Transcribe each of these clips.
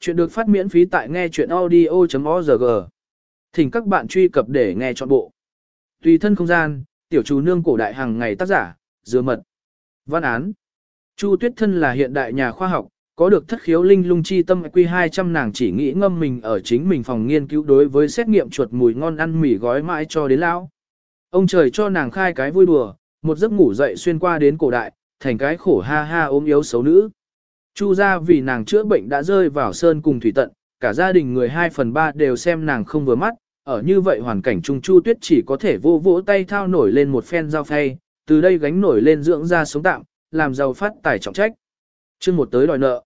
Chuyện được phát miễn phí tại nghe chuyện audio.org. Thỉnh các bạn truy cập để nghe trọn bộ. Tùy thân không gian, tiểu chủ nương cổ đại hàng ngày tác giả, dừa mật. Văn án. Chu Tuyết Thân là hiện đại nhà khoa học, có được thất khiếu linh lung chi tâm quy 200 nàng chỉ nghĩ ngâm mình ở chính mình phòng nghiên cứu đối với xét nghiệm chuột mùi ngon ăn mì gói mãi cho đến lão. Ông trời cho nàng khai cái vui đùa, một giấc ngủ dậy xuyên qua đến cổ đại, thành cái khổ ha ha ốm yếu xấu nữ. Chu ra vì nàng chữa bệnh đã rơi vào sơn cùng thủy tận, cả gia đình người 2 phần 3 đều xem nàng không vừa mắt, ở như vậy hoàn cảnh trung chu tuyết chỉ có thể vô vỗ tay thao nổi lên một phen giao phay, từ đây gánh nổi lên dưỡng ra sống tạm, làm giàu phát tài trọng trách. chương một tới đòi nợ.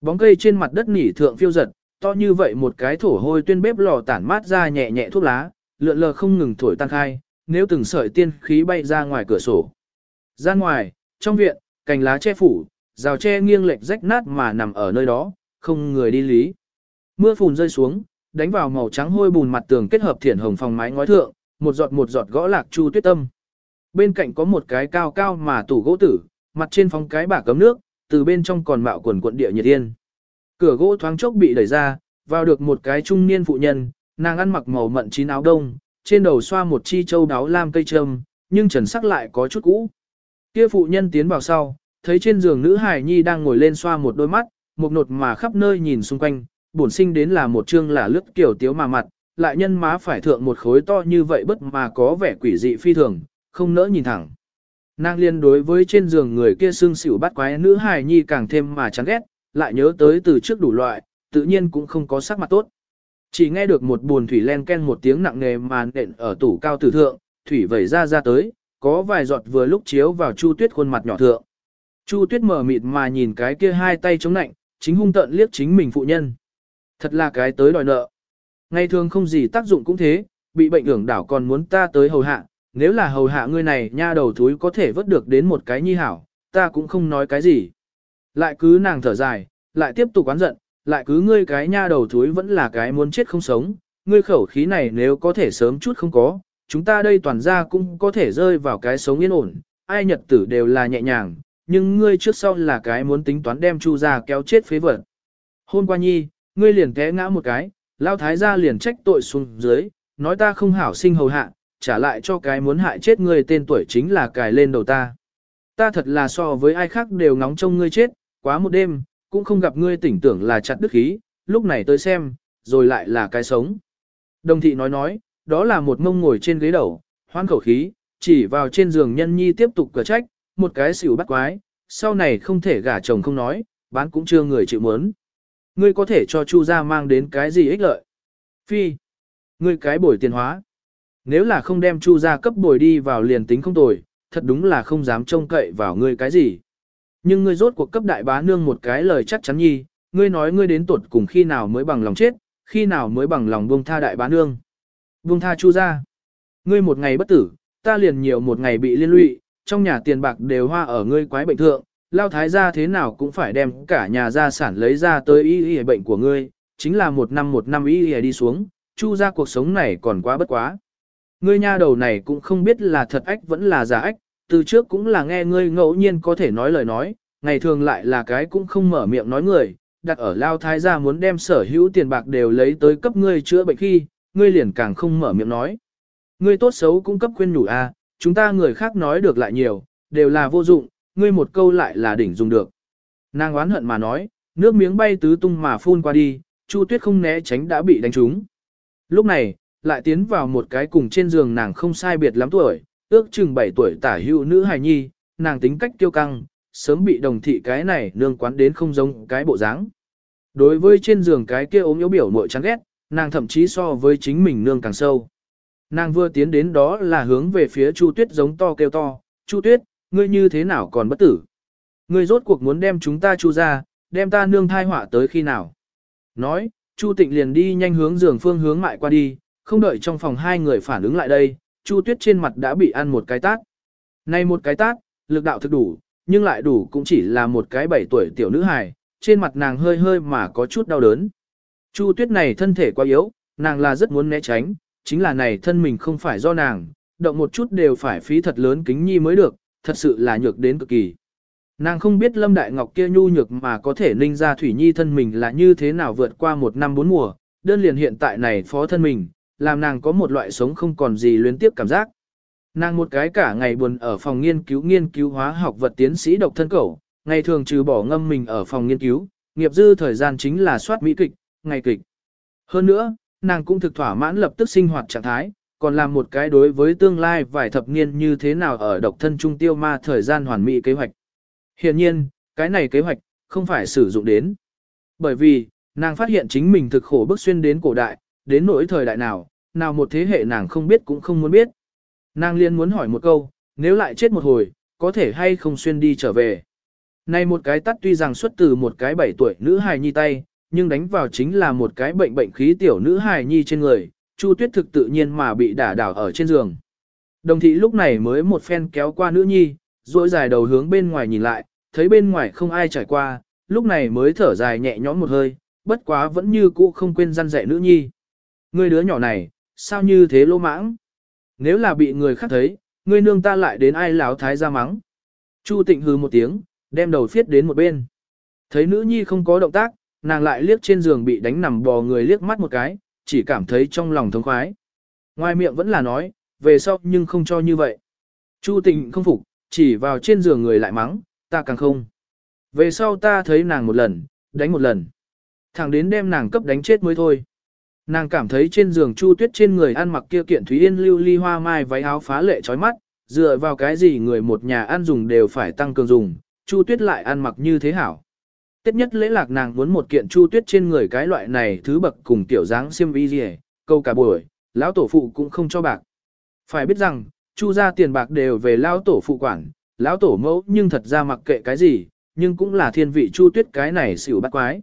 Bóng cây trên mặt đất nỉ thượng phiêu giật, to như vậy một cái thổ hôi tuyên bếp lò tản mát ra nhẹ nhẹ thuốc lá, lượn lờ không ngừng thổi tăng khai, nếu từng sợi tiên khí bay ra ngoài cửa sổ. Ra ngoài, trong viện, cành lá che phủ, rào tre nghiêng lệch rách nát mà nằm ở nơi đó, không người đi lý. Mưa phùn rơi xuống, đánh vào màu trắng hôi bùn mặt tường kết hợp thiển hồng phòng mái ngói thượng, một giọt một giọt gõ lạc chu tuyết tâm. Bên cạnh có một cái cao cao mà tủ gỗ tử, mặt trên phóng cái bả cấm nước, từ bên trong còn mạo quần cuộn địa nhiệt yên. Cửa gỗ thoáng chốc bị đẩy ra, vào được một cái trung niên phụ nhân, nàng ăn mặc màu mận chín áo đông, trên đầu xoa một chi châu đáo lam cây trâm, nhưng trần sắc lại có chút cũ. Kia phụ nhân tiến vào sau, thấy trên giường nữ hài nhi đang ngồi lên xoa một đôi mắt, một nột mà khắp nơi nhìn xung quanh, bổn sinh đến là một chương là lướt kiểu tiếu mà mặt, lại nhân má phải thượng một khối to như vậy bất mà có vẻ quỷ dị phi thường, không nỡ nhìn thẳng. Nàng liên đối với trên giường người kia xương xỉu bắt quái nữ hài nhi càng thêm mà chán ghét, lại nhớ tới từ trước đủ loại, tự nhiên cũng không có sắc mặt tốt. Chỉ nghe được một buồn thủy len ken một tiếng nặng nề mà nện ở tủ cao tử thượng, thủy vẩy ra ra tới, có vài giọt vừa lúc chiếu vào Chu Tuyết khuôn mặt nhỏ thượng. Chu Tuyết mở mịt mà nhìn cái kia hai tay chống nạnh, chính hung tợn liếc chính mình phụ nhân. Thật là cái tới đòi nợ. Ngày thường không gì tác dụng cũng thế, bị bệnh ưởng đảo còn muốn ta tới hầu hạ, nếu là hầu hạ ngươi này nha đầu thúi có thể vớt được đến một cái nhi hảo, ta cũng không nói cái gì. Lại cứ nàng thở dài, lại tiếp tục oán giận, lại cứ ngươi cái nha đầu thúi vẫn là cái muốn chết không sống, ngươi khẩu khí này nếu có thể sớm chút không có, chúng ta đây toàn ra cũng có thể rơi vào cái sống yên ổn, ai nhật tử đều là nhẹ nhàng, nhưng ngươi trước sau là cái muốn tính toán đem chu ra kéo chết phế vật. Hôm qua nhi, ngươi liền té ngã một cái, lao thái gia liền trách tội xuống dưới, nói ta không hảo sinh hầu hạ, trả lại cho cái muốn hại chết ngươi tên tuổi chính là cài lên đầu ta. Ta thật là so với ai khác đều ngóng trông ngươi chết, quá một đêm, cũng không gặp ngươi tỉnh tưởng là chặt đức khí, lúc này tới xem, rồi lại là cái sống. Đồng thị nói nói, đó là một mông ngồi trên ghế đầu, hoan khẩu khí, chỉ vào trên giường nhân nhi tiếp tục cửa trách, một cái xỉu bắt quái, sau này không thể gả chồng không nói, bán cũng chưa người chịu muốn. Ngươi có thể cho Chu gia mang đến cái gì ích lợi? Phi, ngươi cái bồi tiền hóa. Nếu là không đem Chu gia cấp bồi đi vào liền tính không tồi, thật đúng là không dám trông cậy vào ngươi cái gì. Nhưng ngươi rốt cuộc cấp đại bá nương một cái lời chắc chắn nhi, ngươi nói ngươi đến tuột cùng khi nào mới bằng lòng chết, khi nào mới bằng lòng buông tha đại bá nương. Buông tha Chu gia. Ngươi một ngày bất tử, ta liền nhiều một ngày bị liên lụy, trong nhà tiền bạc đều hoa ở ngươi quái bệnh thượng, lao thái gia thế nào cũng phải đem cả nhà gia sản lấy ra tới y y bệnh của ngươi, chính là một năm một năm y y đi xuống, chu ra cuộc sống này còn quá bất quá. Ngươi nha đầu này cũng không biết là thật ách vẫn là giả ách, từ trước cũng là nghe ngươi ngẫu nhiên có thể nói lời nói, ngày thường lại là cái cũng không mở miệng nói người, đặt ở lao thái gia muốn đem sở hữu tiền bạc đều lấy tới cấp ngươi chữa bệnh khi, ngươi liền càng không mở miệng nói. Ngươi tốt xấu cũng cấp khuyên nhủ a, à, chúng ta người khác nói được lại nhiều, đều là vô dụng, ngươi một câu lại là đỉnh dùng được. Nàng oán hận mà nói, nước miếng bay tứ tung mà phun qua đi, Chu Tuyết không né tránh đã bị đánh trúng. Lúc này, lại tiến vào một cái cùng trên giường nàng không sai biệt lắm tuổi, ước chừng 7 tuổi tả hữu nữ hài nhi, nàng tính cách tiêu căng, sớm bị đồng thị cái này nương quán đến không giống cái bộ dáng. Đối với trên giường cái kia ốm yếu biểu muội chán ghét, nàng thậm chí so với chính mình nương càng sâu. Nàng vừa tiến đến đó là hướng về phía Chu Tuyết giống to kêu to, Chu Tuyết, ngươi như thế nào còn bất tử? Ngươi rốt cuộc muốn đem chúng ta chu ra, đem ta nương thai họa tới khi nào? Nói, Chu Tịnh liền đi nhanh hướng giường phương hướng mại qua đi, không đợi trong phòng hai người phản ứng lại đây, Chu Tuyết trên mặt đã bị ăn một cái tát. Này một cái tát, lực đạo thực đủ, nhưng lại đủ cũng chỉ là một cái bảy tuổi tiểu nữ hài, trên mặt nàng hơi hơi mà có chút đau đớn. Chu Tuyết này thân thể quá yếu, nàng là rất muốn né tránh, chính là này thân mình không phải do nàng, động một chút đều phải phí thật lớn kính nhi mới được, thật sự là nhược đến cực kỳ. Nàng không biết Lâm Đại Ngọc kia nhu nhược mà có thể ninh ra Thủy Nhi thân mình là như thế nào vượt qua một năm bốn mùa, đơn liền hiện tại này phó thân mình, làm nàng có một loại sống không còn gì luyến tiếp cảm giác. Nàng một cái cả ngày buồn ở phòng nghiên cứu nghiên cứu hóa học vật tiến sĩ độc thân cẩu, ngày thường trừ bỏ ngâm mình ở phòng nghiên cứu, nghiệp dư thời gian chính là soát mỹ kịch, ngày kịch. Hơn nữa, nàng cũng thực thỏa mãn lập tức sinh hoạt trạng thái, còn làm một cái đối với tương lai vài thập niên như thế nào ở độc thân trung tiêu ma thời gian hoàn mỹ kế hoạch. Hiện nhiên, cái này kế hoạch, không phải sử dụng đến. Bởi vì, nàng phát hiện chính mình thực khổ bước xuyên đến cổ đại, đến nỗi thời đại nào, nào một thế hệ nàng không biết cũng không muốn biết. Nàng liên muốn hỏi một câu, nếu lại chết một hồi, có thể hay không xuyên đi trở về. Này một cái tắt tuy rằng xuất từ một cái bảy tuổi nữ hài nhi tay, nhưng đánh vào chính là một cái bệnh bệnh khí tiểu nữ hài nhi trên người, Chu Tuyết thực tự nhiên mà bị đả đảo ở trên giường. Đồng thị lúc này mới một phen kéo qua nữ nhi, duỗi dài đầu hướng bên ngoài nhìn lại, thấy bên ngoài không ai trải qua, lúc này mới thở dài nhẹ nhõm một hơi, bất quá vẫn như cũ không quên răn dạy nữ nhi. Người đứa nhỏ này, sao như thế lô mãng? Nếu là bị người khác thấy, ngươi nương ta lại đến ai láo thái ra mắng. Chu tịnh hư một tiếng, đem đầu phiết đến một bên. Thấy nữ nhi không có động tác, nàng lại liếc trên giường bị đánh nằm bò người liếc mắt một cái, chỉ cảm thấy trong lòng thống khoái. Ngoài miệng vẫn là nói, về sau nhưng không cho như vậy. Chu tình không phục, chỉ vào trên giường người lại mắng, ta càng không. Về sau ta thấy nàng một lần, đánh một lần. Thẳng đến đem nàng cấp đánh chết mới thôi. Nàng cảm thấy trên giường Chu Tuyết trên người ăn mặc kia kiện Thúy Yên lưu ly hoa mai váy áo phá lệ trói mắt, dựa vào cái gì người một nhà ăn dùng đều phải tăng cường dùng, Chu Tuyết lại ăn mặc như thế hảo. Tết nhất lễ lạc nàng muốn một kiện Chu Tuyết trên người cái loại này thứ bậc cùng tiểu dáng xiêm y gì, câu cả buổi, lão tổ phụ cũng không cho bạc. Phải biết rằng, Chu ra tiền bạc đều về lão tổ phụ quản, lão tổ mẫu nhưng thật ra mặc kệ cái gì, nhưng cũng là thiên vị Chu Tuyết cái này xỉu bắt quái.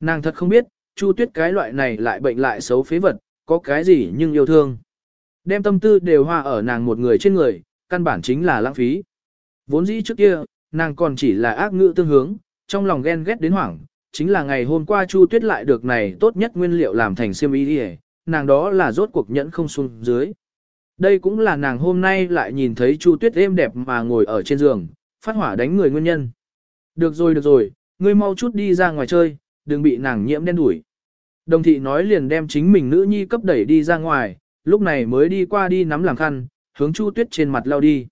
Nàng thật không biết, Chu Tuyết cái loại này lại bệnh lại xấu phế vật, có cái gì nhưng yêu thương. Đem tâm tư đều hoa ở nàng một người trên người, căn bản chính là lãng phí. Vốn dĩ trước kia, nàng còn chỉ là ác ngữ tương hướng, trong lòng ghen ghét đến hoảng, chính là ngày hôm qua Chu Tuyết lại được này tốt nhất nguyên liệu làm thành xiêm y đi nàng đó là rốt cuộc nhẫn không xuống dưới. Đây cũng là nàng hôm nay lại nhìn thấy Chu Tuyết êm đẹp mà ngồi ở trên giường, phát hỏa đánh người nguyên nhân. Được rồi được rồi, ngươi mau chút đi ra ngoài chơi, đừng bị nàng nhiễm đen đuổi. Đồng thị nói liền đem chính mình nữ nhi cấp đẩy đi ra ngoài, lúc này mới đi qua đi nắm làm khăn, hướng Chu Tuyết trên mặt lao đi.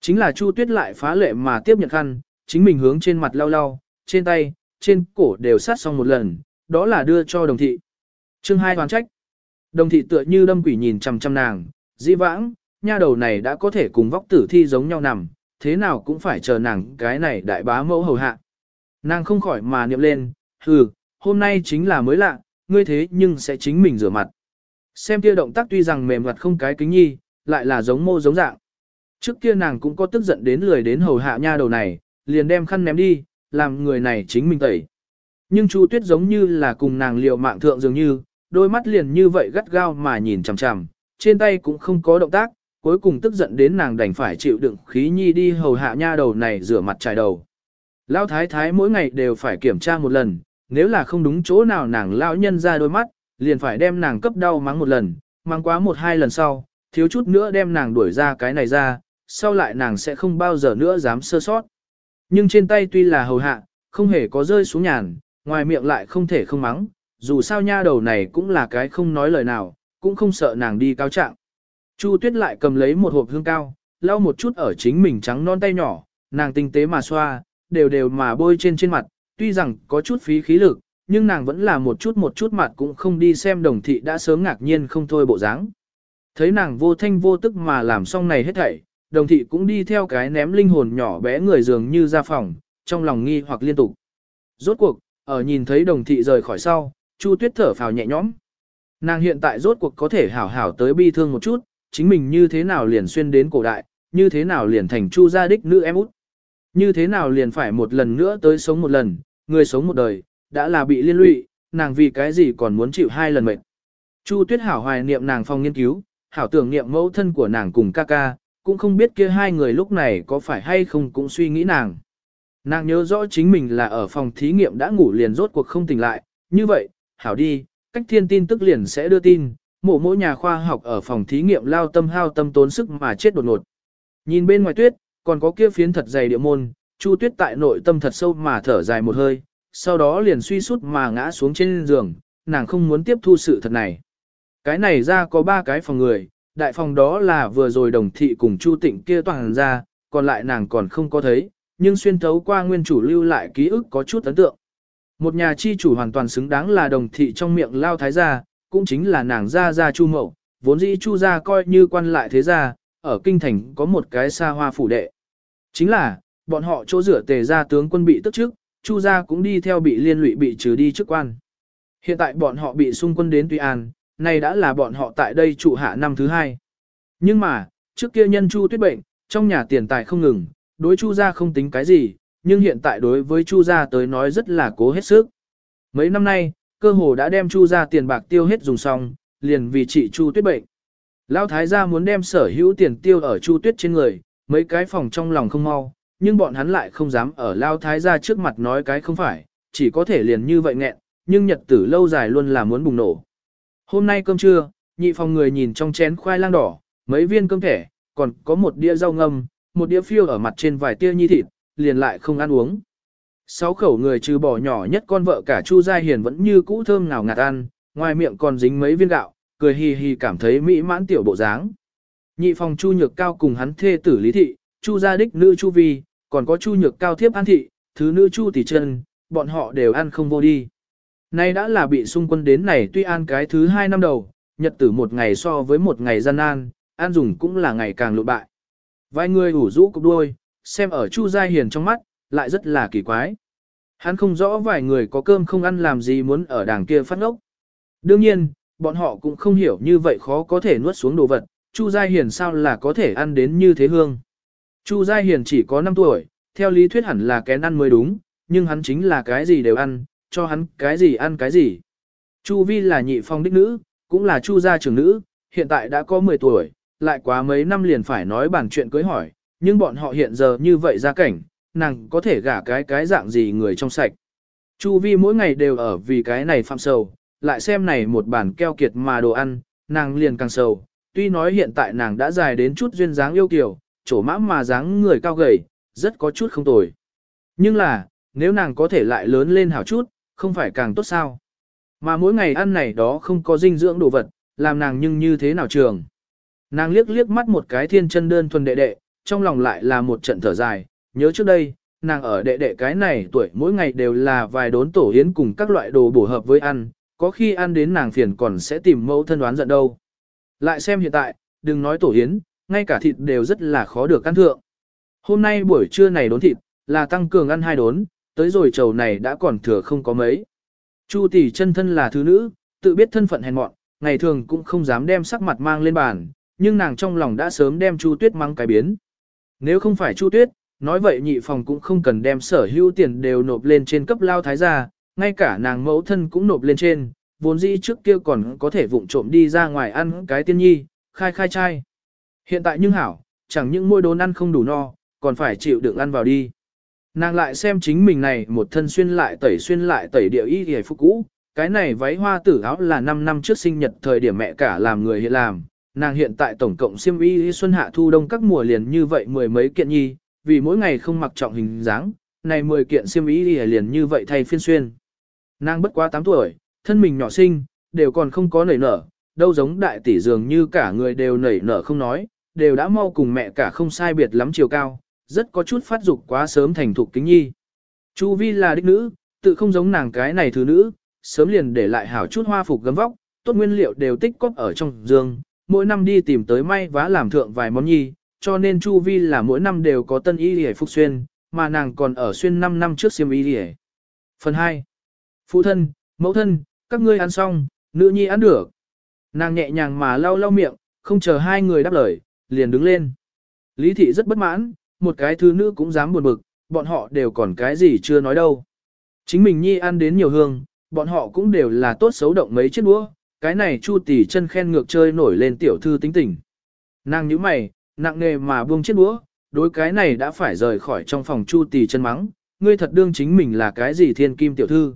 Chính là Chu Tuyết lại phá lệ mà tiếp nhận khăn, chính mình hướng trên mặt lao lao trên tay, trên cổ đều sát xong một lần, đó là đưa cho đồng thị. Chương hai hoàn trách. Đồng thị tựa như đâm quỷ nhìn chằm chằm nàng, dĩ vãng, nha đầu này đã có thể cùng vóc tử thi giống nhau nằm, thế nào cũng phải chờ nàng cái này đại bá mẫu hầu hạ. Nàng không khỏi mà niệm lên, hừ, hôm nay chính là mới lạ, ngươi thế nhưng sẽ chính mình rửa mặt. Xem kia động tác tuy rằng mềm mặt không cái kính nhi, lại là giống mô giống dạng. Trước kia nàng cũng có tức giận đến lười đến hầu hạ nha đầu này, liền đem khăn ném đi, làm người này chính mình tẩy. Nhưng Chu Tuyết giống như là cùng nàng liều mạng thượng dường như, đôi mắt liền như vậy gắt gao mà nhìn chằm chằm, trên tay cũng không có động tác, cuối cùng tức giận đến nàng đành phải chịu đựng khí nhi đi hầu hạ nha đầu này rửa mặt trải đầu. Lão thái thái mỗi ngày đều phải kiểm tra một lần, nếu là không đúng chỗ nào nàng lão nhân ra đôi mắt, liền phải đem nàng cấp đau mắng một lần, mắng quá một hai lần sau, thiếu chút nữa đem nàng đuổi ra cái này ra, sau lại nàng sẽ không bao giờ nữa dám sơ sót. Nhưng trên tay tuy là hầu hạ, không hề có rơi xuống nhàn, ngoài miệng lại không thể không mắng, dù sao nha đầu này cũng là cái không nói lời nào, cũng không sợ nàng đi cao trạng. Chu Tuyết lại cầm lấy một hộp hương cao, lau một chút ở chính mình trắng non tay nhỏ, nàng tinh tế mà xoa, đều đều mà bôi trên trên mặt, tuy rằng có chút phí khí lực, nhưng nàng vẫn là một chút một chút mặt cũng không đi xem đồng thị đã sớm ngạc nhiên không thôi bộ dáng. Thấy nàng vô thanh vô tức mà làm xong này hết thảy, đồng thị cũng đi theo cái ném linh hồn nhỏ bé người dường như ra phòng, trong lòng nghi hoặc liên tục. Rốt cuộc, ở nhìn thấy đồng thị rời khỏi sau, Chu Tuyết thở phào nhẹ nhõm. Nàng hiện tại rốt cuộc có thể hảo hảo tới bi thương một chút, chính mình như thế nào liền xuyên đến cổ đại, như thế nào liền thành Chu gia đích nữ em út. Như thế nào liền phải một lần nữa tới sống một lần, người sống một đời, đã là bị liên lụy, nàng vì cái gì còn muốn chịu hai lần mệnh. Chu Tuyết hảo hoài niệm nàng phong nghiên cứu, hảo tưởng niệm mẫu thân của nàng cùng ca ca, cũng không biết kia hai người lúc này có phải hay không cũng suy nghĩ nàng. Nàng nhớ rõ chính mình là ở phòng thí nghiệm đã ngủ liền rốt cuộc không tỉnh lại, như vậy, hảo đi, cách thiên tin tức liền sẽ đưa tin, mộ mỗi nhà khoa học ở phòng thí nghiệm lao tâm hao tâm tốn sức mà chết đột ngột. Nhìn bên ngoài tuyết, còn có kia phiến thật dày địa môn, Chu Tuyết tại nội tâm thật sâu mà thở dài một hơi, sau đó liền suy sút mà ngã xuống trên giường, nàng không muốn tiếp thu sự thật này. Cái này ra có ba cái phòng người, đại phòng đó là vừa rồi đồng thị cùng Chu Tịnh kia toàn ra, còn lại nàng còn không có thấy, nhưng xuyên thấu qua nguyên chủ lưu lại ký ức có chút ấn tượng. Một nhà chi chủ hoàn toàn xứng đáng là đồng thị trong miệng lao thái gia, cũng chính là nàng gia gia Chu Mậu, vốn dĩ Chu gia coi như quan lại thế gia, ở kinh thành có một cái xa hoa phủ đệ. Chính là, bọn họ chỗ rửa tề gia tướng quân bị tức trước, Chu gia cũng đi theo bị liên lụy bị trừ đi chức quan. Hiện tại bọn họ bị xung quân đến Tuy An, này đã là bọn họ tại đây trụ hạ năm thứ hai. Nhưng mà, trước kia nhân Chu tuyết bệnh, trong nhà tiền tài không ngừng, đối Chu gia không tính cái gì, nhưng hiện tại đối với Chu gia tới nói rất là cố hết sức. Mấy năm nay, cơ hồ đã đem Chu gia tiền bạc tiêu hết dùng xong, liền vì trị Chu tuyết bệnh. Lão thái gia muốn đem sở hữu tiền tiêu ở Chu tuyết trên người, mấy cái phòng trong lòng không mau, nhưng bọn hắn lại không dám ở Lão thái gia trước mặt nói cái không phải, chỉ có thể liền như vậy nghẹn, nhưng nhật tử lâu dài luôn là muốn bùng nổ. Hôm nay cơm trưa, nhị phòng người nhìn trong chén khoai lang đỏ, mấy viên cơm thẻ, còn có một đĩa rau ngâm, một đĩa phiêu ở mặt trên vài tia nhi thịt, liền lại không ăn uống. Sáu khẩu người trừ bỏ nhỏ nhất con vợ cả Chu Gia Hiền vẫn như cũ thơm ngào ngạt ăn, ngoài miệng còn dính mấy viên gạo, cười hì hì cảm thấy mỹ mãn tiểu bộ dáng. Nhị phòng Chu Nhược Cao cùng hắn thê tử Lý Thị, Chu Gia Đích nữ Chu Vi, còn có Chu Nhược Cao thiếp An Thị, thứ nữ Chu Tỷ Trân, bọn họ đều ăn không vô đi. Nay đã là bị xung quân đến này tuy an cái thứ hai năm đầu, nhật tử một ngày so với một ngày gian nan, an dùng cũng là ngày càng lụ bại. Vài người ủ rũ cục đuôi, xem ở Chu Gia Hiền trong mắt, lại rất là kỳ quái. Hắn không rõ vài người có cơm không ăn làm gì muốn ở đàng kia phát ngốc. Đương nhiên, bọn họ cũng không hiểu như vậy khó có thể nuốt xuống đồ vật, Chu Gia Hiền sao là có thể ăn đến như thế hương. Chu Gia Hiền chỉ có 5 tuổi, theo lý thuyết hẳn là kén ăn mới đúng, nhưng hắn chính là cái gì đều ăn, cho hắn cái gì ăn cái gì. Chu Vi là nhị phong đích nữ, cũng là Chu gia trưởng nữ, hiện tại đã có 10 tuổi, lại quá mấy năm liền phải nói bản chuyện cưới hỏi, nhưng bọn họ hiện giờ như vậy ra cảnh, nàng có thể gả cái cái dạng gì người trong sạch. Chu Vi mỗi ngày đều ở vì cái này phạm sầu, lại xem này một bản keo kiệt mà đồ ăn, nàng liền càng sầu. Tuy nói hiện tại nàng đã dài đến chút duyên dáng yêu kiều, chỗ mã mà dáng người cao gầy, rất có chút không tồi. Nhưng là, nếu nàng có thể lại lớn lên hảo chút, không phải càng tốt sao. Mà mỗi ngày ăn này đó không có dinh dưỡng đồ vật, làm nàng nhưng như thế nào trường. Nàng liếc liếc mắt một cái thiên chân đơn thuần đệ đệ, trong lòng lại là một trận thở dài, nhớ trước đây, nàng ở đệ đệ cái này tuổi mỗi ngày đều là vài đốn tổ yến cùng các loại đồ bổ hợp với ăn, có khi ăn đến nàng phiền còn sẽ tìm mẫu thân đoán giận đâu. Lại xem hiện tại, đừng nói tổ yến, ngay cả thịt đều rất là khó được ăn thượng. Hôm nay buổi trưa này đốn thịt, là tăng cường ăn hai đốn, tới rồi trầu này đã còn thừa không có mấy. Chu tỷ chân thân là thứ nữ, tự biết thân phận hèn mọn, ngày thường cũng không dám đem sắc mặt mang lên bàn, nhưng nàng trong lòng đã sớm đem Chu Tuyết mang cái biến. Nếu không phải Chu Tuyết, nói vậy nhị phòng cũng không cần đem sở hữu tiền đều nộp lên trên cấp lao thái gia, ngay cả nàng mẫu thân cũng nộp lên trên, vốn dĩ trước kia còn có thể vụng trộm đi ra ngoài ăn cái tiên nhi, khai khai chai. Hiện tại nhưng hảo, chẳng những môi đốn ăn không đủ no, còn phải chịu đựng ăn vào đi. Nàng lại xem chính mình này một thân xuyên lại tẩy xuyên lại tẩy địa y hề phục cũ, cái này váy hoa tử áo là 5 năm trước sinh nhật thời điểm mẹ cả làm người hiện làm, nàng hiện tại tổng cộng xiêm y xuân hạ thu đông các mùa liền như vậy mười mấy kiện nhi, vì mỗi ngày không mặc trọng hình dáng, này 10 kiện xiêm y liền như vậy thay phiên xuyên. Nàng bất quá 8 tuổi, thân mình nhỏ sinh, đều còn không có nảy nở, đâu giống đại tỷ dường như cả người đều nảy nở không nói, đều đã mau cùng mẹ cả không sai biệt lắm chiều cao, rất có chút phát dục quá sớm thành thục kính nhi. Chu Vi là đích nữ, tự không giống nàng cái này thứ nữ, sớm liền để lại hảo chút hoa phục gấm vóc, tốt nguyên liệu đều tích cóp ở trong giường, mỗi năm đi tìm tới may vá làm thượng vài món nhi, cho nên Chu Vi là mỗi năm đều có tân y hề phục xuyên, mà nàng còn ở xuyên 5 năm trước xiêm y hề. Phần 2. Phụ thân, mẫu thân, các ngươi ăn xong, nữ nhi ăn được. Nàng nhẹ nhàng mà lau lau miệng, không chờ hai người đáp lời, liền đứng lên. Lý thị rất bất mãn, một cái thứ nữ cũng dám buồn bực, bọn họ đều còn cái gì chưa nói đâu. Chính mình nhi ăn đến nhiều hương, bọn họ cũng đều là tốt xấu động mấy chiếc đũa, cái này chu tỷ chân khen ngược chơi nổi lên tiểu thư tính tình. Nàng nhíu mày, nặng nề mà buông chiếc đũa, đối cái này đã phải rời khỏi trong phòng chu tỷ chân mắng, ngươi thật đương chính mình là cái gì thiên kim tiểu thư.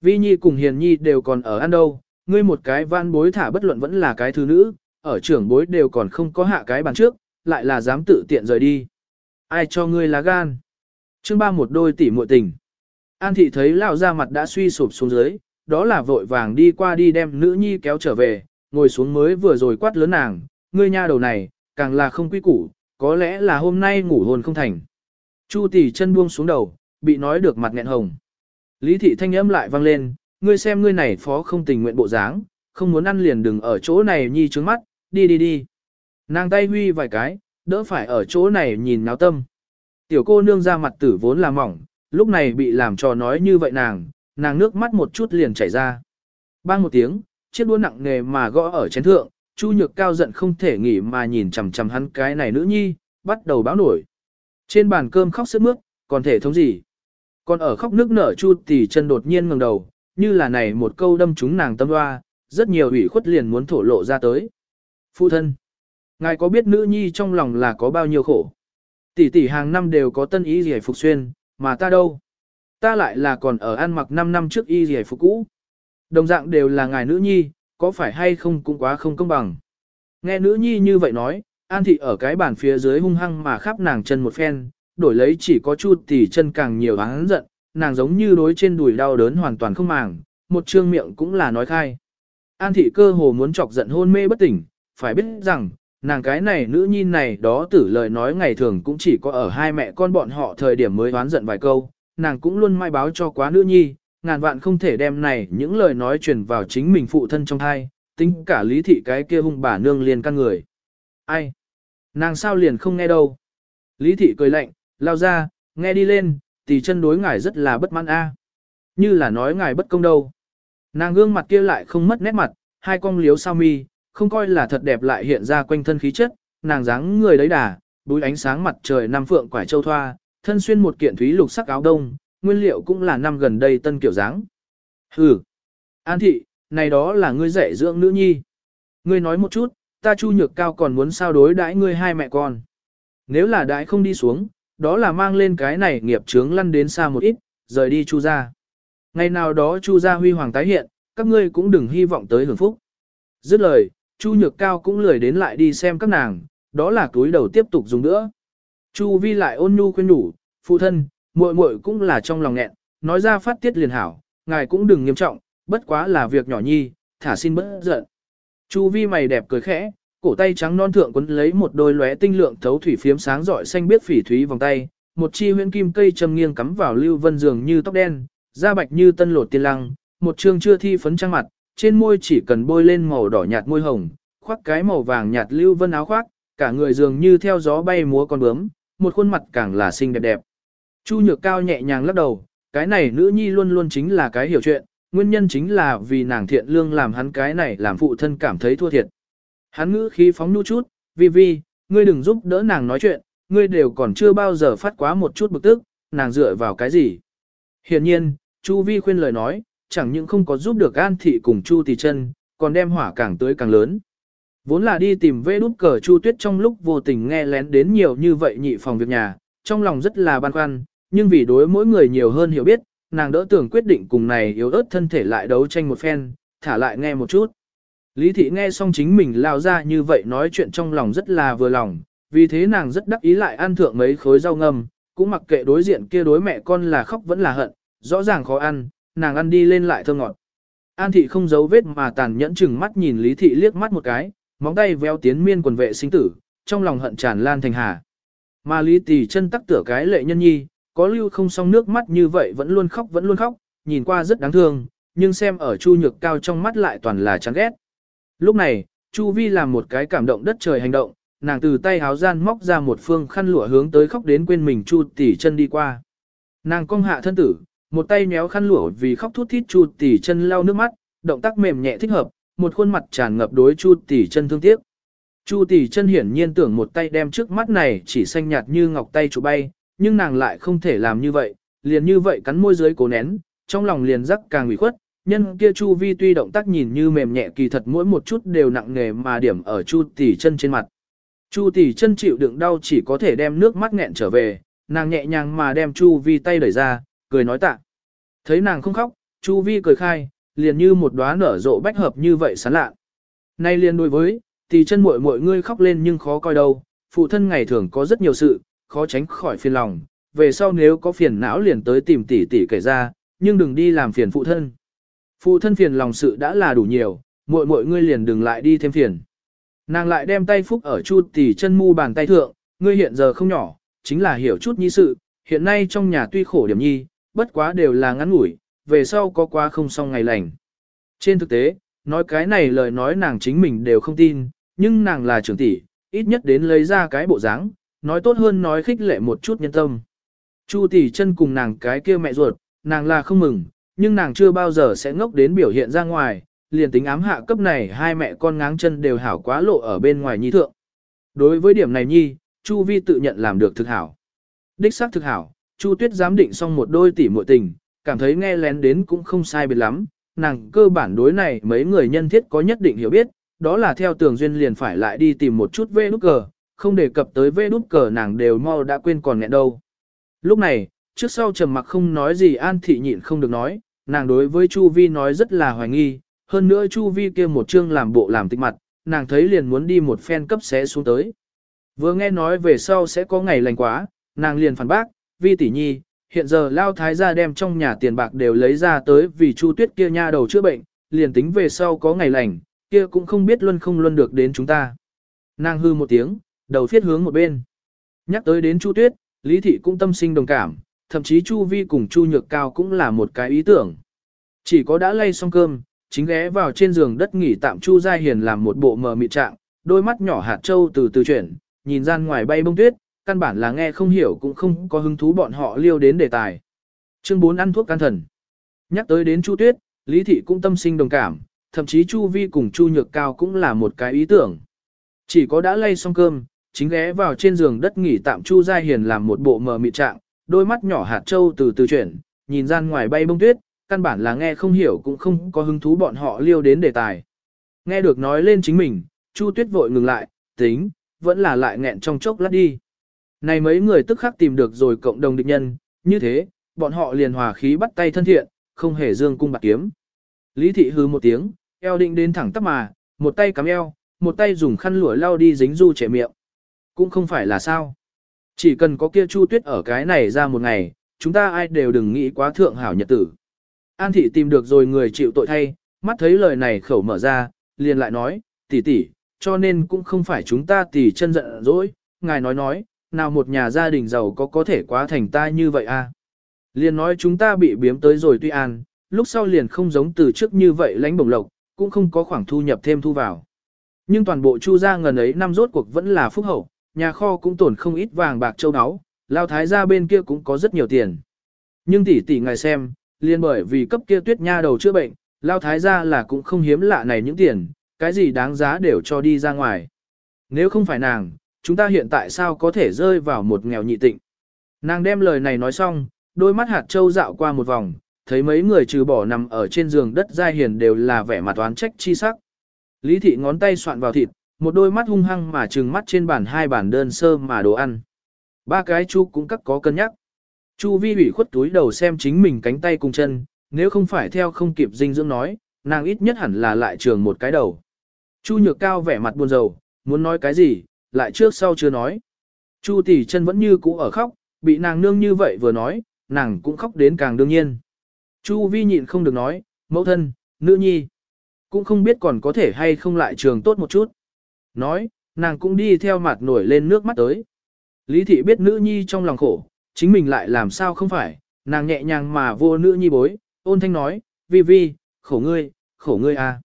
Vi nhi cùng hiền nhi đều còn ở ăn đâu, ngươi một cái van bối thả bất luận vẫn là cái thứ nữ, ở trưởng bối đều còn không có hạ cái bàn trước, lại là dám tự tiện rời đi. Ai cho ngươi lá gan? Chương ba một đôi tỷ muội tình. An thị thấy lão ra mặt đã suy sụp xuống dưới, đó là vội vàng đi qua đi đem nữ nhi kéo trở về, ngồi xuống mới vừa rồi quát lớn nàng, ngươi nha đầu này, càng là không quy củ, có lẽ là hôm nay ngủ hồn không thành. Chu tỷ chân buông xuống đầu, bị nói được mặt nghẹn hồng. Lý thị thanh âm lại vang lên, ngươi xem ngươi này phó không tình nguyện bộ dáng, không muốn ăn liền đừng ở chỗ này nhi trướng mắt, đi đi đi. Nàng tay huy vài cái, đỡ phải ở chỗ này nhìn náo tâm. Tiểu cô nương ra mặt tử vốn là mỏng, lúc này bị làm trò nói như vậy nàng, nàng nước mắt một chút liền chảy ra. Bang một tiếng, chiếc đũa nặng nề mà gõ ở chén thượng, Chu Nhược Cao giận không thể nghỉ mà nhìn chằm chằm hắn cái này nữ nhi, bắt đầu báo nổi. Trên bàn cơm khóc sướt mướt, còn thể thống gì? Còn ở khóc nước nở Chu tỷ chân đột nhiên ngẩng đầu, như là này một câu đâm trúng nàng tâm hoa, rất nhiều ủy khuất liền muốn thổ lộ ra tới. Phụ thân, ngài có biết nữ nhi trong lòng là có bao nhiêu khổ? Tỷ tỷ hàng năm đều có tân y rẻ phục xuyên, mà ta đâu? Ta lại là còn ở ăn mặc 5 năm trước y rẻ phục cũ. Đồng dạng đều là ngài nữ nhi, có phải hay không cũng quá không công bằng. Nghe nữ nhi như vậy nói, An thị ở cái bàn phía dưới hung hăng mà khắp nàng chân một phen, đổi lấy chỉ có chút tỷ chân càng nhiều hắn giận, nàng giống như đối trên đùi đau đớn hoàn toàn không màng, một trương miệng cũng là nói khai. An thị cơ hồ muốn chọc giận hôn mê bất tỉnh, phải biết rằng, nàng cái này nữ nhi này đó tử lời nói ngày thường cũng chỉ có ở hai mẹ con bọn họ thời điểm mới oán giận vài câu, nàng cũng luôn mai báo cho quá nữ nhi, ngàn vạn không thể đem này những lời nói truyền vào chính mình phụ thân trong thai, tính cả lý thị cái kia hung bà nương liền căn người. Ai? Nàng sao liền không nghe đâu? Lý thị cười lạnh, lao ra, nghe đi lên, tỷ chân đối ngài rất là bất mãn a. Như là nói ngài bất công đâu. Nàng gương mặt kia lại không mất nét mặt, hai con liếu sao mi, không coi là thật đẹp lại hiện ra quanh thân khí chất, nàng dáng người đấy đà, búi ánh sáng mặt trời năm phượng quải châu thoa, thân xuyên một kiện thúy lục sắc áo đông, nguyên liệu cũng là năm gần đây tân kiểu dáng. Hừ, An thị, này đó là ngươi dạy dưỡng nữ nhi. Ngươi nói một chút, ta chu nhược cao còn muốn sao đối đãi ngươi hai mẹ con. Nếu là đãi không đi xuống, đó là mang lên cái này nghiệp chướng lăn đến xa một ít, rời đi chu ra. Ngày nào đó chu gia huy hoàng tái hiện, các ngươi cũng đừng hy vọng tới hưởng phúc. Dứt lời, chu nhược cao cũng lười đến lại đi xem các nàng, đó là túi đầu tiếp tục dùng nữa. Chu vi lại ôn nhu khuyên nhủ, phụ thân, muội muội cũng là trong lòng nghẹn, nói ra phát tiết liền hảo, ngài cũng đừng nghiêm trọng, bất quá là việc nhỏ nhi, thả xin bớt giận. Chu vi mày đẹp cười khẽ, cổ tay trắng non thượng quấn lấy một đôi lóe tinh lượng thấu thủy phiếm sáng rọi xanh biết phỉ thúy vòng tay, một chi huyễn kim cây châm nghiêng cắm vào lưu vân giường như tóc đen, da bạch như tân lột tiên lăng, một trương chưa thi phấn trang mặt, trên môi chỉ cần bôi lên màu đỏ nhạt môi hồng, khoác cái màu vàng nhạt lưu vân áo khoác, cả người dường như theo gió bay múa con bướm, một khuôn mặt càng là xinh đẹp đẹp. Chu Nhược Cao nhẹ nhàng lắc đầu, cái này nữ nhi luôn luôn chính là cái hiểu chuyện, nguyên nhân chính là vì nàng thiện lương làm hắn cái này làm phụ thân cảm thấy thua thiệt. Hắn ngữ khí phóng nu chút, vi vi, ngươi đừng giúp đỡ nàng nói chuyện, ngươi đều còn chưa bao giờ phát quá một chút bực tức, nàng dựa vào cái gì. Hiện nhiên, Chu Vi khuyên lời nói, chẳng những không có giúp được An Thị cùng Chu Tỳ chân, còn đem hỏa càng tới càng lớn. Vốn là đi tìm vê đút cờ Chu Tuyết trong lúc vô tình nghe lén đến nhiều như vậy nhị phòng việc nhà, trong lòng rất là băn khoăn, nhưng vì đối mỗi người nhiều hơn hiểu biết, nàng đỡ tưởng quyết định cùng này yếu ớt thân thể lại đấu tranh một phen, thả lại nghe một chút. Lý thị nghe xong chính mình lao ra như vậy nói chuyện trong lòng rất là vừa lòng, vì thế nàng rất đắc ý lại ăn thượng mấy khối rau ngâm, cũng mặc kệ đối diện kia đối mẹ con là khóc vẫn là hận, rõ ràng khó ăn, nàng ăn đi lên lại thơm ngọt. An thị không giấu vết mà tàn nhẫn chừng mắt nhìn Lý thị liếc mắt một cái, móng tay véo tiến miên quần vệ sinh tử, trong lòng hận tràn lan thành hà. Mà Lý tỷ chân tắc tựa cái lệ nhân nhi, có lưu không xong nước mắt như vậy vẫn luôn khóc vẫn luôn khóc, nhìn qua rất đáng thương, nhưng xem ở Chu Nhược Cao trong mắt lại toàn là chán ghét. Lúc này, Chu Vi làm một cái cảm động đất trời hành động, nàng từ tay háo gian móc ra một phương khăn lụa hướng tới khóc đến quên mình Chu tỷ chân đi qua. Nàng cong hạ thân tử, một tay méo khăn lụa vì khóc thút thít Chu tỷ chân lau nước mắt, động tác mềm nhẹ thích hợp, một khuôn mặt tràn ngập đối Chu tỷ chân thương tiếc. Chu tỷ chân hiển nhiên tưởng một tay đem trước mắt này chỉ xanh nhạt như ngọc tay chủ bay, nhưng nàng lại không thể làm như vậy, liền như vậy cắn môi dưới cố nén, trong lòng liền rắc càng ủy khuất, nhân kia Chu Vi tuy động tác nhìn như mềm nhẹ kỳ thật mỗi một chút đều nặng nề mà điểm ở Chu tỷ chân trên mặt. Chu tỷ chân chịu đựng đau chỉ có thể đem nước mắt nghẹn trở về, nàng nhẹ nhàng mà đem Chu Vi tay đẩy ra, cười nói tạ. Thấy nàng không khóc, Chu Vi cười khai, liền như một đóa nở rộ bách hợp như vậy sán lạ. Nay liền đối với, thì chân muội muội ngươi khóc lên nhưng khó coi đâu, phụ thân ngày thường có rất nhiều sự, khó tránh khỏi phiền lòng, về sau nếu có phiền não liền tới tìm tỷ tỷ kể ra, nhưng đừng đi làm phiền phụ thân. Phụ thân phiền lòng sự đã là đủ nhiều, muội muội ngươi liền đừng lại đi thêm phiền. Nàng lại đem tay phúc ở chu tỷ chân mu bàn tay thượng, ngươi hiện giờ không nhỏ, chính là hiểu chút nhi sự, hiện nay trong nhà tuy khổ điểm nhi, bất quá đều là ngắn ngủi, về sau có quá không xong ngày lành. Trên thực tế, nói cái này lời nói nàng chính mình đều không tin, nhưng nàng là trưởng tỷ, ít nhất đến lấy ra cái bộ dáng, nói tốt hơn nói khích lệ một chút nhân tâm. Chu tỷ chân cùng nàng cái kia mẹ ruột, nàng là không mừng, nhưng nàng chưa bao giờ sẽ ngốc đến biểu hiện ra ngoài, liền tính ám hạ cấp này hai mẹ con ngáng chân đều hảo quá lộ ở bên ngoài nhi thượng. Đối với điểm này nhi, Chu Vi tự nhận làm được thực hảo. Đích xác thực hảo, Chu Tuyết giám định xong một đôi tỷ muội tình, cảm thấy nghe lén đến cũng không sai biệt lắm, nàng cơ bản đối này mấy người nhân thiết có nhất định hiểu biết, đó là theo tường duyên liền phải lại đi tìm một chút vê nút cờ, không đề cập tới vê nút cờ nàng đều mau đã quên còn nghẹn đâu. Lúc này, trước sau trầm mặc không nói gì An Thị nhịn không được nói, nàng đối với Chu Vi nói rất là hoài nghi, hơn nữa Chu Vi kia một chương làm bộ làm tịch mặt, nàng thấy liền muốn đi một phen cấp xé xuống tới. Vừa nghe nói về sau sẽ có ngày lành quá, nàng liền phản bác, Vi tỷ nhi, hiện giờ lao thái gia đem trong nhà tiền bạc đều lấy ra tới vì Chu Tuyết kia nha đầu chữa bệnh, liền tính về sau có ngày lành, kia cũng không biết luân không luân được đến chúng ta. Nàng hư một tiếng, đầu phiết hướng một bên. Nhắc tới đến Chu Tuyết, Lý Thị cũng tâm sinh đồng cảm, thậm chí Chu Vi cùng Chu Nhược Cao cũng là một cái ý tưởng. Chỉ có đã lay xong cơm, chính ghé vào trên giường đất nghỉ tạm Chu Gia Hiền làm một bộ mờ mịt trạng, đôi mắt nhỏ hạt trâu từ từ chuyển, nhìn gian ngoài bay bông tuyết, căn bản là nghe không hiểu cũng không có hứng thú bọn họ liêu đến đề tài. Chương 4 ăn thuốc can thần. Nhắc tới đến Chu Tuyết, Lý Thị cũng tâm sinh đồng cảm, thậm chí Chu Vi cùng Chu Nhược Cao cũng là một cái ý tưởng. Chỉ có đã lay xong cơm, chính ghé vào trên giường đất nghỉ tạm Chu Gia Hiền làm một bộ mờ mịt trạng, đôi mắt nhỏ hạt trâu từ từ chuyển, nhìn gian ngoài bay bông tuyết, căn bản là nghe không hiểu cũng không có hứng thú bọn họ liêu đến đề tài. Nghe được nói lên chính mình, Chu Tuyết vội ngừng lại, tính, vẫn là lại nghẹn trong chốc lát đi. Này mấy người tức khắc tìm được rồi cộng đồng địch nhân, như thế, bọn họ liền hòa khí bắt tay thân thiện, không hề dương cung bạc kiếm. Lý thị hư một tiếng, eo định đến thẳng tắp mà, một tay cắm eo, một tay dùng khăn lụa lau đi dính du trẻ miệng. Cũng không phải là sao. Chỉ cần có kia chu tuyết ở cái này ra một ngày, chúng ta ai đều đừng nghĩ quá thượng hảo nhật tử. An thị tìm được rồi người chịu tội thay, mắt thấy lời này khẩu mở ra, liền lại nói, tỷ tỷ, cho nên cũng không phải chúng ta tỷ chân giận dỗi, ngài nói nói, nào một nhà gia đình giàu có có thể quá thành ta như vậy a? À? Liền nói chúng ta bị biếm tới rồi tuy an, lúc sau liền không giống từ trước như vậy lãnh bổng lộc, cũng không có khoảng thu nhập thêm thu vào. Nhưng toàn bộ chu gia ngần ấy năm rốt cuộc vẫn là phúc hậu, nhà kho cũng tổn không ít vàng bạc châu áo, lao thái gia bên kia cũng có rất nhiều tiền. Nhưng tỷ tỷ ngài xem, liền bởi vì cấp kia tuyết nha đầu chữa bệnh, lao thái gia là cũng không hiếm lạ này những tiền, cái gì đáng giá đều cho đi ra ngoài. Nếu không phải nàng, chúng ta hiện tại sao có thể rơi vào một nghèo nhị tịnh. Nàng đem lời này nói xong, đôi mắt hạt châu dạo qua một vòng, thấy mấy người trừ bỏ nằm ở trên giường đất giai hiền đều là vẻ mặt oán trách chi sắc. Lý thị ngón tay soạn vào thịt, một đôi mắt hung hăng mà trừng mắt trên bàn hai bàn đơn sơ mà đồ ăn. Ba cái chu cũng cắt có cân nhắc. Chu vi ủy khuất túi đầu xem chính mình cánh tay cùng chân, nếu không phải theo không kịp dinh dưỡng nói, nàng ít nhất hẳn là lại trường một cái đầu. Chu nhược cao vẻ mặt buồn rầu, muốn nói cái gì, lại trước sau chưa nói. Chu tỷ chân vẫn như cũ ở khóc, bị nàng nương như vậy vừa nói, nàng cũng khóc đến càng đương nhiên. Chu vi nhịn không được nói, mẫu thân, nữ nhi, cũng không biết còn có thể hay không lại trường tốt một chút. Nói, nàng cũng đi theo mặt nổi lên nước mắt tới. Lý thị biết nữ nhi trong lòng khổ, chính mình lại làm sao không phải, nàng nhẹ nhàng mà vô nữ nhi bối, ôn thanh nói, vi vi, khổ ngươi, khổ ngươi à.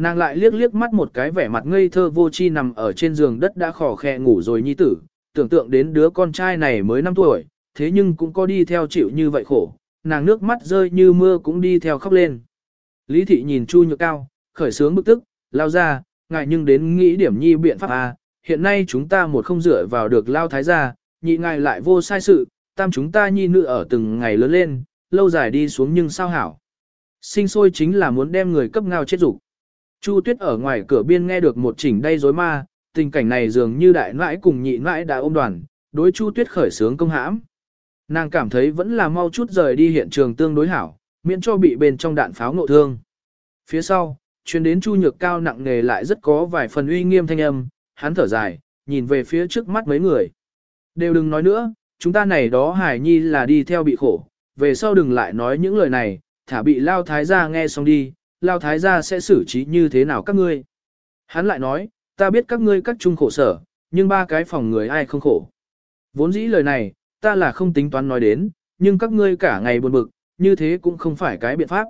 Nàng lại liếc liếc mắt một cái vẻ mặt ngây thơ vô chi nằm ở trên giường đất đã khò khè ngủ rồi nhi tử, tưởng tượng đến đứa con trai này mới 5 tuổi, thế nhưng cũng có đi theo chịu như vậy khổ, nàng nước mắt rơi như mưa cũng đi theo khóc lên. Lý thị nhìn Chu Nhược Cao, khởi sướng bức tức, lao ra, ngại nhưng đến nghĩ điểm nhi biện pháp à, hiện nay chúng ta một không dựa vào được lao thái gia, nhị ngài lại vô sai sự, tam chúng ta nhi nữ ở từng ngày lớn lên, lâu dài đi xuống nhưng sao hảo. Sinh sôi chính là muốn đem người cấp ngao chết dục Chu Tuyết ở ngoài cửa biên nghe được một chỉnh đây rối ma, tình cảnh này dường như đại nãi cùng nhị nãi đã ôm đoàn, đối Chu Tuyết khởi sướng công hãm. Nàng cảm thấy vẫn là mau chút rời đi hiện trường tương đối hảo, miễn cho bị bên trong đạn pháo ngộ thương. Phía sau, chuyến đến Chu Nhược cao nặng nề lại rất có vài phần uy nghiêm thanh âm, hắn thở dài, nhìn về phía trước mắt mấy người. Đều đừng nói nữa, chúng ta này đó hải nhi là đi theo bị khổ, về sau đừng lại nói những lời này, thả bị lao thái gia nghe xong đi, lao thái gia sẽ xử trí như thế nào các ngươi. Hắn lại nói, ta biết các ngươi các chung khổ sở, nhưng ba cái phòng người ai không khổ. Vốn dĩ lời này, ta là không tính toán nói đến, nhưng các ngươi cả ngày buồn bực, như thế cũng không phải cái biện pháp.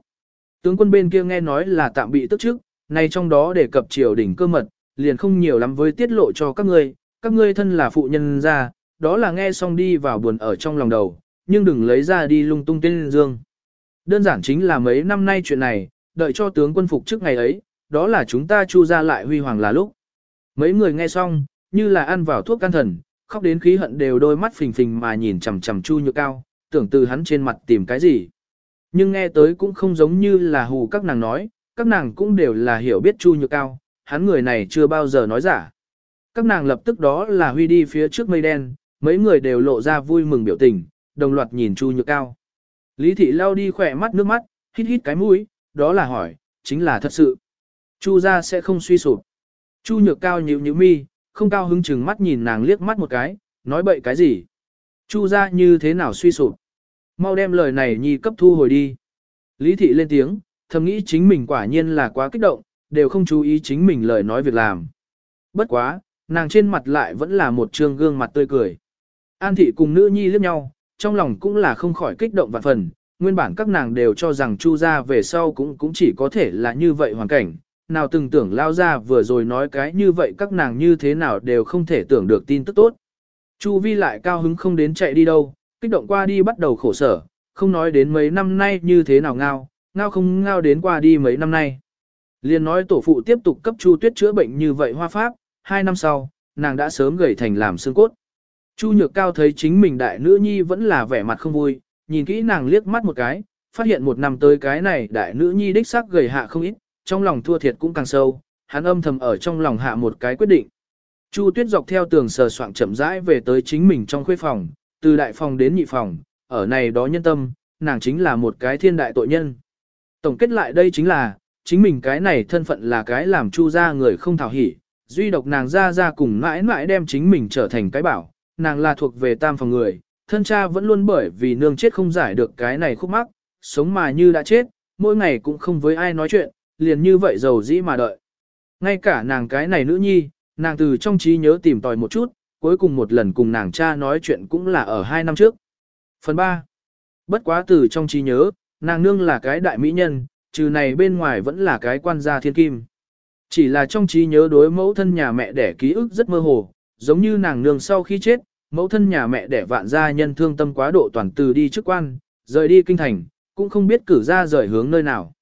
Tướng quân bên kia nghe nói là tạm bị tức trước, nay trong đó đề cập triều đỉnh cơ mật, liền không nhiều lắm với tiết lộ cho các ngươi, các ngươi thân là phụ nhân ra, đó là nghe xong đi vào buồn ở trong lòng đầu, nhưng đừng lấy ra đi lung tung tên dương. Đơn giản chính là mấy năm nay chuyện này, đợi cho tướng quân phục trước ngày ấy, đó là chúng ta chu ra lại huy hoàng là lúc. Mấy người nghe xong, như là ăn vào thuốc can thần, khóc đến khí hận đều đôi mắt phình phình mà nhìn chằm chằm chu nhược cao, tưởng từ hắn trên mặt tìm cái gì. Nhưng nghe tới cũng không giống như là hù các nàng nói, các nàng cũng đều là hiểu biết chu nhược cao, hắn người này chưa bao giờ nói giả. Các nàng lập tức đó là huy đi phía trước mây đen, mấy người đều lộ ra vui mừng biểu tình, đồng loạt nhìn chu nhược cao. Lý thị lao đi khỏe mắt nước mắt, hít hít cái mũi, đó là hỏi, chính là thật sự. Chu gia sẽ không suy sụp. Chu nhược cao nhíu nhíu mi, không cao hứng chừng mắt nhìn nàng liếc mắt một cái, nói bậy cái gì. Chu gia như thế nào suy sụp. Mau đem lời này nhi cấp thu hồi đi. Lý thị lên tiếng, thầm nghĩ chính mình quả nhiên là quá kích động, đều không chú ý chính mình lời nói việc làm. Bất quá, nàng trên mặt lại vẫn là một trương gương mặt tươi cười. An thị cùng nữ nhi liếc nhau, trong lòng cũng là không khỏi kích động vạn phần, nguyên bản các nàng đều cho rằng Chu gia về sau cũng cũng chỉ có thể là như vậy hoàn cảnh, nào từng tưởng lao ra vừa rồi nói cái như vậy các nàng như thế nào đều không thể tưởng được tin tức tốt. Chu vi lại cao hứng không đến chạy đi đâu, kích động qua đi bắt đầu khổ sở, không nói đến mấy năm nay như thế nào ngao, ngao không ngao đến qua đi mấy năm nay. Liên nói tổ phụ tiếp tục cấp Chu Tuyết chữa bệnh như vậy hoa pháp, hai năm sau, nàng đã sớm gầy thành làm xương cốt. Chu Nhược Cao thấy chính mình đại nữ nhi vẫn là vẻ mặt không vui, nhìn kỹ nàng liếc mắt một cái, phát hiện một năm tới cái này đại nữ nhi đích xác gầy hạ không ít, trong lòng thua thiệt cũng càng sâu, hắn âm thầm ở trong lòng hạ một cái quyết định. Chu Tuyết dọc theo tường sờ soạng chậm rãi về tới chính mình trong khuê phòng, từ đại phòng đến nhị phòng, ở này đó nhân tâm, nàng chính là một cái thiên đại tội nhân. Tổng kết lại đây chính là, chính mình cái này thân phận là cái làm chu ra người không thảo hỉ, duy độc nàng ra ra cùng mãi mãi đem chính mình trở thành cái bảo, nàng là thuộc về tam phòng người, thân cha vẫn luôn bởi vì nương chết không giải được cái này khúc mắc, sống mà như đã chết, mỗi ngày cũng không với ai nói chuyện, liền như vậy giàu dĩ mà đợi. Ngay cả nàng cái này nữ nhi, nàng từ trong trí nhớ tìm tòi một chút, cuối cùng một lần cùng nàng cha nói chuyện cũng là ở hai năm trước. Phần 3. Bất quá từ trong trí nhớ, nàng nương là cái đại mỹ nhân, trừ này bên ngoài vẫn là cái quan gia thiên kim. Chỉ là trong trí nhớ đối mẫu thân nhà mẹ đẻ ký ức rất mơ hồ, giống như nàng nương sau khi chết, mẫu thân nhà mẹ đẻ vạn gia nhân thương tâm quá độ toàn từ đi chức quan, rời đi kinh thành, cũng không biết cử ra rời hướng nơi nào.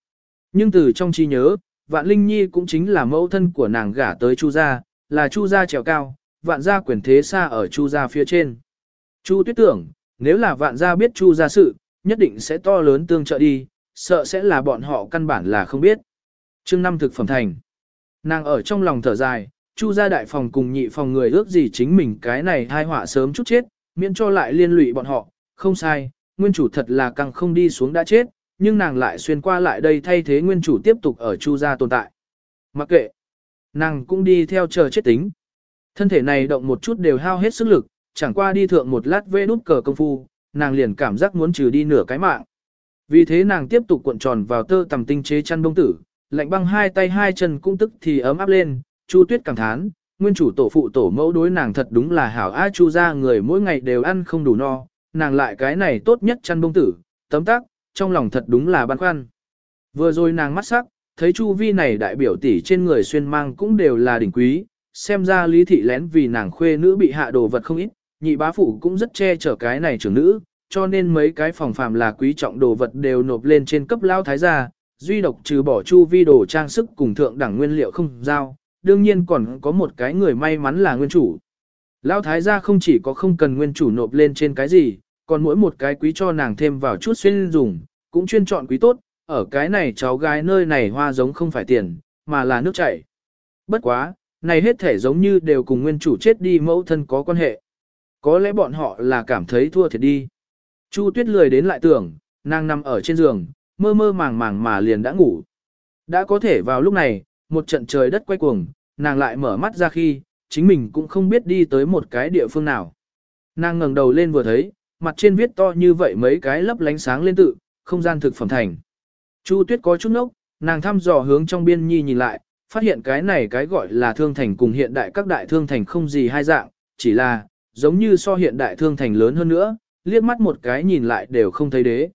Nhưng từ trong trí nhớ, vạn linh nhi cũng chính là mẫu thân của nàng gả tới chu gia, là chu gia trèo cao, vạn gia quyền thế xa ở chu gia phía trên. Chu tuyết tưởng, nếu là vạn gia biết chu gia sự, nhất định sẽ to lớn tương trợ đi, sợ sẽ là bọn họ căn bản là không biết. chương năm thực phẩm thành. Nàng ở trong lòng thở dài, chu gia đại phòng cùng nhị phòng người ước gì chính mình cái này thai họa sớm chút chết, miễn cho lại liên lụy bọn họ, không sai, nguyên chủ thật là càng không đi xuống đã chết, nhưng nàng lại xuyên qua lại đây thay thế nguyên chủ tiếp tục ở chu gia tồn tại. Mặc kệ, nàng cũng đi theo chờ chết tính. Thân thể này động một chút đều hao hết sức lực, chẳng qua đi thượng một lát vê nút cờ công phu, nàng liền cảm giác muốn trừ đi nửa cái mạng. Vì thế nàng tiếp tục cuộn tròn vào tơ tầm tinh chế chăn đông tử, lạnh băng hai tay hai chân cũng tức thì ấm áp lên, Chu Tuyết cảm thán, nguyên chủ tổ phụ tổ mẫu đối nàng thật đúng là hảo a chu ra người mỗi ngày đều ăn không đủ no, nàng lại cái này tốt nhất chăn bông tử, tấm tắc, trong lòng thật đúng là băn khoăn. Vừa rồi nàng mắt sắc, thấy chu vi này đại biểu tỷ trên người xuyên mang cũng đều là đỉnh quý, xem ra lý thị lén vì nàng khuê nữ bị hạ đồ vật không ít, nhị bá phụ cũng rất che chở cái này trưởng nữ, cho nên mấy cái phòng phàm là quý trọng đồ vật đều nộp lên trên cấp lao thái gia, duy độc trừ bỏ chu vi đồ trang sức cùng thượng đẳng nguyên liệu không giao, đương nhiên còn có một cái người may mắn là nguyên chủ. Lão thái gia không chỉ có không cần nguyên chủ nộp lên trên cái gì, còn mỗi một cái quý cho nàng thêm vào chút xuyên dùng, cũng chuyên chọn quý tốt, ở cái này cháu gái nơi này hoa giống không phải tiền, mà là nước chảy. Bất quá, này hết thể giống như đều cùng nguyên chủ chết đi mẫu thân có quan hệ. Có lẽ bọn họ là cảm thấy thua thiệt đi. Chu tuyết lười đến lại tưởng, nàng nằm ở trên giường, mơ mơ màng màng mà liền đã ngủ. Đã có thể vào lúc này, một trận trời đất quay cuồng, nàng lại mở mắt ra khi, chính mình cũng không biết đi tới một cái địa phương nào. Nàng ngẩng đầu lên vừa thấy, mặt trên viết to như vậy mấy cái lấp lánh sáng lên tự, không gian thực phẩm thành. Chu Tuyết có chút nốc, nàng thăm dò hướng trong biên nhi nhìn lại, phát hiện cái này cái gọi là thương thành cùng hiện đại các đại thương thành không gì hai dạng, chỉ là, giống như so hiện đại thương thành lớn hơn nữa, liếc mắt một cái nhìn lại đều không thấy đế.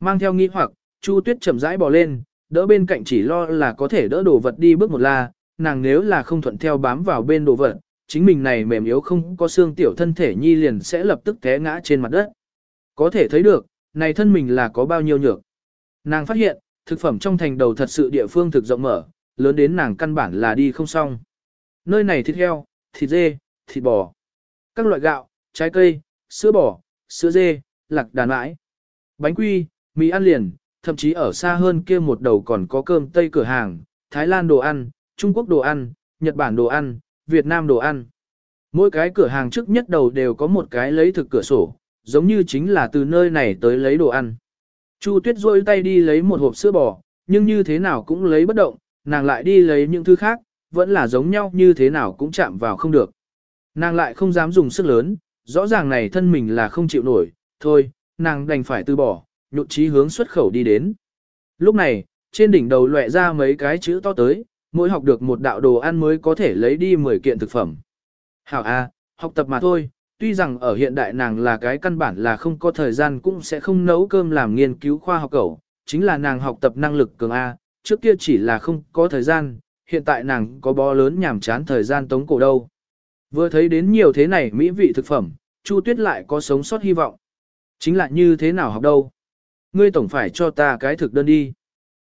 Mang theo nghi hoặc, Chu Tuyết chậm rãi bò lên, đỡ bên cạnh chỉ lo là có thể đỡ đồ vật đi bước một la, nàng nếu là không thuận theo bám vào bên đồ vật, chính mình này mềm yếu không có xương tiểu thân thể nhi liền sẽ lập tức té ngã trên mặt đất. Có thể thấy được, này thân mình là có bao nhiêu nhược. Nàng phát hiện, thực phẩm trong thành đầu thật sự địa phương thực rộng mở, lớn đến nàng căn bản là đi không xong. Nơi này thịt heo, thịt dê, thịt bò, các loại gạo, trái cây, sữa bò, sữa dê, lạc đàn mãi, bánh quy, mì ăn liền, thậm chí ở xa hơn kia một đầu còn có cơm tây cửa hàng, Thái Lan đồ ăn, Trung Quốc đồ ăn, Nhật Bản đồ ăn, Việt Nam đồ ăn. Mỗi cái cửa hàng trước nhất đầu đều có một cái lấy thực cửa sổ, giống như chính là từ nơi này tới lấy đồ ăn. Chu Tuyết rôi tay đi lấy một hộp sữa bò, nhưng như thế nào cũng lấy bất động, nàng lại đi lấy những thứ khác, vẫn là giống nhau như thế nào cũng chạm vào không được. Nàng lại không dám dùng sức lớn, rõ ràng này thân mình là không chịu nổi, thôi, nàng đành phải từ bỏ, nhụt chí hướng xuất khẩu đi đến. Lúc này, trên đỉnh đầu lóe ra mấy cái chữ to tới, mỗi học được một đạo đồ ăn mới có thể lấy đi 10 kiện thực phẩm. Hảo A, học tập mà thôi, tuy rằng ở hiện đại nàng là cái căn bản là không có thời gian cũng sẽ không nấu cơm làm nghiên cứu khoa học cẩu, chính là nàng học tập năng lực cường A, trước kia chỉ là không có thời gian, hiện tại nàng có bó lớn nhảm chán thời gian tống cổ đâu. Vừa thấy đến nhiều thế này mỹ vị thực phẩm, Chu Tuyết lại có sống sót hy vọng. Chính là như thế nào học đâu. Ngươi tổng phải cho ta cái thực đơn đi.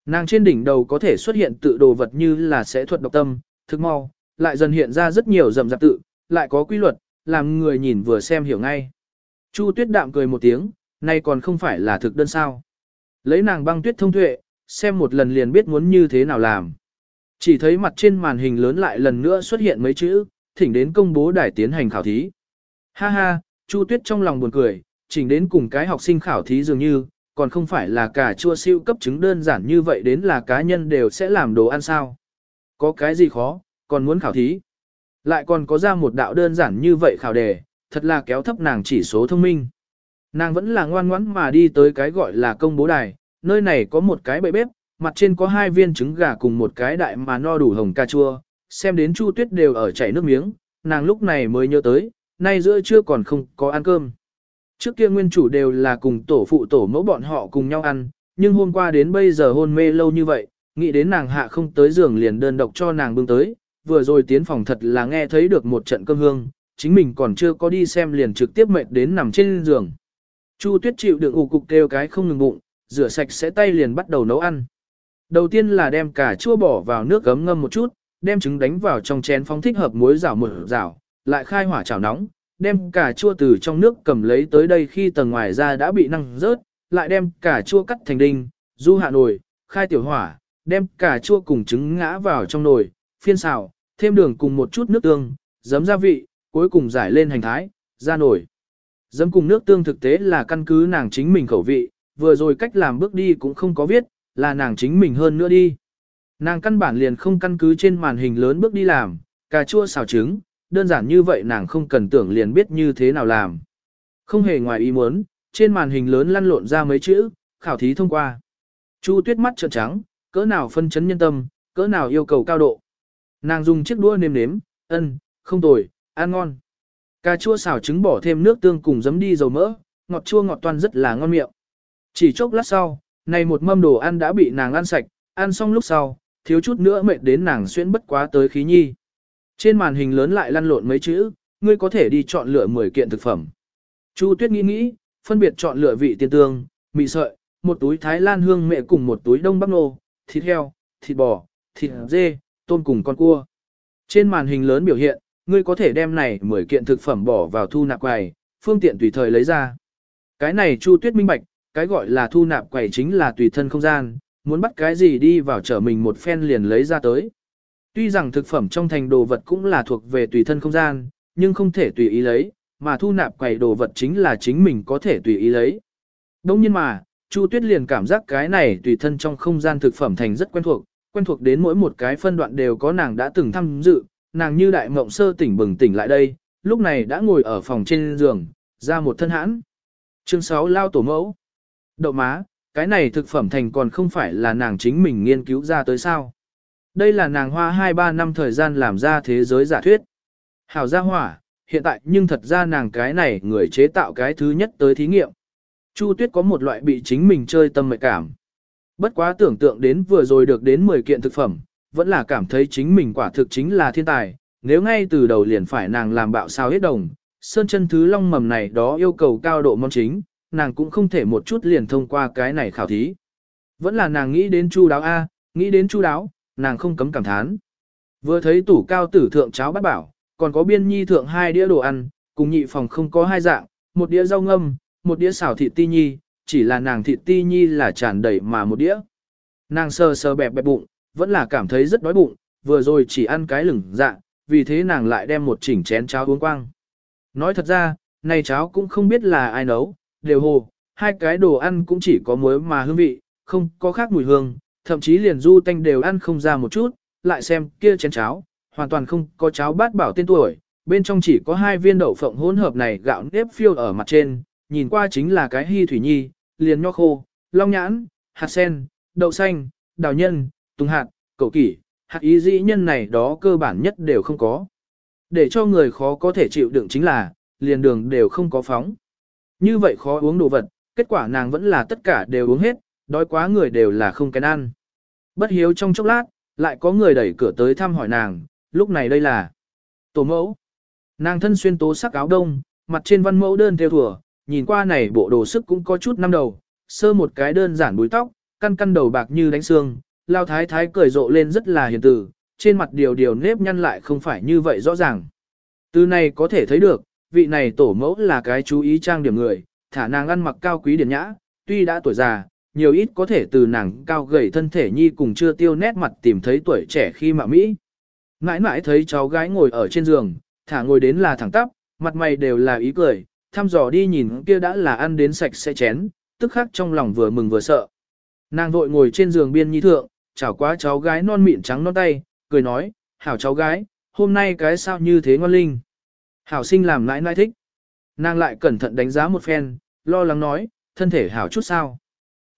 Nàng trên đỉnh đầu có thể xuất hiện tự đồ vật như là sẽ thuật độc tâm, thực mau, lại dần hiện ra rất nhiều rầm rạp tự, lại có quy luật, làm người nhìn vừa xem hiểu ngay. Chu tuyết đạm cười một tiếng, nay còn không phải là thực đơn sao. Lấy nàng băng tuyết thông tuệ, xem một lần liền biết muốn như thế nào làm. Chỉ thấy mặt trên màn hình lớn lại lần nữa xuất hiện mấy chữ, thỉnh đến công bố đài tiến hành khảo thí. Ha ha, Chu Tuyết trong lòng buồn cười, chỉnh đến cùng cái học sinh khảo thí dường như, còn không phải là cả chua siêu cấp trứng đơn giản như vậy đến là cá nhân đều sẽ làm đồ ăn sao. Có cái gì khó, còn muốn khảo thí. Lại còn có ra một đạo đơn giản như vậy khảo đề, thật là kéo thấp nàng chỉ số thông minh. Nàng vẫn là ngoan ngoãn mà đi tới cái gọi là công bố đài, nơi này có một cái bậy bếp, mặt trên có hai viên trứng gà cùng một cái đại mà no đủ hồng cà chua, xem đến Chu Tuyết đều ở chảy nước miếng, nàng lúc này mới nhớ tới, nay giữa trưa còn không có ăn cơm. Trước kia nguyên chủ đều là cùng tổ phụ tổ mẫu bọn họ cùng nhau ăn, nhưng hôm qua đến bây giờ hôn mê lâu như vậy, nghĩ đến nàng hạ không tới giường liền đơn độc cho nàng bưng tới, vừa rồi tiến phòng thật là nghe thấy được một trận cơm hương, chính mình còn chưa có đi xem liền trực tiếp mệt đến nằm trên giường. Chu Tuyết chịu đựng ủ cục kêu cái không ngừng bụng, rửa sạch sẽ tay liền bắt đầu nấu ăn. Đầu tiên là đem cả chua bỏ vào nước gấm ngâm một chút, đem trứng đánh vào trong chén phóng thích hợp muối rảo mở rảo, lại khai hỏa chảo nóng, đem cả chua từ trong nước cầm lấy tới đây khi tầng ngoài ra đã bị năng rớt, lại đem cả chua cắt thành đinh, du hạ nồi, khai tiểu hỏa, đem cả chua cùng trứng ngã vào trong nồi, phiên xào, thêm đường cùng một chút nước tương, giấm gia vị, cuối cùng giải lên hành thái, ra nồi. Giấm cùng nước tương thực tế là căn cứ nàng chính mình khẩu vị, vừa rồi cách làm bước đi cũng không có viết, là nàng chính mình hơn nữa đi. Nàng căn bản liền không căn cứ trên màn hình lớn bước đi làm, cà chua xào trứng, đơn giản như vậy nàng không cần tưởng liền biết như thế nào làm. Không hề ngoài ý muốn, trên màn hình lớn lăn lộn ra mấy chữ, khảo thí thông qua. Chu tuyết mắt trợn trắng, cỡ nào phân chấn nhân tâm, cỡ nào yêu cầu cao độ. Nàng dùng chiếc đũa nêm nếm, ân, không tồi, ăn ngon. Cà chua xào trứng bỏ thêm nước tương cùng giấm đi dầu mỡ, ngọt chua ngọt toan rất là ngon miệng. Chỉ chốc lát sau, này một mâm đồ ăn đã bị nàng ăn sạch, ăn xong lúc sau, thiếu chút nữa mệt đến nàng xuyên bất quá tới khí nhi. Trên màn hình lớn lại lăn lộn mấy chữ, ngươi có thể đi chọn lựa 10 kiện thực phẩm. Chu Tuyết nghĩ nghĩ, phân biệt chọn lựa vị tiên tương, mì sợi, một túi Thái Lan hương mẹ cùng một túi đông bắc nô, thịt heo, thịt bò, thịt dê, tôm cùng con cua. Trên màn hình lớn biểu hiện, ngươi có thể đem này 10 kiện thực phẩm bỏ vào thu nạp quầy, phương tiện tùy thời lấy ra. Cái này Chu Tuyết minh bạch, cái gọi là thu nạp quầy chính là tùy thân không gian, muốn bắt cái gì đi vào chở mình một phen liền lấy ra tới. Tuy rằng thực phẩm trong thành đồ vật cũng là thuộc về tùy thân không gian, nhưng không thể tùy ý lấy, mà thu nạp quầy đồ vật chính là chính mình có thể tùy ý lấy. Đông nhiên mà, Chu Tuyết liền cảm giác cái này tùy thân trong không gian thực phẩm thành rất quen thuộc, quen thuộc đến mỗi một cái phân đoạn đều có nàng đã từng tham dự, nàng như đại mộng sơ tỉnh bừng tỉnh lại đây, lúc này đã ngồi ở phòng trên giường, ra một thân hãn. Chương 6 lao tổ mẫu. Đậu má, cái này thực phẩm thành còn không phải là nàng chính mình nghiên cứu ra tới sao. Đây là nàng hoa 2-3 năm thời gian làm ra thế giới giả thuyết. Hảo gia hỏa, hiện tại nhưng thật ra nàng cái này người chế tạo cái thứ nhất tới thí nghiệm. Chu Tuyết có một loại bị chính mình chơi tâm mệnh cảm. Bất quá tưởng tượng đến vừa rồi được đến 10 kiện thực phẩm, vẫn là cảm thấy chính mình quả thực chính là thiên tài, nếu ngay từ đầu liền phải nàng làm bạo sao hết đồng, sơn chân thứ long mầm này đó yêu cầu cao độ mong chính, nàng cũng không thể một chút liền thông qua cái này khảo thí. Vẫn là nàng nghĩ đến chu đáo A, nghĩ đến chu đáo, nàng không cấm cảm thán. Vừa thấy tủ cao tử thượng cháo bát bảo, còn có biên nhi thượng hai đĩa đồ ăn, cùng nhị phòng không có hai dạng, một đĩa rau ngâm, một đĩa xào thịt ti nhi, chỉ là nàng thịt ti nhi là tràn đầy mà một đĩa. Nàng sờ sờ bẹp bẹp bụng, vẫn là cảm thấy rất đói bụng, vừa rồi chỉ ăn cái lửng dạ, vì thế nàng lại đem một chỉnh chén cháo uống quang. Nói thật ra, này cháo cũng không biết là ai nấu, đều hồ, hai cái đồ ăn cũng chỉ có muối mà hương vị, không có khác mùi hương, thậm chí liền du tanh đều ăn không ra một chút, lại xem kia chén cháo, hoàn toàn không có cháo bát bảo tên tuổi, bên trong chỉ có hai viên đậu phộng hỗn hợp này gạo nếp phiêu ở mặt trên, nhìn qua chính là cái hy thủy nhi, liền nho khô, long nhãn, hạt sen, đậu xanh, đào nhân, tùng hạt, cầu kỷ, hạt ý dĩ nhân này đó cơ bản nhất đều không có. Để cho người khó có thể chịu đựng chính là, liền đường đều không có phóng. Như vậy khó uống đồ vật, kết quả nàng vẫn là tất cả đều uống hết, đói quá người đều là không kén ăn. Bất hiếu trong chốc lát, lại có người đẩy cửa tới thăm hỏi nàng, lúc này đây là tổ mẫu. Nàng thân xuyên tố sắc áo đông, mặt trên văn mẫu đơn theo thùa, nhìn qua này bộ đồ sức cũng có chút năm đầu, sơ một cái đơn giản búi tóc, căn căn đầu bạc như đánh xương, lao thái thái cười rộ lên rất là hiền từ, trên mặt điều điều nếp nhăn lại không phải như vậy rõ ràng. Từ này có thể thấy được, vị này tổ mẫu là cái chú ý trang điểm người, thả nàng ăn mặc cao quý điển nhã, tuy đã tuổi già, nhiều ít có thể từ nàng cao gầy thân thể nhi cùng chưa tiêu nét mặt tìm thấy tuổi trẻ khi mà Mỹ. Mãi mãi thấy cháu gái ngồi ở trên giường, thả ngồi đến là thẳng tắp, mặt mày đều là ý cười, thăm dò đi nhìn kia đã là ăn đến sạch sẽ chén, tức khắc trong lòng vừa mừng vừa sợ. Nàng vội ngồi trên giường biên nhi thượng, chào quá cháu gái non mịn trắng non tay, cười nói, hảo cháu gái, hôm nay cái sao như thế ngoan linh. Hảo sinh làm nãi nãi thích. Nàng lại cẩn thận đánh giá một phen, lo lắng nói, thân thể hảo chút sao.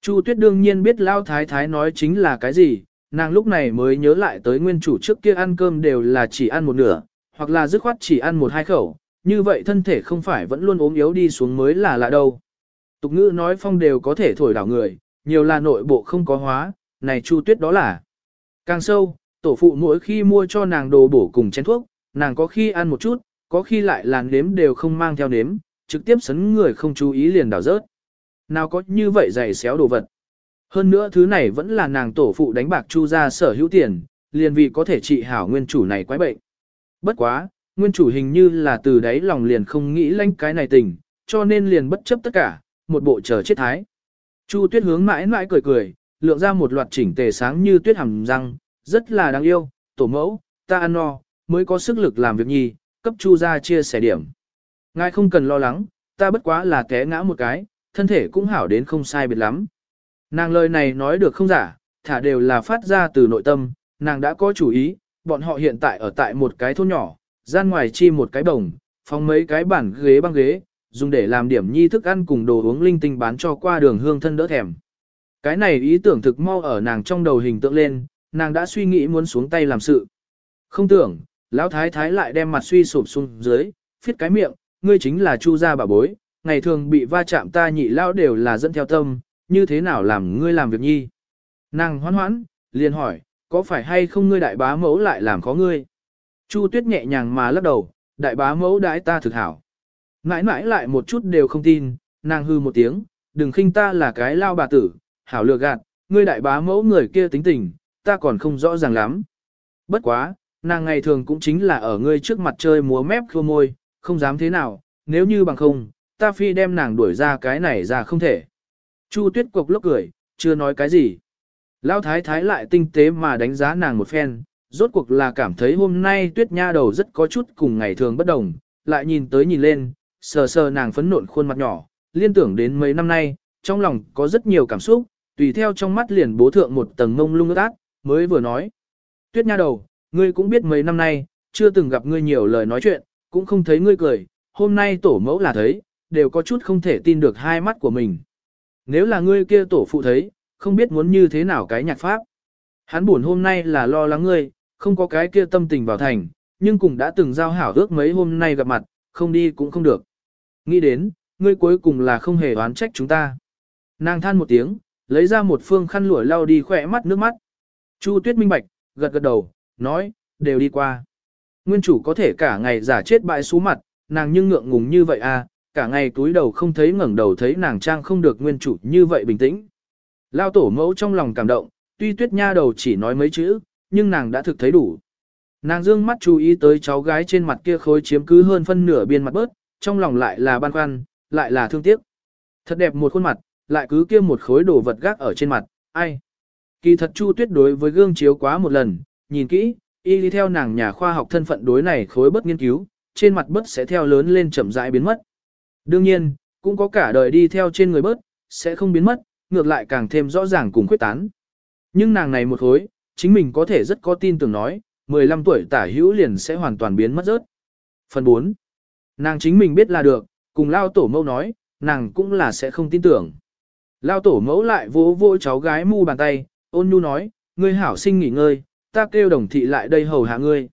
Chu tuyết đương nhiên biết lao thái thái nói chính là cái gì, nàng lúc này mới nhớ lại tới nguyên chủ trước kia ăn cơm đều là chỉ ăn một nửa, hoặc là dứt khoát chỉ ăn một hai khẩu, như vậy thân thể không phải vẫn luôn ốm yếu đi xuống mới là lạ đâu. Tục ngữ nói phong đều có thể thổi đảo người, nhiều là nội bộ không có hóa, này chu tuyết đó là. Càng sâu, tổ phụ mỗi khi mua cho nàng đồ bổ cùng chén thuốc, nàng có khi ăn một chút, có khi lại làn nếm đều không mang theo nếm, trực tiếp sấn người không chú ý liền đảo rớt. Nào có như vậy dày xéo đồ vật. Hơn nữa thứ này vẫn là nàng tổ phụ đánh bạc chu ra sở hữu tiền, liền vì có thể trị hảo nguyên chủ này quái bệnh. Bất quá, nguyên chủ hình như là từ đấy lòng liền không nghĩ lanh cái này tình, cho nên liền bất chấp tất cả, một bộ chờ chết thái. Chu tuyết hướng mãi mãi cười cười, lượng ra một loạt chỉnh tề sáng như tuyết hầm răng, rất là đáng yêu, tổ mẫu, ta ăn no, mới có sức lực làm việc nhi, cấp chu ra chia sẻ điểm. Ngài không cần lo lắng, ta bất quá là té ngã một cái, thân thể cũng hảo đến không sai biệt lắm. Nàng lời này nói được không giả, thả đều là phát ra từ nội tâm, nàng đã có chủ ý, bọn họ hiện tại ở tại một cái thôn nhỏ, gian ngoài chi một cái bồng, phóng mấy cái bản ghế băng ghế, dùng để làm điểm nhi thức ăn cùng đồ uống linh tinh bán cho qua đường hương thân đỡ thèm. Cái này ý tưởng thực mau ở nàng trong đầu hình tượng lên, nàng đã suy nghĩ muốn xuống tay làm sự. Không tưởng, lão thái thái lại đem mặt suy sụp xuống dưới, phiết cái miệng, ngươi chính là chu gia bà bối, ngày thường bị va chạm ta nhị lao đều là dẫn theo tâm, như thế nào làm ngươi làm việc nhi. Nàng hoan hoãn, liền hỏi, có phải hay không ngươi đại bá mẫu lại làm khó ngươi? Chu tuyết nhẹ nhàng mà lắc đầu, đại bá mẫu đãi ta thực hảo. Mãi mãi lại một chút đều không tin, nàng hư một tiếng, đừng khinh ta là cái lao bà tử, hảo lừa gạt, ngươi đại bá mẫu người kia tính tình, ta còn không rõ ràng lắm. Bất quá, nàng ngày thường cũng chính là ở ngươi trước mặt chơi múa mép khô môi, không dám thế nào, nếu như bằng không, ta phi đem nàng đuổi ra cái này ra không thể. Chu tuyết cục lốc cười, chưa nói cái gì. Lão thái thái lại tinh tế mà đánh giá nàng một phen, rốt cuộc là cảm thấy hôm nay tuyết nha đầu rất có chút cùng ngày thường bất đồng, lại nhìn tới nhìn lên, sờ sờ nàng phấn nộn khuôn mặt nhỏ, liên tưởng đến mấy năm nay, trong lòng có rất nhiều cảm xúc, tùy theo trong mắt liền bố thượng một tầng mông lung ước ác, mới vừa nói. Tuyết nha đầu, ngươi cũng biết mấy năm nay, chưa từng gặp ngươi nhiều lời nói chuyện, cũng không thấy ngươi cười, hôm nay tổ mẫu là thấy, đều có chút không thể tin được hai mắt của mình. Nếu là ngươi kia tổ phụ thấy, không biết muốn như thế nào cái nhạc pháp. Hắn buồn hôm nay là lo lắng ngươi, không có cái kia tâm tình vào thành, nhưng cũng đã từng giao hảo ước mấy hôm nay gặp mặt, không đi cũng không được. Nghĩ đến, ngươi cuối cùng là không hề oán trách chúng ta. Nàng than một tiếng, lấy ra một phương khăn lụa lau đi khỏe mắt nước mắt. Chu Tuyết minh bạch, gật gật đầu, nói, đều đi qua. Nguyên chủ có thể cả ngày giả chết bại xú mặt, nàng nhưng ngượng ngùng như vậy à, cả ngày túi đầu không thấy ngẩng đầu thấy nàng trang không được nguyên chủ như vậy bình tĩnh. Lao tổ mẫu trong lòng cảm động, tuy tuyết nha đầu chỉ nói mấy chữ, nhưng nàng đã thực thấy đủ. Nàng dương mắt chú ý tới cháu gái trên mặt kia khối chiếm cứ hơn phân nửa biên mặt bớt, trong lòng lại là băn khoăn, lại là thương tiếc. Thật đẹp một khuôn mặt, lại cứ kia một khối đồ vật gác ở trên mặt, ai. Kỳ thật Chu Tuyết đối với gương chiếu quá một lần, nhìn kỹ, y đi theo nàng nhà khoa học thân phận đối này khối bất nghiên cứu, trên mặt bớt sẽ theo lớn lên chậm rãi biến mất. Đương nhiên, cũng có cả đời đi theo trên người bớt, sẽ không biến mất, ngược lại càng thêm rõ ràng cùng khuyết tán. Nhưng nàng này một hối, chính mình có thể rất có tin tưởng nói, 15 tuổi tả hữu liền sẽ hoàn toàn biến mất rớt. Phần 4. Nàng chính mình biết là được, cùng lao tổ mẫu nói, nàng cũng là sẽ không tin tưởng. Lao tổ mẫu lại vỗ vỗ cháu gái mu bàn tay, ôn nhu nói, ngươi hảo sinh nghỉ ngơi, ta kêu đồng thị lại đây hầu hạ ngươi.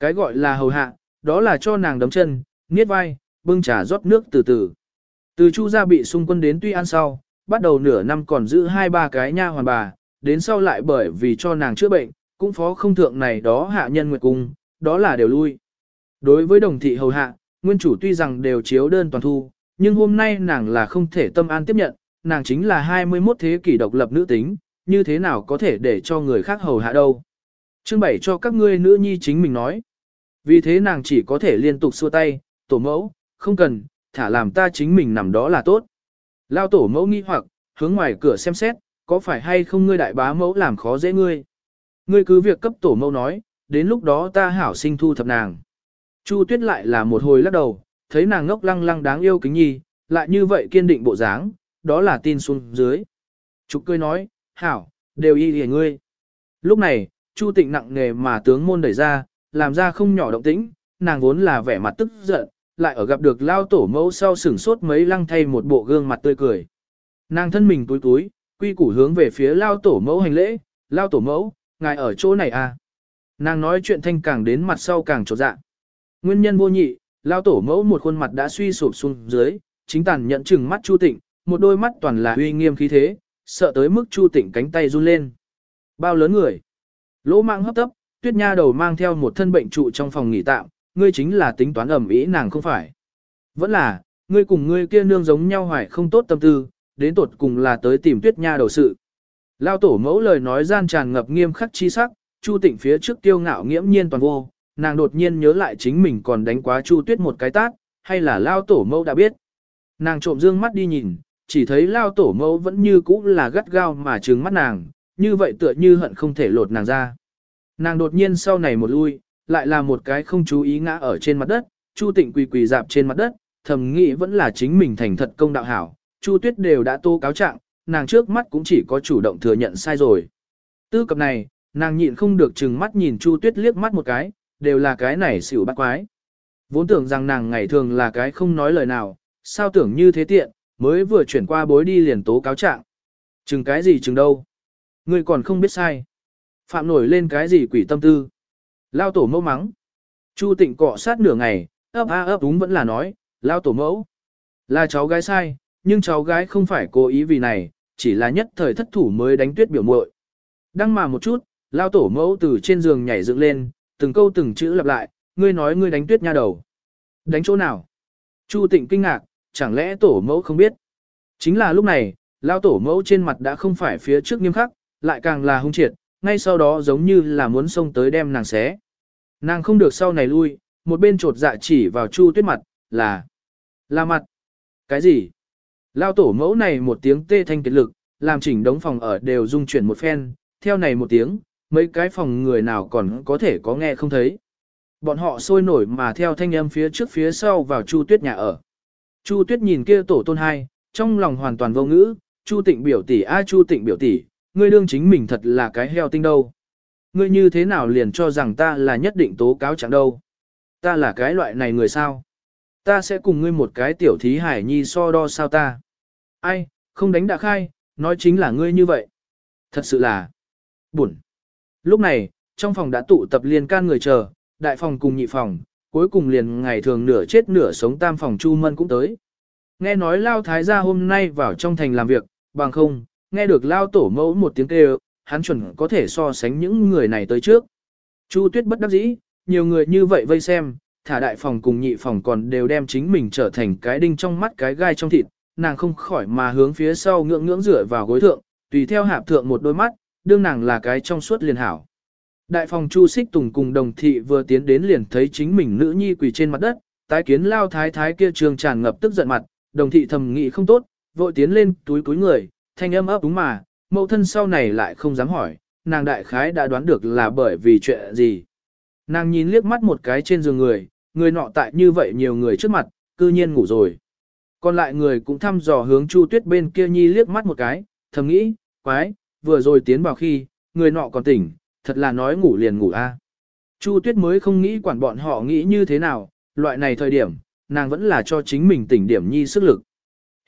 Cái gọi là hầu hạ, đó là cho nàng đấm chân, niết vai, bưng trà rót nước từ từ. Từ chu gia bị xung quân đến tuy an sau, bắt đầu nửa năm còn giữ hai ba cái nha hoàn bà, đến sau lại bởi vì cho nàng chữa bệnh, cũng phó không thượng này đó hạ nhân nguyệt cung, đó là đều lui. Đối với đồng thị hầu hạ, nguyên chủ tuy rằng đều chiếu đơn toàn thu, nhưng hôm nay nàng là không thể tâm an tiếp nhận, nàng chính là 21 thế kỷ độc lập nữ tính, như thế nào có thể để cho người khác hầu hạ đâu. Chương 7 cho các ngươi nữ nhi chính mình nói. Vì thế nàng chỉ có thể liên tục xua tay, tổ mẫu, không cần, thả làm ta chính mình nằm đó là tốt. Lao tổ mẫu nghi hoặc, hướng ngoài cửa xem xét, có phải hay không ngươi đại bá mẫu làm khó dễ ngươi. Ngươi cứ việc cấp tổ mẫu nói, đến lúc đó ta hảo sinh thu thập nàng. Chu tuyết lại là một hồi lắc đầu, thấy nàng ngốc lăng lăng đáng yêu kính nhi, lại như vậy kiên định bộ dáng, đó là tin xuống dưới. Trục cười nói, hảo, đều y hề ngươi. Lúc này, Chu tịnh nặng nghề mà tướng môn đẩy ra, làm ra không nhỏ động tĩnh, nàng vốn là vẻ mặt tức giận, lại ở gặp được lao tổ mẫu sau sửng sốt mấy lăng thay một bộ gương mặt tươi cười. Nàng thân mình túi túi, quy củ hướng về phía lao tổ mẫu hành lễ, lao tổ mẫu, ngài ở chỗ này à. Nàng nói chuyện thanh càng đến mặt sau càng trột dạ. Nguyên nhân vô nhị, lao tổ mẫu một khuôn mặt đã suy sụp xuống dưới, chính tàn nhận chừng mắt Chu Tịnh, một đôi mắt toàn là uy nghiêm khí thế, sợ tới mức Chu Tịnh cánh tay run lên. Bao lớn người? Lỗ mạng hấp tấp, tuyết nha đầu mang theo một thân bệnh trụ trong phòng nghỉ tạm, ngươi chính là tính toán ẩm ý nàng không phải. Vẫn là, ngươi cùng ngươi kia nương giống nhau hoài không tốt tâm tư, đến tột cùng là tới tìm tuyết nha đầu sự. Lao tổ mẫu lời nói gian tràn ngập nghiêm khắc chi sắc, Chu Tịnh phía trước tiêu ngạo nghiễm nhiên toàn vô, nàng đột nhiên nhớ lại chính mình còn đánh quá Chu Tuyết một cái tát, hay là Lao tổ mẫu đã biết. Nàng trộm dương mắt đi nhìn, chỉ thấy Lao tổ mẫu vẫn như cũ là gắt gao mà trừng mắt nàng, như vậy tựa như hận không thể lột nàng ra. Nàng đột nhiên sau này một lui, lại là một cái không chú ý ngã ở trên mặt đất, Chu Tịnh quỳ quỳ dạp trên mặt đất, thầm nghĩ vẫn là chính mình thành thật công đạo hảo, Chu Tuyết đều đã tô cáo trạng, nàng trước mắt cũng chỉ có chủ động thừa nhận sai rồi. Tư cập này, nàng nhịn không được chừng mắt nhìn Chu Tuyết liếc mắt một cái, đều là cái này xỉu bắt quái. Vốn tưởng rằng nàng ngày thường là cái không nói lời nào, sao tưởng như thế tiện, mới vừa chuyển qua bối đi liền tố cáo trạng. Chừng cái gì chừng đâu. Ngươi còn không biết sai. Phạm nổi lên cái gì quỷ tâm tư. Lao tổ mẫu mắng. Chu tịnh cọ sát nửa ngày, ấp a ấp đúng vẫn là nói, lao tổ mẫu. Là cháu gái sai, nhưng cháu gái không phải cố ý vì này, chỉ là nhất thời thất thủ mới đánh tuyết biểu muội. Đăng mà một chút, lao tổ mẫu từ trên giường nhảy dựng lên, từng câu từng chữ lặp lại, ngươi nói ngươi đánh tuyết nha đầu. Đánh chỗ nào? Chu tịnh kinh ngạc, chẳng lẽ tổ mẫu không biết? Chính là lúc này, lao tổ mẫu trên mặt đã không phải phía trước nghiêm khắc, lại càng là hung triệt, ngay sau đó giống như là muốn xông tới đem nàng xé. Nàng không được sau này lui, một bên trột dạ chỉ vào chu tuyết mặt, là, là mặt. Cái gì? Lao tổ mẫu này một tiếng tê thanh kết lực, làm chỉnh đống phòng ở đều dung chuyển một phen, theo này một tiếng, mấy cái phòng người nào còn có thể có nghe không thấy. Bọn họ sôi nổi mà theo thanh âm phía trước phía sau vào Chu Tuyết nhà ở. Chu Tuyết nhìn kia tổ tôn hai, trong lòng hoàn toàn vô ngữ, Chu Tịnh biểu tỷ a Chu Tịnh biểu tỷ, ngươi đương chính mình thật là cái heo tinh đâu. Ngươi như thế nào liền cho rằng ta là nhất định tố cáo chẳng đâu. Ta là cái loại này người sao? ta sẽ cùng ngươi một cái tiểu thí hải nhi so đo sao ta. Ai, không đánh đã khai, nói chính là ngươi như vậy. Thật sự là buồn. Lúc này, trong phòng đã tụ tập liên can người chờ, đại phòng cùng nhị phòng, cuối cùng liền ngày thường nửa chết nửa sống tam phòng Chu Mân cũng tới. Nghe nói Lao Thái gia hôm nay vào trong thành làm việc, bằng không, nghe được Lao Tổ mẫu một tiếng kêu, hắn chuẩn có thể so sánh những người này tới trước. Chu Tuyết bất đắc dĩ, nhiều người như vậy vây xem, thả đại phòng cùng nhị phòng còn đều đem chính mình trở thành cái đinh trong mắt cái gai trong thịt, nàng không khỏi mà hướng phía sau ngưỡng ngưỡng rửa vào gối thượng, tùy theo hạp thượng một đôi mắt, đương nàng là cái trong suốt liền hảo. Đại phòng Chu Xích Tùng cùng đồng thị vừa tiến đến liền thấy chính mình nữ nhi quỳ trên mặt đất, tái kiến lao thái thái kia trường tràn ngập tức giận mặt, đồng thị thầm nghĩ không tốt, vội tiến lên túi túi người, thanh âm ấp đúng mà, mẫu thân sau này lại không dám hỏi, nàng đại khái đã đoán được là bởi vì chuyện gì. Nàng nhìn liếc mắt một cái trên giường người, người nọ tại như vậy nhiều người trước mặt, cư nhiên ngủ rồi. Còn lại người cũng thăm dò hướng Chu Tuyết bên kia nhi liếc mắt một cái, thầm nghĩ, quái, vừa rồi tiến vào khi, người nọ còn tỉnh, thật là nói ngủ liền ngủ a. Chu Tuyết mới không nghĩ quản bọn họ nghĩ như thế nào, loại này thời điểm, nàng vẫn là cho chính mình tỉnh điểm nhi sức lực.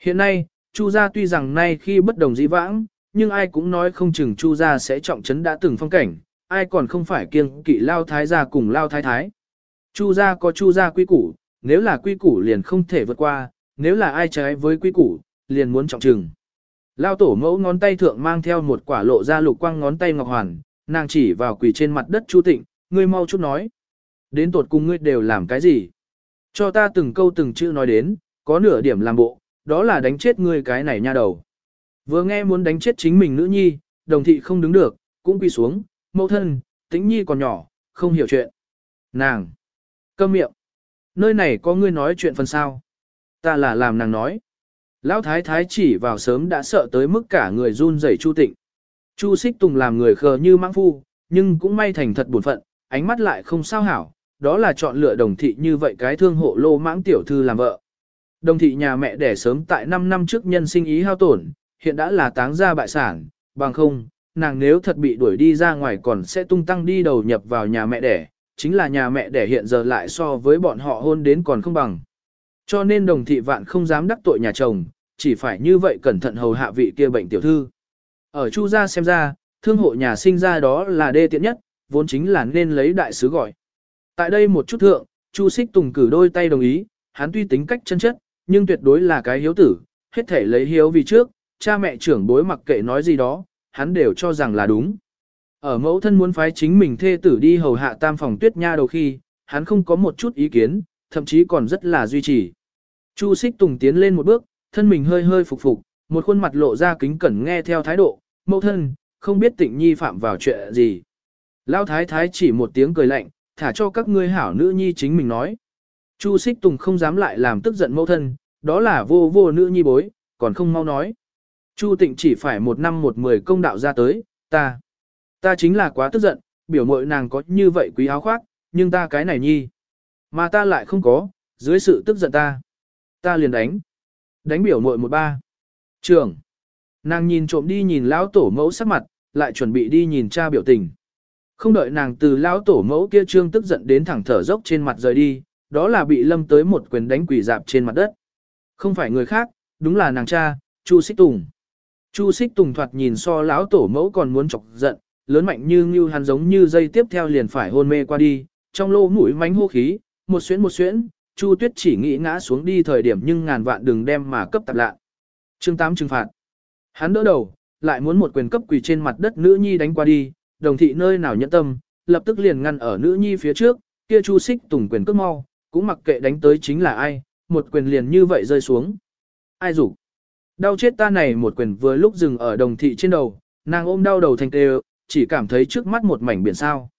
Hiện nay, Chu gia tuy rằng nay khi bất đồng dĩ vãng, nhưng ai cũng nói không chừng Chu gia sẽ trọng trấn đã từng phong cảnh, ai còn không phải kiêng kỵ lao thái gia cùng lao thái thái. Chu gia có chu gia quy củ, nếu là quy củ liền không thể vượt qua, nếu là ai trái với quy củ, liền muốn trọng trừng. Lao tổ mẫu ngón tay thượng mang theo một quả lộ ra lục quang ngón tay ngọc hoàn, nàng chỉ vào quỳ trên mặt đất Chu Tịnh, ngươi mau chút nói. Đến tột cùng ngươi đều làm cái gì? Cho ta từng câu từng chữ nói đến, có nửa điểm làm bộ, đó là đánh chết ngươi cái này nha đầu. Vừa nghe muốn đánh chết chính mình nữ nhi, đồng thị không đứng được, cũng quỳ xuống, mẫu thân, tĩnh nhi còn nhỏ, không hiểu chuyện. Nàng! Câm miệng! Nơi này có ngươi nói chuyện phần sao? Ta là làm nàng nói. Lão thái thái chỉ vào sớm đã sợ tới mức cả người run rẩy Chu Tịnh. Chu Xích Tùng làm người khờ như mãng phu, nhưng cũng may thành thật buồn phận, ánh mắt lại không sao hảo, đó là chọn lựa đồng thị như vậy cái thương hộ lô mãng tiểu thư làm vợ. Đồng thị nhà mẹ đẻ sớm tại 5 năm trước nhân sinh ý hao tổn, hiện đã là táng gia bại sản, bằng không, nàng nếu thật bị đuổi đi ra ngoài còn sẽ tung tăng đi đầu nhập vào nhà mẹ đẻ, chính là nhà mẹ đẻ hiện giờ lại so với bọn họ hôn đến còn không bằng. Cho nên đồng thị vạn không dám đắc tội nhà chồng, chỉ phải như vậy cẩn thận hầu hạ vị kia bệnh tiểu thư. Ở Chu gia xem ra, thương hộ nhà sinh ra đó là đê tiện nhất, vốn chính là nên lấy đại sứ gọi. Tại đây một chút thượng, Chu Xích Tùng cử đôi tay đồng ý, hắn tuy tính cách chân chất, nhưng tuyệt đối là cái hiếu tử, hết thể lấy hiếu vì trước, cha mẹ trưởng bối mặc kệ nói gì đó, hắn đều cho rằng là đúng. Ở mẫu thân muốn phái chính mình thê tử đi hầu hạ tam phòng tuyết nha đầu khi, hắn không có một chút ý kiến, thậm chí còn rất là duy trì. Chu Xích Tùng tiến lên một bước, thân mình hơi hơi phục phục, một khuôn mặt lộ ra kính cẩn nghe theo thái độ, mẫu thân, không biết tịnh nhi phạm vào chuyện gì. Lão thái thái chỉ một tiếng cười lạnh, thả cho các ngươi hảo nữ nhi chính mình nói. Chu Sích Tùng không dám lại làm tức giận mẫu thân, đó là vô vô nữ nhi bối, còn không mau nói. Chu Tịnh chỉ phải một năm một mười công đạo ra tới, ta. Ta chính là quá tức giận, biểu mội nàng có như vậy quý áo khoác, nhưng ta cái này nhi. Mà ta lại không có, dưới sự tức giận ta. Ta liền đánh. Đánh biểu mội một ba. Trường. Nàng nhìn trộm đi nhìn lão tổ mẫu sắc mặt, lại chuẩn bị đi nhìn cha biểu tình. Không đợi nàng từ lão tổ mẫu kia trương tức giận đến thẳng thở dốc trên mặt rời đi, đó là bị lâm tới một quyền đánh quỷ dạp trên mặt đất. Không phải người khác, đúng là nàng cha, Chu Xích Tùng. Chu Xích Tùng thoạt nhìn so lão tổ mẫu còn muốn chọc giận, lớn mạnh như như hắn giống như dây tiếp theo liền phải hôn mê qua đi, trong lô mũi mánh hô khí, một xuyến một xuyến, Chu Tuyết chỉ nghĩ ngã xuống đi thời điểm nhưng ngàn vạn đừng đem mà cấp tạp lạ. Chương 8 trừng phạt. Hắn đỡ đầu, lại muốn một quyền cấp quỳ trên mặt đất nữ nhi đánh qua đi, đồng thị nơi nào nhẫn tâm, lập tức liền ngăn ở nữ nhi phía trước, kia Chu Xích Tùng quyền cước mau, cũng mặc kệ đánh tới chính là ai, một quyền liền như vậy rơi xuống. Ai rủ? Đau chết ta này một quyền vừa lúc dừng ở đồng thị trên đầu, nàng ôm đau đầu thành tê, chỉ cảm thấy trước mắt một mảnh biển sao.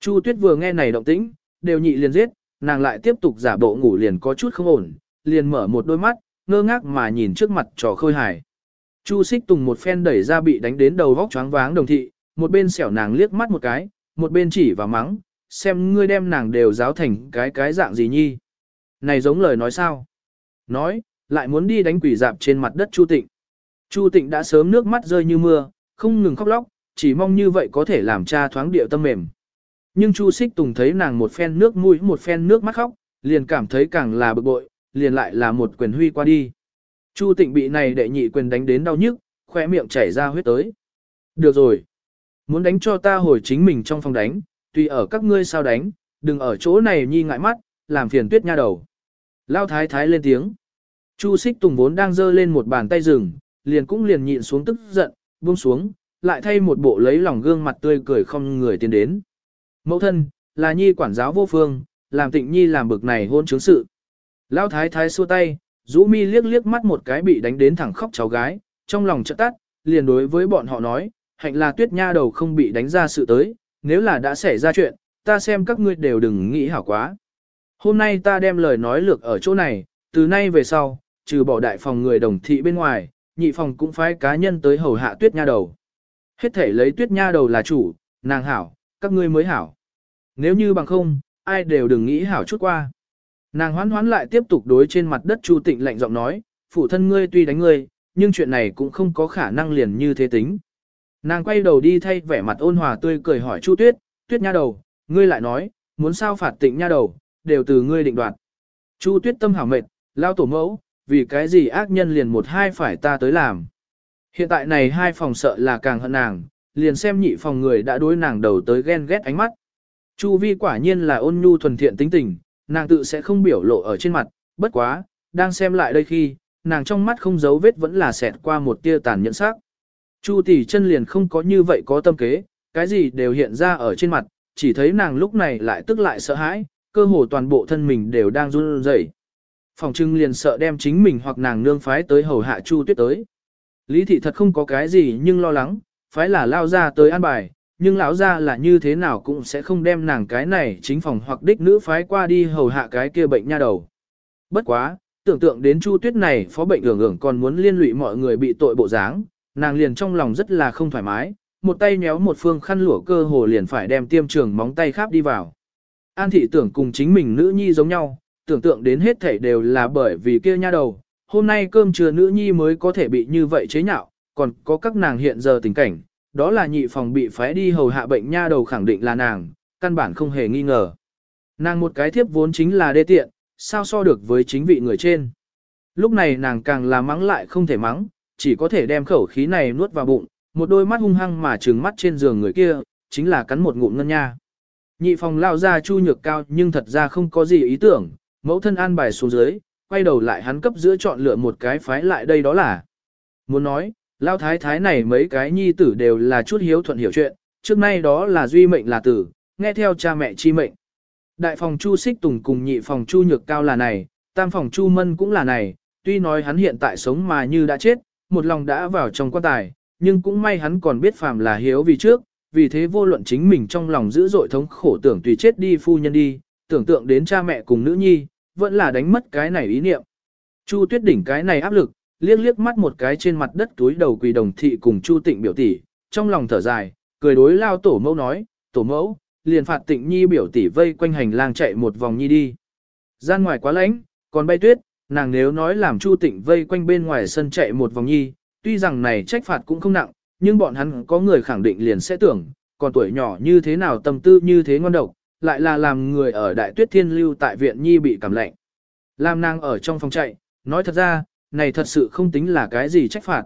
Chu Tuyết vừa nghe này động tĩnh, đều nhị liền giết, nàng lại tiếp tục giả bộ ngủ liền có chút không ổn, liền mở một đôi mắt, ngơ ngác mà nhìn trước mặt trò khôi hài. Chu Xích Tùng một phen đẩy ra bị đánh đến đầu vóc choáng váng đồng thị, một bên xẻo nàng liếc mắt một cái, một bên chỉ vào mắng, xem ngươi đem nàng đều giáo thành cái cái dạng gì nhi. Này giống lời nói sao? Nói, lại muốn đi đánh quỷ dạp trên mặt đất Chu Tịnh. Chu Tịnh đã sớm nước mắt rơi như mưa, không ngừng khóc lóc, chỉ mong như vậy có thể làm cha thoáng điệu tâm mềm. Nhưng Chu Xích Tùng thấy nàng một phen nước mũi một phen nước mắt khóc, liền cảm thấy càng là bực bội, liền lại là một quyền huy qua đi. Chu tịnh bị này đệ nhị quyền đánh đến đau nhức, khỏe miệng chảy ra huyết tới. Được rồi. Muốn đánh cho ta hồi chính mình trong phòng đánh, tùy ở các ngươi sao đánh, đừng ở chỗ này nhi ngại mắt, làm phiền tuyết nha đầu. Lao thái thái lên tiếng. Chu xích tùng vốn đang giơ lên một bàn tay rừng, liền cũng liền nhịn xuống tức giận, buông xuống, lại thay một bộ lấy lòng gương mặt tươi cười không người tiến đến. Mẫu thân, là nhi quản giáo vô phương, làm tịnh nhi làm bực này hôn chứng sự. Lao thái thái xua tay, rũ mi liếc liếc mắt một cái bị đánh đến thẳng khóc cháu gái, trong lòng chợt tắt, liền đối với bọn họ nói, hạnh là tuyết nha đầu không bị đánh ra sự tới, nếu là đã xảy ra chuyện, ta xem các ngươi đều đừng nghĩ hảo quá. Hôm nay ta đem lời nói lược ở chỗ này, từ nay về sau, trừ bỏ đại phòng người đồng thị bên ngoài, nhị phòng cũng phái cá nhân tới hầu hạ tuyết nha đầu. Hết thể lấy tuyết nha đầu là chủ, nàng hảo, các ngươi mới hảo. Nếu như bằng không, ai đều đừng nghĩ hảo chút qua. Nàng hoán hoán lại tiếp tục đối trên mặt đất Chu Tịnh lạnh giọng nói, phụ thân ngươi tuy đánh ngươi, nhưng chuyện này cũng không có khả năng liền như thế tính. Nàng quay đầu đi thay vẻ mặt ôn hòa tươi cười hỏi Chu Tuyết, Tuyết nha đầu, ngươi lại nói, muốn sao phạt tịnh nha đầu, đều từ ngươi định đoạt. Chu Tuyết tâm hảo mệt, lao tổ mẫu, vì cái gì ác nhân liền một hai phải ta tới làm. Hiện tại này hai phòng sợ là càng hận nàng, liền xem nhị phòng người đã đối nàng đầu tới ghen ghét ánh mắt. Chu vi quả nhiên là ôn nhu thuần thiện tính tình, nàng tự sẽ không biểu lộ ở trên mặt, bất quá, đang xem lại đây khi, nàng trong mắt không giấu vết vẫn là xẹt qua một tia tàn nhẫn sắc. Chu tỷ chân liền không có như vậy có tâm kế, cái gì đều hiện ra ở trên mặt, chỉ thấy nàng lúc này lại tức lại sợ hãi, cơ hồ toàn bộ thân mình đều đang run rẩy. Phòng trưng liền sợ đem chính mình hoặc nàng nương phái tới hầu hạ Chu Tuyết tới. Lý thị thật không có cái gì nhưng lo lắng, phái là lao ra tới an bài, nhưng lão ra là như thế nào cũng sẽ không đem nàng cái này chính phòng hoặc đích nữ phái qua đi hầu hạ cái kia bệnh nha đầu. Bất quá, tưởng tượng đến Chu Tuyết này phó bệnh ưởng ưởng còn muốn liên lụy mọi người bị tội bộ dáng, nàng liền trong lòng rất là không thoải mái, một tay nhéo một phương khăn lụa cơ hồ liền phải đem tiêm trường móng tay khắp đi vào. An thị tưởng cùng chính mình nữ nhi giống nhau, tưởng tượng đến hết thảy đều là bởi vì kia nha đầu, hôm nay cơm trưa nữ nhi mới có thể bị như vậy chế nhạo, còn có các nàng hiện giờ tình cảnh, đó là nhị phòng bị phái đi hầu hạ bệnh nha đầu khẳng định là nàng, căn bản không hề nghi ngờ. Nàng một cái thiếp vốn chính là đê tiện, sao so được với chính vị người trên. Lúc này nàng càng là mắng lại không thể mắng, chỉ có thể đem khẩu khí này nuốt vào bụng, một đôi mắt hung hăng mà trừng mắt trên giường người kia, chính là cắn một ngụm ngân nha. Nhị phòng lao ra chu nhược cao nhưng thật ra không có gì ý tưởng, mẫu thân an bài xuống dưới, quay đầu lại hắn cấp giữa chọn lựa một cái phái lại đây đó là. Muốn nói, lao thái thái này mấy cái nhi tử đều là chút hiếu thuận hiểu chuyện, trước nay đó là duy mệnh là tử, nghe theo cha mẹ chi mệnh. Đại phòng chu xích tùng cùng nhị phòng chu nhược cao là này, tam phòng chu mân cũng là này, tuy nói hắn hiện tại sống mà như đã chết, một lòng đã vào trong quan tài, nhưng cũng may hắn còn biết phàm là hiếu vì trước, vì thế vô luận chính mình trong lòng dữ dội thống khổ tưởng tùy chết đi phu nhân đi, tưởng tượng đến cha mẹ cùng nữ nhi, vẫn là đánh mất cái này ý niệm. Chu Tuyết đỉnh cái này áp lực, liếc liếc mắt một cái trên mặt đất túi đầu quỳ đồng thị cùng Chu Tịnh biểu tỷ, trong lòng thở dài, cười đối lao tổ mẫu nói, tổ mẫu, liền phạt Tịnh Nhi biểu tỷ vây quanh hành lang chạy một vòng nhi đi. Gian ngoài quá lạnh, còn bay tuyết, nàng nếu nói làm Chu Tịnh vây quanh bên ngoài sân chạy một vòng nhi, tuy rằng này trách phạt cũng không nặng, nhưng bọn hắn có người khẳng định liền sẽ tưởng, còn tuổi nhỏ như thế nào tâm tư như thế ngon độc, lại là làm người ở đại tuyết thiên lưu tại viện nhi bị cảm lạnh. Làm nàng ở trong phòng chạy, nói thật ra, này thật sự không tính là cái gì trách phạt.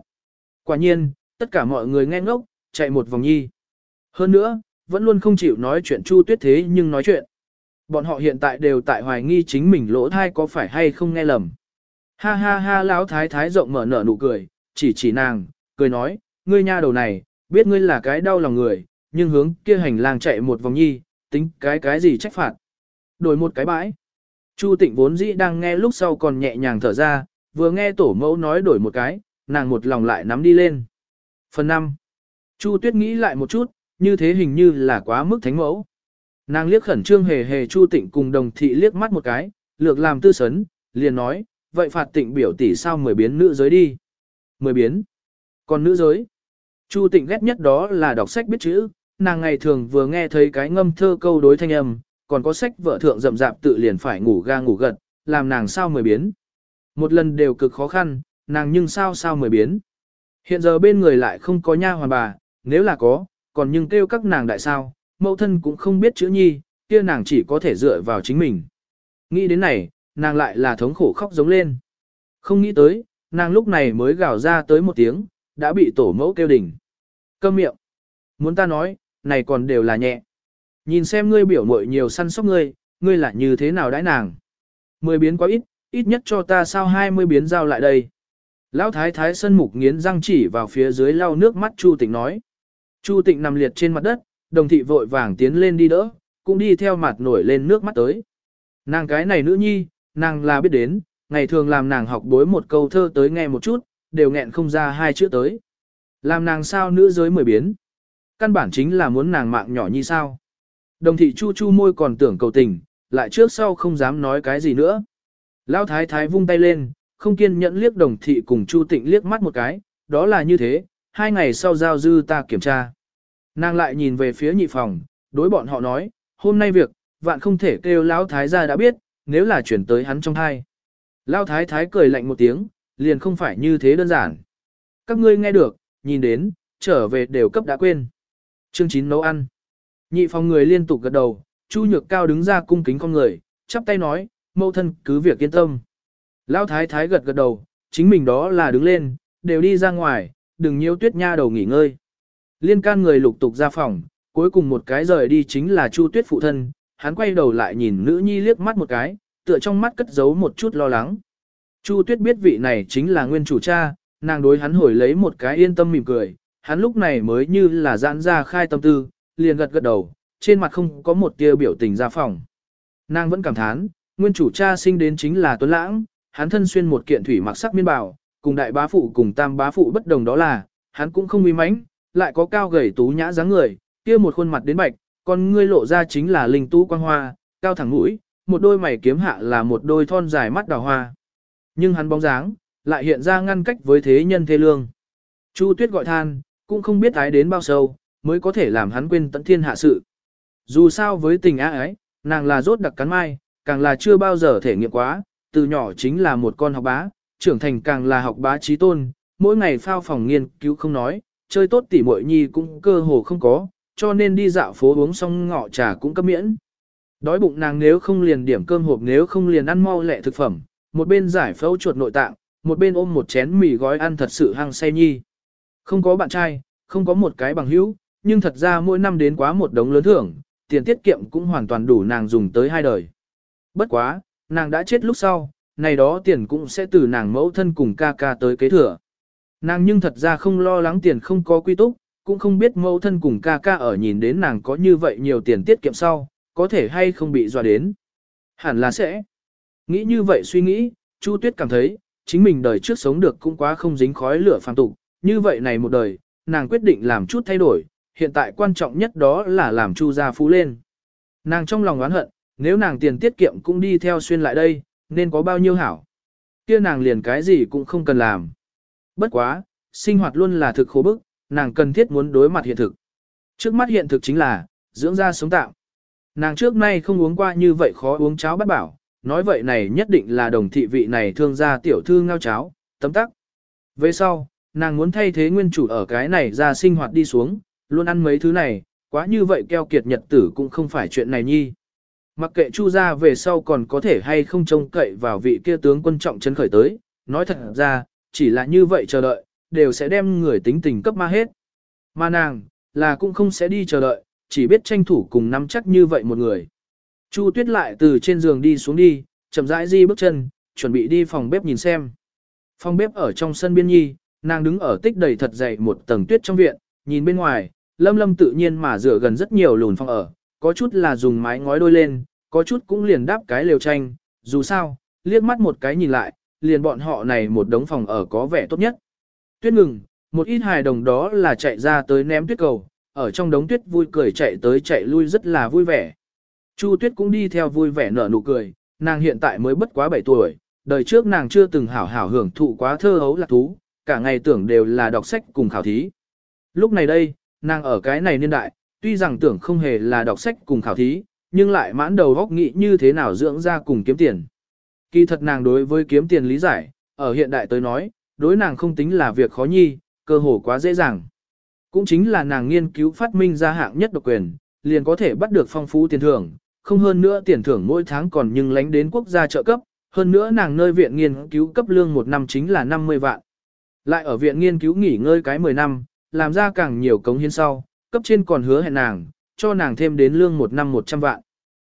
Quả nhiên, tất cả mọi người nghe ngốc, chạy một vòng nhi. Hơn nữa, vẫn luôn không chịu nói chuyện Chu Tuyết thế nhưng nói chuyện. Bọn họ hiện tại đều tại hoài nghi chính mình lỗ thai có phải hay không nghe lầm. Ha ha ha lão thái thái rộng mở nở nụ cười, chỉ chỉ nàng, cười nói, ngươi nha đầu này, biết ngươi là cái đau lòng người, nhưng hướng kia hành lang chạy một vòng nhi, tính cái cái gì trách phạt. Đổi một cái bãi. Chu tịnh vốn dĩ đang nghe lúc sau còn nhẹ nhàng thở ra, vừa nghe tổ mẫu nói đổi một cái, nàng một lòng lại nắm đi lên. Phần 5. Chu tuyết nghĩ lại một chút, như thế hình như là quá mức thánh mẫu. Nàng liếc khẩn trương hề hề Chu tịnh cùng đồng thị liếc mắt một cái, lược làm tư sấn, liền nói, vậy phạt tịnh biểu tỷ sao mười biến nữ giới đi. Mười biến. Còn nữ giới. Chu tịnh ghét nhất đó là đọc sách biết chữ, nàng ngày thường vừa nghe thấy cái ngâm thơ câu đối thanh âm, còn có sách vợ thượng rậm rạp tự liền phải ngủ ga ngủ gật, làm nàng sao mười biến. Một lần đều cực khó khăn, nàng nhưng sao sao mười biến. Hiện giờ bên người lại không có nha hoàn bà, nếu là có, còn nhưng kêu các nàng đại sao, mẫu thân cũng không biết chữ nhi, kia nàng chỉ có thể dựa vào chính mình. Nghĩ đến này, nàng lại là thống khổ khóc giống lên. Không nghĩ tới, nàng lúc này mới gào ra tới một tiếng, đã bị tổ mẫu kêu đỉnh. Câm miệng. Muốn ta nói, này còn đều là nhẹ. Nhìn xem ngươi biểu muội nhiều săn sóc ngươi, ngươi là như thế nào đãi nàng. Mười biến quá ít, ít nhất cho ta sao hai mươi biến giao lại đây. Lão thái thái sân mục nghiến răng chỉ vào phía dưới lau nước mắt Chu Tịnh nói. Chu Tịnh nằm liệt trên mặt đất, đồng thị vội vàng tiến lên đi đỡ, cũng đi theo mặt nổi lên nước mắt tới. Nàng cái này nữ nhi, nàng là biết đến, ngày thường làm nàng học bối một câu thơ tới nghe một chút, đều nghẹn không ra hai chữ tới. Làm nàng sao nữ giới mười biến. Căn bản chính là muốn nàng mạng nhỏ như sao. Đồng thị chu chu môi còn tưởng cầu tình, lại trước sau không dám nói cái gì nữa. Lão thái thái vung tay lên, không kiên nhẫn liếc đồng thị cùng chu tịnh liếc mắt một cái, đó là như thế, hai ngày sau giao dư ta kiểm tra. Nàng lại nhìn về phía nhị phòng, đối bọn họ nói, hôm nay việc, vạn không thể kêu lão thái gia đã biết, nếu là chuyển tới hắn trong hai. Lão thái thái cười lạnh một tiếng, liền không phải như thế đơn giản. Các ngươi nghe được, nhìn đến, trở về đều cấp đã quên. Chương 9 nấu ăn. Nhị phòng người liên tục gật đầu, Chu Nhược Cao đứng ra cung kính con người, chắp tay nói, mẫu thân cứ việc yên tâm. Lão thái thái gật gật đầu, chính mình đó là đứng lên, đều đi ra ngoài, đừng nhiễu tuyết nha đầu nghỉ ngơi. Liên can người lục tục ra phòng, cuối cùng một cái rời đi chính là Chu Tuyết phụ thân, hắn quay đầu lại nhìn nữ nhi liếc mắt một cái, tựa trong mắt cất giấu một chút lo lắng. Chu Tuyết biết vị này chính là nguyên chủ cha, nàng đối hắn hồi lấy một cái yên tâm mỉm cười, hắn lúc này mới như là giãn ra khai tâm tư, liền gật gật đầu, trên mặt không có một tia biểu tình ra phòng. Nàng vẫn cảm thán, nguyên chủ cha sinh đến chính là Tuấn Lãng, hắn thân xuyên một kiện thủy mặc sắc miên bào, cùng đại bá phụ cùng tam bá phụ bất đồng đó là, hắn cũng không uy mãnh, lại có cao gầy tú nhã dáng người, kia một khuôn mặt đến bạch, còn ngươi lộ ra chính là linh tú quang hoa, cao thẳng mũi, một đôi mày kiếm hạ là một đôi thon dài mắt đào hoa. Nhưng hắn bóng dáng, lại hiện ra ngăn cách với thế nhân thê lương. Chu Tuyết gọi than, cũng không biết ái đến bao sâu, mới có thể làm hắn quên tận thiên hạ sự. Dù sao với tình á ấy, nàng là rốt đặc cắn mai, càng là chưa bao giờ thể nghiệm quá, từ nhỏ chính là một con học bá, trưởng thành càng là học bá trí tôn, mỗi ngày phao phòng nghiên cứu không nói, chơi tốt tỉ muội nhi cũng cơ hồ không có, cho nên đi dạo phố uống xong ngọ trà cũng cấp miễn. Đói bụng nàng nếu không liền điểm cơm hộp nếu không liền ăn mau lẹ thực phẩm, một bên giải phẫu chuột nội tạng, một bên ôm một chén mì gói ăn thật sự hăng say nhi. Không có bạn trai, không có một cái bằng hữu, nhưng thật ra mỗi năm đến quá một đống lớn thưởng, tiền tiết kiệm cũng hoàn toàn đủ nàng dùng tới hai đời. Bất quá, nàng đã chết lúc sau, này đó tiền cũng sẽ từ nàng mẫu thân cùng ca ca tới kế thừa. Nàng nhưng thật ra không lo lắng tiền không có quy túc, cũng không biết mẫu thân cùng ca ca ở nhìn đến nàng có như vậy nhiều tiền tiết kiệm sau, có thể hay không bị dọa đến. Hẳn là sẽ. Nghĩ như vậy suy nghĩ, Chu Tuyết cảm thấy, chính mình đời trước sống được cũng quá không dính khói lửa phàm tục, như vậy này một đời, nàng quyết định làm chút thay đổi, hiện tại quan trọng nhất đó là làm Chu gia phú lên. Nàng trong lòng oán hận, nếu nàng tiền tiết kiệm cũng đi theo xuyên lại đây, nên có bao nhiêu hảo. Kia nàng liền cái gì cũng không cần làm. Bất quá, sinh hoạt luôn là thực khổ bức, nàng cần thiết muốn đối mặt hiện thực. Trước mắt hiện thực chính là, dưỡng ra sống tạm. Nàng trước nay không uống qua như vậy khó uống cháo bắt bảo, nói vậy này nhất định là đồng thị vị này thương gia tiểu thư ngao cháo, tấm tắc. Về sau, nàng muốn thay thế nguyên chủ ở cái này ra sinh hoạt đi xuống, luôn ăn mấy thứ này, quá như vậy keo kiệt nhật tử cũng không phải chuyện này nhi. Mặc kệ chu gia về sau còn có thể hay không trông cậy vào vị kia tướng quân trọng chân khởi tới, nói thật ra, chỉ là như vậy chờ đợi, đều sẽ đem người tính tình cấp ma hết. Mà nàng, là cũng không sẽ đi chờ đợi, chỉ biết tranh thủ cùng nắm chắc như vậy một người. Chu tuyết lại từ trên giường đi xuống đi, chậm rãi di bước chân, chuẩn bị đi phòng bếp nhìn xem. Phòng bếp ở trong sân biên nhi, nàng đứng ở tích đầy thật dày một tầng tuyết trong viện, nhìn bên ngoài, lâm lâm tự nhiên mà dựa gần rất nhiều lùn phòng ở, có chút là dùng mái ngói đôi lên, có chút cũng liền đáp cái lều tranh, dù sao, liếc mắt một cái nhìn lại, liền bọn họ này một đống phòng ở có vẻ tốt nhất. Tuyết ngừng, một ít hài đồng đó là chạy ra tới ném tuyết cầu, ở trong đống tuyết vui cười chạy tới chạy lui rất là vui vẻ. Chu Tuyết cũng đi theo vui vẻ nở nụ cười, nàng hiện tại mới bất quá 7 tuổi, đời trước nàng chưa từng hảo hảo hưởng thụ quá thơ hấu lạc thú, cả ngày tưởng đều là đọc sách cùng khảo thí. Lúc này đây, nàng ở cái này niên đại, tuy rằng tưởng không hề là đọc sách cùng khảo thí, nhưng lại mãn đầu góc nghĩ như thế nào dưỡng ra cùng kiếm tiền. Kỳ thật nàng đối với kiếm tiền lý giải, ở hiện đại tới nói, đối nàng không tính là việc khó nhi, cơ hồ quá dễ dàng. Cũng chính là nàng nghiên cứu phát minh ra hạng nhất độc quyền, liền có thể bắt được phong phú tiền thưởng, không hơn nữa tiền thưởng mỗi tháng còn nhưng lánh đến quốc gia trợ cấp, Hơn nữa nàng nơi viện nghiên cứu cấp lương một năm chính là 50 vạn. Lại ở viện nghiên cứu nghỉ ngơi cái 10 năm, làm ra càng nhiều cống hiến sau, cấp trên còn hứa hẹn nàng, cho nàng thêm đến lương một năm 100 vạn.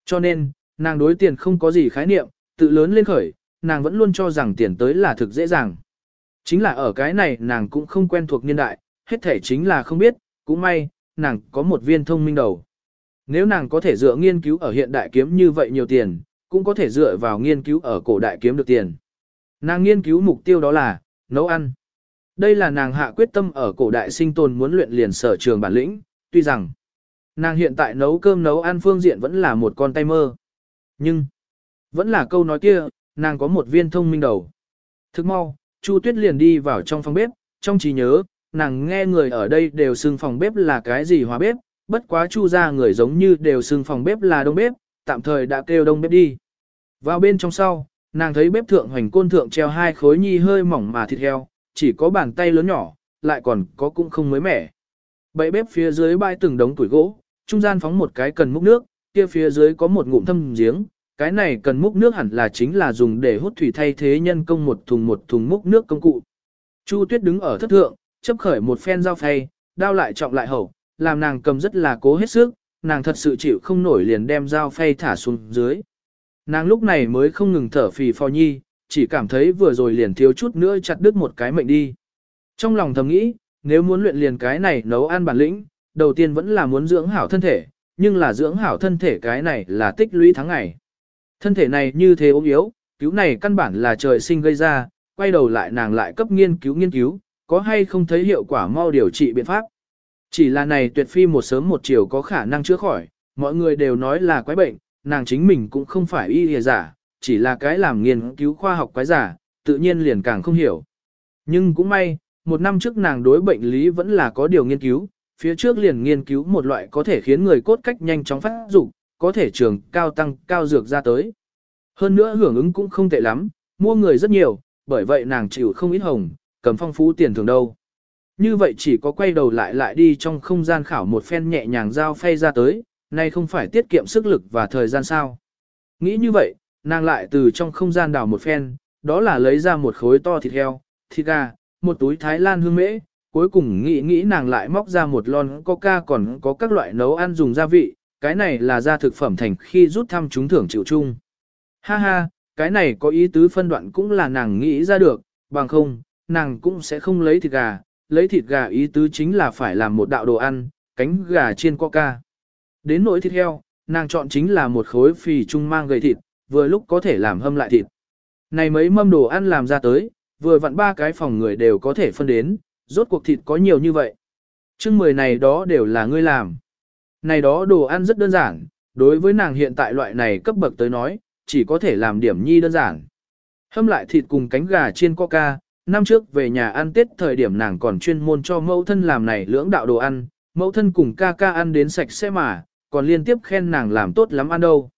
Cho nên, nàng đối tiền không có gì khái niệm, tự lớn lên khởi, nàng vẫn luôn cho rằng tiền tới là thực dễ dàng. Chính là ở cái này nàng cũng không quen thuộc niên đại, hết thể chính là không biết, cũng may, nàng có một viên thông minh đầu. Nếu nàng có thể dựa nghiên cứu ở hiện đại kiếm như vậy nhiều tiền, cũng có thể dựa vào nghiên cứu ở cổ đại kiếm được tiền. Nàng nghiên cứu mục tiêu đó là, nấu ăn. Đây là nàng hạ quyết tâm ở cổ đại sinh tồn muốn luyện liền sở trường bản lĩnh, tuy rằng nàng hiện tại nấu cơm nấu ăn phương diện vẫn là một con tay mơ. Nhưng, vẫn là câu nói kia, nàng có một viên thông minh đầu. Thức mau, Chu Tuyết liền đi vào trong phòng bếp, trong trí nhớ, nàng nghe người ở đây đều xưng phòng bếp là cái gì hóa bếp, bất quá Chu ra người giống như đều xưng phòng bếp là đông bếp, tạm thời đã kêu đông bếp đi. Vào bên trong sau, nàng thấy bếp thượng hoành côn thượng treo hai khối nhi hơi mỏng mà thịt heo, chỉ có bàn tay lớn nhỏ, lại còn có cũng không mới mẻ. Bậy bếp phía dưới bãi từng đống tuổi gỗ, trung gian phóng một cái cần múc nước, kia phía dưới có một ngụm thâm giếng, cái này cần múc nước hẳn là chính là dùng để hút thủy thay thế nhân công một thùng một thùng múc nước công cụ. Chu Tuyết đứng ở thất thượng, chấp khởi một phen dao phay, đao lại trọng lại hậu, làm nàng cầm rất là cố hết sức, nàng thật sự chịu không nổi liền đem dao phay thả xuống dưới. Nàng lúc này mới không ngừng thở phì phò nhi, chỉ cảm thấy vừa rồi liền thiếu chút nữa chặt đứt một cái mệnh đi. Trong lòng thầm nghĩ, nếu muốn luyện liền cái này nấu ăn bản lĩnh, đầu tiên vẫn là muốn dưỡng hảo thân thể, nhưng là dưỡng hảo thân thể cái này là tích lũy tháng ngày. Thân thể này như thế ốm yếu, cứu này căn bản là trời sinh gây ra, quay đầu lại nàng lại cấp nghiên cứu nghiên cứu, có hay không thấy hiệu quả mau điều trị biện pháp. Chỉ là này tuyệt phi một sớm một chiều có khả năng chữa khỏi, mọi người đều nói là quái bệnh, nàng chính mình cũng không phải y hề giả, chỉ là cái làm nghiên cứu khoa học quái giả, tự nhiên liền càng không hiểu. Nhưng cũng may, một năm trước nàng đối bệnh lý vẫn là có điều nghiên cứu, phía trước liền nghiên cứu một loại có thể khiến người cốt cách nhanh chóng phát dục, có thể trường cao tăng cao dược ra tới. Hơn nữa hưởng ứng cũng không tệ lắm, mua người rất nhiều, bởi vậy nàng chịu không ít hồng, cầm phong phú tiền thường đâu. Như vậy chỉ có quay đầu lại lại đi trong không gian khảo một phen nhẹ nhàng giao phay ra tới, nay không phải tiết kiệm sức lực và thời gian sao. Nghĩ như vậy, nàng lại từ trong không gian đào một phen, đó là lấy ra một khối to thịt heo, thịt gà, một túi Thái Lan hương mễ, cuối cùng nghĩ nghĩ nàng lại móc ra một lon coca còn có các loại nấu ăn dùng gia vị, cái này là ra thực phẩm thành khi rút thăm trúng thưởng chịu chung. Ha ha, cái này có ý tứ phân đoạn cũng là nàng nghĩ ra được, bằng không, nàng cũng sẽ không lấy thịt gà, lấy thịt gà ý tứ chính là phải làm một đạo đồ ăn, cánh gà chiên coca. Đến nỗi thịt heo, nàng chọn chính là một khối phì trung mang gầy thịt, vừa lúc có thể làm hâm lại thịt. Này mấy mâm đồ ăn làm ra tới, vừa vặn ba cái phòng người đều có thể phân đến, rốt cuộc thịt có nhiều như vậy. Chương mười này đó đều là ngươi làm. Này đó đồ ăn rất đơn giản, đối với nàng hiện tại loại này cấp bậc tới nói, chỉ có thể làm điểm nhi đơn giản. Hâm lại thịt cùng cánh gà chiên coca, năm trước về nhà ăn tết thời điểm nàng còn chuyên môn cho mẫu thân làm này lưỡng đạo đồ ăn, mẫu thân cùng ca ca ăn đến sạch sẽ mà, còn liên tiếp khen nàng làm tốt lắm ăn đâu.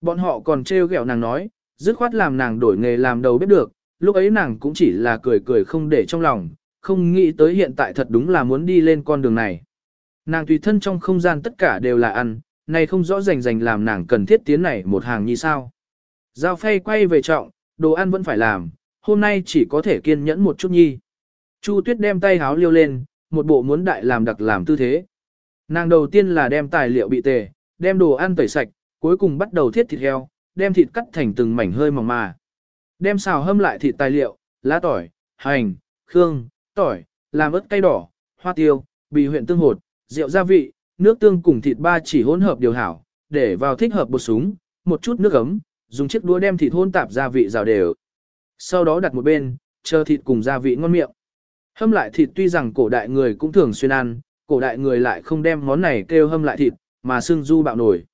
Bọn họ còn trêu ghẹo nàng nói, dứt khoát làm nàng đổi nghề làm đầu bếp được, lúc ấy nàng cũng chỉ là cười cười không để trong lòng, không nghĩ tới hiện tại thật đúng là muốn đi lên con đường này. Nàng tùy thân trong không gian tất cả đều là ăn, này không rõ rành rành làm nàng cần thiết tiến này một hàng như sao. Giao phay quay về trọng, đồ ăn vẫn phải làm, hôm nay chỉ có thể kiên nhẫn một chút nhi. Chu tuyết đem tay háo liêu lên, một bộ muốn đại làm đặc làm tư thế. Nàng đầu tiên là đem tài liệu bị tề, đem đồ ăn tẩy sạch, cuối cùng bắt đầu thiết thịt heo, đem thịt cắt thành từng mảnh hơi mỏng mà. Đem xào hâm lại thịt tài liệu, lá tỏi, hành, khương, tỏi, làm ớt cay đỏ, hoa tiêu, bì huyện tương hột, rượu gia vị, nước tương cùng thịt ba chỉ hỗn hợp điều hảo, để vào thích hợp bột súng, một chút nước ấm, dùng chiếc đũa đem thịt hỗn tạp gia vị rào đều. Sau đó đặt một bên, chờ thịt cùng gia vị ngon miệng. Hâm lại thịt tuy rằng cổ đại người cũng thường xuyên ăn, cổ đại người lại không đem món này kêu hâm lại thịt, mà xưng du bạo nổi.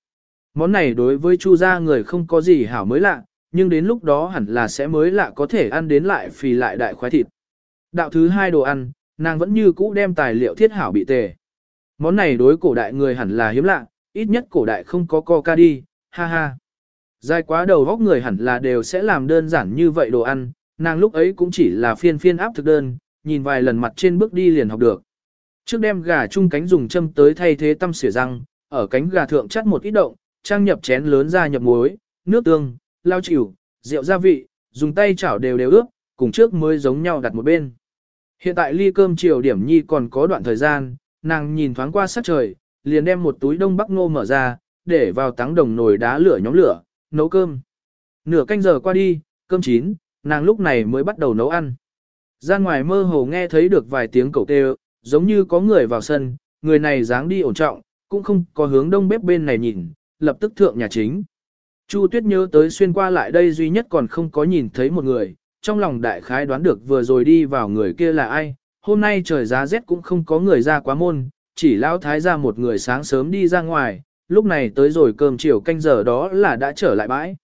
Món này đối với chu gia người không có gì hảo mới lạ, nhưng đến lúc đó hẳn là sẽ mới lạ có thể ăn đến lại phì lại đại khoái thịt. Đạo thứ hai đồ ăn, nàng vẫn như cũ đem tài liệu thiết hảo bị tề. Món này đối cổ đại người hẳn là hiếm lạ, ít nhất cổ đại không có coca đi, ha ha. Dài quá đầu góc người hẳn là đều sẽ làm đơn giản như vậy đồ ăn, nàng lúc ấy cũng chỉ là phiên phiên áp thực đơn, nhìn vài lần mặt trên bước đi liền học được. Trước đem gà chung cánh dùng châm tới thay thế tâm xỉa răng, ở cánh gà thượng chắt một ít động, trang nhập chén lớn ra nhập muối, nước tương, lao chịu, rượu gia vị, dùng tay chảo đều đều ướp, cùng trước mới giống nhau đặt một bên. Hiện tại ly cơm chiều điểm nhi còn có đoạn thời gian, nàng nhìn thoáng qua sát trời, liền đem một túi đông bắc ngô mở ra, để vào táng đồng nồi đá lửa nhóm lửa, nấu cơm. Nửa canh giờ qua đi, cơm chín, nàng lúc này mới bắt đầu nấu ăn. Ra ngoài mơ hồ nghe thấy được vài tiếng cầu kêu, giống như có người vào sân, người này dáng đi ổn trọng, cũng không có hướng đông bếp bên này nhìn, lập tức thượng nhà chính. Chu Tuyết nhớ tới xuyên qua lại đây duy nhất còn không có nhìn thấy một người, trong lòng đại khái đoán được vừa rồi đi vào người kia là ai, hôm nay trời giá rét cũng không có người ra quá môn, chỉ lão thái ra một người sáng sớm đi ra ngoài, lúc này tới rồi cơm chiều canh giờ đó là đã trở lại bãi.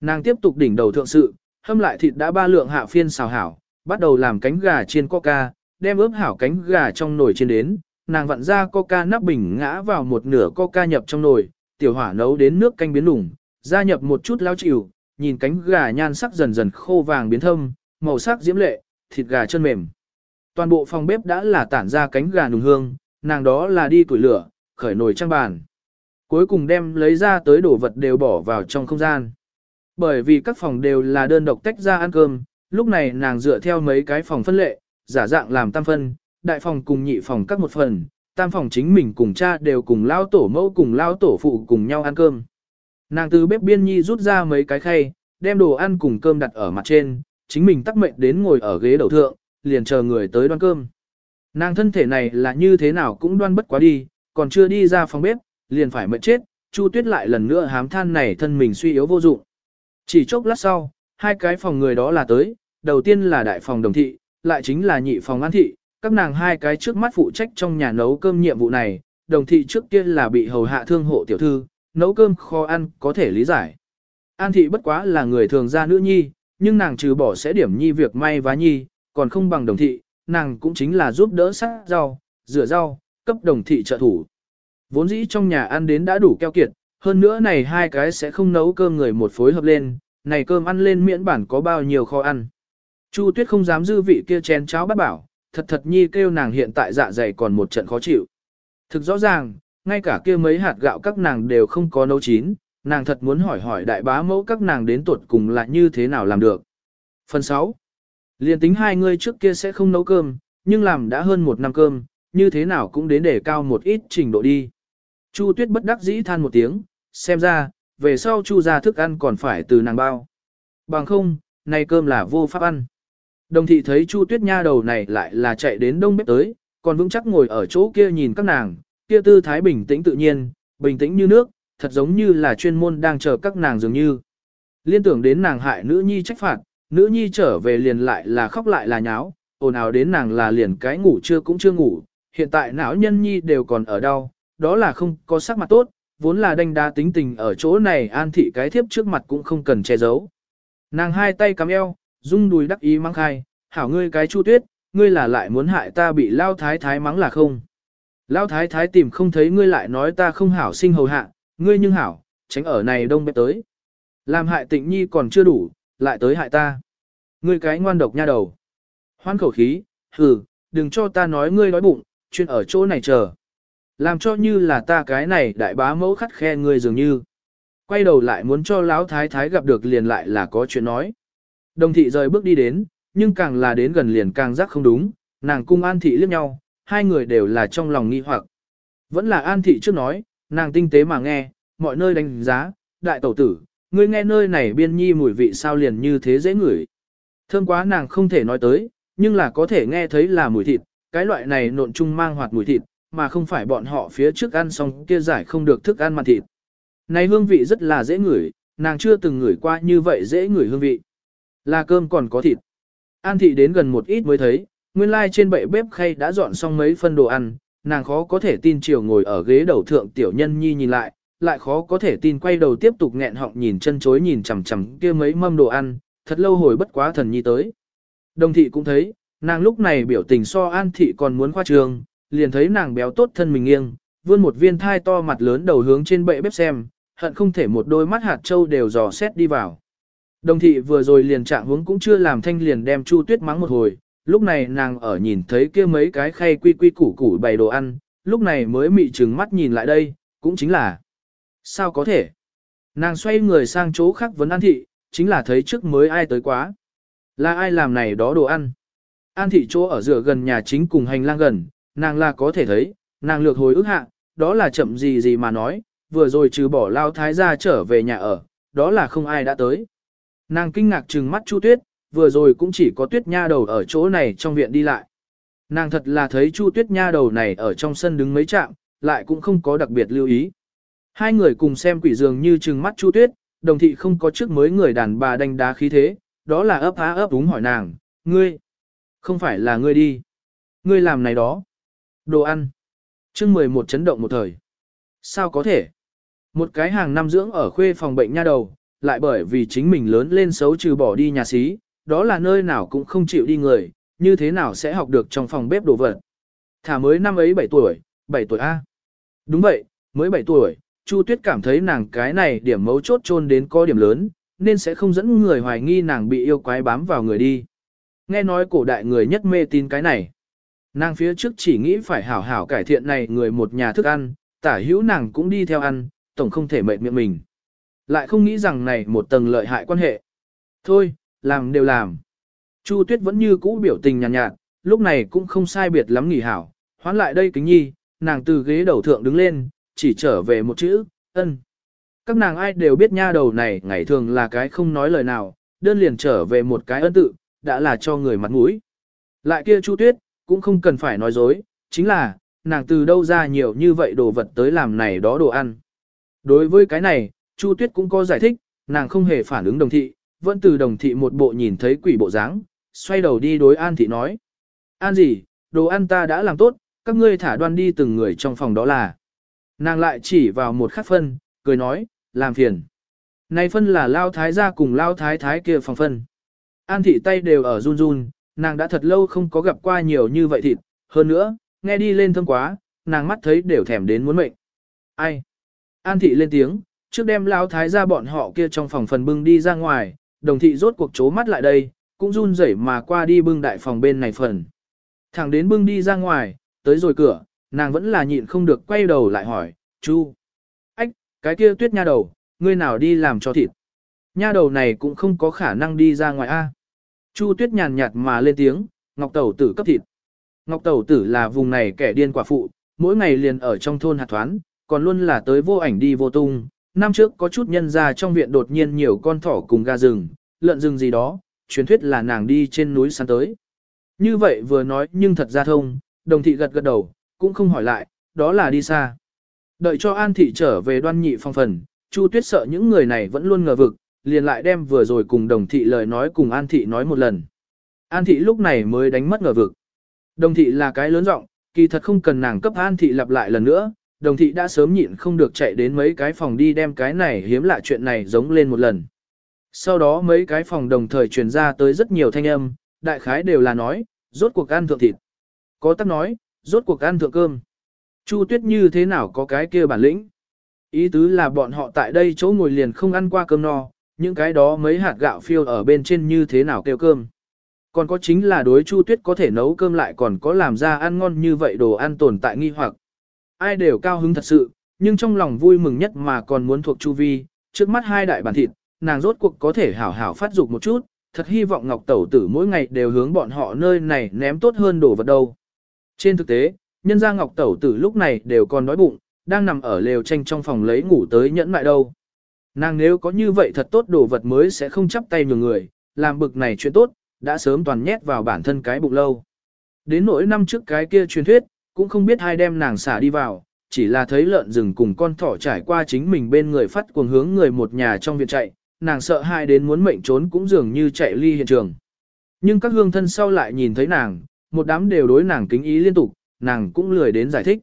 Nàng tiếp tục đỉnh đầu thượng sự, hâm lại thịt đã ba lượng hạ phiên xào hảo, bắt đầu làm cánh gà chiên coca, đem ướp hảo cánh gà trong nồi chiên đến, nàng vặn ra coca nắp bình ngã vào một nửa coca nhập trong nồi, tiểu hỏa nấu đến nước canh biến lủng, gia nhập một chút lao chịu, nhìn cánh gà nhan sắc dần dần khô vàng biến thâm, màu sắc diễm lệ, thịt gà chân mềm. Toàn bộ phòng bếp đã là tản ra cánh gà nùng hương, nàng đó là đi củi lửa, khởi nồi trang bàn. Cuối cùng đem lấy ra tới đồ vật đều bỏ vào trong không gian. Bởi vì các phòng đều là đơn độc tách ra ăn cơm, lúc này nàng dựa theo mấy cái phòng phân lệ, giả dạng làm tam phân, đại phòng cùng nhị phòng các một phần, tam phòng chính mình cùng cha đều cùng lao tổ mẫu cùng lao tổ phụ cùng nhau ăn cơm. Nàng từ bếp biên nhi rút ra mấy cái khay, đem đồ ăn cùng cơm đặt ở mặt trên, chính mình tắc mệnh đến ngồi ở ghế đầu thượng, liền chờ người tới đoan cơm. Nàng thân thể này là như thế nào cũng đoan bất quá đi, còn chưa đi ra phòng bếp, liền phải mệt chết, Chu Tuyết lại lần nữa hám than này thân mình suy yếu vô dụng. Chỉ chốc lát sau, hai cái phòng người đó là tới, đầu tiên là đại phòng đồng thị, lại chính là nhị phòng an thị, các nàng hai cái trước mắt phụ trách trong nhà nấu cơm nhiệm vụ này, đồng thị trước tiên là bị hầu hạ thương hộ tiểu thư, nấu cơm kho ăn có thể lý giải. An thị bất quá là người thường gia nữ nhi, nhưng nàng trừ bỏ sẽ điểm nhi việc may vá nhi, còn không bằng đồng thị, nàng cũng chính là giúp đỡ sát rau, rửa rau, cấp đồng thị trợ thủ. Vốn dĩ trong nhà ăn đến đã đủ keo kiệt, hơn nữa này hai cái sẽ không nấu cơm người một phối hợp lên, này cơm ăn lên miễn bản có bao nhiêu kho ăn. Chu Tuyết không dám dư vị kia chén cháo bắt bảo, thật thật nhi kêu nàng hiện tại dạ dày còn một trận khó chịu. Thực rõ ràng, ngay cả kia mấy hạt gạo các nàng đều không có nấu chín, nàng thật muốn hỏi hỏi đại bá mẫu các nàng đến tuột cùng là như thế nào làm được. Phần 6. Liên tính hai người trước kia sẽ không nấu cơm, nhưng làm đã hơn một năm cơm, như thế nào cũng đến để cao một ít trình độ đi. Chu Tuyết bất đắc dĩ than một tiếng, xem ra, về sau Chu ra thức ăn còn phải từ nàng bao. Bằng không, này cơm là vô pháp ăn. Đồng thị thấy Chu Tuyết nha đầu này lại là chạy đến đông bếp tới, còn vững chắc ngồi ở chỗ kia nhìn các nàng, kia tư thái bình tĩnh tự nhiên, bình tĩnh như nước, thật giống như là chuyên môn đang chờ các nàng dường như. Liên tưởng đến nàng hại nữ nhi trách phạt, nữ nhi trở về liền lại là khóc lại là nháo, ồn ào đến nàng là liền cái ngủ chưa cũng chưa ngủ, hiện tại não nhân nhi đều còn ở đâu, đó là không có sắc mặt tốt, vốn là đanh đá tính tình ở chỗ này an thị cái thiếp trước mặt cũng không cần che giấu. Nàng hai tay cắm eo, rung đùi đắc ý mắng khai, hảo ngươi cái chu tuyết, ngươi là lại muốn hại ta bị lao thái thái mắng là không. Lao thái thái tìm không thấy ngươi lại nói ta không hảo sinh hầu hạ, ngươi nhưng hảo, tránh ở này đông bếp tới. Làm hại tịnh nhi còn chưa đủ, lại tới hại ta. Ngươi cái ngoan độc nha đầu. Hoan khẩu khí, hừ, đừng cho ta nói ngươi đói bụng, chuyên ở chỗ này chờ. Làm cho như là ta cái này đại bá mẫu khắt khe ngươi dường như. Quay đầu lại muốn cho lão thái thái gặp được liền lại là có chuyện nói. Đồng thị rời bước đi đến, nhưng càng là đến gần liền càng giác không đúng, nàng cung an thị liếc nhau, hai người đều là trong lòng nghi hoặc. Vẫn là an thị trước nói, nàng tinh tế mà nghe, mọi nơi đánh giá, đại tẩu tử, ngươi nghe nơi này biên nhi mùi vị sao liền như thế dễ ngửi. Thơm quá nàng không thể nói tới, nhưng là có thể nghe thấy là mùi thịt, cái loại này nộn chung mang hoạt mùi thịt, mà không phải bọn họ phía trước ăn xong kia giải không được thức ăn mặn thịt. Này hương vị rất là dễ ngửi, nàng chưa từng ngửi qua như vậy dễ ngửi hương vị. Là cơm còn có thịt. An thị đến gần một ít mới thấy, nguyên lai trên bệ bếp khay đã dọn xong mấy phân đồ ăn, nàng khó có thể tin chiều ngồi ở ghế đầu thượng tiểu nhân nhi nhìn lại, lại khó có thể tin quay đầu tiếp tục nghẹn họng nhìn chân chối nhìn chằm chằm kia mấy mâm đồ ăn, thật lâu hồi bất quá thần nhi tới. Đồng thị cũng thấy, nàng lúc này biểu tình so an thị còn muốn khoa trường, liền thấy nàng béo tốt thân mình nghiêng, vươn một viên thai to mặt lớn đầu hướng trên bệ bếp xem, hận không thể một đôi mắt hạt trâu đều dò xét đi vào. Đồng thị vừa rồi liền trạng hướng cũng chưa làm thanh liền đem Chu Tuyết mắng một hồi, lúc này nàng ở nhìn thấy kia mấy cái khay quy quy củ củ bày đồ ăn, lúc này mới mị trừng mắt nhìn lại đây, cũng chính là Sao có thể? Nàng xoay người sang chỗ khác vấn an thị, chính là thấy trước mới ai tới quá. Là ai làm này đó đồ ăn. An thị chỗ ở giữa gần nhà chính cùng hành lang gần, nàng là có thể thấy, nàng lược hồi ức hạ, đó là chậm gì gì mà nói, vừa rồi trừ bỏ lao thái gia trở về nhà ở, đó là không ai đã tới. Nàng kinh ngạc trừng mắt Chu Tuyết, vừa rồi cũng chỉ có Tuyết Nha đầu ở chỗ này trong viện đi lại. Nàng thật là thấy Chu Tuyết Nha đầu này ở trong sân đứng mấy trạm, lại cũng không có đặc biệt lưu ý. Hai người cùng xem quỷ dường như trừng mắt Chu Tuyết, đồng thị không có trước mới người đàn bà đánh đá khí thế, đó là ấp á ấp đúng hỏi nàng, ngươi, không phải là ngươi đi. Ngươi làm này đó. Đồ ăn. chương 11 chấn động một thời. Sao có thể? Một cái hàng năm dưỡng ở khuê phòng bệnh nha đầu, lại bởi vì chính mình lớn lên xấu trừ bỏ đi nhà xí, đó là nơi nào cũng không chịu đi người, như thế nào sẽ học được trong phòng bếp đồ vật. Thả mới năm ấy 7 tuổi, 7 tuổi A. Đúng vậy, mới 7 tuổi, Chu Tuyết cảm thấy nàng cái này điểm mấu chốt chôn đến có điểm lớn, nên sẽ không dẫn người hoài nghi nàng bị yêu quái bám vào người đi. Nghe nói cổ đại người nhất mê tin cái này. Nàng phía trước chỉ nghĩ phải hảo hảo cải thiện này người một nhà thức ăn, tả hữu nàng cũng đi theo ăn, tổng không thể mệt miệng mình. Lại không nghĩ rằng này một tầng lợi hại quan hệ. Thôi, làm đều làm. Chu Tuyết vẫn như cũ biểu tình nhàn nhạt, nhạt, lúc này cũng không sai biệt lắm nghỉ hảo, hoán lại đây kính nhi, nàng từ ghế đầu thượng đứng lên, chỉ trở về một chữ, ân. Các nàng ai đều biết nha đầu này ngày thường là cái không nói lời nào, đơn liền trở về một cái ân tự, đã là cho người mặt mũi. Lại kia Chu Tuyết, cũng không cần phải nói dối, chính là, nàng từ đâu ra nhiều như vậy đồ vật tới làm này đó đồ ăn. Đối với cái này, Chu Tuyết cũng có giải thích, nàng không hề phản ứng đồng thị, vẫn từ đồng thị một bộ nhìn thấy quỷ bộ dáng, xoay đầu đi đối An thị nói. An gì, đồ ăn ta đã làm tốt, các ngươi thả đoan đi từng người trong phòng đó là. Nàng lại chỉ vào một khắc phân, cười nói, làm phiền. Này phân là lao thái gia cùng lao thái thái kia phòng phân. An thị tay đều ở run run, nàng đã thật lâu không có gặp qua nhiều như vậy thịt, hơn nữa, nghe đi lên thơm quá, nàng mắt thấy đều thèm đến muốn mệnh. Ai? An thị lên tiếng, trước đem lao thái gia bọn họ kia trong phòng phần bưng đi ra ngoài, đồng thị rốt cuộc chố mắt lại đây, cũng run rẩy mà qua đi bưng đại phòng bên này phần. Thẳng đến bưng đi ra ngoài, tới rồi cửa, nàng vẫn là nhịn không được quay đầu lại hỏi, chu. Ách, cái kia tuyết nha đầu, ngươi nào đi làm cho thịt. Nha đầu này cũng không có khả năng đi ra ngoài A. Chu tuyết nhàn nhạt mà lên tiếng, ngọc tẩu tử cấp thịt. Ngọc tẩu tử là vùng này kẻ điên quả phụ, mỗi ngày liền ở trong thôn hạt thoán, còn luôn là tới vô ảnh đi vô tung. Năm trước có chút nhân ra trong viện đột nhiên nhiều con thỏ cùng gà rừng, lợn rừng gì đó, truyền thuyết là nàng đi trên núi săn tới. Như vậy vừa nói nhưng thật ra thông, đồng thị gật gật đầu, cũng không hỏi lại, đó là đi xa. Đợi cho An thị trở về đoan nhị phong phần, Chu Tuyết sợ những người này vẫn luôn ngờ vực, liền lại đem vừa rồi cùng đồng thị lời nói cùng An thị nói một lần. An thị lúc này mới đánh mất ngờ vực. Đồng thị là cái lớn giọng, kỳ thật không cần nàng cấp An thị lặp lại lần nữa, đồng thị đã sớm nhịn không được chạy đến mấy cái phòng đi đem cái này hiếm lạ chuyện này giống lên một lần. Sau đó mấy cái phòng đồng thời truyền ra tới rất nhiều thanh âm, đại khái đều là nói, rốt cuộc ăn thượng thịt. Có tắc nói, rốt cuộc ăn thượng cơm. Chu tuyết như thế nào có cái kia bản lĩnh? Ý tứ là bọn họ tại đây chỗ ngồi liền không ăn qua cơm no, những cái đó mấy hạt gạo phiêu ở bên trên như thế nào kêu cơm. Còn có chính là đối Chu Tuyết có thể nấu cơm lại còn có làm ra ăn ngon như vậy đồ ăn tồn tại nghi hoặc. Ai đều cao hứng thật sự, nhưng trong lòng vui mừng nhất mà còn muốn thuộc Chu Vi, trước mắt hai đại bản thịt, nàng rốt cuộc có thể hảo hảo phát dục một chút, thật hy vọng Ngọc Tẩu Tử mỗi ngày đều hướng bọn họ nơi này ném tốt hơn đồ vật đâu. Trên thực tế, nhân gia Ngọc Tẩu Tử lúc này đều còn đói bụng, đang nằm ở lều tranh trong phòng lấy ngủ tới nhẫn lại đâu. Nàng nếu có như vậy thật tốt đồ vật mới sẽ không chấp tay nhường người, làm bực này chuyện tốt, đã sớm toàn nhét vào bản thân cái bụng lâu. Đến nỗi năm trước cái kia truyền thuyết, cũng không biết hai đem nàng xả đi vào, chỉ là thấy lợn rừng cùng con thỏ trải qua chính mình bên người phát cuồng hướng người một nhà trong viện chạy, nàng sợ hai đến muốn mệnh trốn cũng dường như chạy ly hiện trường. Nhưng các hương thân sau lại nhìn thấy nàng, một đám đều đối nàng kính ý liên tục, nàng cũng lười đến giải thích.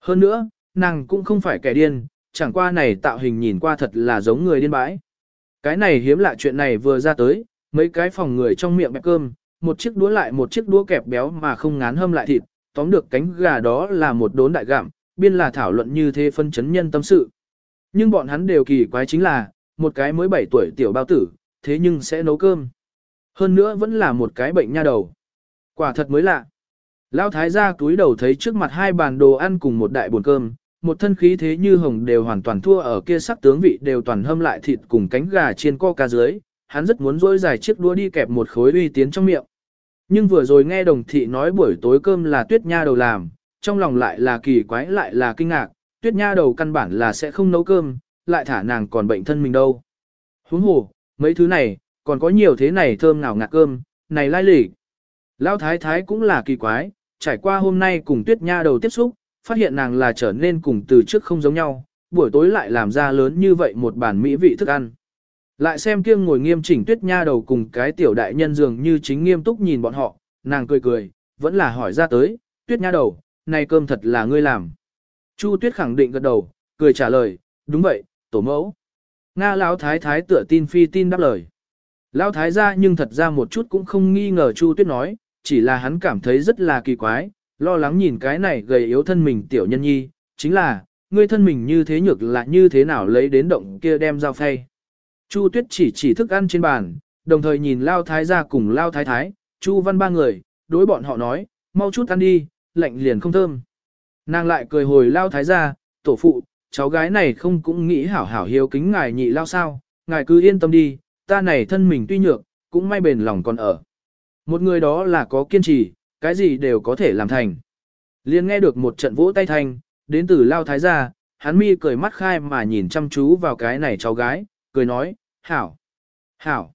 Hơn nữa, nàng cũng không phải kẻ điên, chẳng qua này tạo hình nhìn qua thật là giống người điên bãi. Cái này hiếm lạ chuyện này vừa ra tới, mấy cái phòng người trong miệng bẹp cơm, một chiếc đũa lại một chiếc đũa kẹp béo mà không ngán hâm lại thịt, tóm được cánh gà đó là một đốn đại gặm, biên là thảo luận như thế phân chấn nhân tâm sự. Nhưng bọn hắn đều kỳ quái chính là, một cái mới 7 tuổi tiểu bao tử, thế nhưng sẽ nấu cơm. Hơn nữa vẫn là một cái bệnh nha đầu. Quả thật mới lạ. Lão thái gia túi đầu thấy trước mặt hai bàn đồ ăn cùng một đại bồn cơm, một thân khí thế như hồng đều hoàn toàn thua ở kia sắc tướng vị đều toàn hâm lại thịt cùng cánh gà chiên co ca dưới, hắn rất muốn dỗi dài chiếc đũa đi kẹp một khối uy tiến trong miệng. Nhưng vừa rồi nghe đồng thị nói buổi tối cơm là tuyết nha đầu làm, trong lòng lại là kỳ quái lại là kinh ngạc, tuyết nha đầu căn bản là sẽ không nấu cơm, lại thả nàng còn bệnh thân mình đâu. Huống hồ, mấy thứ này, còn có nhiều thế này thơm nào ngạt cơm, này lai lịch. Lão thái thái cũng là kỳ quái, trải qua hôm nay cùng tuyết nha đầu tiếp xúc, phát hiện nàng là trở nên cùng từ trước không giống nhau, buổi tối lại làm ra lớn như vậy một bản mỹ vị thức ăn. Lại xem kiêng ngồi nghiêm chỉnh tuyết nha đầu cùng cái tiểu đại nhân dường như chính nghiêm túc nhìn bọn họ, nàng cười cười, vẫn là hỏi ra tới, tuyết nha đầu, này cơm thật là ngươi làm. Chu tuyết khẳng định gật đầu, cười trả lời, đúng vậy, tổ mẫu. Nga lão thái thái tựa tin phi tin đáp lời. Lão thái gia nhưng thật ra một chút cũng không nghi ngờ Chu tuyết nói, chỉ là hắn cảm thấy rất là kỳ quái, lo lắng nhìn cái này gầy yếu thân mình tiểu nhân nhi, chính là, ngươi thân mình như thế nhược là như thế nào lấy đến động kia đem dao phay. Chu Tuyết chỉ chỉ thức ăn trên bàn, đồng thời nhìn Lao Thái ra cùng Lao Thái Thái, Chu Văn ba người, đối bọn họ nói, mau chút ăn đi, lạnh liền không thơm. Nàng lại cười hồi Lao Thái ra, tổ phụ, cháu gái này không cũng nghĩ hảo hảo hiếu kính ngài nhị Lao sao, ngài cứ yên tâm đi, ta này thân mình tuy nhược, cũng may bền lòng còn ở. Một người đó là có kiên trì, cái gì đều có thể làm thành. Liên nghe được một trận vỗ tay thành, đến từ Lao Thái gia, hắn mi cười mắt khai mà nhìn chăm chú vào cái này cháu gái, cười nói, hảo, hảo,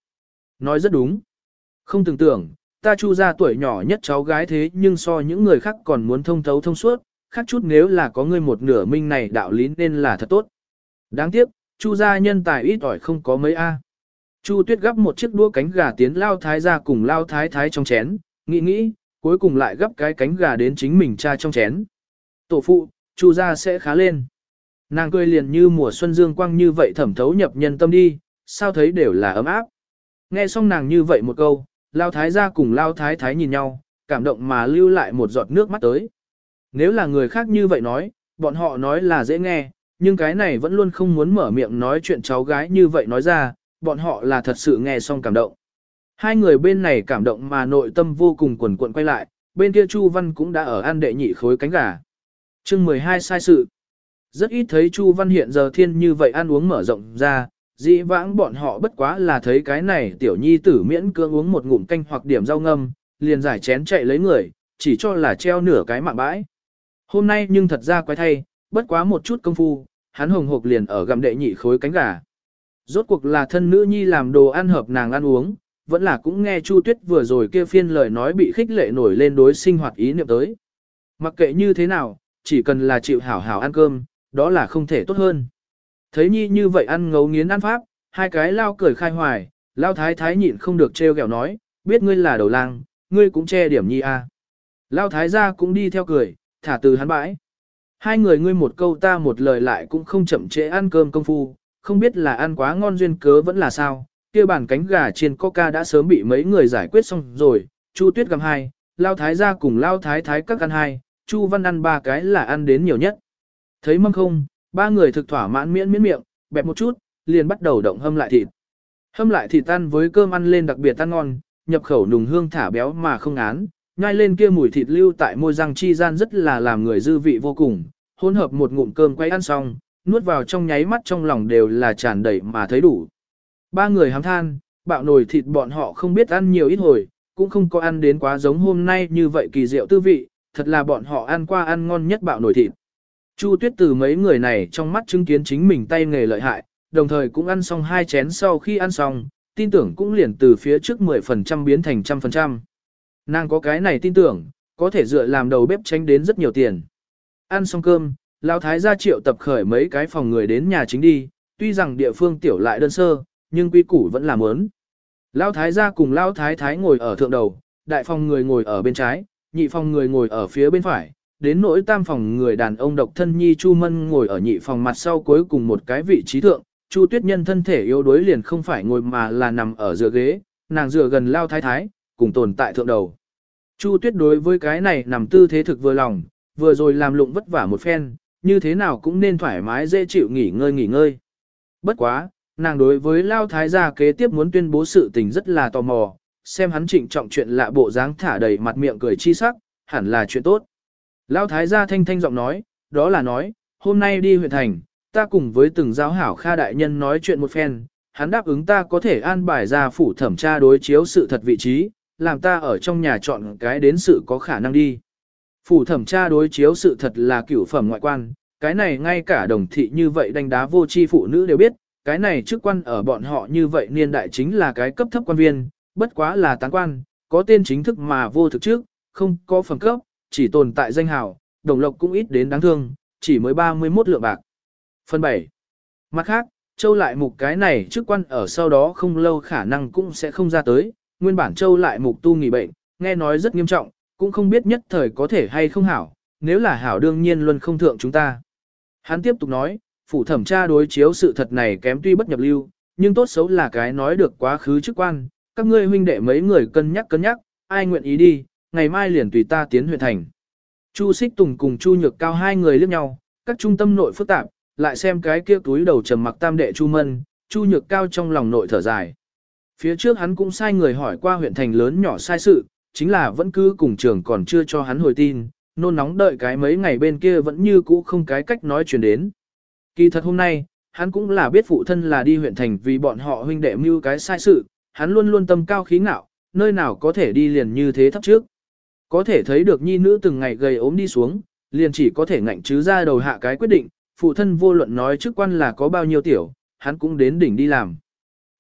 nói rất đúng. Không tưởng tưởng, ta chu ra tuổi nhỏ nhất cháu gái thế nhưng so những người khác còn muốn thông thấu thông suốt, khác chút nếu là có ngươi một nửa minh này đạo lý nên là thật tốt. Đáng tiếc, chu gia nhân tài ít ỏi không có mấy A. Chu tuyết gấp một chiếc đũa cánh gà tiến lao thái ra cùng lao thái thái trong chén, nghĩ nghĩ, cuối cùng lại gấp cái cánh gà đến chính mình cha trong chén. Tổ phụ, chu gia sẽ khá lên. Nàng cười liền như mùa xuân dương quang như vậy thẩm thấu nhập nhân tâm đi, sao thấy đều là ấm áp. Nghe xong nàng như vậy một câu, lao thái gia cùng lao thái thái nhìn nhau, cảm động mà lưu lại một giọt nước mắt tới. Nếu là người khác như vậy nói, bọn họ nói là dễ nghe, nhưng cái này vẫn luôn không muốn mở miệng nói chuyện cháu gái như vậy nói ra, bọn họ là thật sự nghe xong cảm động. Hai người bên này cảm động mà nội tâm vô cùng quần cuộn quay lại, bên kia Chu Văn cũng đã ở ăn đệ nhị khối cánh gà. chương 12 sai sự. Rất ít thấy Chu Văn hiện giờ thiên như vậy ăn uống mở rộng ra, dĩ vãng bọn họ bất quá là thấy cái này tiểu nhi tử miễn cưỡng uống một ngụm canh hoặc điểm rau ngâm, liền giải chén chạy lấy người, chỉ cho là treo nửa cái mạng bãi. Hôm nay nhưng thật ra quái thay, bất quá một chút công phu, hắn hồng hộc liền ở gặm đệ nhị khối cánh gà. Rốt cuộc là thân nữ nhi làm đồ ăn hợp nàng ăn uống, vẫn là cũng nghe Chu Tuyết vừa rồi kia phiên lời nói bị khích lệ nổi lên đối sinh hoạt ý niệm tới. Mặc kệ như thế nào, chỉ cần là chịu hảo hảo ăn cơm, đó là không thể tốt hơn. Thấy nhi như vậy ăn ngấu nghiến ăn pháp, hai cái lao cười khai hoài, lao thái thái nhịn không được trêu ghẹo nói, biết ngươi là đầu lang, ngươi cũng che điểm nhi a. À. Lao thái gia cũng đi theo cười, thả từ hắn bãi. Hai người ngươi một câu ta một lời lại cũng không chậm trễ ăn cơm công phu, không biết là ăn quá ngon duyên cớ vẫn là sao, kia bản cánh gà chiên coca đã sớm bị mấy người giải quyết xong rồi, Chu Tuyết gặm hai, Lao Thái gia cùng Lao Thái Thái các ăn hai, Chu Văn ăn ba cái là ăn đến nhiều nhất. Thấy mâm không, ba người thực thỏa mãn miễn miễn miệng, bẹp một chút, liền bắt đầu động hâm lại thịt. Hâm lại thịt tan với cơm ăn lên đặc biệt tan ngon, nhập khẩu nùng hương thả béo mà không án, nhai lên kia mùi thịt lưu tại môi răng chi gian rất là làm người dư vị vô cùng, hỗn hợp một ngụm cơm quay ăn xong, nuốt vào trong nháy mắt trong lòng đều là tràn đầy mà thấy đủ. Ba người hám than, bạo nồi thịt bọn họ không biết ăn nhiều ít hồi, cũng không có ăn đến quá giống hôm nay như vậy kỳ diệu tư vị, thật là bọn họ ăn qua ăn ngon nhất bạo nồi thịt. Chu Tuyết từ mấy người này trong mắt chứng kiến chính mình tay nghề lợi hại, đồng thời cũng ăn xong hai chén sau khi ăn xong, tin tưởng cũng liền từ phía trước 10% biến thành trăm phần trăm. Nàng có cái này tin tưởng, có thể dựa làm đầu bếp tránh đến rất nhiều tiền. Ăn xong cơm, Lão Thái gia triệu tập khởi mấy cái phòng người đến nhà chính đi, tuy rằng địa phương tiểu lại đơn sơ, nhưng quy củ vẫn là mớn. Lão Thái gia cùng Lão Thái Thái ngồi ở thượng đầu, đại phòng người ngồi ở bên trái, nhị phòng người ngồi ở phía bên phải, đến nỗi tam phòng người đàn ông độc thân nhi Chu Mân ngồi ở nhị phòng mặt sau cuối cùng một cái vị trí thượng, Chu Tuyết Nhân thân thể yếu đuối liền không phải ngồi mà là nằm ở giữa ghế, nàng dựa gần lao thái thái, cùng tồn tại thượng đầu. Chu Tuyết đối với cái này nằm tư thế thực vừa lòng, vừa rồi làm lụng vất vả một phen, như thế nào cũng nên thoải mái dễ chịu nghỉ ngơi nghỉ ngơi. Bất quá, nàng đối với lao thái gia kế tiếp muốn tuyên bố sự tình rất là tò mò, xem hắn trịnh trọng chuyện lạ bộ dáng thả đầy mặt miệng cười chi sắc, hẳn là chuyện tốt. Lão thái gia thanh thanh giọng nói, đó là nói, hôm nay đi huyện thành, ta cùng với từng giáo hảo kha đại nhân nói chuyện một phen, hắn đáp ứng ta có thể an bài ra phủ thẩm tra đối chiếu sự thật vị trí, làm ta ở trong nhà chọn cái đến sự có khả năng đi. Phủ thẩm tra đối chiếu sự thật là cửu phẩm ngoại quan, cái này ngay cả đồng thị như vậy đánh đá vô tri phụ nữ đều biết, cái này chức quan ở bọn họ như vậy niên đại chính là cái cấp thấp quan viên, bất quá là tán quan, có tên chính thức mà vô thực trước, không có phẩm cấp, chỉ tồn tại danh hào, đồng lộc cũng ít đến đáng thương, chỉ mới 31 lượng bạc. Phần 7. Mặt khác, Châu lại mục cái này chức quan ở sau đó không lâu khả năng cũng sẽ không ra tới, nguyên bản Châu lại mục tu nghỉ bệnh, nghe nói rất nghiêm trọng, cũng không biết nhất thời có thể hay không hảo, nếu là hảo đương nhiên luôn không thượng chúng ta. Hắn tiếp tục nói, phủ thẩm tra đối chiếu sự thật này kém tuy bất nhập lưu, nhưng tốt xấu là cái nói được quá khứ chức quan, các ngươi huynh đệ mấy người cân nhắc cân nhắc, ai nguyện ý đi, ngày mai liền tùy ta tiến huyện thành. Chu Xích Tùng cùng Chu Nhược Cao hai người liếc nhau, các trung tâm nội phức tạp, lại xem cái kia túi đầu trầm mặc tam đệ Chu Mân, Chu Nhược Cao trong lòng nội thở dài. Phía trước hắn cũng sai người hỏi qua huyện thành lớn nhỏ sai sự, chính là vẫn cứ cùng trường còn chưa cho hắn hồi tin, nôn nóng đợi cái mấy ngày bên kia vẫn như cũ không cái cách nói chuyện đến. Kỳ thật hôm nay, hắn cũng là biết phụ thân là đi huyện thành vì bọn họ huynh đệ mưu cái sai sự, hắn luôn luôn tâm cao khí ngạo, nơi nào có thể đi liền như thế thấp trước. Có thể thấy được nhi nữ từng ngày gầy ốm đi xuống, liền chỉ có thể ngạnh chứ ra đầu hạ cái quyết định, phụ thân vô luận nói chức quan là có bao nhiêu tiểu, hắn cũng đến đỉnh đi làm.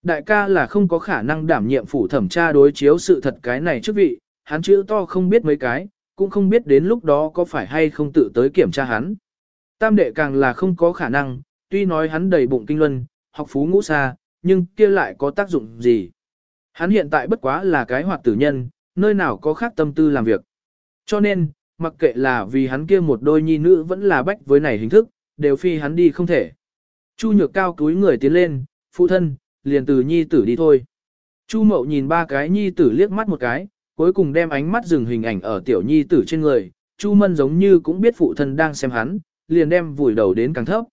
Đại ca là không có khả năng đảm nhiệm phủ thẩm tra đối chiếu sự thật cái này chức vị, hắn chữ to không biết mấy cái, cũng không biết đến lúc đó có phải hay không tự tới kiểm tra hắn. Tam đệ càng là không có khả năng, tuy nói hắn đầy bụng kinh luân, học phú ngũ xa, nhưng kia lại có tác dụng gì. Hắn hiện tại bất quá là cái hoạt tử nhân, nơi nào có khác tâm tư làm việc. Cho nên, mặc kệ là vì hắn kia một đôi nhi nữ vẫn là bách với này hình thức, đều phi hắn đi không thể. Chu nhược cao túi người tiến lên, phụ thân, liền từ nhi tử đi thôi. Chu mậu nhìn ba cái nhi tử liếc mắt một cái, cuối cùng đem ánh mắt dừng hình ảnh ở tiểu nhi tử trên người. Chu mân giống như cũng biết phụ thân đang xem hắn, liền đem vùi đầu đến càng thấp.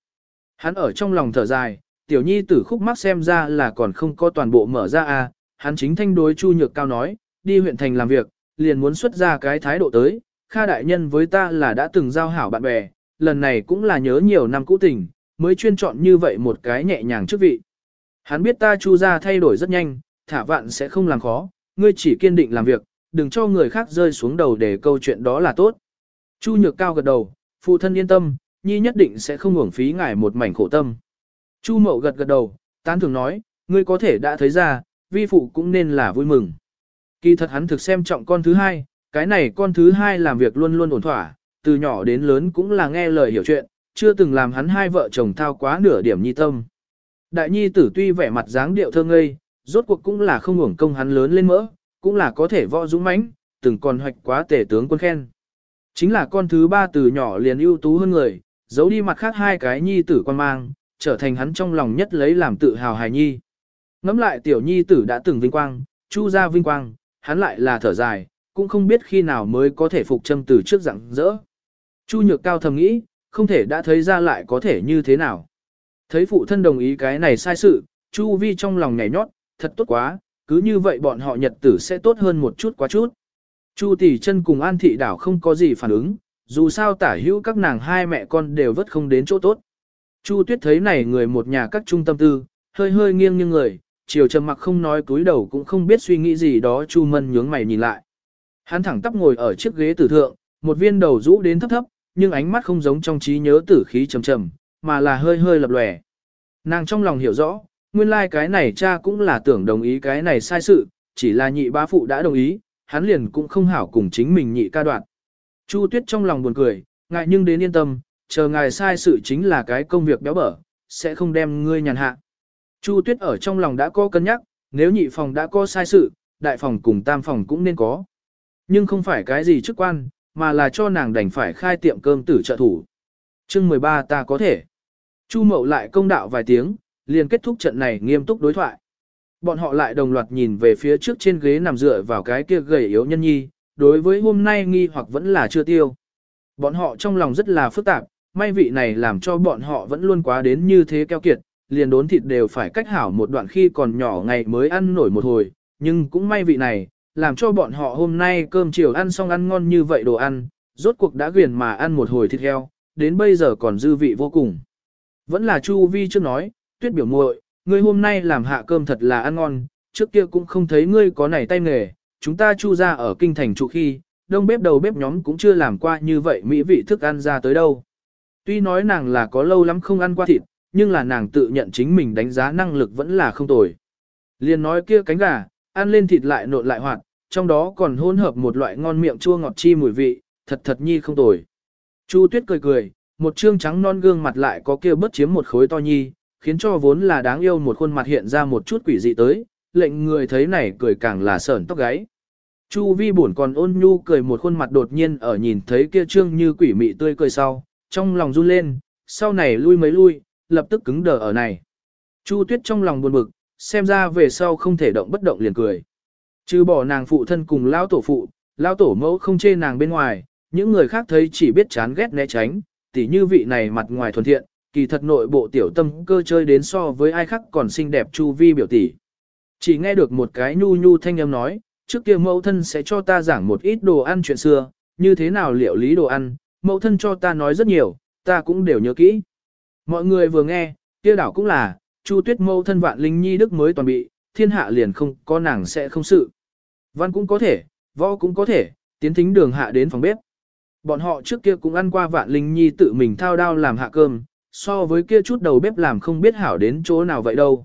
Hắn ở trong lòng thở dài, tiểu nhi tử khúc mắc xem ra là còn không có toàn bộ mở ra à, hắn chính thanh đối Chu Nhược Cao nói, đi huyện thành làm việc, liền muốn xuất ra cái thái độ tới, Kha đại nhân với ta là đã từng giao hảo bạn bè, lần này cũng là nhớ nhiều năm cũ tình, mới chuyên chọn như vậy một cái nhẹ nhàng chức vị. Hắn biết ta Chu ra thay đổi rất nhanh, thả vạn sẽ không làm khó, ngươi chỉ kiên định làm việc, đừng cho người khác rơi xuống đầu để câu chuyện đó là tốt. Chu Nhược Cao gật đầu, phụ thân yên tâm, nhi nhất định sẽ không uổng phí ngài một mảnh khổ tâm. Chu Mậu gật gật đầu, tán thường nói, ngươi có thể đã thấy ra, vi phụ cũng nên là vui mừng. Kỳ thật hắn thực xem trọng con thứ hai, cái này con thứ hai làm việc luôn luôn ổn thỏa, từ nhỏ đến lớn cũng là nghe lời hiểu chuyện, chưa từng làm hắn hai vợ chồng thao quá nửa điểm nhi tâm. Đại nhi tử tuy vẻ mặt dáng điệu thơ ngây, rốt cuộc cũng là không hưởng công hắn lớn lên mỡ, cũng là có thể võ dũng mãnh, từng còn hoạch quá tể tướng quân khen. Chính là con thứ ba từ nhỏ liền ưu tú hơn người, giấu đi mặt khác hai cái nhi tử quan mang, trở thành hắn trong lòng nhất lấy làm tự hào hài nhi. Ngắm lại tiểu nhi tử đã từng vinh quang, chu ra vinh quang, hắn lại là thở dài, cũng không biết khi nào mới có thể phục châm từ trước dạng dỡ. Chu nhược cao thầm nghĩ, không thể đã thấy ra lại có thể như thế nào. Thấy phụ thân đồng ý cái này sai sự, Chu vi trong lòng nhảy nhót, thật tốt quá, cứ như vậy bọn họ nhật tử sẽ tốt hơn một chút quá chút. Chu tỷ chân cùng An thị đảo không có gì phản ứng, dù sao tả hữu các nàng hai mẹ con đều vất không đến chỗ tốt. Chu tuyết thấy này người một nhà các trung tâm tư, hơi hơi nghiêng như người, chiều trầm mặc không nói túi đầu cũng không biết suy nghĩ gì đó Chu Mân nhướng mày nhìn lại. Hắn thẳng tắp ngồi ở chiếc ghế tử thượng, một viên đầu rũ đến thấp thấp, nhưng ánh mắt không giống trong trí nhớ tử khí trầm trầm, mà là hơi hơi lập lòe. Nàng trong lòng hiểu rõ, nguyên lai like cái này cha cũng là tưởng đồng ý cái này sai sự, chỉ là nhị bá phụ đã đồng ý, hắn liền cũng không hảo cùng chính mình nhị ca đoạn. Chu Tuyết trong lòng buồn cười, ngại nhưng đến yên tâm, chờ ngài sai sự chính là cái công việc béo bở, sẽ không đem ngươi nhàn hạ. Chu Tuyết ở trong lòng đã có cân nhắc, nếu nhị phòng đã có sai sự, đại phòng cùng tam phòng cũng nên có. Nhưng không phải cái gì chức quan, mà là cho nàng đành phải khai tiệm cơm tử trợ thủ chương 13 ta có thể. Chu Mậu lại công đạo vài tiếng, liền kết thúc trận này nghiêm túc đối thoại. Bọn họ lại đồng loạt nhìn về phía trước trên ghế nằm dựa vào cái kia gầy yếu nhân nhi, đối với hôm nay nghi hoặc vẫn là chưa tiêu. Bọn họ trong lòng rất là phức tạp, may vị này làm cho bọn họ vẫn luôn quá đến như thế keo kiệt, liền đốn thịt đều phải cách hảo một đoạn khi còn nhỏ ngày mới ăn nổi một hồi, nhưng cũng may vị này, làm cho bọn họ hôm nay cơm chiều ăn xong ăn ngon như vậy đồ ăn, rốt cuộc đã quyền mà ăn một hồi thịt heo, đến bây giờ còn dư vị vô cùng. Vẫn là Chu Vi chưa nói, tuyết biểu muội, ngươi hôm nay làm hạ cơm thật là ăn ngon, trước kia cũng không thấy ngươi có này tay nghề, chúng ta chu ra ở kinh thành trụ khi, đông bếp đầu bếp nhóm cũng chưa làm qua như vậy mỹ vị thức ăn ra tới đâu. Tuy nói nàng là có lâu lắm không ăn qua thịt, nhưng là nàng tự nhận chính mình đánh giá năng lực vẫn là không tồi. Liên nói kia cánh gà, ăn lên thịt lại nộn lại hoạt, trong đó còn hỗn hợp một loại ngon miệng chua ngọt chi mùi vị, thật thật nhi không tồi. Chu Tuyết cười cười, một trương trắng non gương mặt lại có kia bất chiếm một khối to nhi, khiến cho vốn là đáng yêu một khuôn mặt hiện ra một chút quỷ dị tới, lệnh người thấy này cười càng là sởn tóc gáy. Chu Vi buồn còn ôn nhu cười một khuôn mặt đột nhiên ở nhìn thấy kia trương như quỷ mị tươi cười sau, trong lòng run lên, sau này lui mấy lui, lập tức cứng đờ ở này. Chu Tuyết trong lòng buồn bực, xem ra về sau không thể động bất động liền cười. Chứ bỏ nàng phụ thân cùng lão tổ phụ, lão tổ mẫu không chê nàng bên ngoài, những người khác thấy chỉ biết chán ghét né tránh, tỉ như vị này mặt ngoài thuần thiện, kỳ thật nội bộ tiểu tâm cơ chơi đến so với ai khác còn xinh đẹp chu vi biểu tỷ. Chỉ nghe được một cái nhu nhu thanh âm nói, trước kia mẫu thân sẽ cho ta giảng một ít đồ ăn chuyện xưa, như thế nào liệu lý đồ ăn, mẫu thân cho ta nói rất nhiều, ta cũng đều nhớ kỹ. Mọi người vừa nghe, kia đảo cũng là, Chu Tuyết mẫu thân vạn linh nhi đức mới toàn bị, thiên hạ liền không có nàng sẽ không sự. Văn cũng có thể, võ cũng có thể, tiến thính đường hạ đến phòng bếp. Bọn họ trước kia cũng ăn qua vạn linh nhi tự mình thao đao làm hạ cơm, so với kia chút đầu bếp làm không biết hảo đến chỗ nào vậy đâu.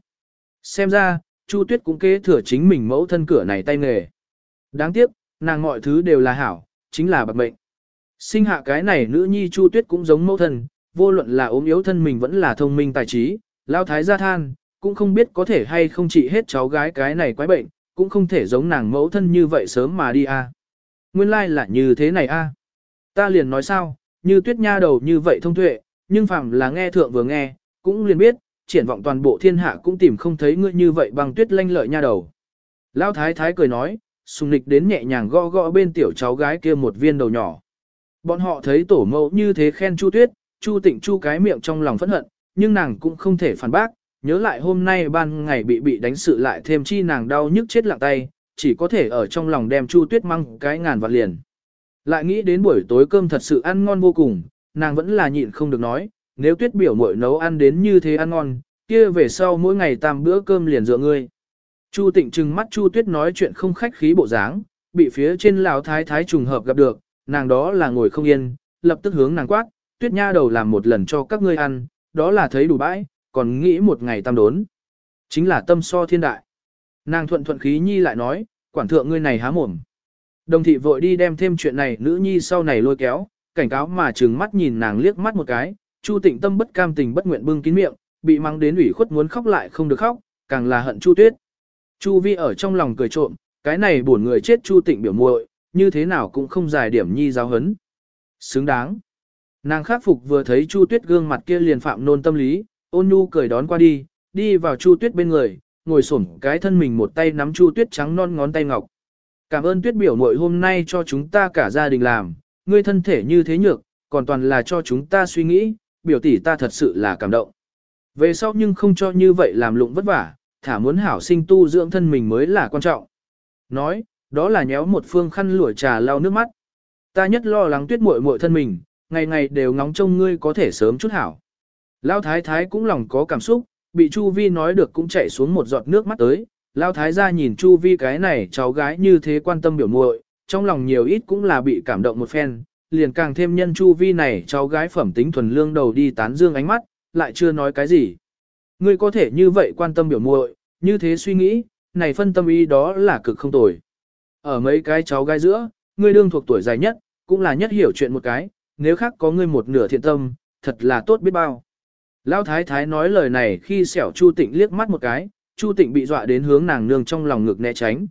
Xem ra, Chu Tuyết cũng kế thừa chính mình mẫu thân cửa này tay nghề. Đáng tiếc, nàng mọi thứ đều là hảo, chính là bạc mệnh. Sinh hạ cái này nữ nhi Chu Tuyết cũng giống mẫu thân, vô luận là ốm yếu thân mình vẫn là thông minh tài trí, lao thái gia than, cũng không biết có thể hay không trị hết cháu gái cái này quái bệnh, cũng không thể giống nàng mẫu thân như vậy sớm mà đi a. Nguyên lai like là như thế này a. Ta liền nói sao, như tuyết nha đầu như vậy thông tuệ, nhưng phàm là nghe thượng vừa nghe, cũng liền biết, triển vọng toàn bộ thiên hạ cũng tìm không thấy ngươi như vậy bằng tuyết lanh lợi nha đầu. Lão thái thái cười nói, sùng nịch đến nhẹ nhàng gõ gõ bên tiểu cháu gái kia một viên đầu nhỏ. Bọn họ thấy tổ mẫu như thế khen Chu Tuyết, Chu Tịnh Chu cái miệng trong lòng phẫn hận, nhưng nàng cũng không thể phản bác, nhớ lại hôm nay ban ngày bị bị đánh sự lại thêm chi nàng đau nhức chết lặng tay, chỉ có thể ở trong lòng đem Chu Tuyết măng cái ngàn vạn liền. Lại nghĩ đến buổi tối cơm thật sự ăn ngon vô cùng, nàng vẫn là nhịn không được nói, nếu Tuyết biểu muội nấu ăn đến như thế ăn ngon, kia về sau mỗi ngày tam bữa cơm liền dựa ngươi. Chu Tịnh trừng mắt Chu Tuyết nói chuyện không khách khí bộ dáng, bị phía trên lão thái thái trùng hợp gặp được, nàng đó là ngồi không yên, lập tức hướng nàng quát, Tuyết nha đầu làm một lần cho các ngươi ăn, đó là thấy đủ bãi, còn nghĩ một ngày tam đốn. Chính là tâm so thiên đại. Nàng thuận thuận khí nhi lại nói, quản thượng ngươi này há mồm. Đồng thị vội đi đem thêm chuyện này nữ nhi sau này lôi kéo, cảnh cáo mà trừng mắt nhìn nàng liếc mắt một cái, Chu Tịnh tâm bất cam tình bất nguyện bưng kín miệng, bị mang đến ủy khuất muốn khóc lại không được khóc, càng là hận Chu Tuyết. Chu Vi ở trong lòng cười trộm, cái này buồn người chết Chu Tịnh biểu muội, như thế nào cũng không giải điểm nhi giáo hấn. Xứng đáng. Nàng khắc phục vừa thấy Chu Tuyết gương mặt kia liền phạm nôn tâm lý, ôn nhu cười đón qua đi, đi vào Chu Tuyết bên người, ngồi xổm cái thân mình một tay nắm Chu Tuyết trắng non ngón tay ngọc. Cảm ơn Tuyết biểu muội hôm nay cho chúng ta cả gia đình làm, ngươi thân thể như thế nhược, còn toàn là cho chúng ta suy nghĩ, biểu tỷ ta thật sự là cảm động. Về sau nhưng không cho như vậy làm lụng vất vả, thả muốn hảo sinh tu dưỡng thân mình mới là quan trọng. Nói, đó là nhéo một phương khăn lụa trà lau nước mắt. Ta nhất lo lắng tuyết muội muội thân mình, ngày ngày đều ngóng trông ngươi có thể sớm chút hảo. Lao thái thái cũng lòng có cảm xúc, bị Chu Vi nói được cũng chảy xuống một giọt nước mắt tới. Lao thái gia nhìn Chu Vi cái này cháu gái như thế quan tâm biểu muội, trong lòng nhiều ít cũng là bị cảm động một phen, liền càng thêm nhân Chu Vi này cháu gái phẩm tính thuần lương đầu đi tán dương ánh mắt, lại chưa nói cái gì. Ngươi có thể như vậy quan tâm biểu muội, như thế suy nghĩ, này phân tâm ý đó là cực không tồi. Ở mấy cái cháu gái giữa, ngươi đương thuộc tuổi dài nhất, cũng là nhất hiểu chuyện một cái, nếu khác có ngươi một nửa thiện tâm, thật là tốt biết bao. Lão thái thái nói lời này khi xẻo Chu Tịnh liếc mắt một cái, Chu Tịnh bị dọa đến hướng nàng nương trong lòng ngực né tránh.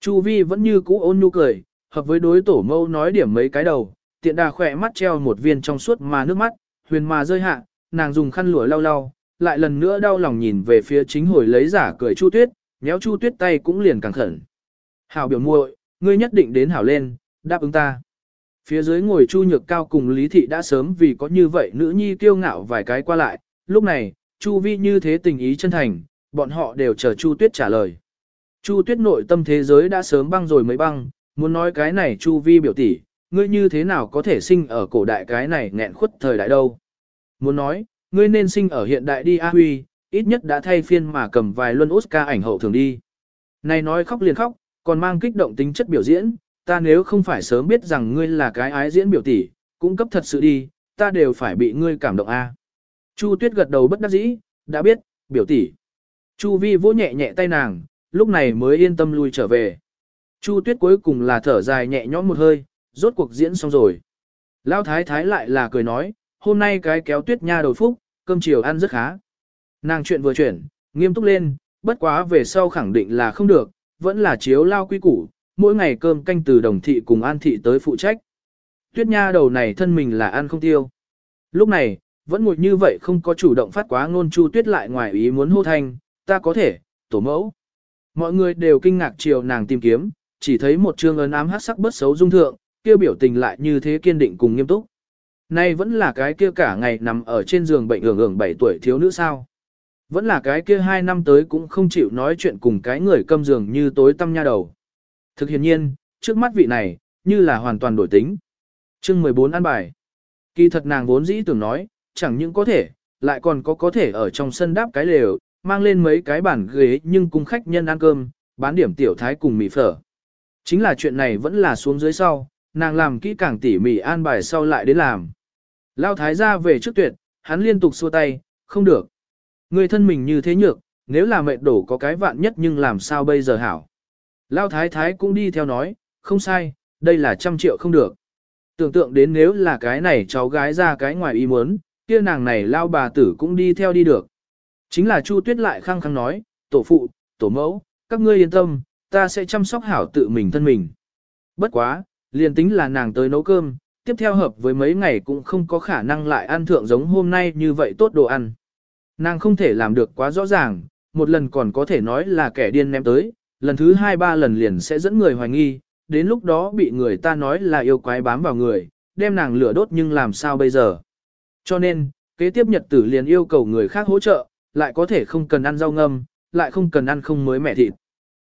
Chu Vi vẫn như cũ ôn nhu cười, hợp với đối tổ mâu nói điểm mấy cái đầu, tiện đà khỏe mắt treo một viên trong suốt mà nước mắt, huyền mà rơi hạ, nàng dùng khăn lụa lau lau, lại lần nữa đau lòng nhìn về phía chính hồi lấy giả cười Chu Tuyết, nhéo Chu Tuyết tay cũng liền càng khẩn. Hảo biểu muội, ngươi nhất định đến hảo lên, đáp ứng ta. Phía dưới ngồi Chu Nhược Cao cùng Lý Thị đã sớm vì có như vậy nữ nhi kiêu ngạo vài cái qua lại, lúc này, Chu Vi như thế tình ý chân thành, bọn họ đều chờ Chu Tuyết trả lời. Chu Tuyết nội tâm thế giới đã sớm băng rồi mới băng, muốn nói cái này Chu Vi biểu tỷ, ngươi như thế nào có thể sinh ở cổ đại cái này nghẹn khuất thời đại đâu. Muốn nói, ngươi nên sinh ở hiện đại đi A Huy, ít nhất đã thay phiên mà cầm vài luân Oscar ảnh hậu thường đi. Này nói khóc liền khóc, còn mang kích động tính chất biểu diễn, ta nếu không phải sớm biết rằng ngươi là cái ái diễn biểu tỷ, cũng cấp thật sự đi, ta đều phải bị ngươi cảm động a. Chu Tuyết gật đầu bất đắc dĩ, đã biết, biểu tỷ. Chu Vi vỗ nhẹ nhẹ tay nàng, lúc này mới yên tâm lui trở về. Chu Tuyết cuối cùng là thở dài nhẹ nhõm một hơi, rốt cuộc diễn xong rồi. Lão thái thái lại là cười nói, hôm nay cái kéo Tuyết nha đầu phúc, cơm chiều ăn rất khá. Nàng chuyện vừa chuyển, nghiêm túc lên, bất quá về sau khẳng định là không được, vẫn là chiếu lao quy củ, mỗi ngày cơm canh từ đồng thị cùng an thị tới phụ trách. Tuyết nha đầu này thân mình là ăn không tiêu. Lúc này, vẫn ngồi như vậy không có chủ động phát quá ngôn chu tuyết lại ngoài ý muốn hô thanh, ta có thể, tổ mẫu. Mọi người đều kinh ngạc chiều nàng tìm kiếm, chỉ thấy một trương ấn ám hát sắc bất xấu dung thượng, kia biểu tình lại như thế kiên định cùng nghiêm túc. Nay vẫn là cái kia cả ngày nằm ở trên giường bệnh hưởng hưởng 7 tuổi thiếu nữ sao. Vẫn là cái kia hai năm tới cũng không chịu nói chuyện cùng cái người câm giường như tối tâm nha đầu. Thực hiện nhiên, trước mắt vị này, như là hoàn toàn đổi tính. chương 14 ăn bài. Kỳ thật nàng vốn dĩ tưởng nói, chẳng những có thể, lại còn có có thể ở trong sân đáp cái lều, mang lên mấy cái bàn ghế nhưng cùng khách nhân ăn cơm, bán điểm tiểu thái cùng mì phở. Chính là chuyện này vẫn là xuống dưới sau, nàng làm kỹ càng tỉ mỉ an bài sau lại đến làm. Lao thái ra về trước tuyệt, hắn liên tục xua tay, không được. Người thân mình như thế nhược, nếu là mệt đổ có cái vạn nhất nhưng làm sao bây giờ hảo. Lao thái thái cũng đi theo nói, không sai, đây là trăm triệu không được. Tưởng tượng đến nếu là cái này cháu gái ra cái ngoài ý muốn, kia nàng này lao bà tử cũng đi theo đi được. Chính là Chu Tuyết lại khăng khăng nói, tổ phụ, tổ mẫu, các ngươi yên tâm, ta sẽ chăm sóc hảo tự mình thân mình. Bất quá, liền tính là nàng tới nấu cơm, tiếp theo hợp với mấy ngày cũng không có khả năng lại ăn thượng giống hôm nay như vậy tốt đồ ăn. Nàng không thể làm được quá rõ ràng, một lần còn có thể nói là kẻ điên ném tới, lần thứ hai ba lần liền sẽ dẫn người hoài nghi, đến lúc đó bị người ta nói là yêu quái bám vào người, đem nàng lửa đốt nhưng làm sao bây giờ. Cho nên, kế tiếp nhật tử liền yêu cầu người khác hỗ trợ, lại có thể không cần ăn rau ngâm, lại không cần ăn không mới mẹ thịt.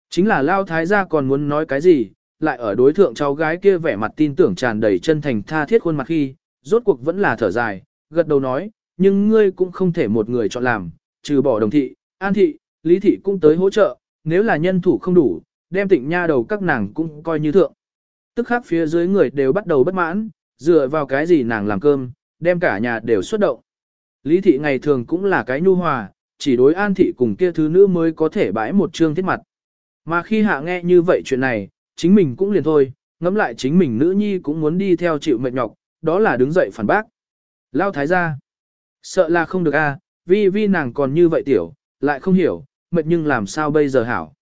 Chính là Lao Thái gia còn muốn nói cái gì, lại ở đối thượng cháu gái kia vẻ mặt tin tưởng tràn đầy chân thành tha thiết khuôn mặt khi, rốt cuộc vẫn là thở dài, gật đầu nói, nhưng ngươi cũng không thể một người chọn làm, trừ bỏ đồng thị, an thị, lý thị cũng tới hỗ trợ, nếu là nhân thủ không đủ, đem tịnh nha đầu các nàng cũng coi như thượng. Tức khác phía dưới người đều bắt đầu bất mãn, dựa vào cái gì nàng làm cơm, đem cả nhà đều xuất động. Lý thị ngày thường cũng là cái nhu hòa, chỉ đối an thị cùng kia thứ nữ mới có thể bãi một trương thiết mặt. Mà khi hạ nghe như vậy chuyện này, chính mình cũng liền thôi, ngẫm lại chính mình nữ nhi cũng muốn đi theo chịu mệt nhọc, đó là đứng dậy phản bác. Lao thái gia, sợ là không được a, vi vi nàng còn như vậy tiểu, lại không hiểu, mệt nhưng làm sao bây giờ hảo.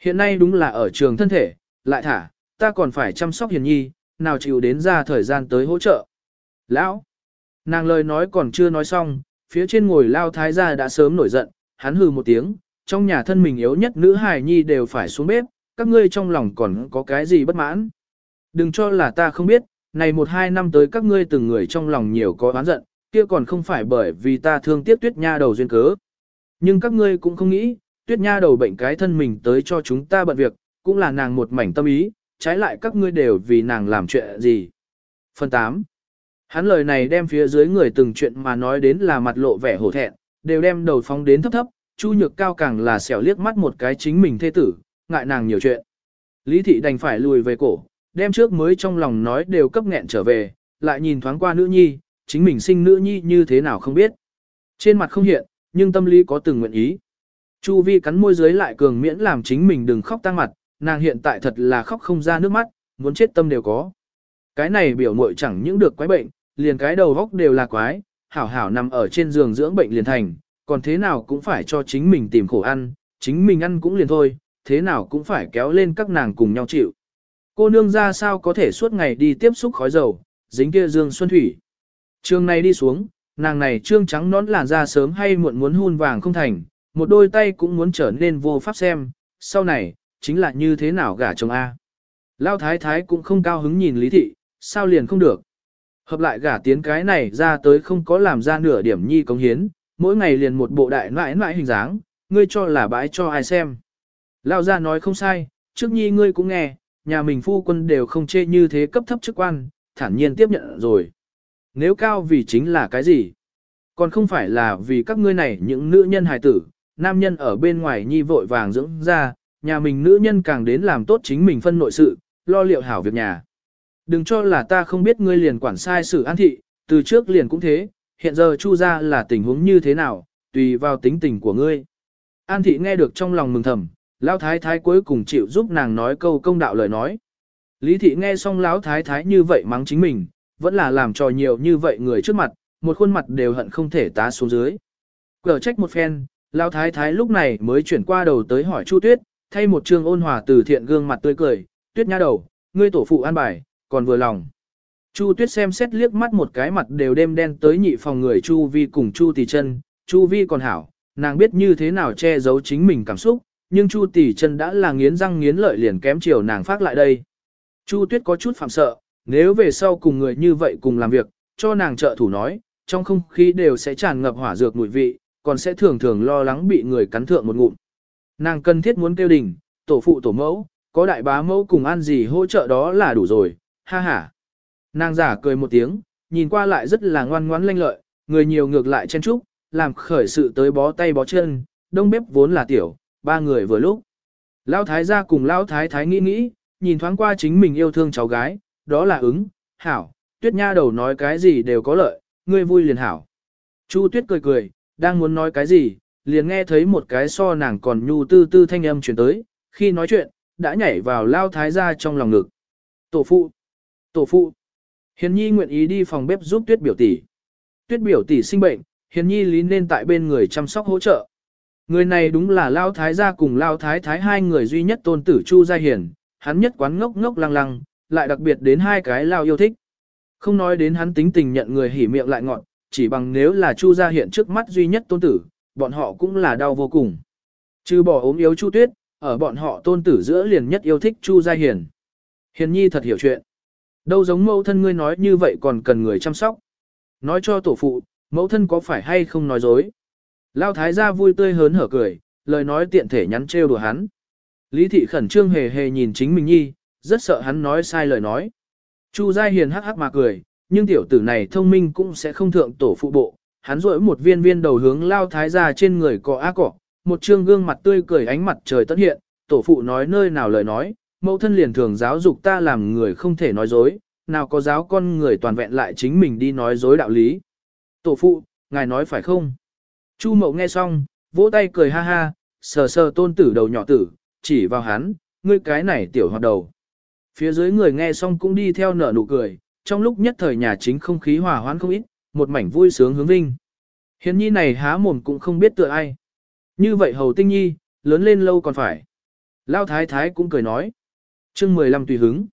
Hiện nay đúng là ở trường thân thể, lại thả, ta còn phải chăm sóc hiền nhi, nào chịu đến ra thời gian tới hỗ trợ. Lão, nàng lời nói còn chưa nói xong, phía trên ngồi lao thái gia đã sớm nổi giận, hắn hừ một tiếng, trong nhà thân mình yếu nhất nữ hài nhi đều phải xuống bếp, các ngươi trong lòng còn có cái gì bất mãn. Đừng cho là ta không biết, này một hai năm tới các ngươi từng người trong lòng nhiều có oán giận, kia còn không phải bởi vì ta thương tiếc tuyết nha đầu duyên cớ. Nhưng các ngươi cũng không nghĩ, tuyết nha đầu bệnh cái thân mình tới cho chúng ta bận việc, cũng là nàng một mảnh tâm ý, trái lại các ngươi đều vì nàng làm chuyện gì. Phần 8. Hắn lời này đem phía dưới người từng chuyện mà nói đến là mặt lộ vẻ hổ thẹn, đều đem đầu phóng đến thấp thấp, Chu Nhược Cao càng là xẻo liếc mắt một cái chính mình thê tử, ngại nàng nhiều chuyện. Lý thị đành phải lùi về cổ, đem trước mới trong lòng nói đều cấp nghẹn trở về, lại nhìn thoáng qua nữ nhi, chính mình sinh nữ nhi như thế nào không biết. Trên mặt không hiện, nhưng tâm lý có từng nguyện ý. Chu vi cắn môi dưới lại cường miễn làm chính mình đừng khóc tăng mặt, nàng hiện tại thật là khóc không ra nước mắt, muốn chết tâm đều có. Cái này biểu muội chẳng những được quái bệnh, liền cái đầu góc đều là quái, hảo hảo nằm ở trên giường dưỡng bệnh liền thành, còn thế nào cũng phải cho chính mình tìm khổ ăn, chính mình ăn cũng liền thôi, thế nào cũng phải kéo lên các nàng cùng nhau chịu. Cô nương ra sao có thể suốt ngày đi tiếp xúc khói dầu, dính kia dương xuân thủy. Trường này đi xuống, nàng này trương trắng nón làn da sớm hay muộn muốn hun vàng không thành, một đôi tay cũng muốn trở nên vô pháp xem, sau này, chính là như thế nào gả chồng A. Lao thái thái cũng không cao hứng nhìn lý thị, sao liền không được. Hợp lại gả tiến cái này ra tới không có làm ra nửa điểm nhi công hiến, mỗi ngày liền một bộ đại nãi nãi hình dáng, ngươi cho là bãi cho ai xem. Lao ra nói không sai, trước nhi ngươi cũng nghe, nhà mình phu quân đều không chê như thế cấp thấp chức quan, thản nhiên tiếp nhận rồi. Nếu cao vì chính là cái gì? Còn không phải là vì các ngươi này những nữ nhân hài tử, nam nhân ở bên ngoài nhi vội vàng dưỡng ra, nhà mình nữ nhân càng đến làm tốt chính mình phân nội sự, lo liệu hảo việc nhà. Đừng cho là ta không biết ngươi liền quản sai sự an thị, từ trước liền cũng thế, hiện giờ chu ra là tình huống như thế nào, tùy vào tính tình của ngươi. An thị nghe được trong lòng mừng thầm, lão thái thái cuối cùng chịu giúp nàng nói câu công đạo lời nói. Lý thị nghe xong lão thái thái như vậy mắng chính mình, vẫn là làm trò nhiều như vậy người trước mặt, một khuôn mặt đều hận không thể tá xuống dưới. Cở trách một phen, lão thái thái lúc này mới chuyển qua đầu tới hỏi Chu Tuyết, thay một trương ôn hòa từ thiện gương mặt tươi cười, Tuyết nha đầu, ngươi tổ phụ an bài, còn vừa lòng. Chu Tuyết xem xét liếc mắt một cái mặt đều đêm đen tới nhị phòng người Chu Vi cùng Chu Tỷ chân, Chu Vi còn hảo, nàng biết như thế nào che giấu chính mình cảm xúc, nhưng Chu Tỷ chân đã là nghiến răng nghiến lợi liền kém chiều nàng phát lại đây. Chu Tuyết có chút phạm sợ, nếu về sau cùng người như vậy cùng làm việc, cho nàng trợ thủ nói, trong không khí đều sẽ tràn ngập hỏa dược mùi vị, còn sẽ thường thường lo lắng bị người cắn thượng một ngụm. Nàng cần thiết muốn kêu đình, tổ phụ tổ mẫu, có đại bá mẫu cùng ăn gì hỗ trợ đó là đủ rồi, ha ha. Nàng giả cười một tiếng, nhìn qua lại rất là ngoan ngoãn lanh lợi, người nhiều ngược lại chen trúc, làm khởi sự tới bó tay bó chân, đông bếp vốn là tiểu, ba người vừa lúc. Lão thái gia cùng lão thái thái nghĩ nghĩ, nhìn thoáng qua chính mình yêu thương cháu gái, đó là ứng, hảo, tuyết nha đầu nói cái gì đều có lợi, ngươi vui liền hảo. Chu tuyết cười cười, đang muốn nói cái gì, liền nghe thấy một cái so nàng còn nhu tư tư thanh âm chuyển tới, khi nói chuyện, đã nhảy vào lao thái gia trong lòng ngực. Tổ phụ, tổ phụ, hiền nhi nguyện ý đi phòng bếp giúp tuyết biểu tỷ. Tuyết biểu tỷ sinh bệnh, hiền nhi lý nên tại bên người chăm sóc hỗ trợ. Người này đúng là lao thái gia cùng lao thái thái hai người duy nhất tôn tử Chu Gia Hiền, hắn nhất quán ngốc ngốc lăng lăng, lại đặc biệt đến hai cái lao yêu thích. Không nói đến hắn tính tình nhận người hỉ miệng lại ngọn, chỉ bằng nếu là Chu gia hiện trước mắt duy nhất tôn tử, bọn họ cũng là đau vô cùng. Trừ bỏ ốm yếu Chu Tuyết, ở bọn họ tôn tử giữa liền nhất yêu thích Chu Gia Hiền. Hiền nhi thật hiểu chuyện. Đâu giống mẫu thân ngươi nói như vậy còn cần người chăm sóc. Nói cho tổ phụ, mẫu thân có phải hay không nói dối. Lao thái gia vui tươi hớn hở cười, lời nói tiện thể nhắn trêu đùa hắn. Lý thị khẩn trương hề hề nhìn chính mình nhi, rất sợ hắn nói sai lời nói. Chu Gia Hiền hắc hắc mà cười, nhưng tiểu tử này thông minh cũng sẽ không thượng tổ phụ bộ. Hắn rỗi một viên viên đầu hướng lao thái gia trên người cọ á cọ, một trương gương mặt tươi cười ánh mặt trời tất hiện, tổ phụ nói nơi nào lời nói, mẫu thân liền thường giáo dục ta làm người không thể nói dối, nào có giáo con người toàn vẹn lại chính mình đi nói dối đạo lý. Tổ phụ, ngài nói phải không? Chu mậu nghe xong, vỗ tay cười ha ha, sờ sờ tôn tử đầu nhỏ tử, chỉ vào hắn, ngươi cái này tiểu hoạt đầu. Phía dưới người nghe xong cũng đi theo nở nụ cười, trong lúc nhất thời nhà chính không khí hòa hoãn không ít, một mảnh vui sướng hướng vinh. Hiền nhi này há mồm cũng không biết tựa ai. Như vậy hầu tinh nhi, lớn lên lâu còn phải. Lao thái thái cũng cười nói chương 15 tùy hứng.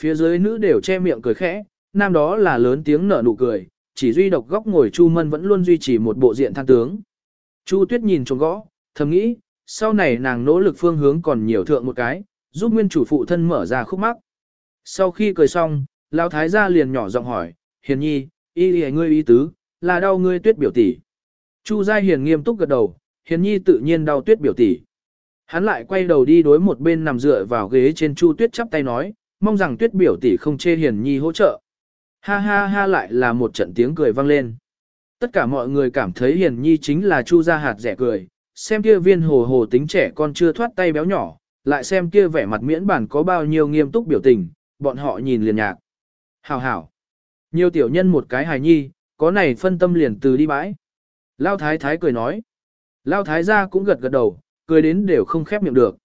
Phía dưới nữ đều che miệng cười khẽ, nam đó là lớn tiếng nở nụ cười, chỉ duy độc góc ngồi Chu Mân vẫn luôn duy trì một bộ diện than tướng. Chu Tuyết nhìn trông gõ, thầm nghĩ, sau này nàng nỗ lực phương hướng còn nhiều thượng một cái, giúp nguyên chủ phụ thân mở ra khúc mắc. Sau khi cười xong, Lão Thái gia liền nhỏ giọng hỏi, Hiền nhi, y y ngươi ý tứ, là đau ngươi tuyết biểu tỷ. Chu Gia Hiền nghiêm túc gật đầu, Hiền nhi tự nhiên đau tuyết biểu tỷ. Hắn lại quay đầu đi đối một bên nằm dựa vào ghế trên Chu Tuyết chắp tay nói, mong rằng tuyết biểu tỷ không chê Hiền nhi hỗ trợ. Ha ha ha lại là một trận tiếng cười vang lên. Tất cả mọi người cảm thấy Hiền nhi chính là Chu Gia hạt rẻ cười, xem kia viên hồ hồ tính trẻ con chưa thoát tay béo nhỏ, lại xem kia vẻ mặt miễn bản có bao nhiêu nghiêm túc biểu tình, bọn họ nhìn liền nhạc. Hảo hảo. Nhiều tiểu nhân một cái hài nhi, có này phân tâm liền từ đi bãi. Lao thái thái cười nói. Lao thái gia cũng gật gật đầu, cười đến đều không khép miệng được.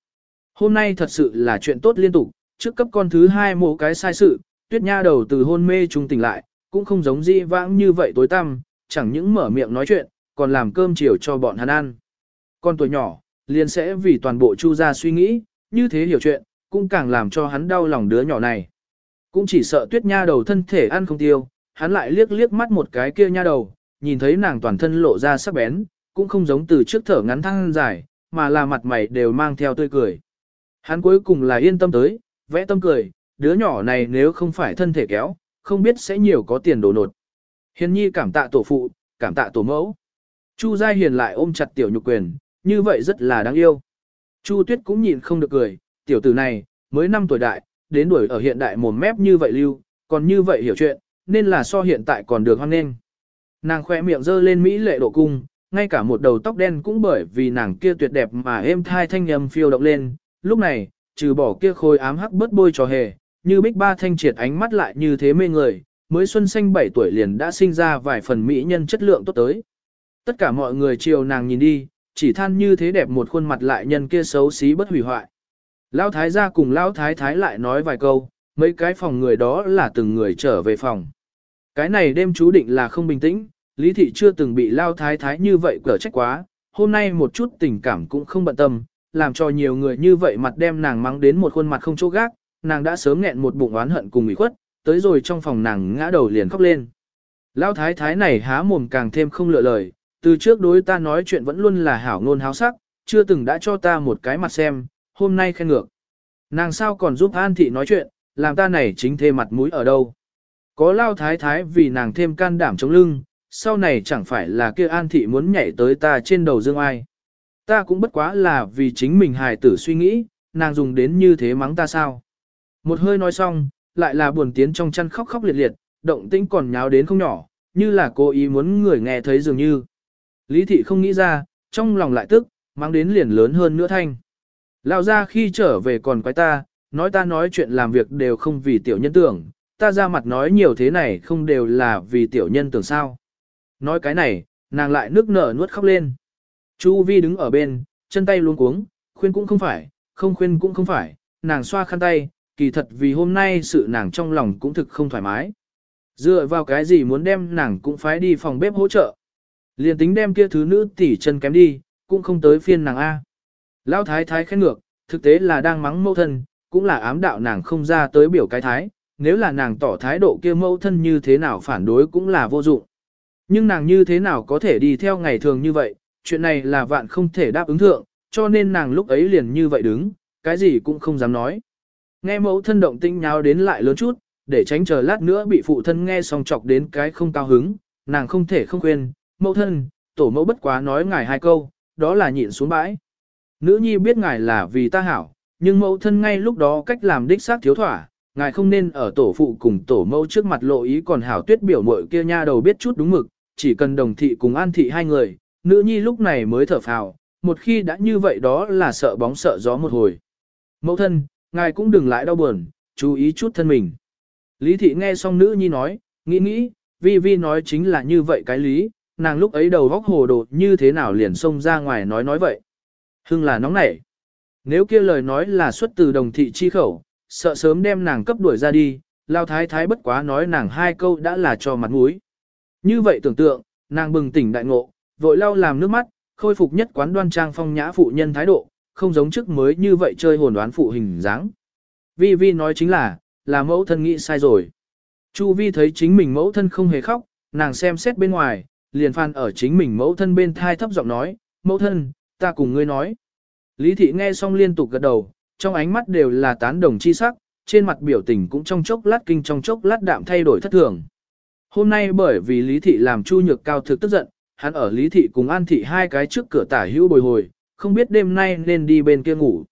Hôm nay thật sự là chuyện tốt liên tục, trước cấp con thứ hai mổ cái sai sự, tuyết nha đầu từ hôn mê trung tỉnh lại, cũng không giống di vãng như vậy tối tăm, chẳng những mở miệng nói chuyện, còn làm cơm chiều cho bọn hắn ăn. Con tuổi nhỏ, liền sẽ vì toàn bộ chu gia suy nghĩ, như thế hiểu chuyện, cũng càng làm cho hắn đau lòng đứa nhỏ này. Cũng chỉ sợ tuyết nha đầu thân thể ăn không tiêu, hắn lại liếc liếc mắt một cái kia nha đầu, nhìn thấy nàng toàn thân lộ ra sắc bén, cũng không giống từ trước thở ngắn thăng dài, mà là mặt mày đều mang theo tươi cười. Hắn cuối cùng là yên tâm tới, vẽ tâm cười, đứa nhỏ này nếu không phải thân thể kéo, không biết sẽ nhiều có tiền đồ nột. Hiền nhi cảm tạ tổ phụ, cảm tạ tổ mẫu. Chu Gia Hiền lại ôm chặt tiểu nhục quyền, như vậy rất là đáng yêu. Chu Tuyết cũng nhịn không được cười, tiểu tử này, mới 5 tuổi đại, đến đuổi ở hiện đại mồm mép như vậy lưu, còn như vậy hiểu chuyện, nên là so hiện tại còn được hoan nghênh. Nàng khoe miệng dơ lên mỹ lệ độ cung, ngay cả một đầu tóc đen cũng bởi vì nàng kia tuyệt đẹp mà êm thai thanh âm phiêu động lên. Lúc này, trừ bỏ kia khôi ám hắc bớt bôi trò hề, như bích ba thanh triệt ánh mắt lại như thế mê người, mới xuân xanh 7 tuổi liền đã sinh ra vài phần mỹ nhân chất lượng tốt tới. Tất cả mọi người chiều nàng nhìn đi, chỉ than như thế đẹp một khuôn mặt lại nhân kia xấu xí bất hủy hoại. Lão thái gia cùng lão thái thái lại nói vài câu, mấy cái phòng người đó là từng người trở về phòng. Cái này đêm chú định là không bình tĩnh, Lý Thị chưa từng bị lao thái thái như vậy cở trách quá, hôm nay một chút tình cảm cũng không bận tâm, làm cho nhiều người như vậy mặt đem nàng mắng đến một khuôn mặt không chỗ gác, nàng đã sớm nghẹn một bụng oán hận cùng ủy khuất, tới rồi trong phòng nàng ngã đầu liền khóc lên. Lao thái thái này há mồm càng thêm không lựa lời, từ trước đối ta nói chuyện vẫn luôn là hảo ngôn háo sắc, chưa từng đã cho ta một cái mặt xem, hôm nay khen ngược. Nàng sao còn giúp An Thị nói chuyện, làm ta này chính thê mặt mũi ở đâu. Có lao thái thái vì nàng thêm can đảm chống lưng, sau này chẳng phải là kia An Thị muốn nhảy tới ta trên đầu dương ai. Ta cũng bất quá là vì chính mình hài tử suy nghĩ, nàng dùng đến như thế mắng ta sao. Một hơi nói xong, lại là buồn tiến trong chăn khóc khóc liệt liệt, động tĩnh còn nháo đến không nhỏ, như là cô ý muốn người nghe thấy dường như. Lý thị không nghĩ ra, trong lòng lại tức, mang đến liền lớn hơn nữa thanh. Lão ra khi trở về còn quái ta, nói ta nói chuyện làm việc đều không vì tiểu nhân tưởng, ta ra mặt nói nhiều thế này không đều là vì tiểu nhân tưởng sao. Nói cái này, nàng lại nước nở nuốt khóc lên. Chu Vi đứng ở bên, chân tay luôn cuống, khuyên cũng không phải, không khuyên cũng không phải, nàng xoa khăn tay, kỳ thật vì hôm nay sự nàng trong lòng cũng thực không thoải mái. Dựa vào cái gì muốn đem nàng cũng phải đi phòng bếp hỗ trợ. Liền tính đem kia thứ nữ tỉ chân kém đi, cũng không tới phiên nàng A. Lão thái thái khen ngược, thực tế là đang mắng mẫu thân, cũng là ám đạo nàng không ra tới biểu cái thái, nếu là nàng tỏ thái độ kia mẫu thân như thế nào phản đối cũng là vô dụng. Nhưng nàng như thế nào có thể đi theo ngày thường như vậy, chuyện này là vạn không thể đáp ứng thượng, cho nên nàng lúc ấy liền như vậy đứng, cái gì cũng không dám nói. Nghe mẫu thân động tinh nháo đến lại lớn chút, để tránh chờ lát nữa bị phụ thân nghe xong chọc đến cái không cao hứng, nàng không thể không khuyên, mẫu thân, tổ mẫu bất quá nói ngài hai câu, đó là nhịn xuống bãi. Nữ nhi biết ngài là vì ta hảo, nhưng mẫu thân ngay lúc đó cách làm đích xác thiếu thỏa, ngài không nên ở tổ phụ cùng tổ mẫu trước mặt lộ ý còn hảo tuyết biểu mội kia nha đầu biết chút đúng mực, chỉ cần đồng thị cùng an thị hai người, nữ nhi lúc này mới thở phào, một khi đã như vậy đó là sợ bóng sợ gió một hồi. Mẫu thân, ngài cũng đừng lại đau buồn, chú ý chút thân mình. Lý thị nghe xong nữ nhi nói, nghĩ nghĩ, vi vi nói chính là như vậy cái lý, nàng lúc ấy đầu góc hồ đồ như thế nào liền xông ra ngoài nói nói vậy. Hưng là nóng nảy. Nếu kia lời nói là xuất từ đồng thị chi khẩu, sợ sớm đem nàng cấp đuổi ra đi, lao thái thái bất quá nói nàng hai câu đã là cho mặt mũi. Như vậy tưởng tượng, nàng bừng tỉnh đại ngộ, vội lau làm nước mắt, khôi phục nhất quán đoan trang phong nhã phụ nhân thái độ, không giống trước mới như vậy chơi hồn đoán phụ hình dáng. Vi Vi nói chính là, là mẫu thân nghĩ sai rồi. Chu Vi thấy chính mình mẫu thân không hề khóc, nàng xem xét bên ngoài, liền phan ở chính mình mẫu thân bên thai thấp giọng nói, mẫu thân, ta cùng ngươi nói. Lý thị nghe xong liên tục gật đầu, trong ánh mắt đều là tán đồng chi sắc, trên mặt biểu tình cũng trong chốc lát kinh trong chốc lát đạm thay đổi thất thường. Hôm nay bởi vì Lý thị làm Chu Nhược Cao thực tức giận, hắn ở Lý thị cùng An thị hai cái trước cửa tả hữu bồi hồi, không biết đêm nay nên đi bên kia ngủ.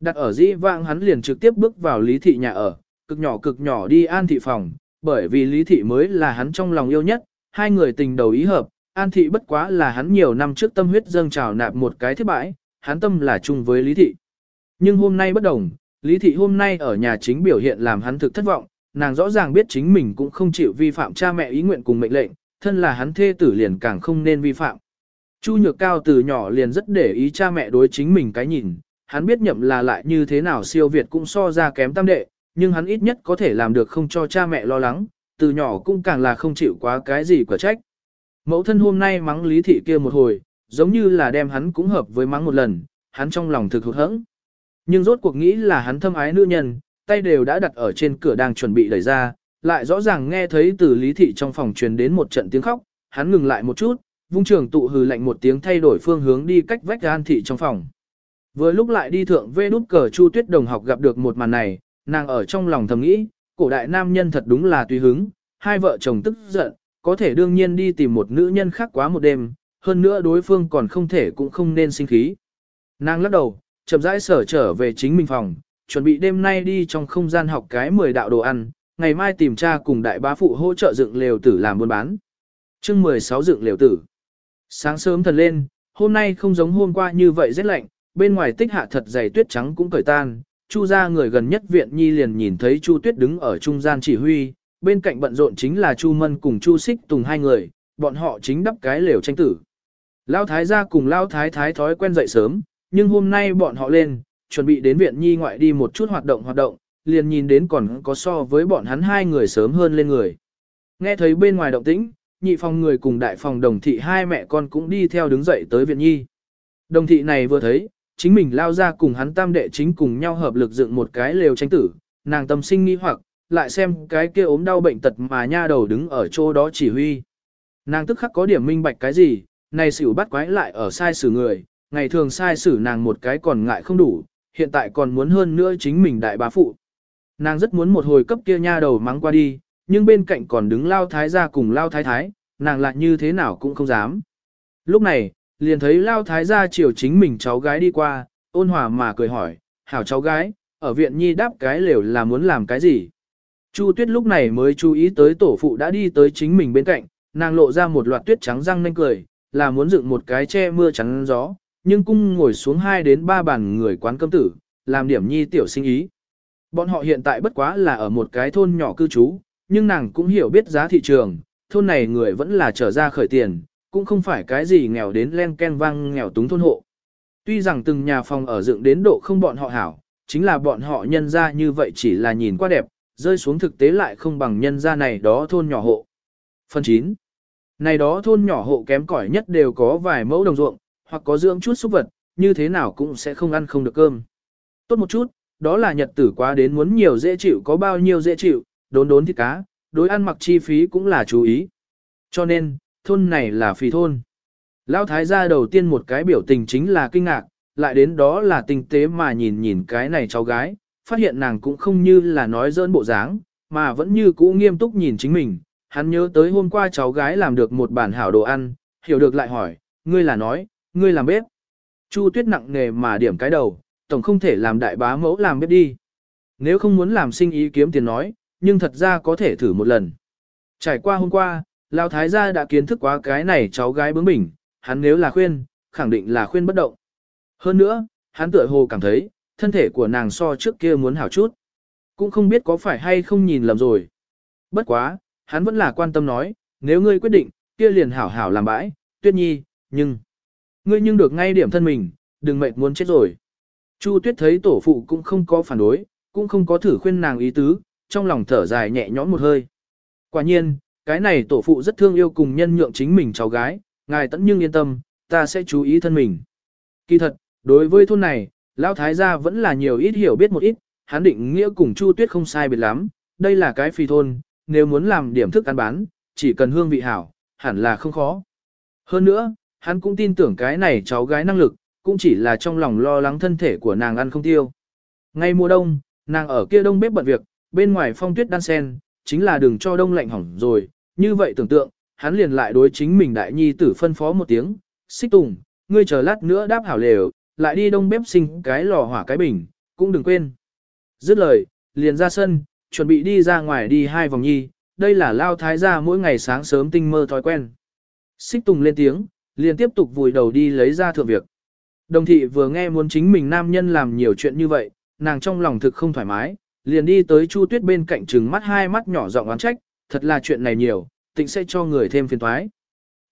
Đặt ở dĩ vãng hắn liền trực tiếp bước vào Lý thị nhà ở, cực nhỏ cực nhỏ đi An thị phòng, bởi vì Lý thị mới là hắn trong lòng yêu nhất, hai người tình đầu ý hợp, An thị bất quá là hắn nhiều năm trước tâm huyết dâng trào nạp một cái thiết bãi, hắn tâm là chung với Lý thị. Nhưng hôm nay bất đồng, Lý thị hôm nay ở nhà chính biểu hiện làm hắn thực thất vọng, nàng rõ ràng biết chính mình cũng không chịu vi phạm cha mẹ ý nguyện cùng mệnh lệnh, thân là hắn thê tử liền càng không nên vi phạm. Chu Nhược Cao từ nhỏ liền rất để ý cha mẹ đối chính mình cái nhìn, hắn biết nhậm là lại như thế nào siêu việt cũng so ra kém tam đệ, nhưng hắn ít nhất có thể làm được không cho cha mẹ lo lắng, từ nhỏ cũng càng là không chịu quá cái gì của trách. Mẫu thân hôm nay mắng lý thị kia một hồi, giống như là đem hắn cũng hợp với mắng một lần, hắn trong lòng thực hụt hẫng. Nhưng rốt cuộc nghĩ là hắn thâm ái nữ nhân, tay đều đã đặt ở trên cửa đang chuẩn bị đẩy ra, lại rõ ràng nghe thấy từ lý thị trong phòng truyền đến một trận tiếng khóc, hắn ngừng lại một chút, vung trường tụ hừ lạnh một tiếng thay đổi phương hướng đi cách vách an thị trong phòng. Vừa lúc lại đi thượng vê nút cờ chu tuyết đồng học gặp được một màn này, nàng ở trong lòng thầm nghĩ, cổ đại nam nhân thật đúng là tùy hứng, hai vợ chồng tức giận, có thể đương nhiên đi tìm một nữ nhân khác quá một đêm, hơn nữa đối phương còn không thể cũng không nên sinh khí. Nàng lắc đầu, chậm rãi sở trở về chính mình phòng, chuẩn bị đêm nay đi trong không gian học cái 10 đạo đồ ăn, ngày mai tìm cha cùng đại bá phụ hỗ trợ dựng lều tử làm buôn bán. chương 16 dựng lều tử. Sáng sớm thần lên, hôm nay không giống hôm qua như vậy rét lạnh, bên ngoài tích hạ thật dày tuyết trắng cũng cởi tan. Chu ra người gần nhất viện nhi liền nhìn thấy Chu Tuyết đứng ở trung gian chỉ huy, bên cạnh bận rộn chính là Chu Mân cùng Chu Xích Tùng hai người, bọn họ chính đắp cái lều tranh tử. Lao thái gia cùng Lao thái thái thói quen dậy sớm, nhưng hôm nay bọn họ lên, chuẩn bị đến viện nhi ngoại đi một chút hoạt động hoạt động, liền nhìn đến còn có so với bọn hắn hai người sớm hơn lên người. Nghe thấy bên ngoài động tĩnh, nhị phòng người cùng đại phòng đồng thị hai mẹ con cũng đi theo đứng dậy tới viện nhi. Đồng thị này vừa thấy, chính mình lao ra cùng hắn tam đệ chính cùng nhau hợp lực dựng một cái lều tranh tử, nàng tâm sinh nghi hoặc, lại xem cái kia ốm đau bệnh tật mà nha đầu đứng ở chỗ đó chỉ huy. Nàng tức khắc có điểm minh bạch cái gì, này xỉu bắt quái lại ở sai xử người, ngày thường sai xử nàng một cái còn ngại không đủ, hiện tại còn muốn hơn nữa chính mình đại bá phụ. Nàng rất muốn một hồi cấp kia nha đầu mắng qua đi, nhưng bên cạnh còn đứng lao thái gia cùng lao thái thái, nàng lại như thế nào cũng không dám. Lúc này, liền thấy lao thái gia chiều chính mình cháu gái đi qua, ôn hòa mà cười hỏi, hảo cháu gái, ở viện nhi đáp cái lều là muốn làm cái gì. Chu tuyết lúc này mới chú ý tới tổ phụ đã đi tới chính mình bên cạnh, nàng lộ ra một loạt tuyết trắng răng nanh cười, là muốn dựng một cái che mưa chắn gió, nhưng cung ngồi xuống hai đến ba bàn người quán cơm tử, làm điểm nhi tiểu sinh ý. Bọn họ hiện tại bất quá là ở một cái thôn nhỏ cư trú, nhưng nàng cũng hiểu biết giá thị trường, thôn này người vẫn là trở ra khởi tiền, cũng không phải cái gì nghèo đến len ken vang nghèo túng thôn hộ. Tuy rằng từng nhà phòng ở dựng đến độ không bọn họ hảo, chính là bọn họ nhân ra như vậy chỉ là nhìn qua đẹp, rơi xuống thực tế lại không bằng nhân ra này đó thôn nhỏ hộ. Phần 9. Này đó thôn nhỏ hộ kém cỏi nhất đều có vài mẫu đồng ruộng, hoặc có dưỡng chút súc vật, như thế nào cũng sẽ không ăn không được cơm. Tốt một chút, đó là nhật tử quá đến muốn nhiều dễ chịu có bao nhiêu dễ chịu, đốn đốn thịt cá, đối ăn mặc chi phí cũng là chú ý. Cho nên, thôn này là phì thôn. Lão thái gia đầu tiên một cái biểu tình chính là kinh ngạc, lại đến đó là tinh tế mà nhìn nhìn cái này cháu gái, phát hiện nàng cũng không như là nói dỡn bộ dáng, mà vẫn như cũ nghiêm túc nhìn chính mình. Hắn nhớ tới hôm qua cháu gái làm được một bản hảo đồ ăn, hiểu được lại hỏi, ngươi là nói, ngươi làm bếp. Chu tuyết nặng nề mà điểm cái đầu, tổng không thể làm đại bá mẫu làm bếp đi. Nếu không muốn làm sinh ý kiếm tiền nói, nhưng thật ra có thể thử một lần. Trải qua hôm qua, Lão Thái gia đã kiến thức quá cái này cháu gái bướng bỉnh, hắn nếu là khuyên, khẳng định là khuyên bất động. Hơn nữa, hắn tựa hồ cảm thấy, thân thể của nàng so trước kia muốn hảo chút. Cũng không biết có phải hay không nhìn lầm rồi. Bất quá, hắn vẫn là quan tâm nói, nếu ngươi quyết định, kia liền hảo hảo làm bãi, tuyết nhi, nhưng... Ngươi nhưng được ngay điểm thân mình, đừng mệt muốn chết rồi. Chu tuyết thấy tổ phụ cũng không có phản đối, cũng không có thử khuyên nàng ý tứ, trong lòng thở dài nhẹ nhõm một hơi. Quả nhiên, cái này tổ phụ rất thương yêu cùng nhân nhượng chính mình cháu gái, ngài tẫn nhưng yên tâm, ta sẽ chú ý thân mình. Kỳ thật, đối với thôn này, Lão Thái gia vẫn là nhiều ít hiểu biết một ít, hắn định nghĩa cùng Chu Tuyết không sai biệt lắm, đây là cái phi thôn, nếu muốn làm điểm thức ăn bán, chỉ cần hương vị hảo, hẳn là không khó. Hơn nữa, hắn cũng tin tưởng cái này cháu gái năng lực, cũng chỉ là trong lòng lo lắng thân thể của nàng ăn không tiêu. Ngay mùa đông, nàng ở kia đông bếp bận việc, bên ngoài phong tuyết đan sen, chính là đừng cho đông lạnh hỏng rồi, như vậy tưởng tượng, hắn liền lại đối chính mình đại nhi tử phân phó một tiếng, xích tùng, ngươi chờ lát nữa đáp hảo lều, lại đi đông bếp sinh cái lò hỏa cái bình, cũng đừng quên. Dứt lời, liền ra sân, chuẩn bị đi ra ngoài đi hai vòng nhi, đây là lao thái gia mỗi ngày sáng sớm tinh mơ thói quen. Xích tùng lên tiếng, liền tiếp tục vùi đầu đi lấy ra thượng việc. Đồng thị vừa nghe muốn chính mình nam nhân làm nhiều chuyện như vậy, nàng trong lòng thực không thoải mái, liền đi tới Chu Tuyết bên cạnh trừng mắt hai mắt nhỏ giọng oán trách, thật là chuyện này nhiều, tịnh sẽ cho người thêm phiền toái.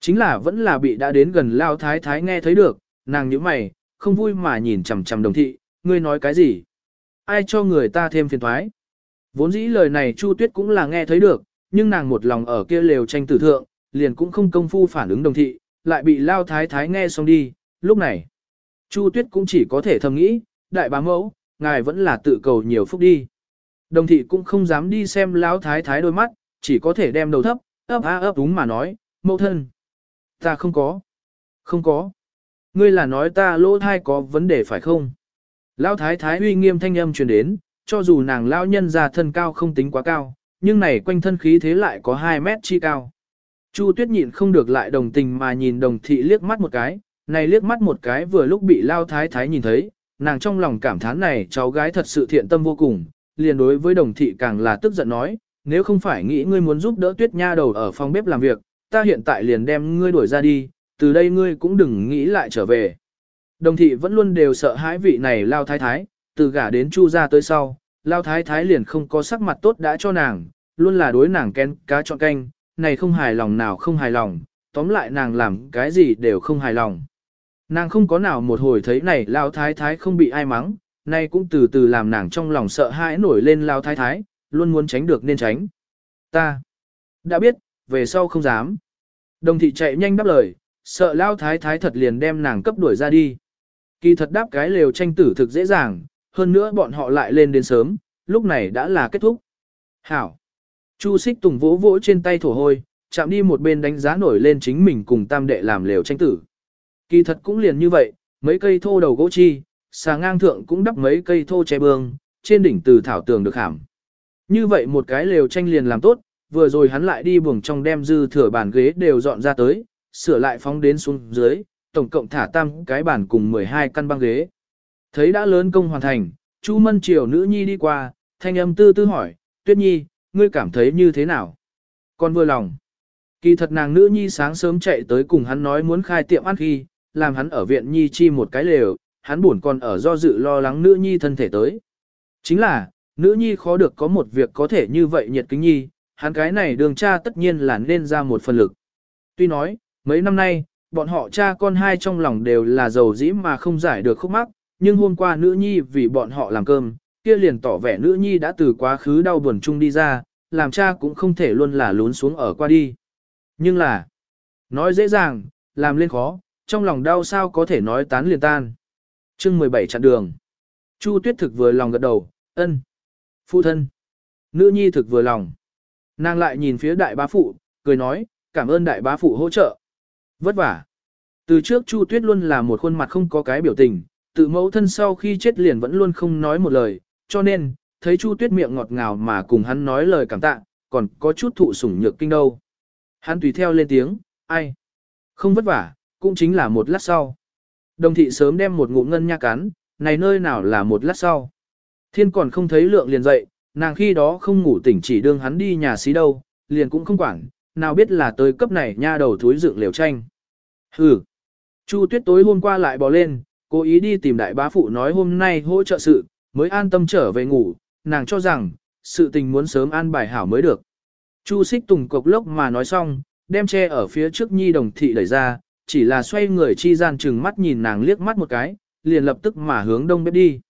Chính là vẫn là bị đã đến gần lao thái thái nghe thấy được, nàng nhíu mày, không vui mà nhìn chằm chằm đồng thị, ngươi nói cái gì? Ai cho người ta thêm phiền toái? Vốn dĩ lời này Chu Tuyết cũng là nghe thấy được, nhưng nàng một lòng ở kia lều tranh tử thượng, liền cũng không công phu phản ứng đồng thị, lại bị lao thái thái nghe xong đi, lúc này. Chu Tuyết cũng chỉ có thể thầm nghĩ, đại bá mẫu, ngài vẫn là tự cầu nhiều phúc đi. Đồng thị cũng không dám đi xem lão thái thái đôi mắt, chỉ có thể đem đầu thấp, ấp á ấp đúng mà nói, mẫu thân. Ta không có. Không có. Ngươi là nói ta lỗ thai có vấn đề phải không? Lão thái thái uy nghiêm thanh âm truyền đến, cho dù nàng lão nhân già thân cao không tính quá cao, nhưng này quanh thân khí thế lại có 2 mét chi cao. Chu tuyết nhịn không được lại đồng tình mà nhìn đồng thị liếc mắt một cái, này liếc mắt một cái vừa lúc bị lao thái thái nhìn thấy, nàng trong lòng cảm thán này cháu gái thật sự thiện tâm vô cùng, liền đối với đồng thị càng là tức giận nói, nếu không phải nghĩ ngươi muốn giúp đỡ tuyết nha đầu ở phòng bếp làm việc, ta hiện tại liền đem ngươi đuổi ra đi, từ đây ngươi cũng đừng nghĩ lại trở về. Đồng thị vẫn luôn đều sợ hãi vị này lao thái thái, từ gả đến chu ra tới sau, lao thái thái liền không có sắc mặt tốt đã cho nàng, luôn là đối nàng kén cá chọn canh, này không hài lòng nào không hài lòng, tóm lại nàng làm cái gì đều không hài lòng. Nàng không có nào một hồi thấy này lao thái thái không bị ai mắng, nay cũng từ từ làm nàng trong lòng sợ hãi nổi lên lao thái thái, luôn muốn tránh được nên tránh. Ta đã biết, về sau không dám. Đồng thị chạy nhanh đáp lời, sợ lao thái thái thật liền đem nàng cấp đuổi ra đi. Kỳ thật đáp cái lều tranh tử thực dễ dàng, hơn nữa bọn họ lại lên đến sớm, lúc này đã là kết thúc. Hảo. Chu xích tùng vỗ vỗ trên tay thổ hôi, chạm đi một bên đánh giá nổi lên chính mình cùng tam đệ làm lều tranh tử. Kỳ thật cũng liền như vậy, mấy cây thô đầu gỗ chi, xà ngang thượng cũng đắp mấy cây thô che bương, trên đỉnh từ thảo tường được hàm. Như vậy một cái lều tranh liền làm tốt, vừa rồi hắn lại đi buồng trong đem dư thừa bàn ghế đều dọn ra tới, sửa lại phóng đến xuống dưới, tổng cộng thả tam cái bàn cùng 12 căn băng ghế. Thấy đã lớn công hoàn thành, Chu Mân Triều nữ nhi đi qua, thanh âm tư tư hỏi, Tuyết Nhi, ngươi cảm thấy như thế nào? Con vừa lòng. Kỳ thật nàng nữ nhi sáng sớm chạy tới cùng hắn nói muốn khai tiệm ăn khi, làm hắn ở viện nhi chi một cái lều, hắn buồn còn ở do dự lo lắng nữ nhi thân thể tới. Chính là, nữ nhi khó được có một việc có thể như vậy nhiệt kính nhi, hắn cái này đường cha tất nhiên là nên ra một phần lực. Tuy nói, mấy năm nay, bọn họ cha con hai trong lòng đều là giàu dĩ mà không giải được khúc mắc, nhưng hôm qua nữ nhi vì bọn họ làm cơm, kia liền tỏ vẻ nữ nhi đã từ quá khứ đau buồn chung đi ra, làm cha cũng không thể luôn là lún xuống ở qua đi. Nhưng là, nói dễ dàng, làm lên khó, trong lòng đau sao có thể nói tán liền tan. chương 17 chặn đường. Chu tuyết thực vừa lòng gật đầu, ân. Phụ thân. Nữ nhi thực vừa lòng. Nàng lại nhìn phía đại bá phụ, cười nói, cảm ơn đại bá phụ hỗ trợ. Vất vả. Từ trước Chu Tuyết luôn là một khuôn mặt không có cái biểu tình, tự mẫu thân sau khi chết liền vẫn luôn không nói một lời, cho nên, thấy Chu Tuyết miệng ngọt ngào mà cùng hắn nói lời cảm tạ, còn có chút thụ sủng nhược kinh đâu. Hắn tùy theo lên tiếng, ai? Không vất vả, cũng chính là một lát sau. Đồng thị sớm đem một ngụm ngân nha cắn, này nơi nào là một lát sau. Thiên còn không thấy lượng liền dậy, nàng khi đó không ngủ tỉnh chỉ đương hắn đi nhà xí đâu, liền cũng không quản, nào biết là tới cấp này nha đầu thúi dựng liều tranh. Hừ. Chu tuyết tối hôm qua lại bỏ lên, cố ý đi tìm đại bá phụ nói hôm nay hỗ trợ sự, mới an tâm trở về ngủ, nàng cho rằng, sự tình muốn sớm an bài hảo mới được. Chu xích tùng cục lốc mà nói xong, đem che ở phía trước nhi đồng thị đẩy ra, chỉ là xoay người chi gian chừng mắt nhìn nàng liếc mắt một cái, liền lập tức mà hướng đông bếp đi.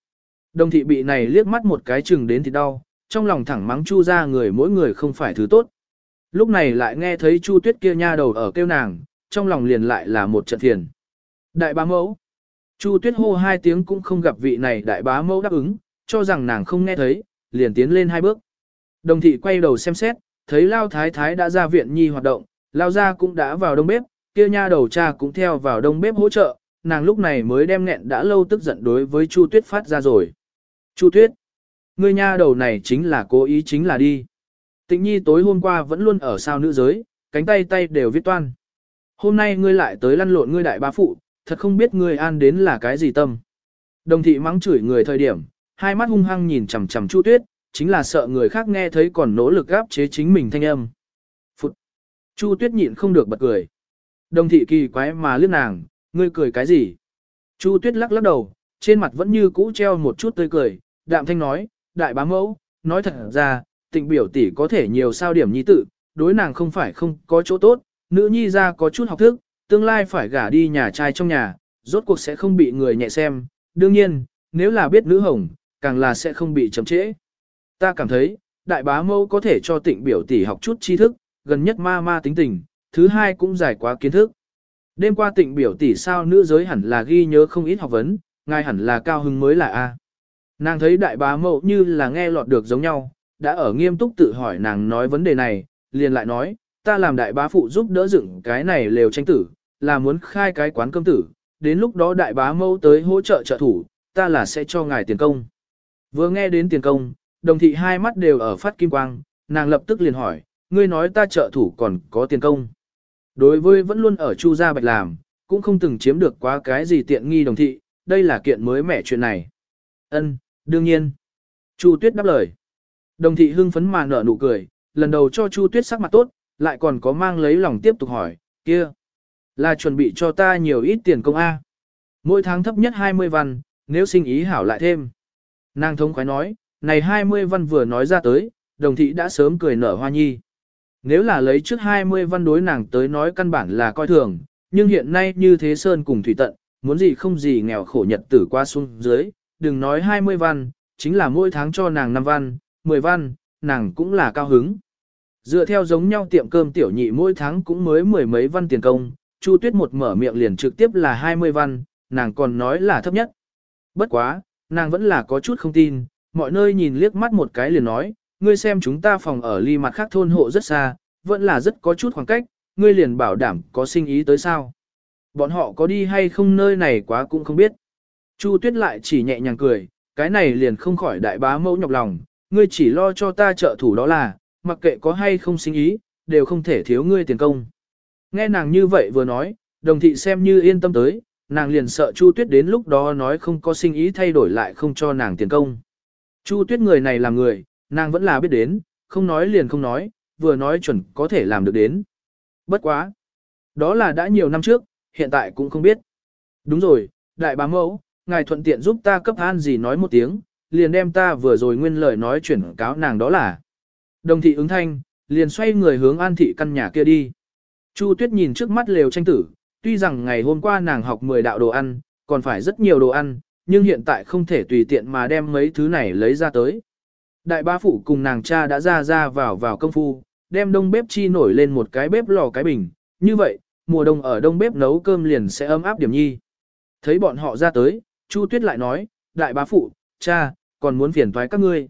Đồng thị bị này liếc mắt một cái chừng đến thì đau, trong lòng thẳng mắng chu ra người mỗi người không phải thứ tốt. Lúc này lại nghe thấy chu tuyết kia nha đầu ở kêu nàng, trong lòng liền lại là một trận thiền. Đại bá mẫu. Chu tuyết hô hai tiếng cũng không gặp vị này đại bá mẫu đáp ứng, cho rằng nàng không nghe thấy, liền tiến lên hai bước. Đồng thị quay đầu xem xét, thấy Lao Thái Thái đã ra viện nhi hoạt động, Lao gia cũng đã vào đông bếp, kia nha đầu cha cũng theo vào đông bếp hỗ trợ, nàng lúc này mới đem nghẹn đã lâu tức giận đối với Chu Tuyết phát ra rồi. Chu Tuyết, ngươi nha đầu này chính là cố ý chính là đi. Tịnh nhi tối hôm qua vẫn luôn ở sao nữ giới, cánh tay tay đều viết toan. Hôm nay ngươi lại tới lăn lộn ngươi đại bá phụ, thật không biết ngươi an đến là cái gì tâm. Đồng thị mắng chửi người thời điểm, hai mắt hung hăng nhìn chằm chằm Chu Tuyết, chính là sợ người khác nghe thấy còn nỗ lực áp chế chính mình thanh âm. Phụt! Chu Tuyết nhịn không được bật cười. Đồng thị kỳ quái mà liếc nàng, ngươi cười cái gì? Chu Tuyết lắc lắc đầu, trên mặt vẫn như cũ treo một chút tươi cười, đạm thanh nói, đại bá mẫu, nói thật ra, tịnh biểu tỷ có thể nhiều sao điểm nhi tự, đối nàng không phải không có chỗ tốt, nữ nhi ra có chút học thức, tương lai phải gả đi nhà trai trong nhà, rốt cuộc sẽ không bị người nhẹ xem, đương nhiên, nếu là biết nữ hồng, càng là sẽ không bị chậm trễ. Ta cảm thấy, đại bá mâu có thể cho tịnh biểu tỷ học chút tri thức, gần nhất ma ma tính tình, thứ hai cũng giải quá kiến thức. Đêm qua tịnh biểu tỷ sao nữ giới hẳn là ghi nhớ không ít học vấn, ngài hẳn là cao hứng mới là A. Nàng thấy đại bá mẫu như là nghe lọt được giống nhau, đã ở nghiêm túc tự hỏi nàng nói vấn đề này, liền lại nói, ta làm đại bá phụ giúp đỡ dựng cái này lều tranh tử, là muốn khai cái quán cơm tử, đến lúc đó đại bá mâu tới hỗ trợ trợ thủ, ta là sẽ cho ngài tiền công. Vừa nghe đến tiền công, đồng thị hai mắt đều ở phát kim quang, nàng lập tức liền hỏi, ngươi nói ta trợ thủ còn có tiền công. Đối với vẫn luôn ở Chu Gia Bạch làm, cũng không từng chiếm được quá cái gì tiện nghi đồng thị, đây là kiện mới mẻ chuyện này. Ân, đương nhiên. Chu Tuyết đáp lời. Đồng thị hưng phấn mà nở nụ cười, lần đầu cho Chu Tuyết sắc mặt tốt, lại còn có mang lấy lòng tiếp tục hỏi, kia, là chuẩn bị cho ta nhiều ít tiền công A. Mỗi tháng thấp nhất 20 văn, nếu sinh ý hảo lại thêm. Nàng thống khoái nói, này 20 văn vừa nói ra tới, đồng thị đã sớm cười nở hoa nhi. Nếu là lấy trước 20 văn đối nàng tới nói căn bản là coi thường, nhưng hiện nay như thế sơn cùng thủy tận, muốn gì không gì nghèo khổ nhật tử qua xuống dưới, đừng nói 20 văn, chính là mỗi tháng cho nàng 5 văn, 10 văn, nàng cũng là cao hứng. Dựa theo giống nhau tiệm cơm tiểu nhị mỗi tháng cũng mới mười mấy văn tiền công, Chu Tuyết một mở miệng liền trực tiếp là 20 văn, nàng còn nói là thấp nhất. Bất quá, nàng vẫn là có chút không tin, mọi nơi nhìn liếc mắt một cái liền nói, ngươi xem chúng ta phòng ở ly mặt khác thôn hộ rất xa, vẫn là rất có chút khoảng cách, ngươi liền bảo đảm có sinh ý tới sao. Bọn họ có đi hay không nơi này quá cũng không biết. Chu Tuyết lại chỉ nhẹ nhàng cười, cái này liền không khỏi đại bá mẫu nhọc lòng, ngươi chỉ lo cho ta trợ thủ đó là, mặc kệ có hay không sinh ý, đều không thể thiếu ngươi tiền công. Nghe nàng như vậy vừa nói, đồng thị xem như yên tâm tới, nàng liền sợ Chu Tuyết đến lúc đó nói không có sinh ý thay đổi lại không cho nàng tiền công. Chu Tuyết người này là người, nàng vẫn là biết đến, không nói liền không nói, vừa nói chuẩn có thể làm được đến. Bất quá. Đó là đã nhiều năm trước, hiện tại cũng không biết. Đúng rồi, đại bá mẫu, ngài thuận tiện giúp ta cấp an gì nói một tiếng, liền đem ta vừa rồi nguyên lời nói chuyển cáo nàng đó là. Đồng thị ứng thanh, liền xoay người hướng an thị căn nhà kia đi. Chu Tuyết nhìn trước mắt lều tranh tử, tuy rằng ngày hôm qua nàng học 10 đạo đồ ăn, còn phải rất nhiều đồ ăn, nhưng hiện tại không thể tùy tiện mà đem mấy thứ này lấy ra tới. Đại bá phụ cùng nàng cha đã ra ra vào vào công phu, đem đông bếp chi nổi lên một cái bếp lò cái bình, như vậy, mùa đông ở đông bếp nấu cơm liền sẽ ấm áp điểm nhi. Thấy bọn họ ra tới, Chu Tuyết lại nói, đại bá phụ, cha, còn muốn phiền toái các ngươi.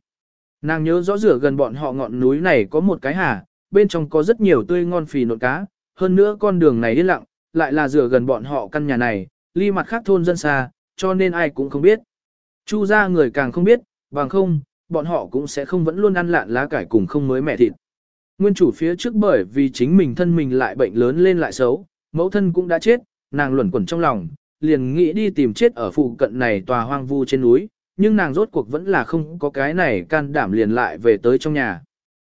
Nàng nhớ rõ rửa gần bọn họ ngọn núi này có một cái hà, bên trong có rất nhiều tươi ngon phì nộn cá, hơn nữa con đường này yên lặng, lại là rửa gần bọn họ căn nhà này, ly mặt khác thôn dân xa, cho nên ai cũng không biết. Chu ra người càng không biết, bằng không, bọn họ cũng sẽ không vẫn luôn ăn lạn lá cải cùng không mới mẹ thịt. Nguyên chủ phía trước bởi vì chính mình thân mình lại bệnh lớn lên lại xấu, mẫu thân cũng đã chết, nàng luẩn quẩn trong lòng, liền nghĩ đi tìm chết ở phụ cận này tòa hoang vu trên núi, nhưng nàng rốt cuộc vẫn là không có cái này can đảm liền lại về tới trong nhà.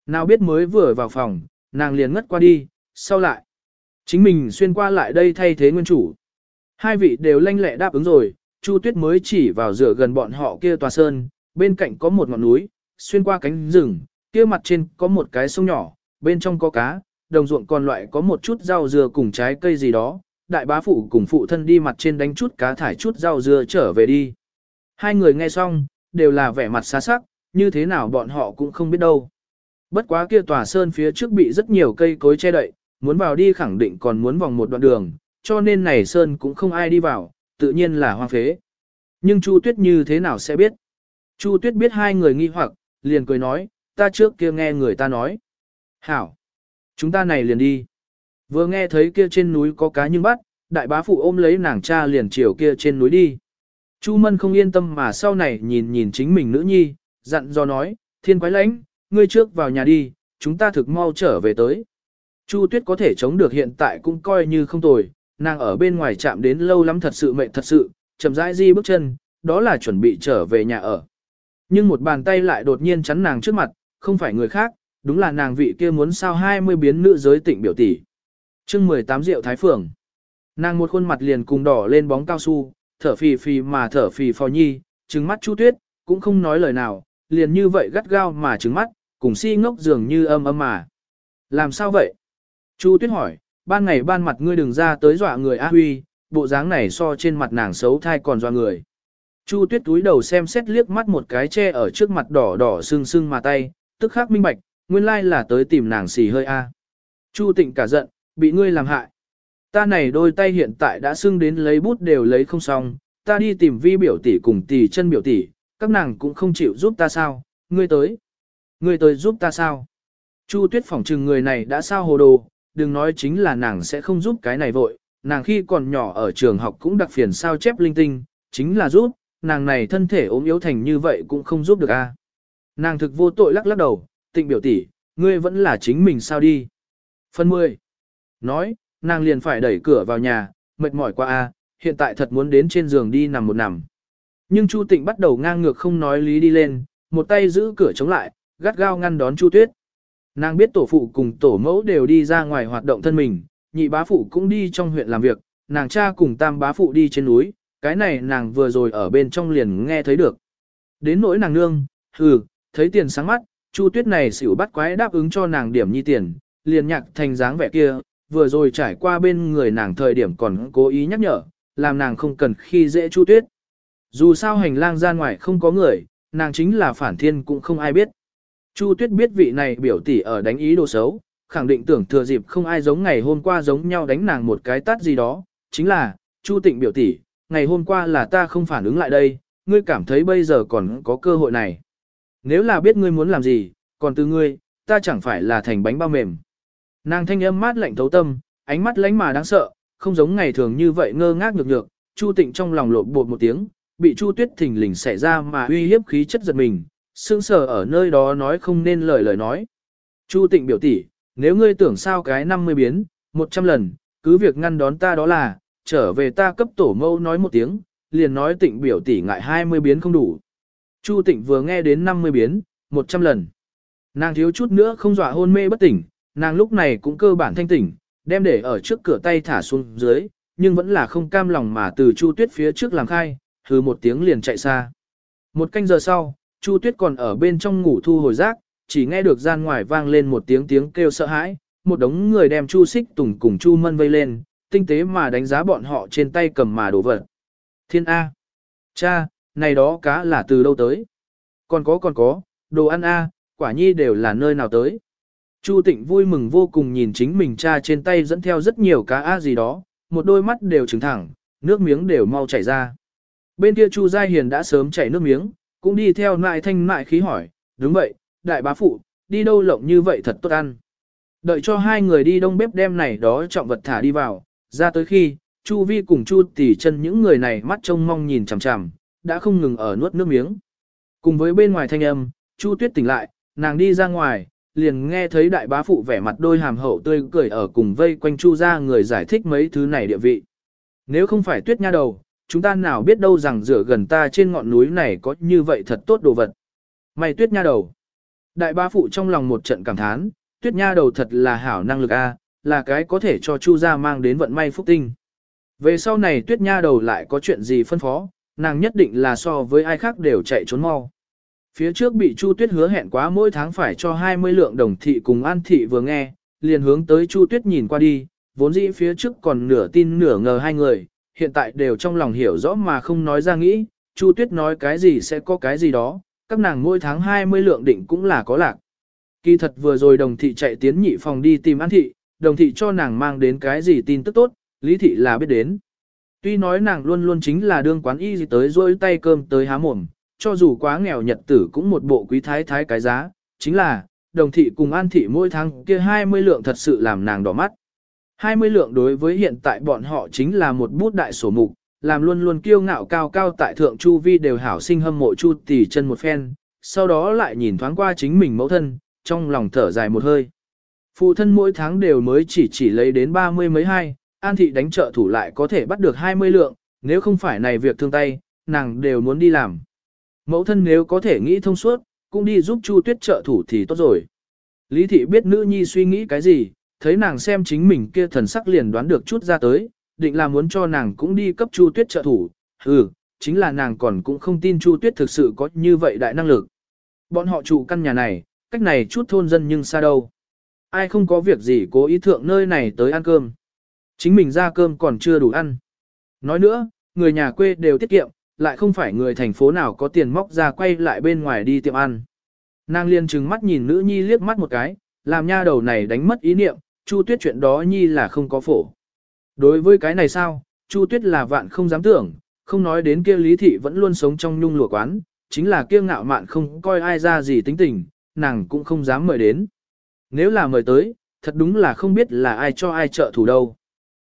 Nào biết mới vừa vào phòng, nàng liền ngất qua đi, sau lại. Chính mình xuyên qua lại đây thay thế nguyên chủ. Hai vị đều lanh lẹ đáp ứng rồi, Chu Tuyết mới chỉ vào rửa gần bọn họ kia tòa sơn, bên cạnh có một ngọn núi, xuyên qua cánh rừng, kia mặt trên có một cái sông nhỏ, bên trong có cá, đồng ruộng còn loại có một chút rau dưa cùng trái cây gì đó. Đại bá phụ cùng phụ thân đi mặt trên đánh chút cá thải chút rau dưa trở về đi. Hai người nghe xong, đều là vẻ mặt xa sắc, như thế nào bọn họ cũng không biết đâu. Bất quá kia tòa sơn phía trước bị rất nhiều cây cối che đậy, muốn vào đi khẳng định còn muốn vòng một đoạn đường, cho nên này sơn cũng không ai đi vào, tự nhiên là hoang phế. Nhưng Chu Tuyết như thế nào sẽ biết? Chu Tuyết biết hai người nghi hoặc, liền cười nói, ta trước kia nghe người ta nói. Hảo! Chúng ta này liền đi. Vừa nghe thấy kia trên núi có cá nhưng bắt, đại bá phụ ôm lấy nàng cha liền chiều kia trên núi đi. Chu Mân không yên tâm mà sau này nhìn nhìn chính mình nữ nhi, dặn do nói, thiên quái lãnh, ngươi trước vào nhà đi, chúng ta thực mau trở về tới. Chu Tuyết có thể chống được hiện tại cũng coi như không tồi, nàng ở bên ngoài chạm đến lâu lắm thật sự mệt thật sự, chậm rãi di bước chân, đó là chuẩn bị trở về nhà ở. Nhưng một bàn tay lại đột nhiên chắn nàng trước mặt, không phải người khác, đúng là nàng vị kia muốn sao 20 biến nữ giới tịnh biểu tỷ. chương 18 rượu thái phường. Nàng một khuôn mặt liền cùng đỏ lên bóng cao su, thở phì phì mà thở phì phò nhi, trừng mắt Chu Tuyết, cũng không nói lời nào, liền như vậy gắt gao mà trừng mắt, cùng si ngốc dường như âm âm mà. Làm sao vậy? Chu Tuyết hỏi, ban ngày ban mặt ngươi đừng ra tới dọa người A Huy, bộ dáng này so trên mặt nàng xấu thai còn dọa người. Chu Tuyết túi đầu xem xét liếc mắt một cái che ở trước mặt đỏ đỏ sưng sưng mà tay, tức khắc minh bạch, nguyên lai là tới tìm nàng xì hơi A. Chu Tịnh cả giận, bị ngươi làm hại. Ta này đôi tay hiện tại đã sưng đến lấy bút đều lấy không xong, ta đi tìm vi biểu tỷ cùng tỷ chân biểu tỷ, các nàng cũng không chịu giúp ta sao, ngươi tới. Ngươi tới giúp ta sao? Chu Tuyết phỏng trừng người này đã sao hồ đồ, đừng nói chính là nàng sẽ không giúp cái này vội, nàng khi còn nhỏ ở trường học cũng đặc phiền sao chép linh tinh, chính là giúp, nàng này thân thể ốm yếu thành như vậy cũng không giúp được a. Nàng thực vô tội lắc lắc đầu, tịnh biểu tỷ, ngươi vẫn là chính mình sao đi. Phần 10. Nói, nàng liền phải đẩy cửa vào nhà, mệt mỏi quá a, hiện tại thật muốn đến trên giường đi nằm một nằm. Nhưng Chu Tịnh bắt đầu ngang ngược không nói lý đi lên, một tay giữ cửa chống lại, gắt gao ngăn đón Chu Tuyết. Nàng biết tổ phụ cùng tổ mẫu đều đi ra ngoài hoạt động thân mình, nhị bá phụ cũng đi trong huyện làm việc, nàng cha cùng tam bá phụ đi trên núi, cái này nàng vừa rồi ở bên trong liền nghe thấy được. Đến nỗi nàng nương, hừ, thấy tiền sáng mắt, Chu Tuyết này xỉu bắt quái đáp ứng cho nàng điểm nhi tiền, liền nhạc thành dáng vẻ kia, vừa rồi trải qua bên người nàng thời điểm còn cố ý nhắc nhở, làm nàng không cần khi dễ Chu Tuyết. Dù sao hành lang ra ngoài không có người, nàng chính là phản thiên cũng không ai biết. Chu Tuyết biết vị này biểu tỷ ở đánh ý đồ xấu, khẳng định tưởng thừa dịp không ai giống ngày hôm qua giống nhau đánh nàng một cái tát gì đó, chính là, Chu Tịnh biểu tỷ, ngày hôm qua là ta không phản ứng lại đây, ngươi cảm thấy bây giờ còn có cơ hội này. Nếu là biết ngươi muốn làm gì, còn từ ngươi, ta chẳng phải là thành bánh bao mềm. Nàng thanh âm mát lạnh thấu tâm, ánh mắt lánh mà đáng sợ, không giống ngày thường như vậy ngơ ngác nhược nhược, Chu Tịnh trong lòng lộn bột một tiếng, bị Chu Tuyết thình lình xẻ ra mà uy hiếp khí chất giật mình, sững sờ ở nơi đó nói không nên lời lời nói. Chu Tịnh biểu tỷ, nếu ngươi tưởng sao cái 50 biến, 100 lần, cứ việc ngăn đón ta đó là, trở về ta cấp tổ mâu nói một tiếng, liền nói Tịnh biểu tỷ ngại 20 biến không đủ. Chu Tịnh vừa nghe đến 50 biến, 100 lần. Nàng thiếu chút nữa không dọa hôn mê bất tỉnh, nàng lúc này cũng cơ bản thanh tỉnh, đem để ở trước cửa tay thả xuống dưới, nhưng vẫn là không cam lòng mà từ Chu Tuyết phía trước làm khai, hừ một tiếng liền chạy xa. Một canh giờ sau, Chu Tuyết còn ở bên trong ngủ thu hồi rác, chỉ nghe được gian ngoài vang lên một tiếng tiếng kêu sợ hãi, một đống người đem Chu Xích Tùng cùng Chu Mân vây lên, tinh tế mà đánh giá bọn họ trên tay cầm mà đổ vật. Thiên A. Cha, này đó cá là từ đâu tới? Còn có còn có, đồ ăn A, quả nhi đều là nơi nào tới? Chu Tịnh vui mừng vô cùng nhìn chính mình cha trên tay dẫn theo rất nhiều cá A gì đó, một đôi mắt đều trừng thẳng, nước miếng đều mau chảy ra. Bên kia Chu Gia Hiền đã sớm chảy nước miếng, cũng đi theo nại thanh nại khí hỏi, đúng vậy, đại bá phụ, đi đâu lộng như vậy thật tốt ăn. Đợi cho hai người đi đông bếp đem này đó trọng vật thả đi vào, ra tới khi, Chu Vi cùng Chu tỷ chân những người này mắt trông mong nhìn chằm chằm, đã không ngừng ở nuốt nước miếng. Cùng với bên ngoài thanh âm, Chu Tuyết tỉnh lại, nàng đi ra ngoài, liền nghe thấy đại bá phụ vẻ mặt đôi hàm hậu tươi cười ở cùng vây quanh Chu ra người giải thích mấy thứ này địa vị. Nếu không phải Tuyết nha đầu, chúng ta nào biết đâu rằng rửa gần ta trên ngọn núi này có như vậy thật tốt đồ vật. Mày Tuyết nha đầu. Đại bá phụ trong lòng một trận cảm thán, Tuyết nha đầu thật là hảo năng lực a, là cái có thể cho Chu gia mang đến vận may phúc tinh. Về sau này Tuyết nha đầu lại có chuyện gì phân phó, nàng nhất định là so với ai khác đều chạy trốn mau. Phía trước bị Chu Tuyết hứa hẹn quá mỗi tháng phải cho 20 lượng đồng thị cùng An thị vừa nghe, liền hướng tới Chu Tuyết nhìn qua đi, vốn dĩ phía trước còn nửa tin nửa ngờ hai người, hiện tại đều trong lòng hiểu rõ mà không nói ra nghĩ, Chu Tuyết nói cái gì sẽ có cái gì đó, các nàng mỗi tháng 20 lượng định cũng là có lạc. Kỳ thật vừa rồi đồng thị chạy tiến nhị phòng đi tìm An thị, đồng thị cho nàng mang đến cái gì tin tức tốt, lý thị là biết đến. Tuy nói nàng luôn luôn chính là đương quán y gì tới rôi tay cơm tới há mồm, cho dù quá nghèo nhật tử cũng một bộ quý thái thái cái giá, chính là, đồng thị cùng an thị mỗi tháng kia 20 lượng thật sự làm nàng đỏ mắt. 20 lượng đối với hiện tại bọn họ chính là một bút đại sổ mục, làm luôn luôn kiêu ngạo cao cao tại thượng chu vi đều hảo sinh hâm mộ chu tỷ chân một phen, sau đó lại nhìn thoáng qua chính mình mẫu thân, trong lòng thở dài một hơi. Phụ thân mỗi tháng đều mới chỉ chỉ lấy đến 30 mấy hai, an thị đánh trợ thủ lại có thể bắt được 20 lượng, nếu không phải này việc thương tay, nàng đều muốn đi làm. Mẫu thân nếu có thể nghĩ thông suốt, cũng đi giúp Chu Tuyết trợ thủ thì tốt rồi. Lý thị biết nữ nhi suy nghĩ cái gì, thấy nàng xem chính mình kia thần sắc liền đoán được chút ra tới, định là muốn cho nàng cũng đi cấp Chu Tuyết trợ thủ. Ừ, chính là nàng còn cũng không tin Chu Tuyết thực sự có như vậy đại năng lực. Bọn họ trụ căn nhà này, cách này chút thôn dân nhưng xa đâu. Ai không có việc gì cố ý thượng nơi này tới ăn cơm. Chính mình ra cơm còn chưa đủ ăn. Nói nữa, người nhà quê đều tiết kiệm, lại không phải người thành phố nào có tiền móc ra quay lại bên ngoài đi tiệm ăn. Nàng liên trừng mắt nhìn nữ nhi liếc mắt một cái, làm nha đầu này đánh mất ý niệm, Chu Tuyết chuyện đó nhi là không có phổ. Đối với cái này sao, Chu Tuyết là vạn không dám tưởng, không nói đến kia lý thị vẫn luôn sống trong nhung lụa quán, chính là kia ngạo mạn không coi ai ra gì tính tình, nàng cũng không dám mời đến. Nếu là mời tới, thật đúng là không biết là ai cho ai trợ thủ đâu.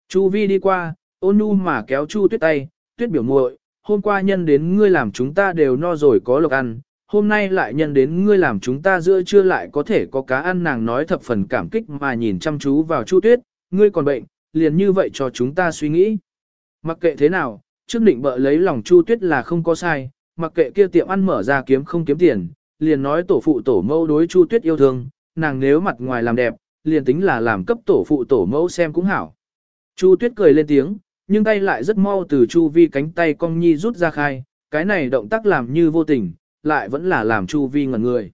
Chu Vi đi qua, ôn nu mà kéo Chu Tuyết tay, Tuyết biểu muội, hôm qua nhân đến ngươi làm chúng ta đều no rồi có lộc ăn, hôm nay lại nhân đến ngươi làm chúng ta giữa trưa lại có thể có cá ăn nàng nói thập phần cảm kích mà nhìn chăm chú vào Chu Tuyết, ngươi còn bệnh, liền như vậy cho chúng ta suy nghĩ. Mặc kệ thế nào, trước định bợ lấy lòng Chu Tuyết là không có sai, mặc kệ kia tiệm ăn mở ra kiếm không kiếm tiền, liền nói tổ phụ tổ mâu đối Chu Tuyết yêu thương, nàng nếu mặt ngoài làm đẹp, liền tính là làm cấp tổ phụ tổ mẫu xem cũng hảo. Chu Tuyết cười lên tiếng, nhưng tay lại rất mau từ Chu Vi cánh tay cong nhi rút ra khai, cái này động tác làm như vô tình, lại vẫn là làm Chu Vi ngẩn người.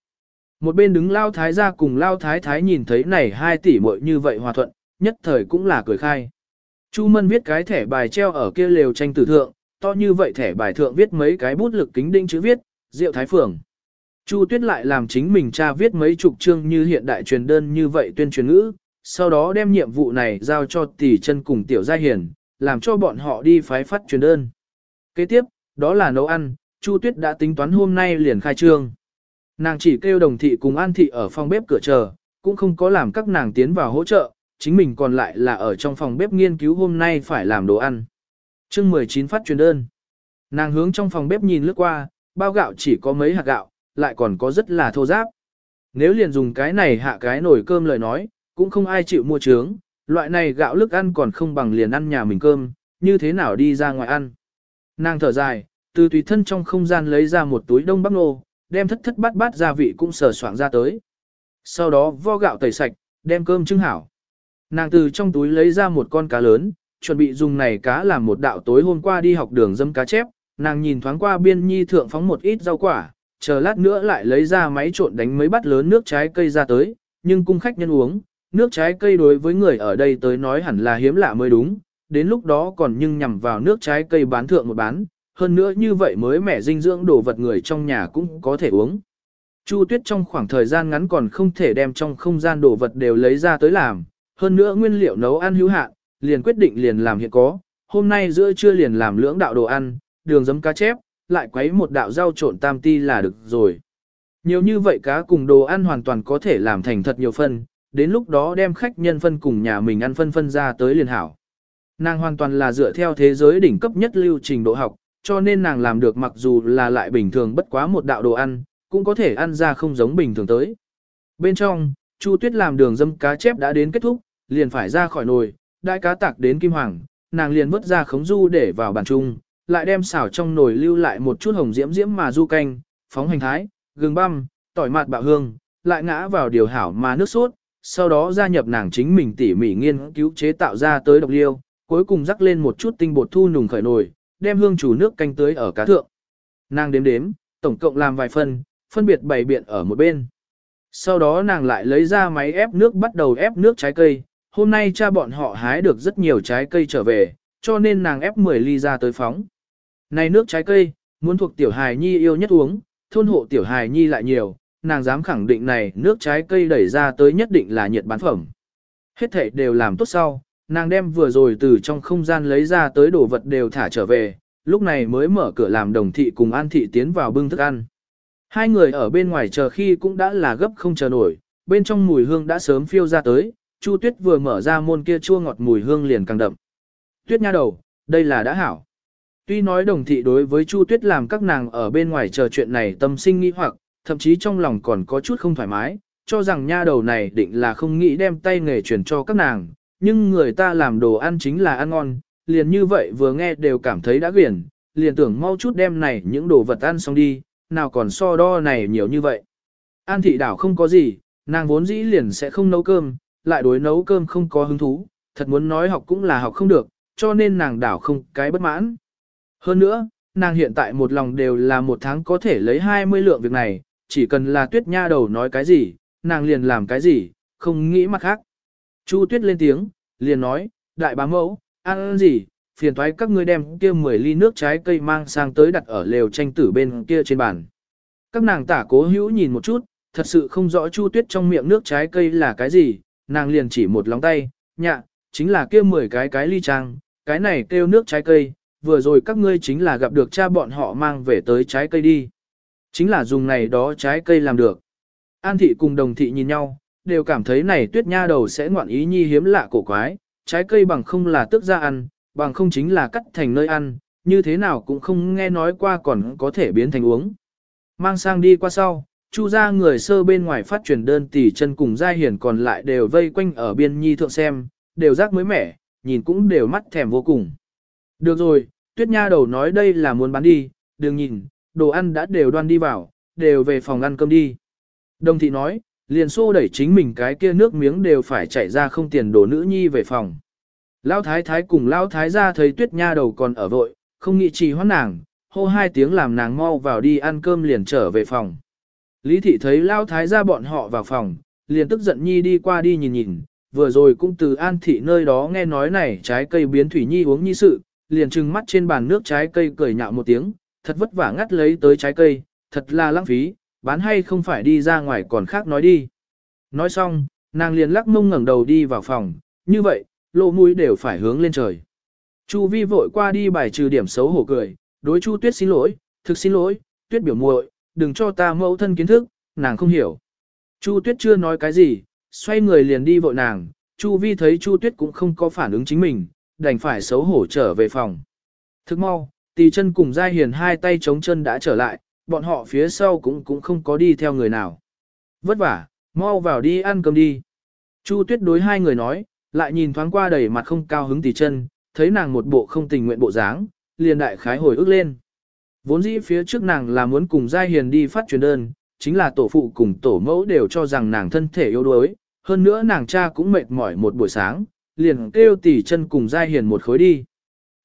Một bên đứng Lao Thái ra cùng Lao Thái Thái nhìn thấy này hai tỷ muội như vậy hòa thuận, nhất thời cũng là cười khai. Chu Mân viết cái thẻ bài treo ở kia lều tranh tử thượng, to như vậy thẻ bài thượng viết mấy cái bút lực kính đinh chữ viết, Diệu Thái Phường. Chu Tuyết lại làm chính mình cha viết mấy chục chương như hiện đại truyền đơn như vậy tuyên truyền ngữ, sau đó đem nhiệm vụ này giao cho tỷ chân cùng tiểu gia hiền, làm cho bọn họ đi phái phát truyền đơn. Kế tiếp, đó là nấu ăn, Chu Tuyết đã tính toán hôm nay liền khai trương. Nàng chỉ kêu đồng thị cùng an thị ở phòng bếp cửa chờ, cũng không có làm các nàng tiến vào hỗ trợ, chính mình còn lại là ở trong phòng bếp nghiên cứu hôm nay phải làm đồ ăn. chương 19 phát truyền đơn. Nàng hướng trong phòng bếp nhìn lướt qua, bao gạo chỉ có mấy hạt gạo, lại còn có rất là thô giáp. Nếu liền dùng cái này hạ cái nồi cơm lời nói, cũng không ai chịu mua trướng, loại này gạo lức ăn còn không bằng liền ăn nhà mình cơm, như thế nào đi ra ngoài ăn. Nàng thở dài, từ tùy thân trong không gian lấy ra một túi đông bắp nô, đem thất thất bát bát gia vị cũng sờ soạn ra tới. Sau đó vo gạo tẩy sạch, đem cơm trưng hảo. Nàng từ trong túi lấy ra một con cá lớn, chuẩn bị dùng này cá làm một đạo tối hôm qua đi học đường dâm cá chép, nàng nhìn thoáng qua biên nhi thượng phóng một ít rau quả, chờ lát nữa lại lấy ra máy trộn đánh mấy bát lớn nước trái cây ra tới, nhưng cung khách nhân uống, nước trái cây đối với người ở đây tới nói hẳn là hiếm lạ mới đúng, đến lúc đó còn nhưng nhằm vào nước trái cây bán thượng một bán, hơn nữa như vậy mới mẻ dinh dưỡng đồ vật người trong nhà cũng có thể uống. Chu Tuyết trong khoảng thời gian ngắn còn không thể đem trong không gian đồ vật đều lấy ra tới làm, hơn nữa nguyên liệu nấu ăn hữu hạn, liền quyết định liền làm hiện có, hôm nay giữa trưa liền làm lưỡng đạo đồ ăn, đường giấm cá chép, lại quấy một đạo rau trộn tam ti là được rồi. Nhiều như vậy cá cùng đồ ăn hoàn toàn có thể làm thành thật nhiều phần đến lúc đó đem khách nhân phân cùng nhà mình ăn phân phân ra tới liền hảo. Nàng hoàn toàn là dựa theo thế giới đỉnh cấp nhất lưu trình độ học, cho nên nàng làm được mặc dù là lại bình thường bất quá một đạo đồ ăn, cũng có thể ăn ra không giống bình thường tới. Bên trong, Chu Tuyết làm đường dâm cá chép đã đến kết thúc, liền phải ra khỏi nồi, đại cá tạc đến kim hoàng, nàng liền vớt ra khống du để vào bàn chung, lại đem xào trong nồi lưu lại một chút hồng diễm diễm mà du canh, phóng hành thái, gừng băm, tỏi mạt bạo hương, lại ngã vào điều hảo mà nước sốt, sau đó gia nhập nàng chính mình tỉ mỉ nghiên cứu chế tạo ra tới độc liêu, cuối cùng rắc lên một chút tinh bột thu nùng khởi nồi, đem hương chủ nước canh tới ở cá thượng. Nàng đếm đếm, tổng cộng làm vài phần, phân biệt bày biện ở một bên. Sau đó nàng lại lấy ra máy ép nước bắt đầu ép nước trái cây, hôm nay cha bọn họ hái được rất nhiều trái cây trở về, cho nên nàng ép 10 ly ra tới phóng. Này nước trái cây, muốn thuộc tiểu hài nhi yêu nhất uống, thôn hộ tiểu hài nhi lại nhiều, nàng dám khẳng định này nước trái cây đẩy ra tới nhất định là nhiệt bán phẩm. Hết thảy đều làm tốt sau, nàng đem vừa rồi từ trong không gian lấy ra tới đồ vật đều thả trở về, lúc này mới mở cửa làm đồng thị cùng an thị tiến vào bưng thức ăn. Hai người ở bên ngoài chờ khi cũng đã là gấp không chờ nổi, bên trong mùi hương đã sớm phiêu ra tới, Chu Tuyết vừa mở ra môn kia chua ngọt mùi hương liền càng đậm. Tuyết nha đầu, đây là đã hảo. Tuy nói đồng thị đối với Chu Tuyết làm các nàng ở bên ngoài chờ chuyện này tâm sinh nghi hoặc, thậm chí trong lòng còn có chút không thoải mái, cho rằng nha đầu này định là không nghĩ đem tay nghề truyền cho các nàng, nhưng người ta làm đồ ăn chính là ăn ngon, liền như vậy vừa nghe đều cảm thấy đã quyển, liền tưởng mau chút đem này những đồ vật ăn xong đi, nào còn so đo này nhiều như vậy. An thị đảo không có gì, nàng vốn dĩ liền sẽ không nấu cơm, lại đối nấu cơm không có hứng thú, thật muốn nói học cũng là học không được, cho nên nàng đảo không cái bất mãn. Hơn nữa, nàng hiện tại một lòng đều là một tháng có thể lấy 20 lượng việc này, chỉ cần là tuyết nha đầu nói cái gì, nàng liền làm cái gì, không nghĩ mặt khác. Chu tuyết lên tiếng, liền nói, đại bá mẫu, ăn gì, phiền thoái các ngươi đem kia 10 ly nước trái cây mang sang tới đặt ở lều tranh tử bên kia trên bàn. Các nàng tả cố hữu nhìn một chút, thật sự không rõ chu tuyết trong miệng nước trái cây là cái gì, nàng liền chỉ một lòng tay, nhạ, chính là kia 10 cái cái ly trang, cái này kêu nước trái cây, vừa rồi các ngươi chính là gặp được cha bọn họ mang về tới trái cây đi. Chính là dùng này đó trái cây làm được. An thị cùng đồng thị nhìn nhau, đều cảm thấy này tuyết nha đầu sẽ ngoạn ý nhi hiếm lạ cổ quái, trái cây bằng không là tước ra ăn, bằng không chính là cắt thành nơi ăn, như thế nào cũng không nghe nói qua còn có thể biến thành uống. Mang sang đi qua sau, chu ra người sơ bên ngoài phát truyền đơn tỷ chân cùng gia hiển còn lại đều vây quanh ở biên nhi thượng xem, đều rác mới mẻ, nhìn cũng đều mắt thèm vô cùng. Được rồi, tuyết nha đầu nói đây là muốn bán đi, đừng nhìn, đồ ăn đã đều đoan đi vào, đều về phòng ăn cơm đi. Đồng thị nói, Liền xô đẩy chính mình cái kia nước miếng đều phải chảy ra không tiền đổ nữ nhi về phòng. Lão thái thái cùng lão thái gia thấy tuyết nha đầu còn ở vội, không nghĩ trì hoãn nàng, hô hai tiếng làm nàng mau vào đi ăn cơm liền trở về phòng. Lý thị thấy lão thái gia bọn họ vào phòng, liền tức giận nhi đi qua đi nhìn nhìn, vừa rồi cũng từ an thị nơi đó nghe nói này trái cây biến thủy nhi uống nhi sự, liền trừng mắt trên bàn nước trái cây cười nhạo một tiếng, thật vất vả ngắt lấy tới trái cây, thật là lãng phí, bán hay không phải đi ra ngoài còn khác nói đi. Nói xong, nàng liền lắc mông ngẩng đầu đi vào phòng, như vậy, lỗ mũi đều phải hướng lên trời. Chu vi vội qua đi bài trừ điểm xấu hổ cười, đối Chu Tuyết xin lỗi, thực xin lỗi, Tuyết biểu muội, đừng cho ta mẫu thân kiến thức, nàng không hiểu. Chu Tuyết chưa nói cái gì, xoay người liền đi vội nàng, Chu Vi thấy Chu Tuyết cũng không có phản ứng chính mình, đành phải xấu hổ trở về phòng. Thức mau, Tỳ chân cùng Giai Hiền hai tay chống chân đã trở lại, bọn họ phía sau cũng cũng không có đi theo người nào. Vất vả, mau vào đi ăn cơm đi. Chu Tuyết đối hai người nói, lại nhìn thoáng qua đầy mặt không cao hứng Tỳ chân, thấy nàng một bộ không tình nguyện bộ dáng, liền đại khái hồi ức lên. Vốn dĩ phía trước nàng là muốn cùng Giai Hiền đi phát truyền đơn, chính là tổ phụ cùng tổ mẫu đều cho rằng nàng thân thể yếu đuối, hơn nữa nàng cha cũng mệt mỏi một buổi sáng, liền kêu tỷ chân cùng Giai Hiền một khối đi.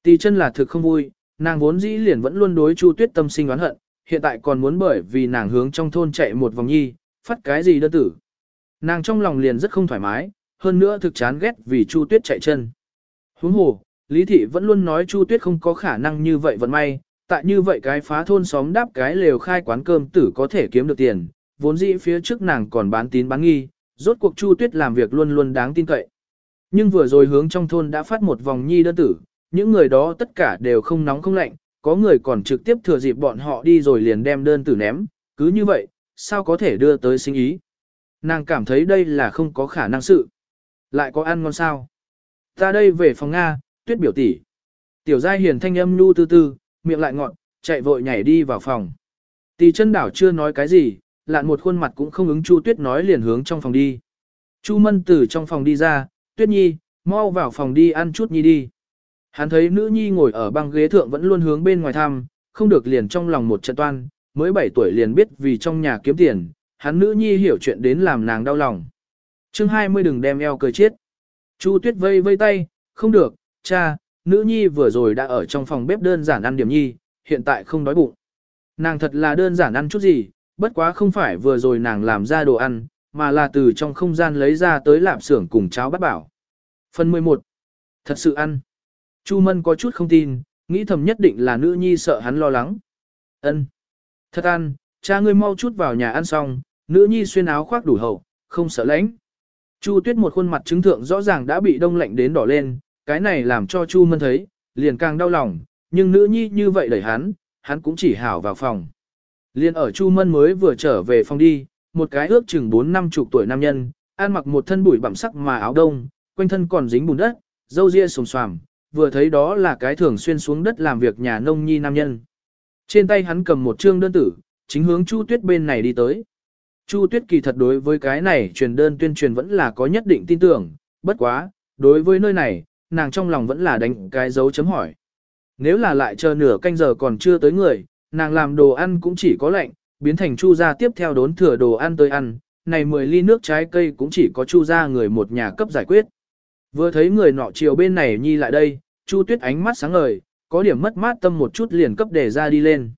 Tỷ chân là thực không vui, nàng vốn dĩ liền vẫn luôn đối Chu Tuyết tâm sinh oán hận, hiện tại còn muốn bởi vì nàng hướng trong thôn chạy một vòng nhi, phát cái gì đơn tử. Nàng trong lòng liền rất không thoải mái, hơn nữa thực chán ghét vì Chu Tuyết chạy chân. Huống hồ, Lý Thị vẫn luôn nói Chu Tuyết không có khả năng như vậy vận may, tại như vậy cái phá thôn xóm đáp cái lều khai quán cơm tử có thể kiếm được tiền, vốn dĩ phía trước nàng còn bán tín bán nghi, rốt cuộc Chu Tuyết làm việc luôn luôn đáng tin cậy. Nhưng vừa rồi hướng trong thôn đã phát một vòng nhi đơn tử, những người đó tất cả đều không nóng không lạnh, có người còn trực tiếp thừa dịp bọn họ đi rồi liền đem đơn tử ném, cứ như vậy, sao có thể đưa tới sinh ý. Nàng cảm thấy đây là không có khả năng sự. Lại có ăn ngon sao? Ta đây về phòng Nga, tuyết biểu tỷ. Tiểu giai hiền thanh âm nhu tư tư, miệng lại ngọn, chạy vội nhảy đi vào phòng. Tì chân đảo chưa nói cái gì, lạn một khuôn mặt cũng không ứng Chu Tuyết nói liền hướng trong phòng đi. Chu Mân từ trong phòng đi ra, Tuyết Nhi, mau vào phòng đi ăn chút nhi đi. Hắn thấy nữ nhi ngồi ở băng ghế thượng vẫn luôn hướng bên ngoài thăm, không được liền trong lòng một trận toan, mới 7 tuổi liền biết vì trong nhà kiếm tiền, hắn nữ nhi hiểu chuyện đến làm nàng đau lòng. chương 20 đừng đem eo cười chết. Chu Tuyết vây vây tay, không được, cha, nữ nhi vừa rồi đã ở trong phòng bếp đơn giản ăn điểm nhi, hiện tại không đói bụng. Nàng thật là đơn giản ăn chút gì, bất quá không phải vừa rồi nàng làm ra đồ ăn, mà là từ trong không gian lấy ra tới lạp xưởng cùng cháo bắt bảo. Phần 11. Thật sự ăn. Chu Mân có chút không tin, nghĩ thầm nhất định là nữ nhi sợ hắn lo lắng. Ân. Thật ăn, cha ngươi mau chút vào nhà ăn xong, nữ nhi xuyên áo khoác đủ hậu, không sợ lạnh. Chu Tuyết một khuôn mặt chứng thượng rõ ràng đã bị đông lạnh đến đỏ lên, cái này làm cho Chu Mân thấy, liền càng đau lòng, nhưng nữ nhi như vậy đẩy hắn, hắn cũng chỉ hảo vào phòng. Liên ở Chu Mân mới vừa trở về phòng đi, một cái ước chừng 4 năm chục tuổi nam nhân, ăn mặc một thân bụi bặm sắc mà áo đông, quanh thân còn dính bùn đất, dâu ria sồm xoàm, vừa thấy đó là cái thường xuyên xuống đất làm việc nhà nông nhi nam nhân. Trên tay hắn cầm một trương đơn tử, chính hướng Chu Tuyết bên này đi tới. Chu Tuyết kỳ thật đối với cái này truyền đơn tuyên truyền vẫn là có nhất định tin tưởng, bất quá, đối với nơi này, nàng trong lòng vẫn là đánh cái dấu chấm hỏi. Nếu là lại chờ nửa canh giờ còn chưa tới người, nàng làm đồ ăn cũng chỉ có lạnh, biến thành chu gia tiếp theo đốn thừa đồ ăn tới ăn, này 10 ly nước trái cây cũng chỉ có chu gia người một nhà cấp giải quyết. Vừa thấy người nọ chiều bên này nhi lại đây, chu tuyết ánh mắt sáng ngời, có điểm mất mát tâm một chút liền cấp để ra đi lên.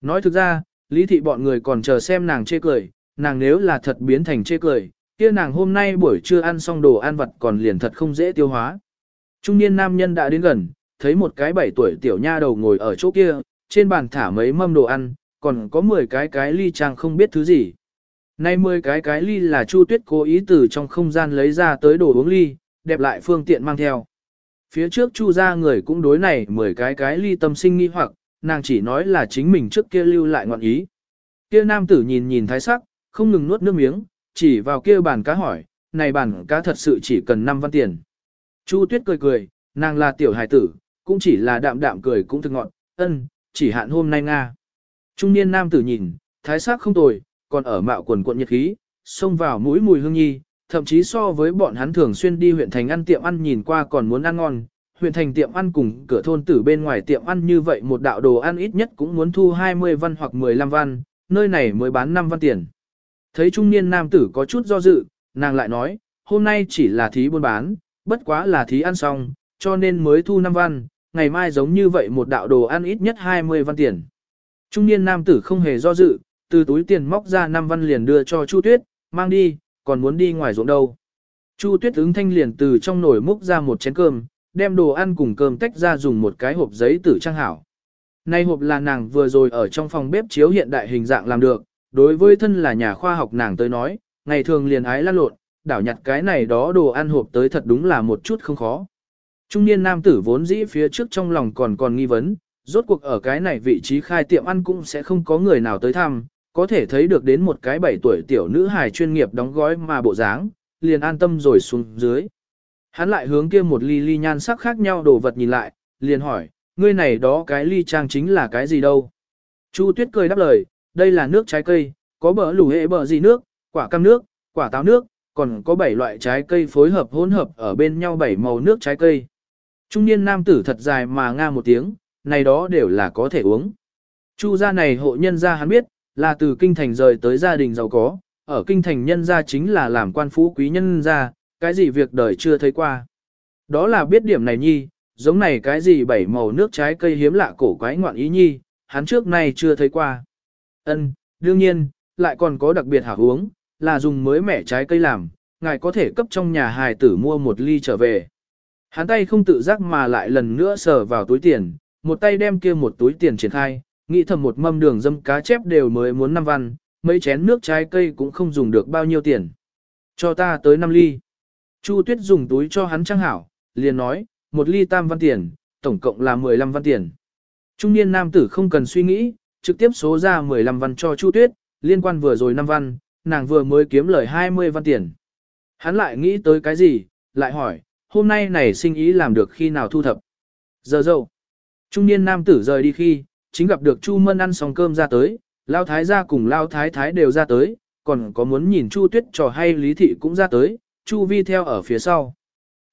Nói thực ra, lý thị bọn người còn chờ xem nàng chê cười, nàng nếu là thật biến thành chê cười, kia nàng hôm nay buổi trưa ăn xong đồ ăn vặt còn liền thật không dễ tiêu hóa. Trung niên nam nhân đã đến gần, thấy một cái bảy tuổi tiểu nha đầu ngồi ở chỗ kia, trên bàn thả mấy mâm đồ ăn, còn có 10 cái cái ly trang không biết thứ gì. Nay 10 cái cái ly là Chu Tuyết cố ý từ trong không gian lấy ra tới đồ uống ly, đẹp lại phương tiện mang theo. Phía trước Chu ra người cũng đối này 10 cái cái ly tâm sinh nghi hoặc, nàng chỉ nói là chính mình trước kia lưu lại ngọn ý. Kia nam tử nhìn nhìn thái sắc, không ngừng nuốt nước miếng, chỉ vào kia bàn cá hỏi, này bàn cá thật sự chỉ cần 5 văn tiền. Chu Tuyết cười cười, nàng là tiểu hài tử, cũng chỉ là đạm đạm cười cũng thực ngọn, ân, chỉ hạn hôm nay Nga. Trung niên nam tử nhìn, thái sắc không tồi, còn ở mạo quần quận nhiệt khí, xông vào mũi mùi hương nhi, thậm chí so với bọn hắn thường xuyên đi huyện thành ăn tiệm ăn nhìn qua còn muốn ăn ngon. Huyện thành tiệm ăn cùng cửa thôn tử bên ngoài tiệm ăn như vậy một đạo đồ ăn ít nhất cũng muốn thu 20 văn hoặc 15 văn, nơi này mới bán 5 văn tiền. Thấy trung niên nam tử có chút do dự, nàng lại nói, hôm nay chỉ là thí buôn bán, bất quá là thí ăn xong, cho nên mới thu 5 văn, ngày mai giống như vậy một đạo đồ ăn ít nhất 20 văn tiền. Trung niên nam tử không hề do dự, từ túi tiền móc ra 5 văn liền đưa cho Chu Tuyết, mang đi, còn muốn đi ngoài ruộng đâu. Chu Tuyết ứng thanh liền từ trong nồi múc ra một chén cơm, đem đồ ăn cùng cơm tách ra dùng một cái hộp giấy tử trang hảo. Nay hộp là nàng vừa rồi ở trong phòng bếp chiếu hiện đại hình dạng làm được, đối với thân là nhà khoa học nàng tới nói, ngày thường liền ái lăn lộn, đảo nhặt cái này đó đồ ăn hộp tới thật đúng là một chút không khó. Trung niên nam tử vốn dĩ phía trước trong lòng còn còn nghi vấn, rốt cuộc ở cái này vị trí khai tiệm ăn cũng sẽ không có người nào tới thăm, có thể thấy được đến một cái 7 tuổi tiểu nữ hài chuyên nghiệp đóng gói mà bộ dáng, liền an tâm rồi xuống dưới. Hắn lại hướng kia một ly ly nhan sắc khác nhau đồ vật nhìn lại, liền hỏi, ngươi này đó cái ly trang chính là cái gì đâu? Chu Tuyết cười đáp lời, đây là nước trái cây, có bờ lủ hệ bờ gì nước, quả cam nước, quả táo nước, còn có 7 loại trái cây phối hợp hỗn hợp ở bên nhau 7 màu nước trái cây. Trung niên nam tử thật dài mà nga một tiếng, này đó đều là có thể uống. Chu gia này hộ nhân gia hắn biết, là từ kinh thành rời tới gia đình giàu có, ở kinh thành nhân gia chính là làm quan phú quý nhân gia, cái gì việc đời chưa thấy qua. Đó là biết điểm này nhi, giống này cái gì bảy màu nước trái cây hiếm lạ cổ quái ngoạn ý nhi, hắn trước nay chưa thấy qua. Ân, đương nhiên, lại còn có đặc biệt hảo uống, là dùng mới mẻ trái cây làm, ngài có thể cấp trong nhà hài tử mua một ly trở về. Hắn tay không tự giác mà lại lần nữa sờ vào túi tiền, một tay đem kia một túi tiền triển khai, nghĩ thầm một mâm đường dâm cá chép đều mới muốn năm văn, mấy chén nước trái cây cũng không dùng được bao nhiêu tiền. Cho ta tới 5 ly. Chu Tuyết dùng túi cho hắn trang hảo, liền nói, một ly tam văn tiền, tổng cộng là 15 văn tiền. Trung niên nam tử không cần suy nghĩ, trực tiếp số ra 15 văn cho Chu Tuyết, liên quan vừa rồi 5 văn, nàng vừa mới kiếm lời 20 văn tiền. Hắn lại nghĩ tới cái gì, lại hỏi, hôm nay này sinh ý làm được khi nào thu thập. Giờ dâu. Trung niên nam tử rời đi khi, chính gặp được Chu Mân ăn xong cơm ra tới, Lao Thái gia cùng Lao Thái Thái đều ra tới, còn có muốn nhìn Chu Tuyết trò hay Lý Thị cũng ra tới, Chu Vi theo ở phía sau.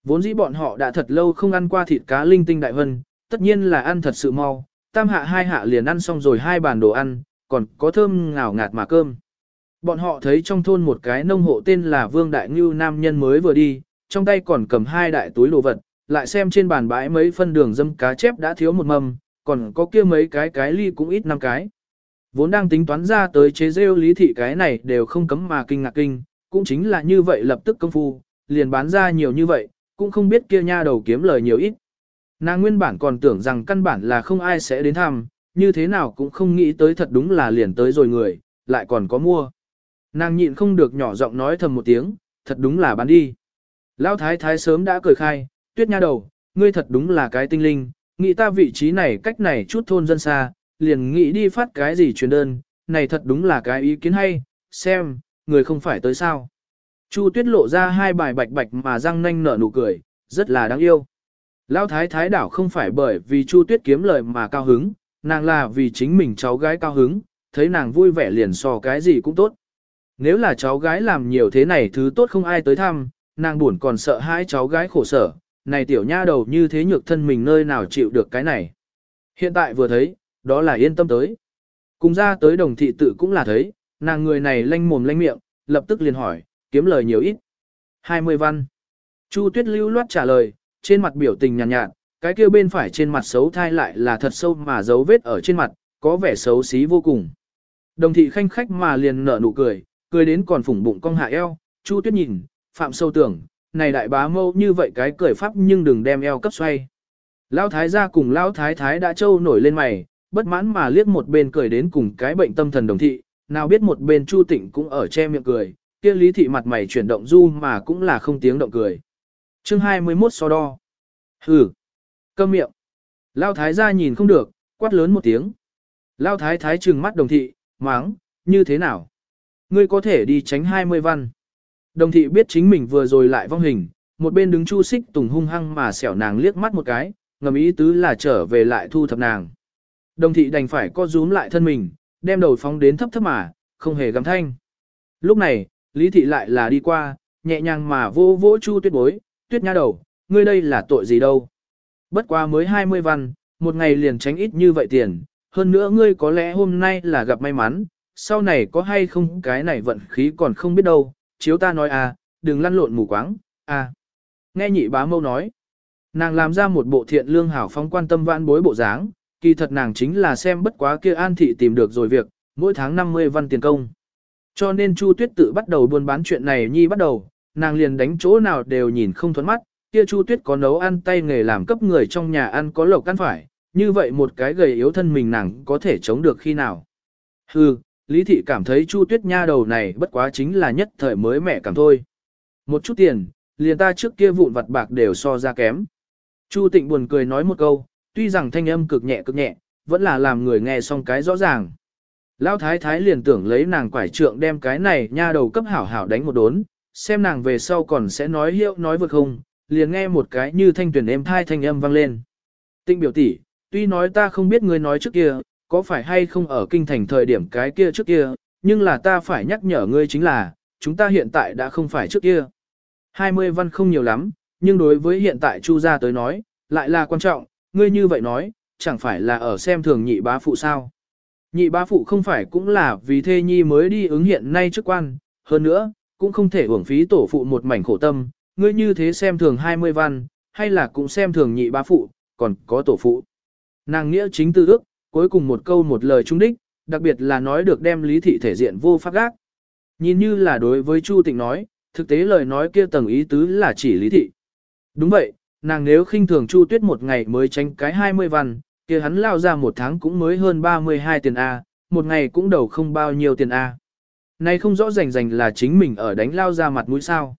Vốn dĩ bọn họ đã thật lâu không ăn qua thịt cá linh tinh đại hân, tất nhiên là ăn thật sự mau, tam hạ hai hạ liền ăn xong rồi hai bàn đồ ăn, còn có thơm ngào ngạt mà cơm. Bọn họ thấy trong thôn một cái nông hộ tên là Vương Đại Ngưu nam nhân mới vừa đi, trong tay còn cầm hai đại túi đồ vật, lại xem trên bàn bãi mấy phân đường dâm cá chép đã thiếu một mâm, còn có kia mấy cái cái ly cũng ít năm cái. Vốn đang tính toán ra tới chế rêu lý thị cái này đều không cấm mà kinh ngạc kinh, cũng chính là như vậy lập tức công phu, liền bán ra nhiều như vậy, cũng không biết kia nha đầu kiếm lời nhiều ít. Nàng nguyên bản còn tưởng rằng căn bản là không ai sẽ đến thăm, như thế nào cũng không nghĩ tới thật đúng là liền tới rồi người, lại còn có mua. Nàng nhịn không được nhỏ giọng nói thầm một tiếng, thật đúng là bán đi. Lão thái thái sớm đã cười khai, tuyết nha đầu, ngươi thật đúng là cái tinh linh, nghĩ ta vị trí này cách này chút thôn dân xa, liền nghĩ đi phát cái gì truyền đơn, này thật đúng là cái ý kiến hay, xem, người không phải tới sao. Chu tuyết lộ ra hai bài bạch bạch mà răng nanh nở nụ cười, rất là đáng yêu. Lão thái thái đảo không phải bởi vì Chu tuyết kiếm lời mà cao hứng, nàng là vì chính mình cháu gái cao hứng, thấy nàng vui vẻ liền so cái gì cũng tốt. Nếu là cháu gái làm nhiều thế này thứ tốt không ai tới thăm, nàng buồn còn sợ hai cháu gái khổ sở, này tiểu nha đầu như thế nhược thân mình nơi nào chịu được cái này. Hiện tại vừa thấy, đó là yên tâm tới. Cùng ra tới đồng thị tự cũng là thấy, nàng người này lanh mồm lanh miệng, lập tức liền hỏi, kiếm lời nhiều ít. 20 văn. Chu tuyết lưu loát trả lời, trên mặt biểu tình nhàn nhạt, nhạt, cái kia bên phải trên mặt xấu thai lại là thật sâu mà dấu vết ở trên mặt, có vẻ xấu xí vô cùng. Đồng thị khanh khách mà liền nở nụ cười, cười đến còn phủng bụng cong hạ eo, Chu Tuyết nhìn, phạm sâu tưởng, này đại bá mâu như vậy cái cười pháp nhưng đừng đem eo cấp xoay. Lão thái gia cùng lão thái thái đã trâu nổi lên mày, bất mãn mà liếc một bên cười đến cùng cái bệnh tâm thần đồng thị, nào biết một bên Chu Tịnh cũng ở che miệng cười, kia lý thị mặt mày chuyển động du mà cũng là không tiếng động cười. Chương 21 so đo. Hừ. Câm miệng. Lão thái gia nhìn không được, quát lớn một tiếng. Lão thái thái trừng mắt đồng thị, máng, như thế nào? Ngươi có thể đi tránh 20 văn. Đồng thị biết chính mình vừa rồi lại vong hình, một bên đứng chu xích tùng hung hăng mà xẻo nàng liếc mắt một cái, ngầm ý tứ là trở về lại thu thập nàng. Đồng thị đành phải co rúm lại thân mình, đem đầu phóng đến thấp thấp mà, không hề gầm thanh. Lúc này, Lý thị lại là đi qua, nhẹ nhàng mà vô vỗ chu tuyết bối, tuyết nha đầu, ngươi đây là tội gì đâu. Bất quá mới 20 văn, một ngày liền tránh ít như vậy tiền, hơn nữa ngươi có lẽ hôm nay là gặp may mắn, sau này có hay không cái này vận khí còn không biết đâu, chiếu ta nói à, đừng lăn lộn mù quáng, à. Nghe nhị bá mâu nói, nàng làm ra một bộ thiện lương hảo phóng quan tâm vãn bối bộ dáng, kỳ thật nàng chính là xem bất quá kia an thị tìm được rồi việc, mỗi tháng 50 văn tiền công. Cho nên Chu Tuyết tự bắt đầu buôn bán chuyện này nhi bắt đầu, nàng liền đánh chỗ nào đều nhìn không thuẫn mắt, kia Chu Tuyết có nấu ăn tay nghề làm cấp người trong nhà ăn có lộc ăn phải, như vậy một cái gầy yếu thân mình nàng có thể chống được khi nào. Hừ, Lý Thị cảm thấy Chu Tuyết nha đầu này bất quá chính là nhất thời mới mẹ cảm thôi. Một chút tiền, liền ta trước kia vụn vặt bạc đều so ra kém. Chu Tịnh buồn cười nói một câu, tuy rằng thanh âm cực nhẹ cực nhẹ, vẫn là làm người nghe xong cái rõ ràng. Lão thái thái liền tưởng lấy nàng quải trượng đem cái này nha đầu cấp hảo hảo đánh một đốn, xem nàng về sau còn sẽ nói hiệu nói vượt không, liền nghe một cái như thanh tuyển êm thai thanh âm vang lên. Tịnh biểu tỷ, tuy nói ta không biết ngươi nói trước kia, có phải hay không ở kinh thành thời điểm cái kia trước kia, nhưng là ta phải nhắc nhở ngươi chính là, chúng ta hiện tại đã không phải trước kia. 20 văn không nhiều lắm, nhưng đối với hiện tại Chu gia tới nói, lại là quan trọng, ngươi như vậy nói, chẳng phải là ở xem thường nhị bá phụ sao. Nhị bá phụ không phải cũng là vì thê nhi mới đi ứng hiện nay chức quan, hơn nữa, cũng không thể uổng phí tổ phụ một mảnh khổ tâm, ngươi như thế xem thường 20 văn, hay là cũng xem thường nhị bá phụ, còn có tổ phụ. Nàng nghĩa chính tư ước, cuối cùng một câu một lời trung đích, đặc biệt là nói được đem lý thị thể diện vô pháp gác. Nhìn như là đối với Chu Tịnh nói, thực tế lời nói kia tầng ý tứ là chỉ lý thị. Đúng vậy, nàng nếu khinh thường Chu Tuyết một ngày mới tránh cái 20 văn, kia hắn lao ra một tháng cũng mới hơn 32 tiền A, một ngày cũng đầu không bao nhiêu tiền A. Này không rõ rành rành là chính mình ở đánh lao ra mặt mũi sao.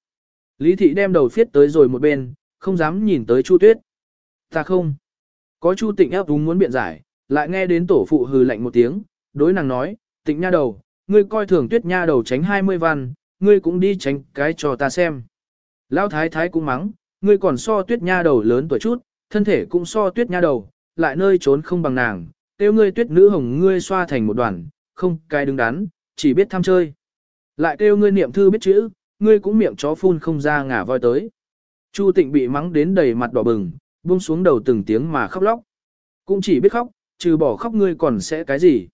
Lý thị đem đầu phiết tới rồi một bên, không dám nhìn tới Chu Tuyết. Ta không. Có Chu Tịnh ép đúng muốn biện giải, lại nghe đến tổ phụ hừ lạnh một tiếng, đối nàng nói, Tịnh nha đầu, ngươi coi thường Tuyết nha đầu tránh 20 văn, ngươi cũng đi tránh cái cho ta xem. Lão thái thái cũng mắng, ngươi còn so Tuyết nha đầu lớn tuổi chút, thân thể cũng so Tuyết nha đầu, lại nơi trốn không bằng nàng, tiêu ngươi Tuyết nữ hồng ngươi xoa thành một đoàn, không cái đứng đắn, chỉ biết tham chơi. Lại kêu ngươi niệm thư biết chữ, ngươi cũng miệng chó phun không ra ngả voi tới. Chu Tịnh bị mắng đến đầy mặt đỏ bừng, buông xuống đầu từng tiếng mà khóc lóc. Cũng chỉ biết khóc, trừ bỏ khóc ngươi còn sẽ cái gì.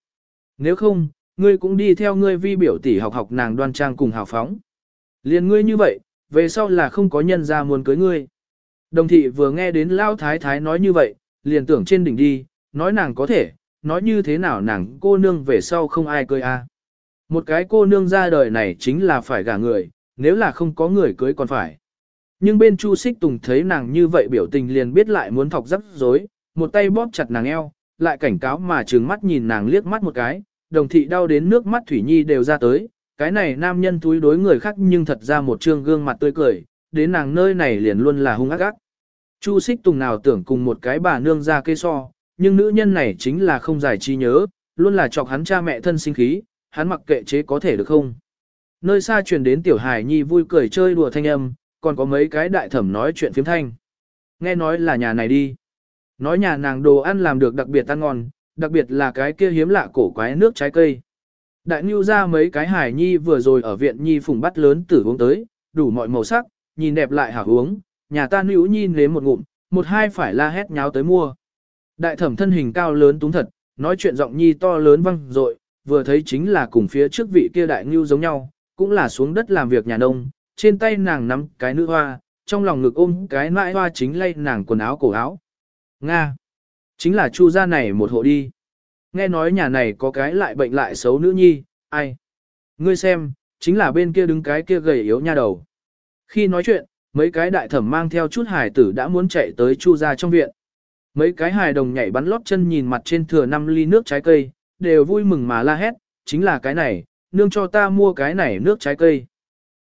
Nếu không, ngươi cũng đi theo ngươi vi biểu tỷ học học nàng đoan trang cùng hào phóng. Liên ngươi như vậy, về sau là không có nhân ra muốn cưới ngươi. Đồng thị vừa nghe đến Lao Thái Thái nói như vậy, liền tưởng trên đỉnh đi, nói nàng có thể, nói như thế nào nàng cô nương về sau không ai cưới a. Một cái cô nương ra đời này chính là phải gả người, nếu là không có người cưới còn phải. Nhưng bên Chu Xích Tùng thấy nàng như vậy biểu tình liền biết lại muốn thọc rắc rối, một tay bóp chặt nàng eo, lại cảnh cáo mà trừng mắt nhìn nàng liếc mắt một cái, đồng thị đau đến nước mắt Thủy Nhi đều ra tới, cái này nam nhân túi đối người khác nhưng thật ra một trương gương mặt tươi cười, đến nàng nơi này liền luôn là hung ác ác. Chu Xích Tùng nào tưởng cùng một cái bà nương ra kê so, nhưng nữ nhân này chính là không giải trí nhớ, luôn là chọc hắn cha mẹ thân sinh khí, hắn mặc kệ chế có thể được không. Nơi xa truyền đến tiểu hài nhi vui cười chơi đùa thanh âm, còn có mấy cái đại thẩm nói chuyện phiếm thanh. Nghe nói là nhà này đi. Nói nhà nàng đồ ăn làm được đặc biệt ăn ngon, đặc biệt là cái kia hiếm lạ cổ quái nước trái cây. Đại Nhu ra mấy cái hải nhi vừa rồi ở viện nhi phùng bắt lớn tử uống tới, đủ mọi màu sắc, nhìn đẹp lại hảo uống, nhà ta nữ nhi nếm một ngụm, một hai phải la hét nháo tới mua. Đại thẩm thân hình cao lớn túng thật, nói chuyện giọng nhi to lớn văng rội, vừa thấy chính là cùng phía trước vị kia đại Nhu giống nhau, cũng là xuống đất làm việc nhà nông, trên tay nàng nắm cái nữ hoa, trong lòng ngực ôm cái nãi hoa chính lay nàng quần áo cổ áo. Nga! Chính là chu gia này một hộ đi. Nghe nói nhà này có cái lại bệnh lại xấu nữ nhi, ai? Ngươi xem, chính là bên kia đứng cái kia gầy yếu nha đầu. Khi nói chuyện, mấy cái đại thẩm mang theo chút hài tử đã muốn chạy tới chu gia trong viện. Mấy cái hài đồng nhảy bắn lót chân nhìn mặt trên thừa năm ly nước trái cây, đều vui mừng mà la hét, chính là cái này, nương cho ta mua cái này nước trái cây.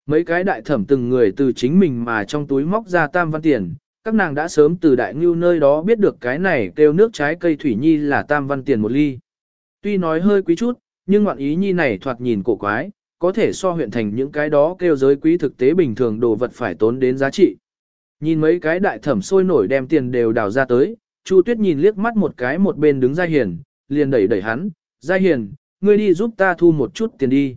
Mấy cái đại thẩm từng người từ chính mình mà trong túi móc ra tam văn tiền, các nàng đã sớm từ đại ngưu nơi đó biết được cái này kêu nước trái cây thủy nhi là tam văn tiền một ly. Tuy nói hơi quý chút, nhưng ngoạn ý nhi này thoạt nhìn cổ quái, có thể so huyện thành những cái đó kêu giới quý thực tế bình thường đồ vật phải tốn đến giá trị. Nhìn mấy cái đại thẩm sôi nổi đem tiền đều đào ra tới, Chu Tuyết nhìn liếc mắt một cái một bên đứng Gia Hiền, liền đẩy đẩy hắn, Gia Hiền, ngươi đi giúp ta thu một chút tiền đi.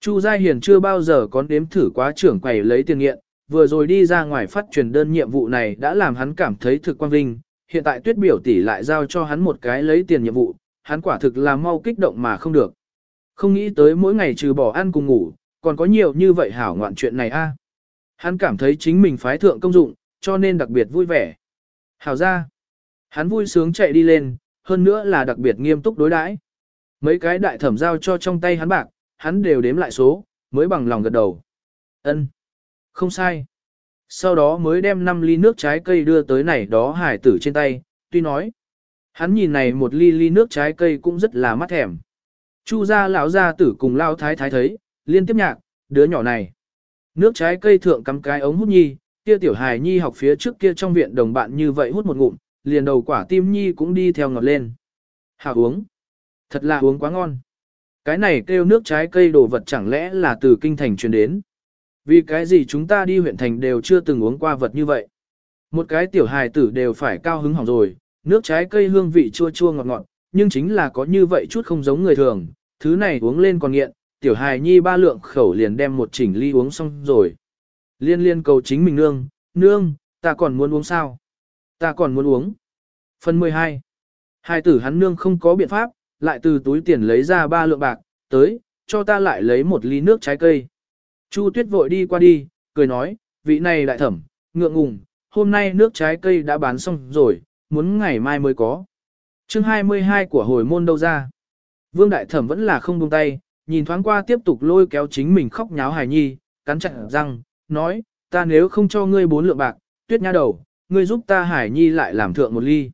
Chu Gia Hiền chưa bao giờ có đếm thử quá trưởng quầy lấy tiền nghiện, vừa rồi đi ra ngoài phát truyền đơn nhiệm vụ này đã làm hắn cảm thấy thực quan vinh, hiện tại tuyết biểu tỷ lại giao cho hắn một cái lấy tiền nhiệm vụ, hắn quả thực là mau kích động mà không được. Không nghĩ tới mỗi ngày trừ bỏ ăn cùng ngủ, còn có nhiều như vậy hảo ngoạn chuyện này a. Hắn cảm thấy chính mình phái thượng công dụng, cho nên đặc biệt vui vẻ. Hảo ra. Hắn vui sướng chạy đi lên, hơn nữa là đặc biệt nghiêm túc đối đãi. Mấy cái đại thẩm giao cho trong tay hắn bạc, hắn đều đếm lại số, mới bằng lòng gật đầu. Ân, không sai. Sau đó mới đem 5 ly nước trái cây đưa tới này đó hải tử trên tay, tuy nói. Hắn nhìn này một ly ly nước trái cây cũng rất là mắt thèm. Chu gia lão gia tử cùng lao thái thái thấy, liên tiếp nhạc, đứa nhỏ này. Nước trái cây thượng cắm cái ống hút nhi, kia tiểu hài nhi học phía trước kia trong viện đồng bạn như vậy hút một ngụm, liền đầu quả tim nhi cũng đi theo ngọt lên. hạ uống. Thật là uống quá ngon. Cái này kêu nước trái cây đồ vật chẳng lẽ là từ kinh thành truyền đến. Vì cái gì chúng ta đi huyện thành đều chưa từng uống qua vật như vậy. Một cái tiểu hài tử đều phải cao hứng hỏng rồi, nước trái cây hương vị chua chua ngọt ngọt, nhưng chính là có như vậy chút không giống người thường, thứ này uống lên còn nghiện, tiểu hài nhi ba lượng khẩu liền đem một chỉnh ly uống xong rồi. Liên liên cầu chính mình nương, nương, ta còn muốn uống sao? Ta còn muốn uống. Phần 12. Hai tử hắn nương không có biện pháp, lại từ túi tiền lấy ra ba lượng bạc, tới, cho ta lại lấy một ly nước trái cây. Chu tuyết vội đi qua đi, cười nói, vị này đại thẩm, ngượng ngùng, hôm nay nước trái cây đã bán xong rồi, muốn ngày mai mới có. chương 22 của hồi môn đâu ra? Vương đại thẩm vẫn là không buông tay, nhìn thoáng qua tiếp tục lôi kéo chính mình khóc nháo hài nhi, cắn chặt răng, nói, ta nếu không cho ngươi bốn lượng bạc, tuyết nha đầu, ngươi giúp ta hải nhi lại làm thượng một ly.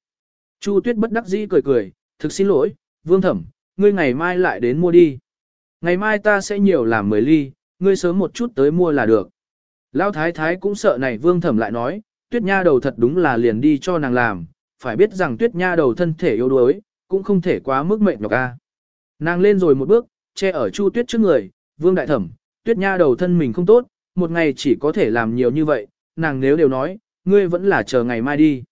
Chu tuyết bất đắc dĩ cười cười, thực xin lỗi, vương thẩm, ngươi ngày mai lại đến mua đi. Ngày mai ta sẽ nhiều làm 10 ly, ngươi sớm một chút tới mua là được. Lão thái thái cũng sợ này vương thẩm lại nói, tuyết nha đầu thật đúng là liền đi cho nàng làm, phải biết rằng tuyết nha đầu thân thể yếu đuối, cũng không thể quá mức mệnh nhọc a. Nàng lên rồi một bước, che ở chu tuyết trước người, vương đại thẩm, tuyết nha đầu thân mình không tốt, một ngày chỉ có thể làm nhiều như vậy, nàng nếu đều nói, ngươi vẫn là chờ ngày mai đi.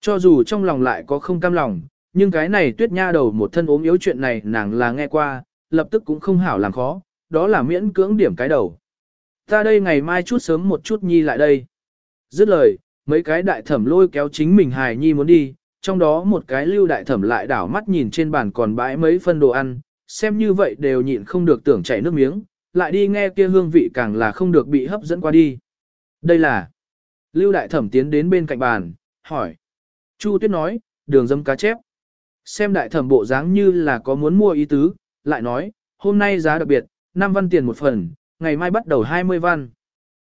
Cho dù trong lòng lại có không cam lòng, nhưng cái này tuyết nha đầu một thân ốm yếu chuyện này nàng là nghe qua, lập tức cũng không hảo làm khó, đó là miễn cưỡng điểm cái đầu. Ta đây ngày mai chút sớm một chút nhi lại đây. Dứt lời, mấy cái đại thẩm lôi kéo chính mình hài nhi muốn đi, trong đó một cái lưu đại thẩm lại đảo mắt nhìn trên bàn còn bãi mấy phân đồ ăn, xem như vậy đều nhịn không được tưởng chảy nước miếng, lại đi nghe kia hương vị càng là không được bị hấp dẫn qua đi. Đây là Lưu đại thẩm tiến đến bên cạnh bàn, hỏi. Chu tuyết nói, đường dâm cá chép. Xem đại thẩm bộ dáng như là có muốn mua ý tứ, lại nói, hôm nay giá đặc biệt, 5 văn tiền một phần, ngày mai bắt đầu 20 văn.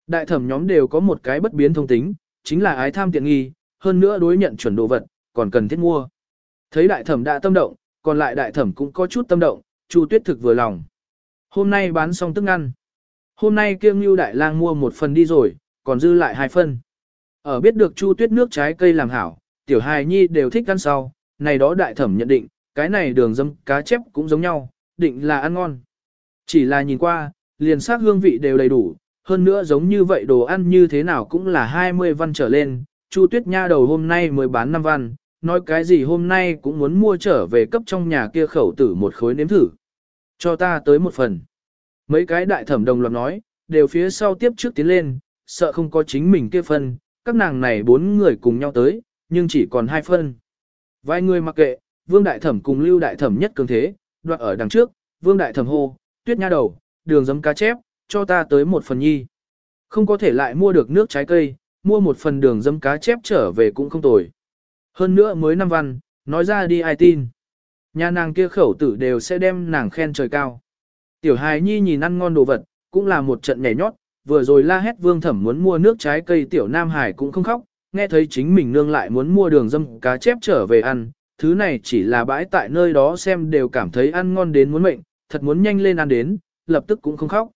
Đại thẩm nhóm đều có một cái bất biến thông tính, chính là ái tham tiện nghi, hơn nữa đối nhận chuẩn đồ vật, còn cần thiết mua. Thấy đại thẩm đã tâm động, còn lại đại thẩm cũng có chút tâm động, Chu Tuyết thực vừa lòng. Hôm nay bán xong tức ăn. Hôm nay kiêng Nưu đại lang mua một phần đi rồi, còn dư lại hai phần. Ở biết được Chu Tuyết nước trái cây làm hảo, tiểu hài nhi đều thích ăn sau, này đó đại thẩm nhận định, cái này đường dâm cá chép cũng giống nhau, định là ăn ngon. Chỉ là nhìn qua, liền sắc hương vị đều đầy đủ, hơn nữa giống như vậy đồ ăn như thế nào cũng là 20 văn trở lên, Chu Tuyết Nha đầu hôm nay mới bán 5 văn, nói cái gì hôm nay cũng muốn mua trở về cấp trong nhà kia khẩu tử một khối nếm thử. Cho ta tới một phần. Mấy cái đại thẩm đồng loạt nói, đều phía sau tiếp trước tiến lên, sợ không có chính mình kia phân, các nàng này bốn người cùng nhau tới, nhưng chỉ còn hai phân. Vài người mặc kệ, Vương Đại Thẩm cùng Lưu Đại Thẩm nhất cường thế, đoạn ở đằng trước, Vương Đại Thẩm hô, tuyết nha đầu, đường giấm cá chép, cho ta tới một phần nhi. Không có thể lại mua được nước trái cây, mua một phần đường giấm cá chép trở về cũng không tồi. Hơn nữa mới năm văn, nói ra đi ai tin. Nhà nàng kia khẩu tử đều sẽ đem nàng khen trời cao. Tiểu hài nhi nhìn ăn ngon đồ vật, cũng là một trận nhảy nhót, vừa rồi la hét vương thẩm muốn mua nước trái cây tiểu nam hải cũng không khóc, nghe thấy chính mình nương lại muốn mua đường dâm cá chép trở về ăn, thứ này chỉ là bãi tại nơi đó xem đều cảm thấy ăn ngon đến muốn mệnh, thật muốn nhanh lên ăn đến, lập tức cũng không khóc.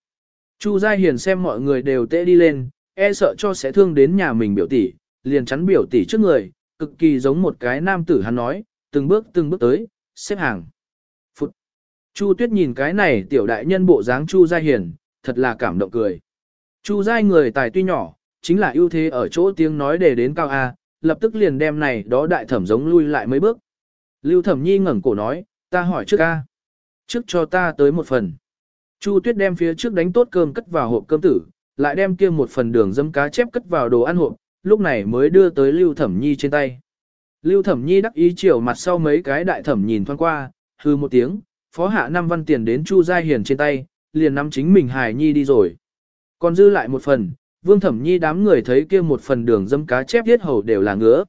Chu Gia Hiền xem mọi người đều tệ đi lên, e sợ cho sẽ thương đến nhà mình biểu tỷ, liền chắn biểu tỷ trước người, cực kỳ giống một cái nam tử hắn nói, từng bước từng bước tới, xếp hàng. Phụt. Chu Tuyết nhìn cái này tiểu đại nhân bộ dáng Chu Gia Hiền, thật là cảm động cười. Chu Gia người tài tuy nhỏ, chính là ưu thế ở chỗ tiếng nói để đến cao A, lập tức liền đem này đó đại thẩm giống lui lại mấy bước. Lưu thẩm nhi ngẩng cổ nói, ta hỏi trước A. Trước cho ta tới một phần. Chu tuyết đem phía trước đánh tốt cơm cất vào hộp cơm tử, lại đem kia một phần đường dấm cá chép cất vào đồ ăn hộp, lúc này mới đưa tới Lưu thẩm nhi trên tay. Lưu thẩm nhi đắc ý chiều mặt sau mấy cái đại thẩm nhìn thoáng qua, hư một tiếng, phó hạ năm văn tiền đến Chu Gia Hiền trên tay, liền nắm chính mình Hải nhi đi rồi. Còn dư lại một phần, Vương Thẩm Nhi đám người thấy kia một phần đường dâm cá chép thiết hầu đều là ngứa.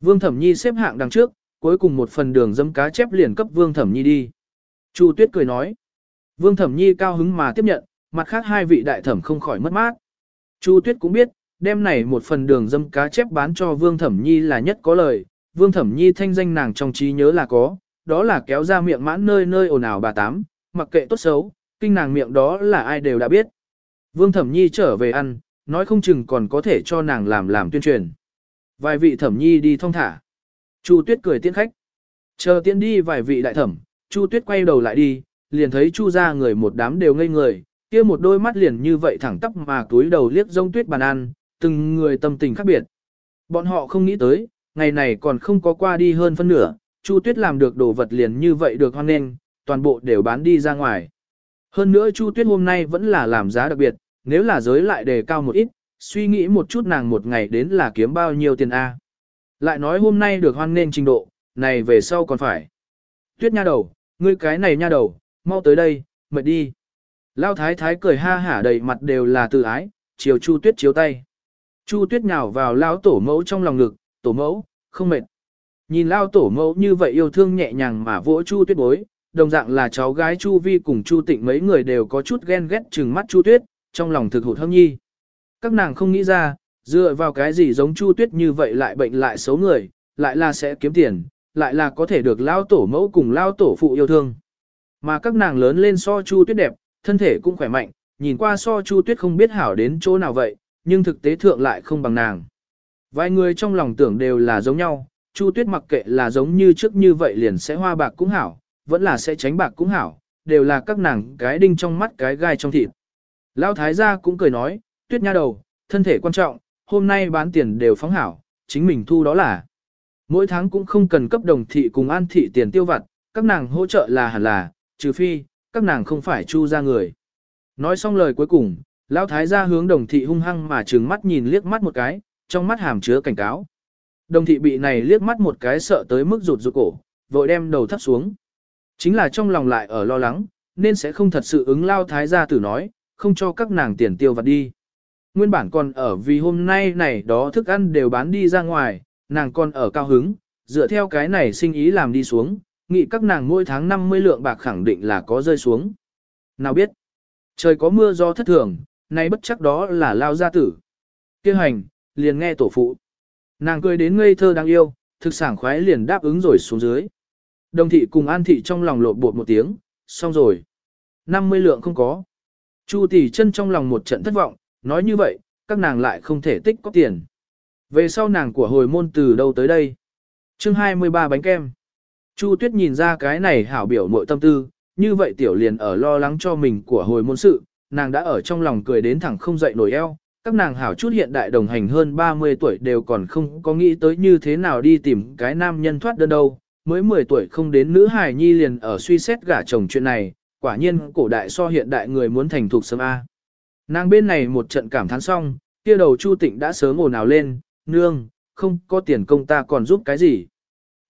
Vương Thẩm Nhi xếp hạng đằng trước, cuối cùng một phần đường dâm cá chép liền cấp Vương Thẩm Nhi đi. Chu Tuyết cười nói. Vương Thẩm Nhi cao hứng mà tiếp nhận, mặt khác hai vị đại thẩm không khỏi mất mát. Chu Tuyết cũng biết, đem này một phần đường dâm cá chép bán cho Vương Thẩm Nhi là nhất có lời, Vương Thẩm Nhi thanh danh nàng trong trí nhớ là có, đó là kéo ra miệng mãn nơi nơi ồn ào bà tám, mặc kệ tốt xấu, kinh nàng miệng đó là ai đều đã biết. Vương Thẩm Nhi trở về ăn, nói không chừng còn có thể cho nàng làm làm tuyên truyền. Vài vị thẩm nhi đi thong thả. Chu Tuyết cười tiễn khách. Chờ tiễn đi vài vị đại thẩm, Chu Tuyết quay đầu lại đi, liền thấy Chu ra người một đám đều ngây người, kia một đôi mắt liền như vậy thẳng tắp mà túi đầu liếc rông tuyết bàn ăn, từng người tâm tình khác biệt. Bọn họ không nghĩ tới, ngày này còn không có qua đi hơn phân nửa, Chu Tuyết làm được đồ vật liền như vậy được hoan nghênh, toàn bộ đều bán đi ra ngoài. Hơn nữa Chu Tuyết hôm nay vẫn là làm giá đặc biệt, nếu là giới lại đề cao một ít, suy nghĩ một chút nàng một ngày đến là kiếm bao nhiêu tiền A. Lại nói hôm nay được hoan nghênh trình độ, này về sau còn phải. Tuyết nha đầu, ngươi cái này nha đầu, mau tới đây, mệt đi. Lao thái thái cười ha hả đầy mặt đều là tự ái, chiều Chu Tuyết chiếu tay. Chu Tuyết nhào vào lao tổ mẫu trong lòng ngực, tổ mẫu, không mệt. Nhìn lao tổ mẫu như vậy yêu thương nhẹ nhàng mà vỗ Chu Tuyết bối, đồng dạng là cháu gái Chu Vi cùng Chu Tịnh mấy người đều có chút ghen ghét chừng mắt Chu Tuyết, trong lòng thực hụt hâm nhi. Các nàng không nghĩ ra, dựa vào cái gì giống Chu Tuyết như vậy lại bệnh lại xấu người, lại là sẽ kiếm tiền, lại là có thể được lao tổ mẫu cùng lao tổ phụ yêu thương. Mà các nàng lớn lên so Chu Tuyết đẹp, thân thể cũng khỏe mạnh, nhìn qua so Chu Tuyết không biết hảo đến chỗ nào vậy, nhưng thực tế thượng lại không bằng nàng. Vài người trong lòng tưởng đều là giống nhau, Chu Tuyết mặc kệ là giống như trước như vậy liền sẽ hoa bạc cũng hảo, vẫn là sẽ tránh bạc cũng hảo, đều là các nàng cái đinh trong mắt cái gai trong thịt. lao thái gia cũng cười nói, tuyết nha đầu, thân thể quan trọng, hôm nay bán tiền đều phóng hảo, chính mình thu đó là. Mỗi tháng cũng không cần cấp đồng thị cùng an thị tiền tiêu vặt, các nàng hỗ trợ là hẳn là, trừ phi, các nàng không phải chu ra người. Nói xong lời cuối cùng, lão thái gia hướng đồng thị hung hăng mà trừng mắt nhìn liếc mắt một cái, trong mắt hàm chứa cảnh cáo. Đồng thị bị này liếc mắt một cái sợ tới mức rụt rụt cổ, vội đem đầu thấp xuống. Chính là trong lòng lại ở lo lắng, nên sẽ không thật sự ứng lao thái gia tử nói, không cho các nàng tiền tiêu vặt đi. Nguyên bản còn ở vì hôm nay này đó thức ăn đều bán đi ra ngoài, nàng còn ở cao hứng, dựa theo cái này sinh ý làm đi xuống, nghĩ các nàng mỗi tháng 50 lượng bạc khẳng định là có rơi xuống. Nào biết, trời có mưa do thất thường, nay bất chắc đó là lao gia tử. Kêu hành, liền nghe tổ phụ. Nàng cười đến ngây thơ đáng yêu, thực sảng khoái liền đáp ứng rồi xuống dưới. Đồng thị cùng an thị trong lòng lộn bột một tiếng, xong rồi. 50 lượng không có. Chu tỷ chân trong lòng một trận thất vọng, nói như vậy, các nàng lại không thể tích có tiền. Về sau nàng của hồi môn từ đâu tới đây? chương 23 bánh kem. Chu tuyết nhìn ra cái này hảo biểu mội tâm tư, như vậy tiểu liền ở lo lắng cho mình của hồi môn sự, nàng đã ở trong lòng cười đến thẳng không dậy nổi eo. Các nàng hảo chút hiện đại đồng hành hơn 30 tuổi đều còn không có nghĩ tới như thế nào đi tìm cái nam nhân thoát đơn đâu. Mới 10 tuổi không đến nữ hài nhi liền ở suy xét gả chồng chuyện này, quả nhiên cổ đại so hiện đại người muốn thành thục sớm A. Nàng bên này một trận cảm thán xong, kia đầu Chu Tịnh đã sớm ồn ào lên, nương, không có tiền công ta còn giúp cái gì.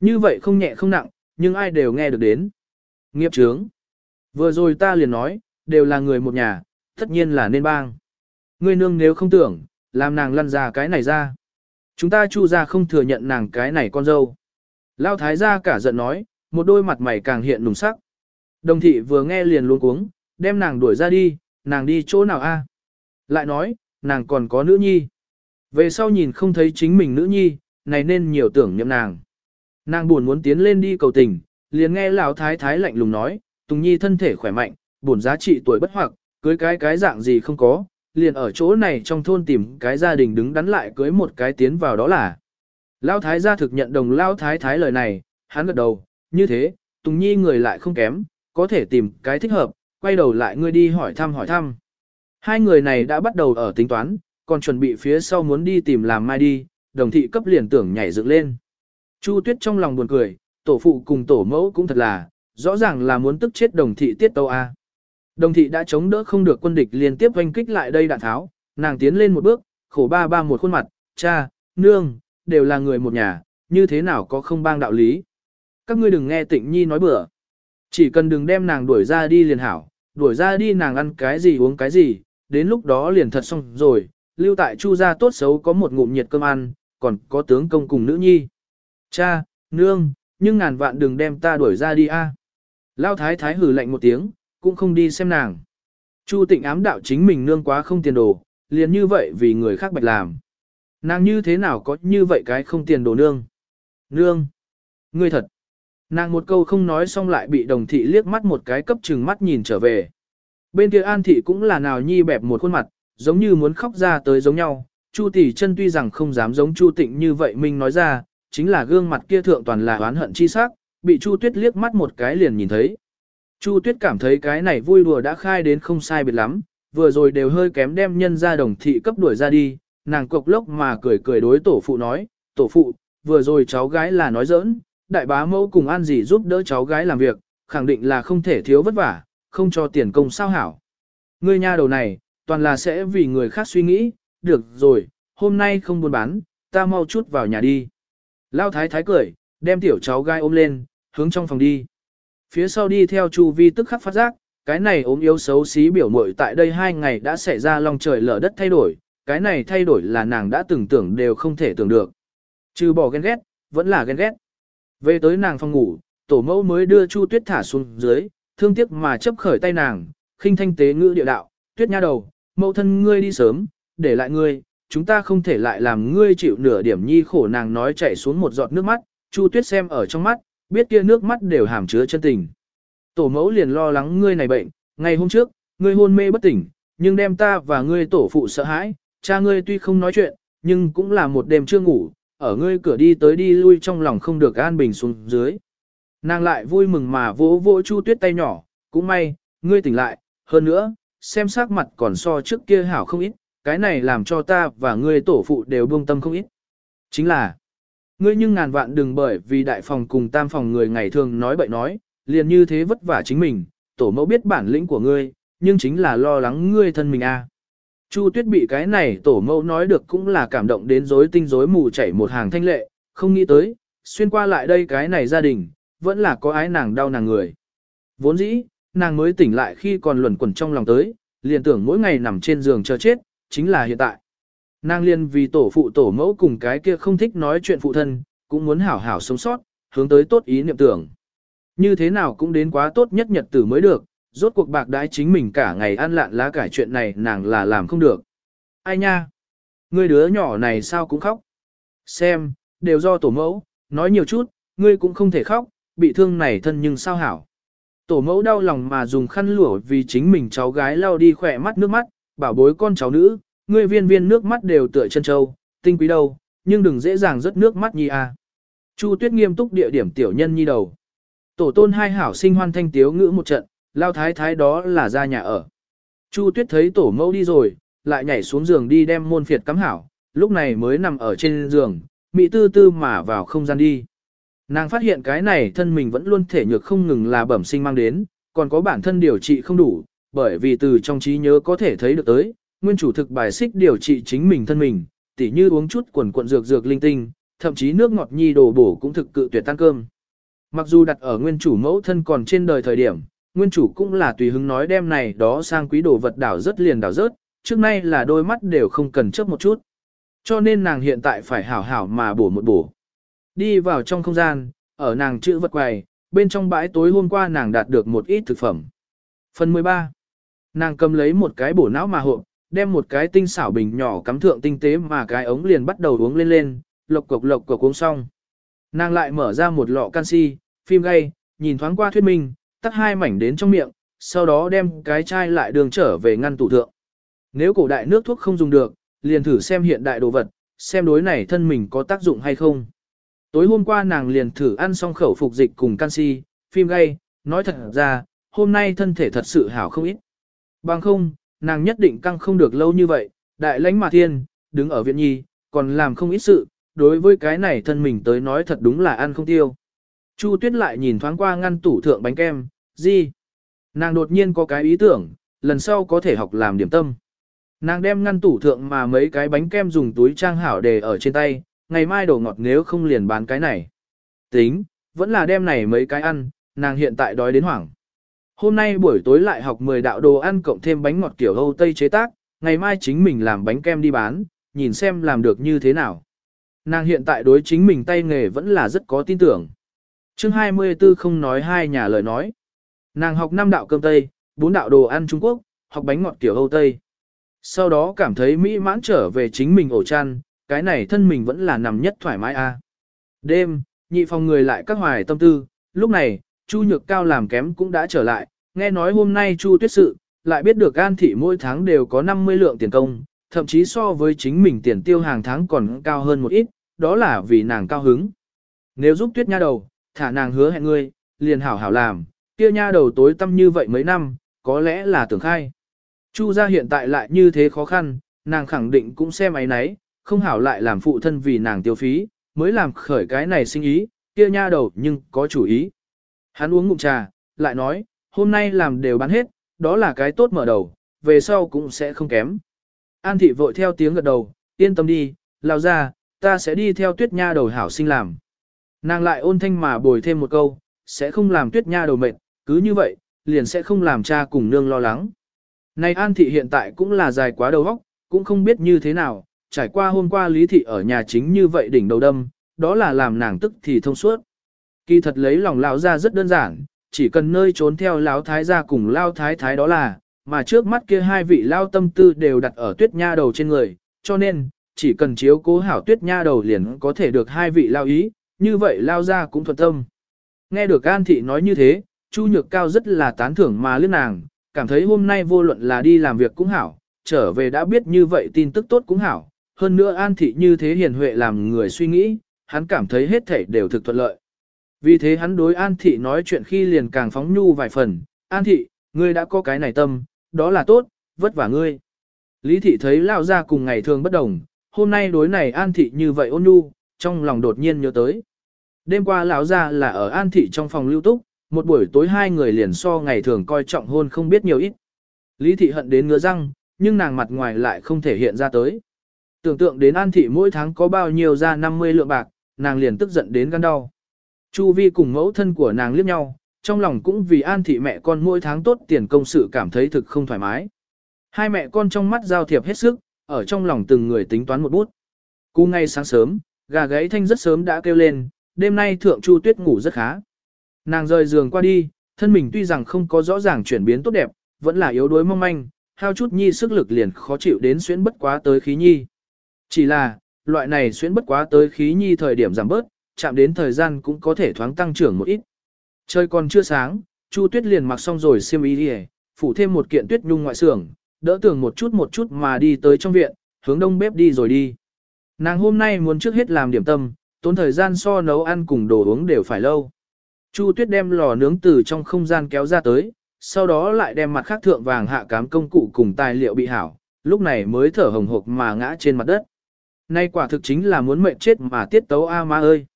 Như vậy không nhẹ không nặng, nhưng ai đều nghe được đến. Nghiệp trướng. Vừa rồi ta liền nói, đều là người một nhà, tất nhiên là nên bang. Ngươi nương nếu không tưởng, làm nàng lăn ra cái này ra. Chúng ta chu ra không thừa nhận nàng cái này con dâu. Lao thái gia cả giận nói, một đôi mặt mày càng hiện nùng sắc. Đồng thị vừa nghe liền luôn cuống, đem nàng đuổi ra đi, nàng đi chỗ nào a? Lại nói, nàng còn có nữ nhi. Về sau nhìn không thấy chính mình nữ nhi, này nên nhiều tưởng nhậm nàng. Nàng buồn muốn tiến lên đi cầu tình, liền nghe lão thái thái lạnh lùng nói, Tùng Nhi thân thể khỏe mạnh, buồn giá trị tuổi bất hoặc, cưới cái cái dạng gì không có, liền ở chỗ này trong thôn tìm cái gia đình đứng đắn lại cưới một cái tiến vào đó là. Lão thái gia thực nhận đồng lão thái thái lời này, hắn gật đầu, như thế, Tùng Nhi người lại không kém, có thể tìm cái thích hợp, quay đầu lại ngươi đi hỏi thăm hỏi thăm. Hai người này đã bắt đầu ở tính toán, còn chuẩn bị phía sau muốn đi tìm làm mai đi, đồng thị cấp liền tưởng nhảy dựng lên. Chu Tuyết trong lòng buồn cười, tổ phụ cùng tổ mẫu cũng thật là, rõ ràng là muốn tức chết đồng thị tiết tâu A. Đồng thị đã chống đỡ không được quân địch liên tiếp oanh kích lại đây đạn tháo, nàng tiến lên một bước, khổ ba ba một khuôn mặt, cha, nương, đều là người một nhà, như thế nào có không bang đạo lý. Các ngươi đừng nghe tịnh nhi nói bừa. Chỉ cần đừng đem nàng đuổi ra đi liền hảo, đuổi ra đi nàng ăn cái gì uống cái gì, đến lúc đó liền thật xong rồi, lưu tại chu gia tốt xấu có một ngụm nhiệt cơm ăn, còn có tướng công cùng nữ nhi. Cha, nương, nhưng ngàn vạn đừng đem ta đuổi ra đi a. Lao thái thái hử lạnh một tiếng, cũng không đi xem nàng. Chu tịnh ám đạo chính mình nương quá không tiền đồ, liền như vậy vì người khác bạch làm. Nàng như thế nào có như vậy cái không tiền đồ nương? Nương! Ngươi thật! Nàng một câu không nói xong lại bị đồng thị liếc mắt một cái cấp chừng mắt nhìn trở về. Bên kia an thị cũng là nào nhi bẹp một khuôn mặt, giống như muốn khóc ra tới giống nhau. Chu tỷ chân tuy rằng không dám giống Chu tịnh như vậy mình nói ra, chính là gương mặt kia thượng toàn là oán hận chi sắc, bị Chu tuyết liếc mắt một cái liền nhìn thấy. Chu tuyết cảm thấy cái này vui đùa đã khai đến không sai biệt lắm, vừa rồi đều hơi kém đem nhân ra đồng thị cấp đuổi ra đi, nàng cộc lốc mà cười cười đối tổ phụ nói, tổ phụ, vừa rồi cháu gái là nói giỡn, đại bá mẫu cùng an gì giúp đỡ cháu gái làm việc, khẳng định là không thể thiếu vất vả, không cho tiền công sao hảo. Ngươi nha đầu này, toàn là sẽ vì người khác suy nghĩ, được rồi, hôm nay không buôn bán, ta mau chút vào nhà đi. Lao thái thái cười, đem tiểu cháu gai ôm lên, hướng trong phòng đi. Phía sau đi theo Chu Vi tức khắc phát giác, cái này ốm yếu xấu xí biểu mội tại đây hai ngày đã xảy ra lòng trời lở đất thay đổi, cái này thay đổi là nàng đã từng tưởng đều không thể tưởng được. Trừ bỏ ghen ghét, vẫn là ghen ghét. Về tới nàng phòng ngủ, tổ mẫu mới đưa Chu Tuyết thả xuống dưới, thương tiếc mà chấp khởi tay nàng, khinh thanh tế ngữ địa đạo, Tuyết nha đầu, mẫu thân ngươi đi sớm, để lại ngươi, chúng ta không thể lại làm ngươi chịu nửa điểm nhi khổ nàng nói chảy xuống một giọt nước mắt, Chu Tuyết xem ở trong mắt, biết kia nước mắt đều hàm chứa chân tình. Tổ mẫu liền lo lắng ngươi này bệnh, ngày hôm trước, ngươi hôn mê bất tỉnh, nhưng đem ta và ngươi tổ phụ sợ hãi, cha ngươi tuy không nói chuyện, nhưng cũng là một đêm chưa ngủ, ở ngươi cửa đi tới đi lui trong lòng không được an bình xuống dưới. Nàng lại vui mừng mà vỗ vỗ Chu Tuyết tay nhỏ, cũng may, ngươi tỉnh lại, hơn nữa, xem sắc mặt còn so trước kia hảo không ít, cái này làm cho ta và ngươi tổ phụ đều buông tâm không ít. Chính là, ngươi nhưng ngàn vạn đừng bởi vì đại phòng cùng tam phòng người ngày thường nói bậy nói, liền như thế vất vả chính mình, tổ mẫu biết bản lĩnh của ngươi, nhưng chính là lo lắng ngươi thân mình a. À. Chu Tuyết bị cái này tổ mẫu nói được cũng là cảm động đến rối tinh rối mù chảy một hàng thanh lệ, không nghĩ tới, xuyên qua lại đây cái này gia đình, vẫn là có ái nàng đau nàng người. Vốn dĩ, nàng mới tỉnh lại khi còn luẩn quẩn trong lòng tới, liền tưởng mỗi ngày nằm trên giường chờ chết, chính là hiện tại. Nàng liền vì tổ phụ tổ mẫu cùng cái kia không thích nói chuyện phụ thân, cũng muốn hảo hảo sống sót, hướng tới tốt ý niệm tưởng. Như thế nào cũng đến quá tốt nhất nhật tử mới được, rốt cuộc bạc đãi chính mình cả ngày ăn lạn lá cải chuyện này nàng là làm không được. Ai nha? Ngươi đứa nhỏ này sao cũng khóc? Xem, đều do tổ mẫu, nói nhiều chút, ngươi cũng không thể khóc, bị thương này thân nhưng sao hảo. Tổ mẫu đau lòng mà dùng khăn lụa vì chính mình cháu gái lau đi khỏe mắt nước mắt, bảo bối con cháu nữ, ngươi viên viên nước mắt đều tựa chân châu, tinh quý đâu, nhưng đừng dễ dàng rớt nước mắt nhi à. Chu tuyết nghiêm túc địa điểm tiểu nhân nhi đầu. Tổ tôn hai hảo sinh hoan thanh tiếu ngữ một trận, lao thái thái đó là ra nhà ở. Chu tuyết thấy tổ mẫu đi rồi, lại nhảy xuống giường đi đem môn phiệt cắm hảo, lúc này mới nằm ở trên giường, mỹ tư tư mà vào không gian đi. Nàng phát hiện cái này thân mình vẫn luôn thể nhược không ngừng là bẩm sinh mang đến, còn có bản thân điều trị không đủ, bởi vì từ trong trí nhớ có thể thấy được tới, nguyên chủ thực bài xích điều trị chính mình thân mình, tỉ như uống chút quần quận dược dược linh tinh, thậm chí nước ngọt nhi đồ bổ cũng thực cự tuyệt tan cơm. Mặc dù đặt ở nguyên chủ mẫu thân còn trên đời thời điểm, nguyên chủ cũng là tùy hứng nói đem này đó sang quý đồ vật đảo rất liền đảo rớt, trước nay là đôi mắt đều không cần chấp một chút. Cho nên nàng hiện tại phải hảo hảo mà bổ một bổ. Đi vào trong không gian, ở nàng chữ vật quầy, bên trong bãi tối hôm qua nàng đạt được một ít thực phẩm. Phần 13. Nàng cầm lấy một cái bổ não mà hộp, đem một cái tinh xảo bình nhỏ cắm thượng tinh tế mà cái ống liền bắt đầu uống lên lên, lộc cộc lộc cộc uống xong. Nàng lại mở ra một lọ canxi, phim gay, nhìn thoáng qua thuyết minh, tắt hai mảnh đến trong miệng, sau đó đem cái chai lại đường trở về ngăn tủ thượng. Nếu cổ đại nước thuốc không dùng được, liền thử xem hiện đại đồ vật, xem đối này thân mình có tác dụng hay không. Tối hôm qua nàng liền thử ăn xong khẩu phục dịch cùng canxi, phim gay, nói thật ra, hôm nay thân thể thật sự hảo không ít. Bằng không, nàng nhất định căng không được lâu như vậy, đại lãnh mà thiên, đứng ở viện nhi, còn làm không ít sự, đối với cái này thân mình tới nói thật đúng là ăn không tiêu. Chu Tuyết lại nhìn thoáng qua ngăn tủ thượng bánh kem, gì? Nàng đột nhiên có cái ý tưởng, lần sau có thể học làm điểm tâm. Nàng đem ngăn tủ thượng mà mấy cái bánh kem dùng túi trang hảo để ở trên tay, ngày mai đồ ngọt nếu không liền bán cái này. Tính, vẫn là đem này mấy cái ăn, nàng hiện tại đói đến hoảng. Hôm nay buổi tối lại học 10 đạo đồ ăn cộng thêm bánh ngọt kiểu Âu Tây chế tác, ngày mai chính mình làm bánh kem đi bán, nhìn xem làm được như thế nào. Nàng hiện tại đối chính mình tay nghề vẫn là rất có tin tưởng. chương 24 không nói hai nhà lời nói. Nàng học 5 đạo cơm Tây, 4 đạo đồ ăn Trung Quốc, học bánh ngọt kiểu Âu Tây. Sau đó cảm thấy mỹ mãn trở về chính mình ổ chăn, cái này thân mình vẫn là nằm nhất thoải mái a. Đêm, nhị phòng người lại các hoài tâm tư, lúc này, Chu Nhược Cao làm kém cũng đã trở lại, nghe nói hôm nay Chu Tuyết sự, lại biết được An Thị mỗi tháng đều có 50 lượng tiền công, thậm chí so với chính mình tiền tiêu hàng tháng còn cao hơn một ít, đó là vì nàng cao hứng. Nếu giúp Tuyết nha đầu, thả nàng hứa hẹn ngươi, liền hảo hảo làm, kia nha đầu tối tâm như vậy mấy năm, có lẽ là tưởng khai. Chu gia hiện tại lại như thế khó khăn, nàng khẳng định cũng xem ấy nấy, không hảo lại làm phụ thân vì nàng tiêu phí, mới làm khởi cái này sinh ý, kia nha đầu nhưng có chủ ý. Hắn uống ngụm trà, lại nói, hôm nay làm đều bán hết, đó là cái tốt mở đầu, về sau cũng sẽ không kém. An thị vội theo tiếng gật đầu, yên tâm đi, lao ra, ta sẽ đi theo tuyết nha đầu hảo sinh làm. Nàng lại ôn thanh mà bồi thêm một câu, sẽ không làm tuyết nha đầu mệt, cứ như vậy, liền sẽ không làm cha cùng nương lo lắng. Này An thị hiện tại cũng là dài quá đầu óc, cũng không biết như thế nào, trải qua hôm qua Lý thị ở nhà chính như vậy đỉnh đầu đâm, đó là làm nàng tức thì thông suốt. Kỳ thật lấy lòng lão ra rất đơn giản, chỉ cần nơi trốn theo lão thái gia cùng lao thái thái đó là, mà trước mắt kia hai vị lao tâm tư đều đặt ở tuyết nha đầu trên người, cho nên, chỉ cần chiếu cố hảo tuyết nha đầu liền có thể được hai vị lao ý, như vậy lao ra cũng thuận tâm. Nghe được An Thị nói như thế, Chu Nhược Cao rất là tán thưởng mà lướt nàng, cảm thấy hôm nay vô luận là đi làm việc cũng hảo, trở về đã biết như vậy tin tức tốt cũng hảo, hơn nữa An Thị như thế hiền huệ làm người suy nghĩ, hắn cảm thấy hết thảy đều thực thuận lợi. Vì thế hắn đối An Thị nói chuyện khi liền càng phóng nhu vài phần, An Thị, ngươi đã có cái này tâm, đó là tốt, vất vả ngươi. Lý Thị thấy Lao ra cùng ngày thường bất đồng, hôm nay đối này An Thị như vậy ôn nhu, trong lòng đột nhiên nhớ tới. Đêm qua lão ra là ở An Thị trong phòng lưu túc, một buổi tối hai người liền so ngày thường coi trọng hôn không biết nhiều ít. Lý Thị hận đến ngứa răng, nhưng nàng mặt ngoài lại không thể hiện ra tới. Tưởng tượng đến An Thị mỗi tháng có bao nhiêu ra 50 lượng bạc, nàng liền tức giận đến gan đau. Chu Vi cùng mẫu thân của nàng liếc nhau, trong lòng cũng vì An Thị mẹ con mỗi tháng tốt tiền công sự cảm thấy thực không thoải mái. Hai mẹ con trong mắt giao thiệp hết sức, ở trong lòng từng người tính toán một bút. Cú ngay sáng sớm, gà gáy thanh rất sớm đã kêu lên, đêm nay thượng Chu Tuyết ngủ rất khá. Nàng rời giường qua đi, thân mình tuy rằng không có rõ ràng chuyển biến tốt đẹp, vẫn là yếu đuối mong manh, hao chút nhi sức lực liền khó chịu đến xuyến bất quá tới khí nhi. Chỉ là, loại này xuyến bất quá tới khí nhi thời điểm giảm bớt, chạm đến thời gian cũng có thể thoáng tăng trưởng một ít. Trời còn chưa sáng, Chu Tuyết liền mặc xong rồi xiêm y đi phủ thêm một kiện tuyết nhung ngoại xưởng, đỡ tưởng một chút một chút mà đi tới trong viện, hướng đông bếp đi rồi đi. Nàng hôm nay muốn trước hết làm điểm tâm, tốn thời gian so nấu ăn cùng đồ uống đều phải lâu. Chu Tuyết đem lò nướng từ trong không gian kéo ra tới, sau đó lại đem mặt khác thượng vàng hạ cám công cụ cùng tài liệu bị hảo, lúc này mới thở hồng hộc mà ngã trên mặt đất. Nay quả thực chính là muốn mệnh chết mà tiết tấu A ma ơi.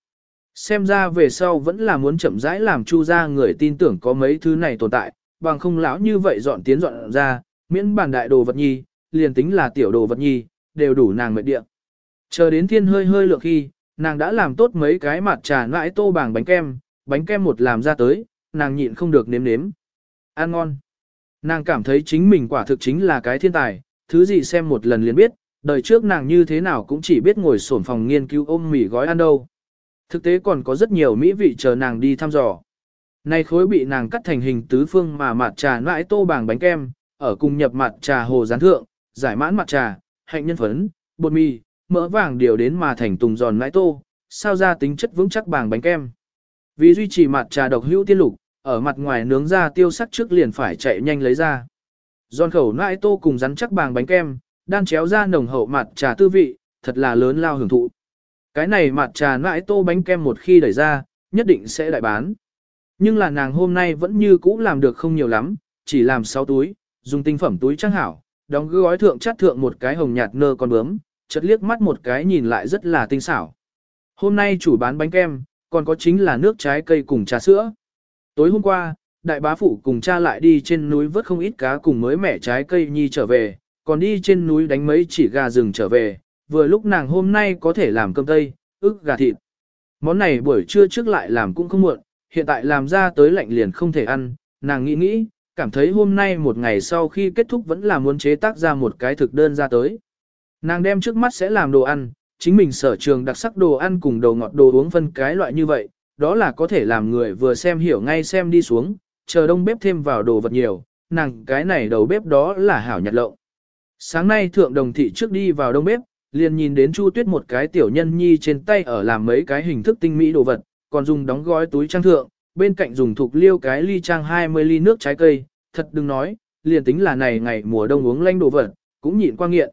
Xem ra về sau vẫn là muốn chậm rãi làm chu ra người tin tưởng có mấy thứ này tồn tại, bằng không lão như vậy dọn tiến dọn ra, miễn bản đại đồ vật nhi, liền tính là tiểu đồ vật nhi, đều đủ nàng mệnh địa. Chờ đến thiên hơi hơi lượng khi, nàng đã làm tốt mấy cái mặt trà nãi tô bảng bánh kem, bánh kem một làm ra tới, nàng nhịn không được nếm nếm. Ăn ngon. Nàng cảm thấy chính mình quả thực chính là cái thiên tài, thứ gì xem một lần liền biết, đời trước nàng như thế nào cũng chỉ biết ngồi sổn phòng nghiên cứu ôm mì gói ăn đâu. Thực tế còn có rất nhiều mỹ vị chờ nàng đi thăm dò. Nay khối bị nàng cắt thành hình tứ phương mà mặt trà nãi tô bảng bánh kem, ở cùng nhập mặt trà hồ gián thượng, giải mãn mặt trà, hạnh nhân phấn, bột mì, mỡ vàng điều đến mà thành tùng giòn nãi tô, sao ra tính chất vững chắc bảng bánh kem. Vì duy trì mặt trà độc hữu tiên lục, ở mặt ngoài nướng ra tiêu sắc trước liền phải chạy nhanh lấy ra. Giòn khẩu nãi tô cùng rắn chắc bàng bánh kem, đan chéo ra nồng hậu mặt trà tư vị, thật là lớn lao hưởng thụ. Cái này mặt trà nãi tô bánh kem một khi đẩy ra, nhất định sẽ đại bán. Nhưng là nàng hôm nay vẫn như cũ làm được không nhiều lắm, chỉ làm 6 túi, dùng tinh phẩm túi trang hảo, đóng gói thượng chát thượng một cái hồng nhạt nơ con bướm, chợt liếc mắt một cái nhìn lại rất là tinh xảo. Hôm nay chủ bán bánh kem, còn có chính là nước trái cây cùng trà sữa. Tối hôm qua, đại bá phụ cùng cha lại đi trên núi vớt không ít cá cùng mới mẻ trái cây nhi trở về, còn đi trên núi đánh mấy chỉ gà rừng trở về, vừa lúc nàng hôm nay có thể làm cơm tây, ức gà thịt. Món này buổi trưa trước lại làm cũng không muộn, hiện tại làm ra tới lạnh liền không thể ăn, nàng nghĩ nghĩ, cảm thấy hôm nay một ngày sau khi kết thúc vẫn là muốn chế tác ra một cái thực đơn ra tới. Nàng đem trước mắt sẽ làm đồ ăn, chính mình sở trường đặc sắc đồ ăn cùng đồ ngọt đồ uống phân cái loại như vậy, đó là có thể làm người vừa xem hiểu ngay xem đi xuống, chờ đông bếp thêm vào đồ vật nhiều, nàng cái này đầu bếp đó là hảo nhặt lộng. Sáng nay thượng đồng thị trước đi vào đông bếp, liền nhìn đến Chu Tuyết một cái tiểu nhân nhi trên tay ở làm mấy cái hình thức tinh mỹ đồ vật, còn dùng đóng gói túi trang thượng, bên cạnh dùng thục liêu cái ly trang 20 ly nước trái cây, thật đừng nói, liền tính là này ngày mùa đông uống lanh đồ vật, cũng nhịn qua nghiện.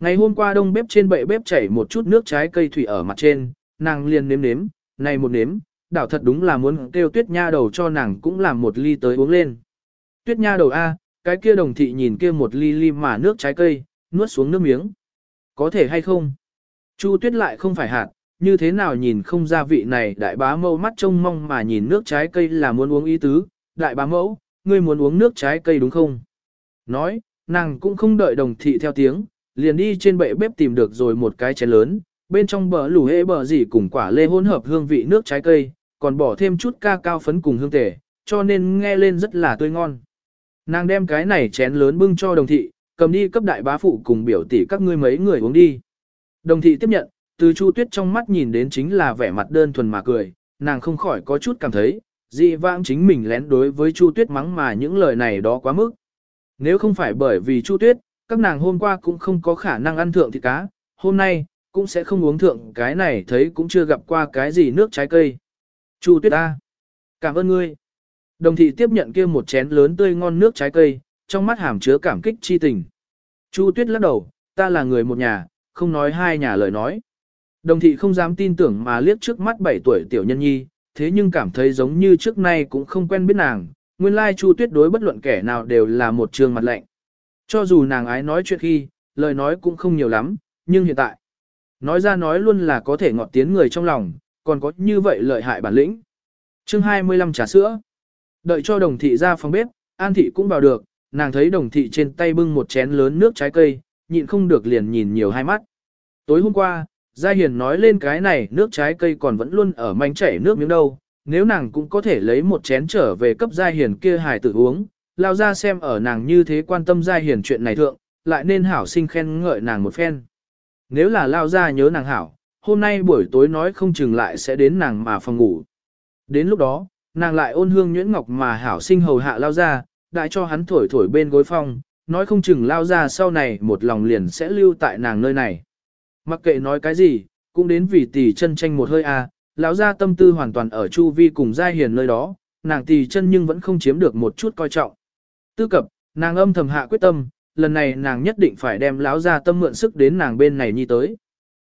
Ngày hôm qua đông bếp trên bệ bếp chảy một chút nước trái cây thủy ở mặt trên, nàng liền nếm nếm, này một nếm, đảo thật đúng là muốn kêu tuyết nha đầu cho nàng cũng làm một ly tới uống lên. Tuyết nha đầu A, cái kia đồng thị nhìn kia một ly ly mà nước trái cây, nuốt xuống nước miếng. Có thể hay không? Chu tuyết lại không phải hạt, như thế nào nhìn không ra vị này đại bá mẫu mắt trông mong mà nhìn nước trái cây là muốn uống ý tứ, đại bá mẫu, ngươi muốn uống nước trái cây đúng không? Nói, nàng cũng không đợi đồng thị theo tiếng, liền đi trên bệ bếp tìm được rồi một cái chén lớn, bên trong bờ lù hễ bờ gì cùng quả lê hỗn hợp hương vị nước trái cây, còn bỏ thêm chút ca cao phấn cùng hương tể, cho nên nghe lên rất là tươi ngon. Nàng đem cái này chén lớn bưng cho đồng thị, cầm đi cấp đại bá phụ cùng biểu tỷ các ngươi mấy người uống đi. Đồng thị tiếp nhận, từ Chu Tuyết trong mắt nhìn đến chính là vẻ mặt đơn thuần mà cười, nàng không khỏi có chút cảm thấy, dị vãng chính mình lén đối với Chu Tuyết mắng mà những lời này đó quá mức. Nếu không phải bởi vì Chu Tuyết, các nàng hôm qua cũng không có khả năng ăn thượng thịt cá, hôm nay, cũng sẽ không uống thượng cái này thấy cũng chưa gặp qua cái gì nước trái cây. Chu Tuyết A. Cảm ơn ngươi. Đồng thị tiếp nhận kia một chén lớn tươi ngon nước trái cây, trong mắt hàm chứa cảm kích chi tình. Chu Tuyết lắc đầu, ta là người một nhà, không nói hai nhà lời nói. Đồng thị không dám tin tưởng mà liếc trước mắt 7 tuổi tiểu nhân nhi, thế nhưng cảm thấy giống như trước nay cũng không quen biết nàng, nguyên lai Chu Tuyết đối bất luận kẻ nào đều là một trường mặt lạnh. Cho dù nàng ái nói chuyện khi, lời nói cũng không nhiều lắm, nhưng hiện tại, nói ra nói luôn là có thể ngọt tiếng người trong lòng, còn có như vậy lợi hại bản lĩnh. Chương 25 trà sữa. Đợi cho đồng thị ra phòng bếp, An thị cũng vào được, nàng thấy đồng thị trên tay bưng một chén lớn nước trái cây, nhịn không được liền nhìn nhiều hai mắt. Tối hôm qua, Gia Hiền nói lên cái này nước trái cây còn vẫn luôn ở manh chảy nước miếng đâu, nếu nàng cũng có thể lấy một chén trở về cấp Gia Hiền kia hài tử uống, lao ra xem ở nàng như thế quan tâm Gia Hiền chuyện này thượng, lại nên hảo sinh khen ngợi nàng một phen. Nếu là lao ra nhớ nàng hảo, hôm nay buổi tối nói không chừng lại sẽ đến nàng mà phòng ngủ. Đến lúc đó, nàng lại ôn hương nhuyễn ngọc mà hảo sinh hầu hạ lao ra, đại cho hắn thổi thổi bên gối phong, nói không chừng lao ra sau này một lòng liền sẽ lưu tại nàng nơi này. Mặc kệ nói cái gì, cũng đến vì tỷ chân tranh một hơi a, à, lão ra tâm tư hoàn toàn ở chu vi cùng gia hiền nơi đó, nàng tỷ chân nhưng vẫn không chiếm được một chút coi trọng. Tư cập, nàng âm thầm hạ quyết tâm, lần này nàng nhất định phải đem lão ra tâm mượn sức đến nàng bên này nhi tới.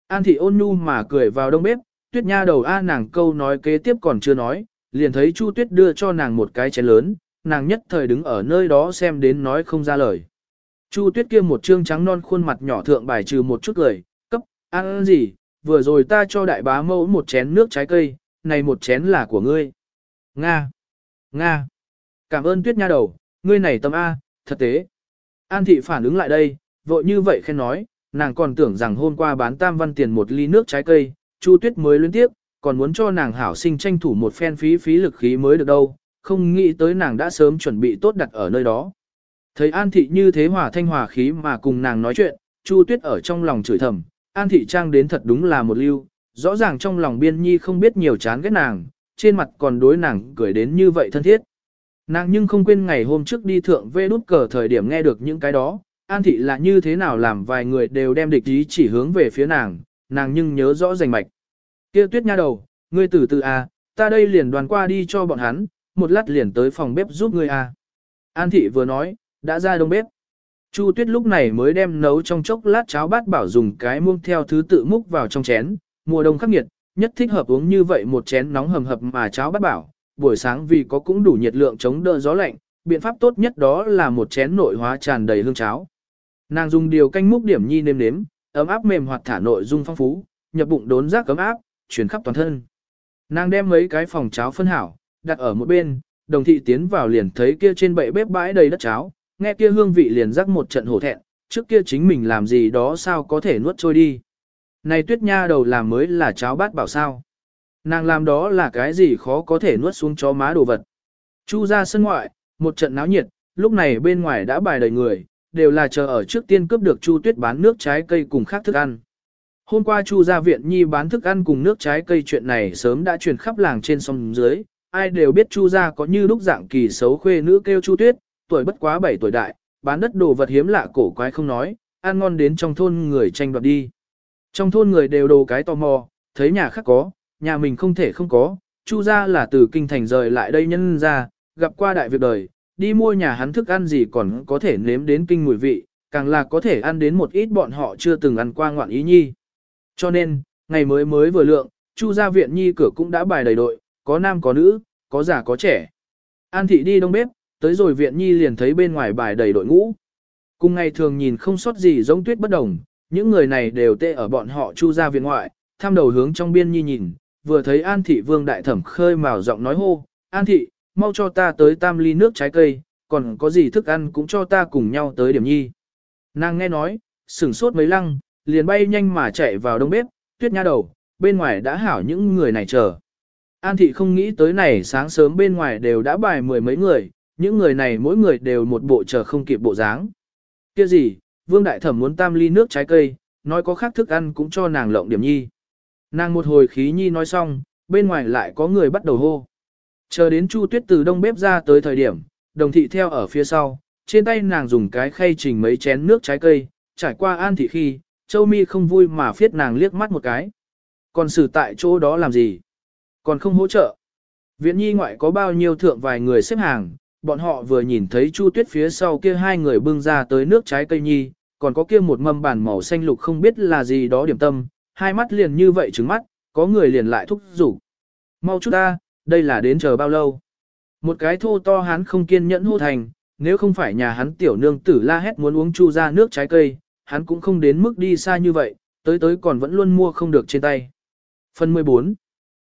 An thị ôn nhu mà cười vào đông bếp, tuyết nha đầu a nàng câu nói kế tiếp còn chưa nói, liền thấy Chu Tuyết đưa cho nàng một cái chén lớn, nàng nhất thời đứng ở nơi đó xem đến nói không ra lời. Chu Tuyết kia một trương trắng non khuôn mặt nhỏ thượng bài trừ một chút cười, cấp, ăn gì, vừa rồi ta cho đại bá mẫu một chén nước trái cây, này một chén là của ngươi. Nga, Nga, cảm ơn Tuyết nha đầu, ngươi này tâm A, thật tế. An thị phản ứng lại đây, vội như vậy khen nói, nàng còn tưởng rằng hôm qua bán tam văn tiền một ly nước trái cây, Chu Tuyết mới liên tiếp, còn muốn cho nàng hảo sinh tranh thủ một phen phí phí lực khí mới được đâu, không nghĩ tới nàng đã sớm chuẩn bị tốt đặt ở nơi đó. Thấy An Thị như thế hòa thanh hòa khí mà cùng nàng nói chuyện, Chu Tuyết ở trong lòng chửi thầm, An Thị Trang đến thật đúng là một lưu, rõ ràng trong lòng biên nhi không biết nhiều chán ghét nàng, trên mặt còn đối nàng cười đến như vậy thân thiết. Nàng nhưng không quên ngày hôm trước đi thượng vê đút cờ thời điểm nghe được những cái đó, An Thị là như thế nào làm vài người đều đem địch ý chỉ hướng về phía nàng, nàng nhưng nhớ rõ rành mạch. Kia tuyết nha đầu, ngươi từ từ à, ta đây liền đoàn qua đi cho bọn hắn, một lát liền tới phòng bếp giúp ngươi à. An thị vừa nói, đã ra đông bếp. Chu tuyết lúc này mới đem nấu trong chốc lát cháo bát bảo dùng cái muông theo thứ tự múc vào trong chén, mùa đông khắc nghiệt, nhất thích hợp uống như vậy một chén nóng hầm hập mà cháo bát bảo, buổi sáng vì có cũng đủ nhiệt lượng chống đỡ gió lạnh, biện pháp tốt nhất đó là một chén nội hóa tràn đầy hương cháo. Nàng dùng điều canh múc điểm nhi nêm nếm, ấm áp mềm hoạt thả nội dung phong phú, nhập bụng đốn giác ấm áp, chuyển khắp toàn thân. Nàng đem mấy cái phòng cháo phân hảo, đặt ở một bên, đồng thị tiến vào liền thấy kia trên bệ bếp bãi đầy đất cháo, nghe kia hương vị liền rắc một trận hổ thẹn, trước kia chính mình làm gì đó sao có thể nuốt trôi đi. Này tuyết nha đầu làm mới là cháo bát bảo sao. Nàng làm đó là cái gì khó có thể nuốt xuống chó má đồ vật. Chu ra sân ngoại, một trận náo nhiệt, lúc này bên ngoài đã bài đầy người, đều là chờ ở trước tiên cướp được Chu Tuyết bán nước trái cây cùng khác thức ăn. Hôm qua Chu gia viện nhi bán thức ăn cùng nước trái cây chuyện này sớm đã truyền khắp làng trên sông dưới, ai đều biết Chu gia có như lúc dạng kỳ xấu khuê nữ kêu Chu Tuyết, tuổi bất quá 7 tuổi đại, bán đất đồ vật hiếm lạ cổ quái không nói, ăn ngon đến trong thôn người tranh đoạt đi. Trong thôn người đều đồ cái tò mò, thấy nhà khác có, nhà mình không thể không có, Chu gia là từ kinh thành rời lại đây nhân ra, gặp qua đại việc đời, đi mua nhà hắn thức ăn gì còn có thể nếm đến kinh mùi vị, càng là có thể ăn đến một ít bọn họ chưa từng ăn qua ngoạn ý nhi. Cho nên, ngày mới mới vừa lượng, Chu gia viện nhi cửa cũng đã bài đầy đội, có nam có nữ, có già có trẻ. An thị đi đông bếp, tới rồi viện nhi liền thấy bên ngoài bài đầy đội ngũ. Cùng ngày thường nhìn không sót gì giống tuyết bất đồng, những người này đều tê ở bọn họ Chu gia viện ngoại, tham đầu hướng trong biên nhi nhìn, vừa thấy An thị vương đại thẩm khơi mào giọng nói hô, An thị, mau cho ta tới tam ly nước trái cây, còn có gì thức ăn cũng cho ta cùng nhau tới điểm nhi. Nàng nghe nói, sửng sốt mấy lăng, liền bay nhanh mà chạy vào đông bếp, tuyết nha đầu, bên ngoài đã hảo những người này chờ. An thị không nghĩ tới này sáng sớm bên ngoài đều đã bài mười mấy người, những người này mỗi người đều một bộ chờ không kịp bộ dáng. Kia gì, vương đại thẩm muốn tam ly nước trái cây, nói có khác thức ăn cũng cho nàng lộng điểm nhi. Nàng một hồi khí nhi nói xong, bên ngoài lại có người bắt đầu hô. Chờ đến Chu Tuyết từ đông bếp ra tới thời điểm, đồng thị theo ở phía sau, trên tay nàng dùng cái khay trình mấy chén nước trái cây, trải qua an thị khi, Châu Mi không vui mà phiết nàng liếc mắt một cái. Còn xử tại chỗ đó làm gì? Còn không hỗ trợ. Viện nhi ngoại có bao nhiêu thượng vài người xếp hàng, bọn họ vừa nhìn thấy Chu Tuyết phía sau kia hai người bưng ra tới nước trái cây nhi, còn có kia một mâm bản màu xanh lục không biết là gì đó điểm tâm, hai mắt liền như vậy trứng mắt, có người liền lại thúc giục. Mau chút ta, đây là đến chờ bao lâu? Một cái thô to hắn không kiên nhẫn hô thành, nếu không phải nhà hắn tiểu nương tử la hét muốn uống chu ra nước trái cây, hắn cũng không đến mức đi xa như vậy, tới tới còn vẫn luôn mua không được trên tay. Phần 14.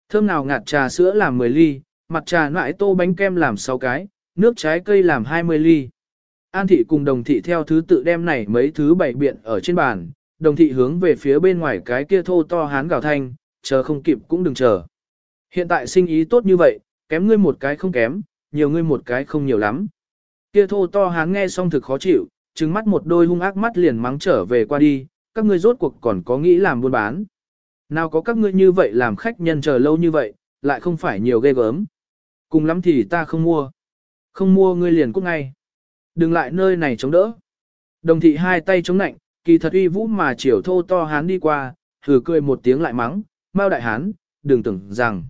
Thơm nào ngạt trà sữa làm 10 ly, mặt trà nãi tô bánh kem làm 6 cái, nước trái cây làm 20 ly. An thị cùng đồng thị theo thứ tự đem này mấy thứ bảy biện ở trên bàn, đồng thị hướng về phía bên ngoài cái kia thô to hán gào thanh, chờ không kịp cũng đừng chờ. Hiện tại sinh ý tốt như vậy, kém ngươi một cái không kém, nhiều ngươi một cái không nhiều lắm. Kia thô to hán nghe xong thực khó chịu, trừng mắt một đôi hung ác mắt liền mắng trở về qua đi, các ngươi rốt cuộc còn có nghĩ làm buôn bán. Nào có các ngươi như vậy làm khách nhân chờ lâu như vậy, lại không phải nhiều ghê gớm. Cùng lắm thì ta không mua. Không mua ngươi liền cút ngay. Đừng lại nơi này chống đỡ. Đồng thị hai tay chống nạnh, kỳ thật uy vũ mà chiều thô to hán đi qua, thử cười một tiếng lại mắng, Mao đại hán, đừng tưởng rằng.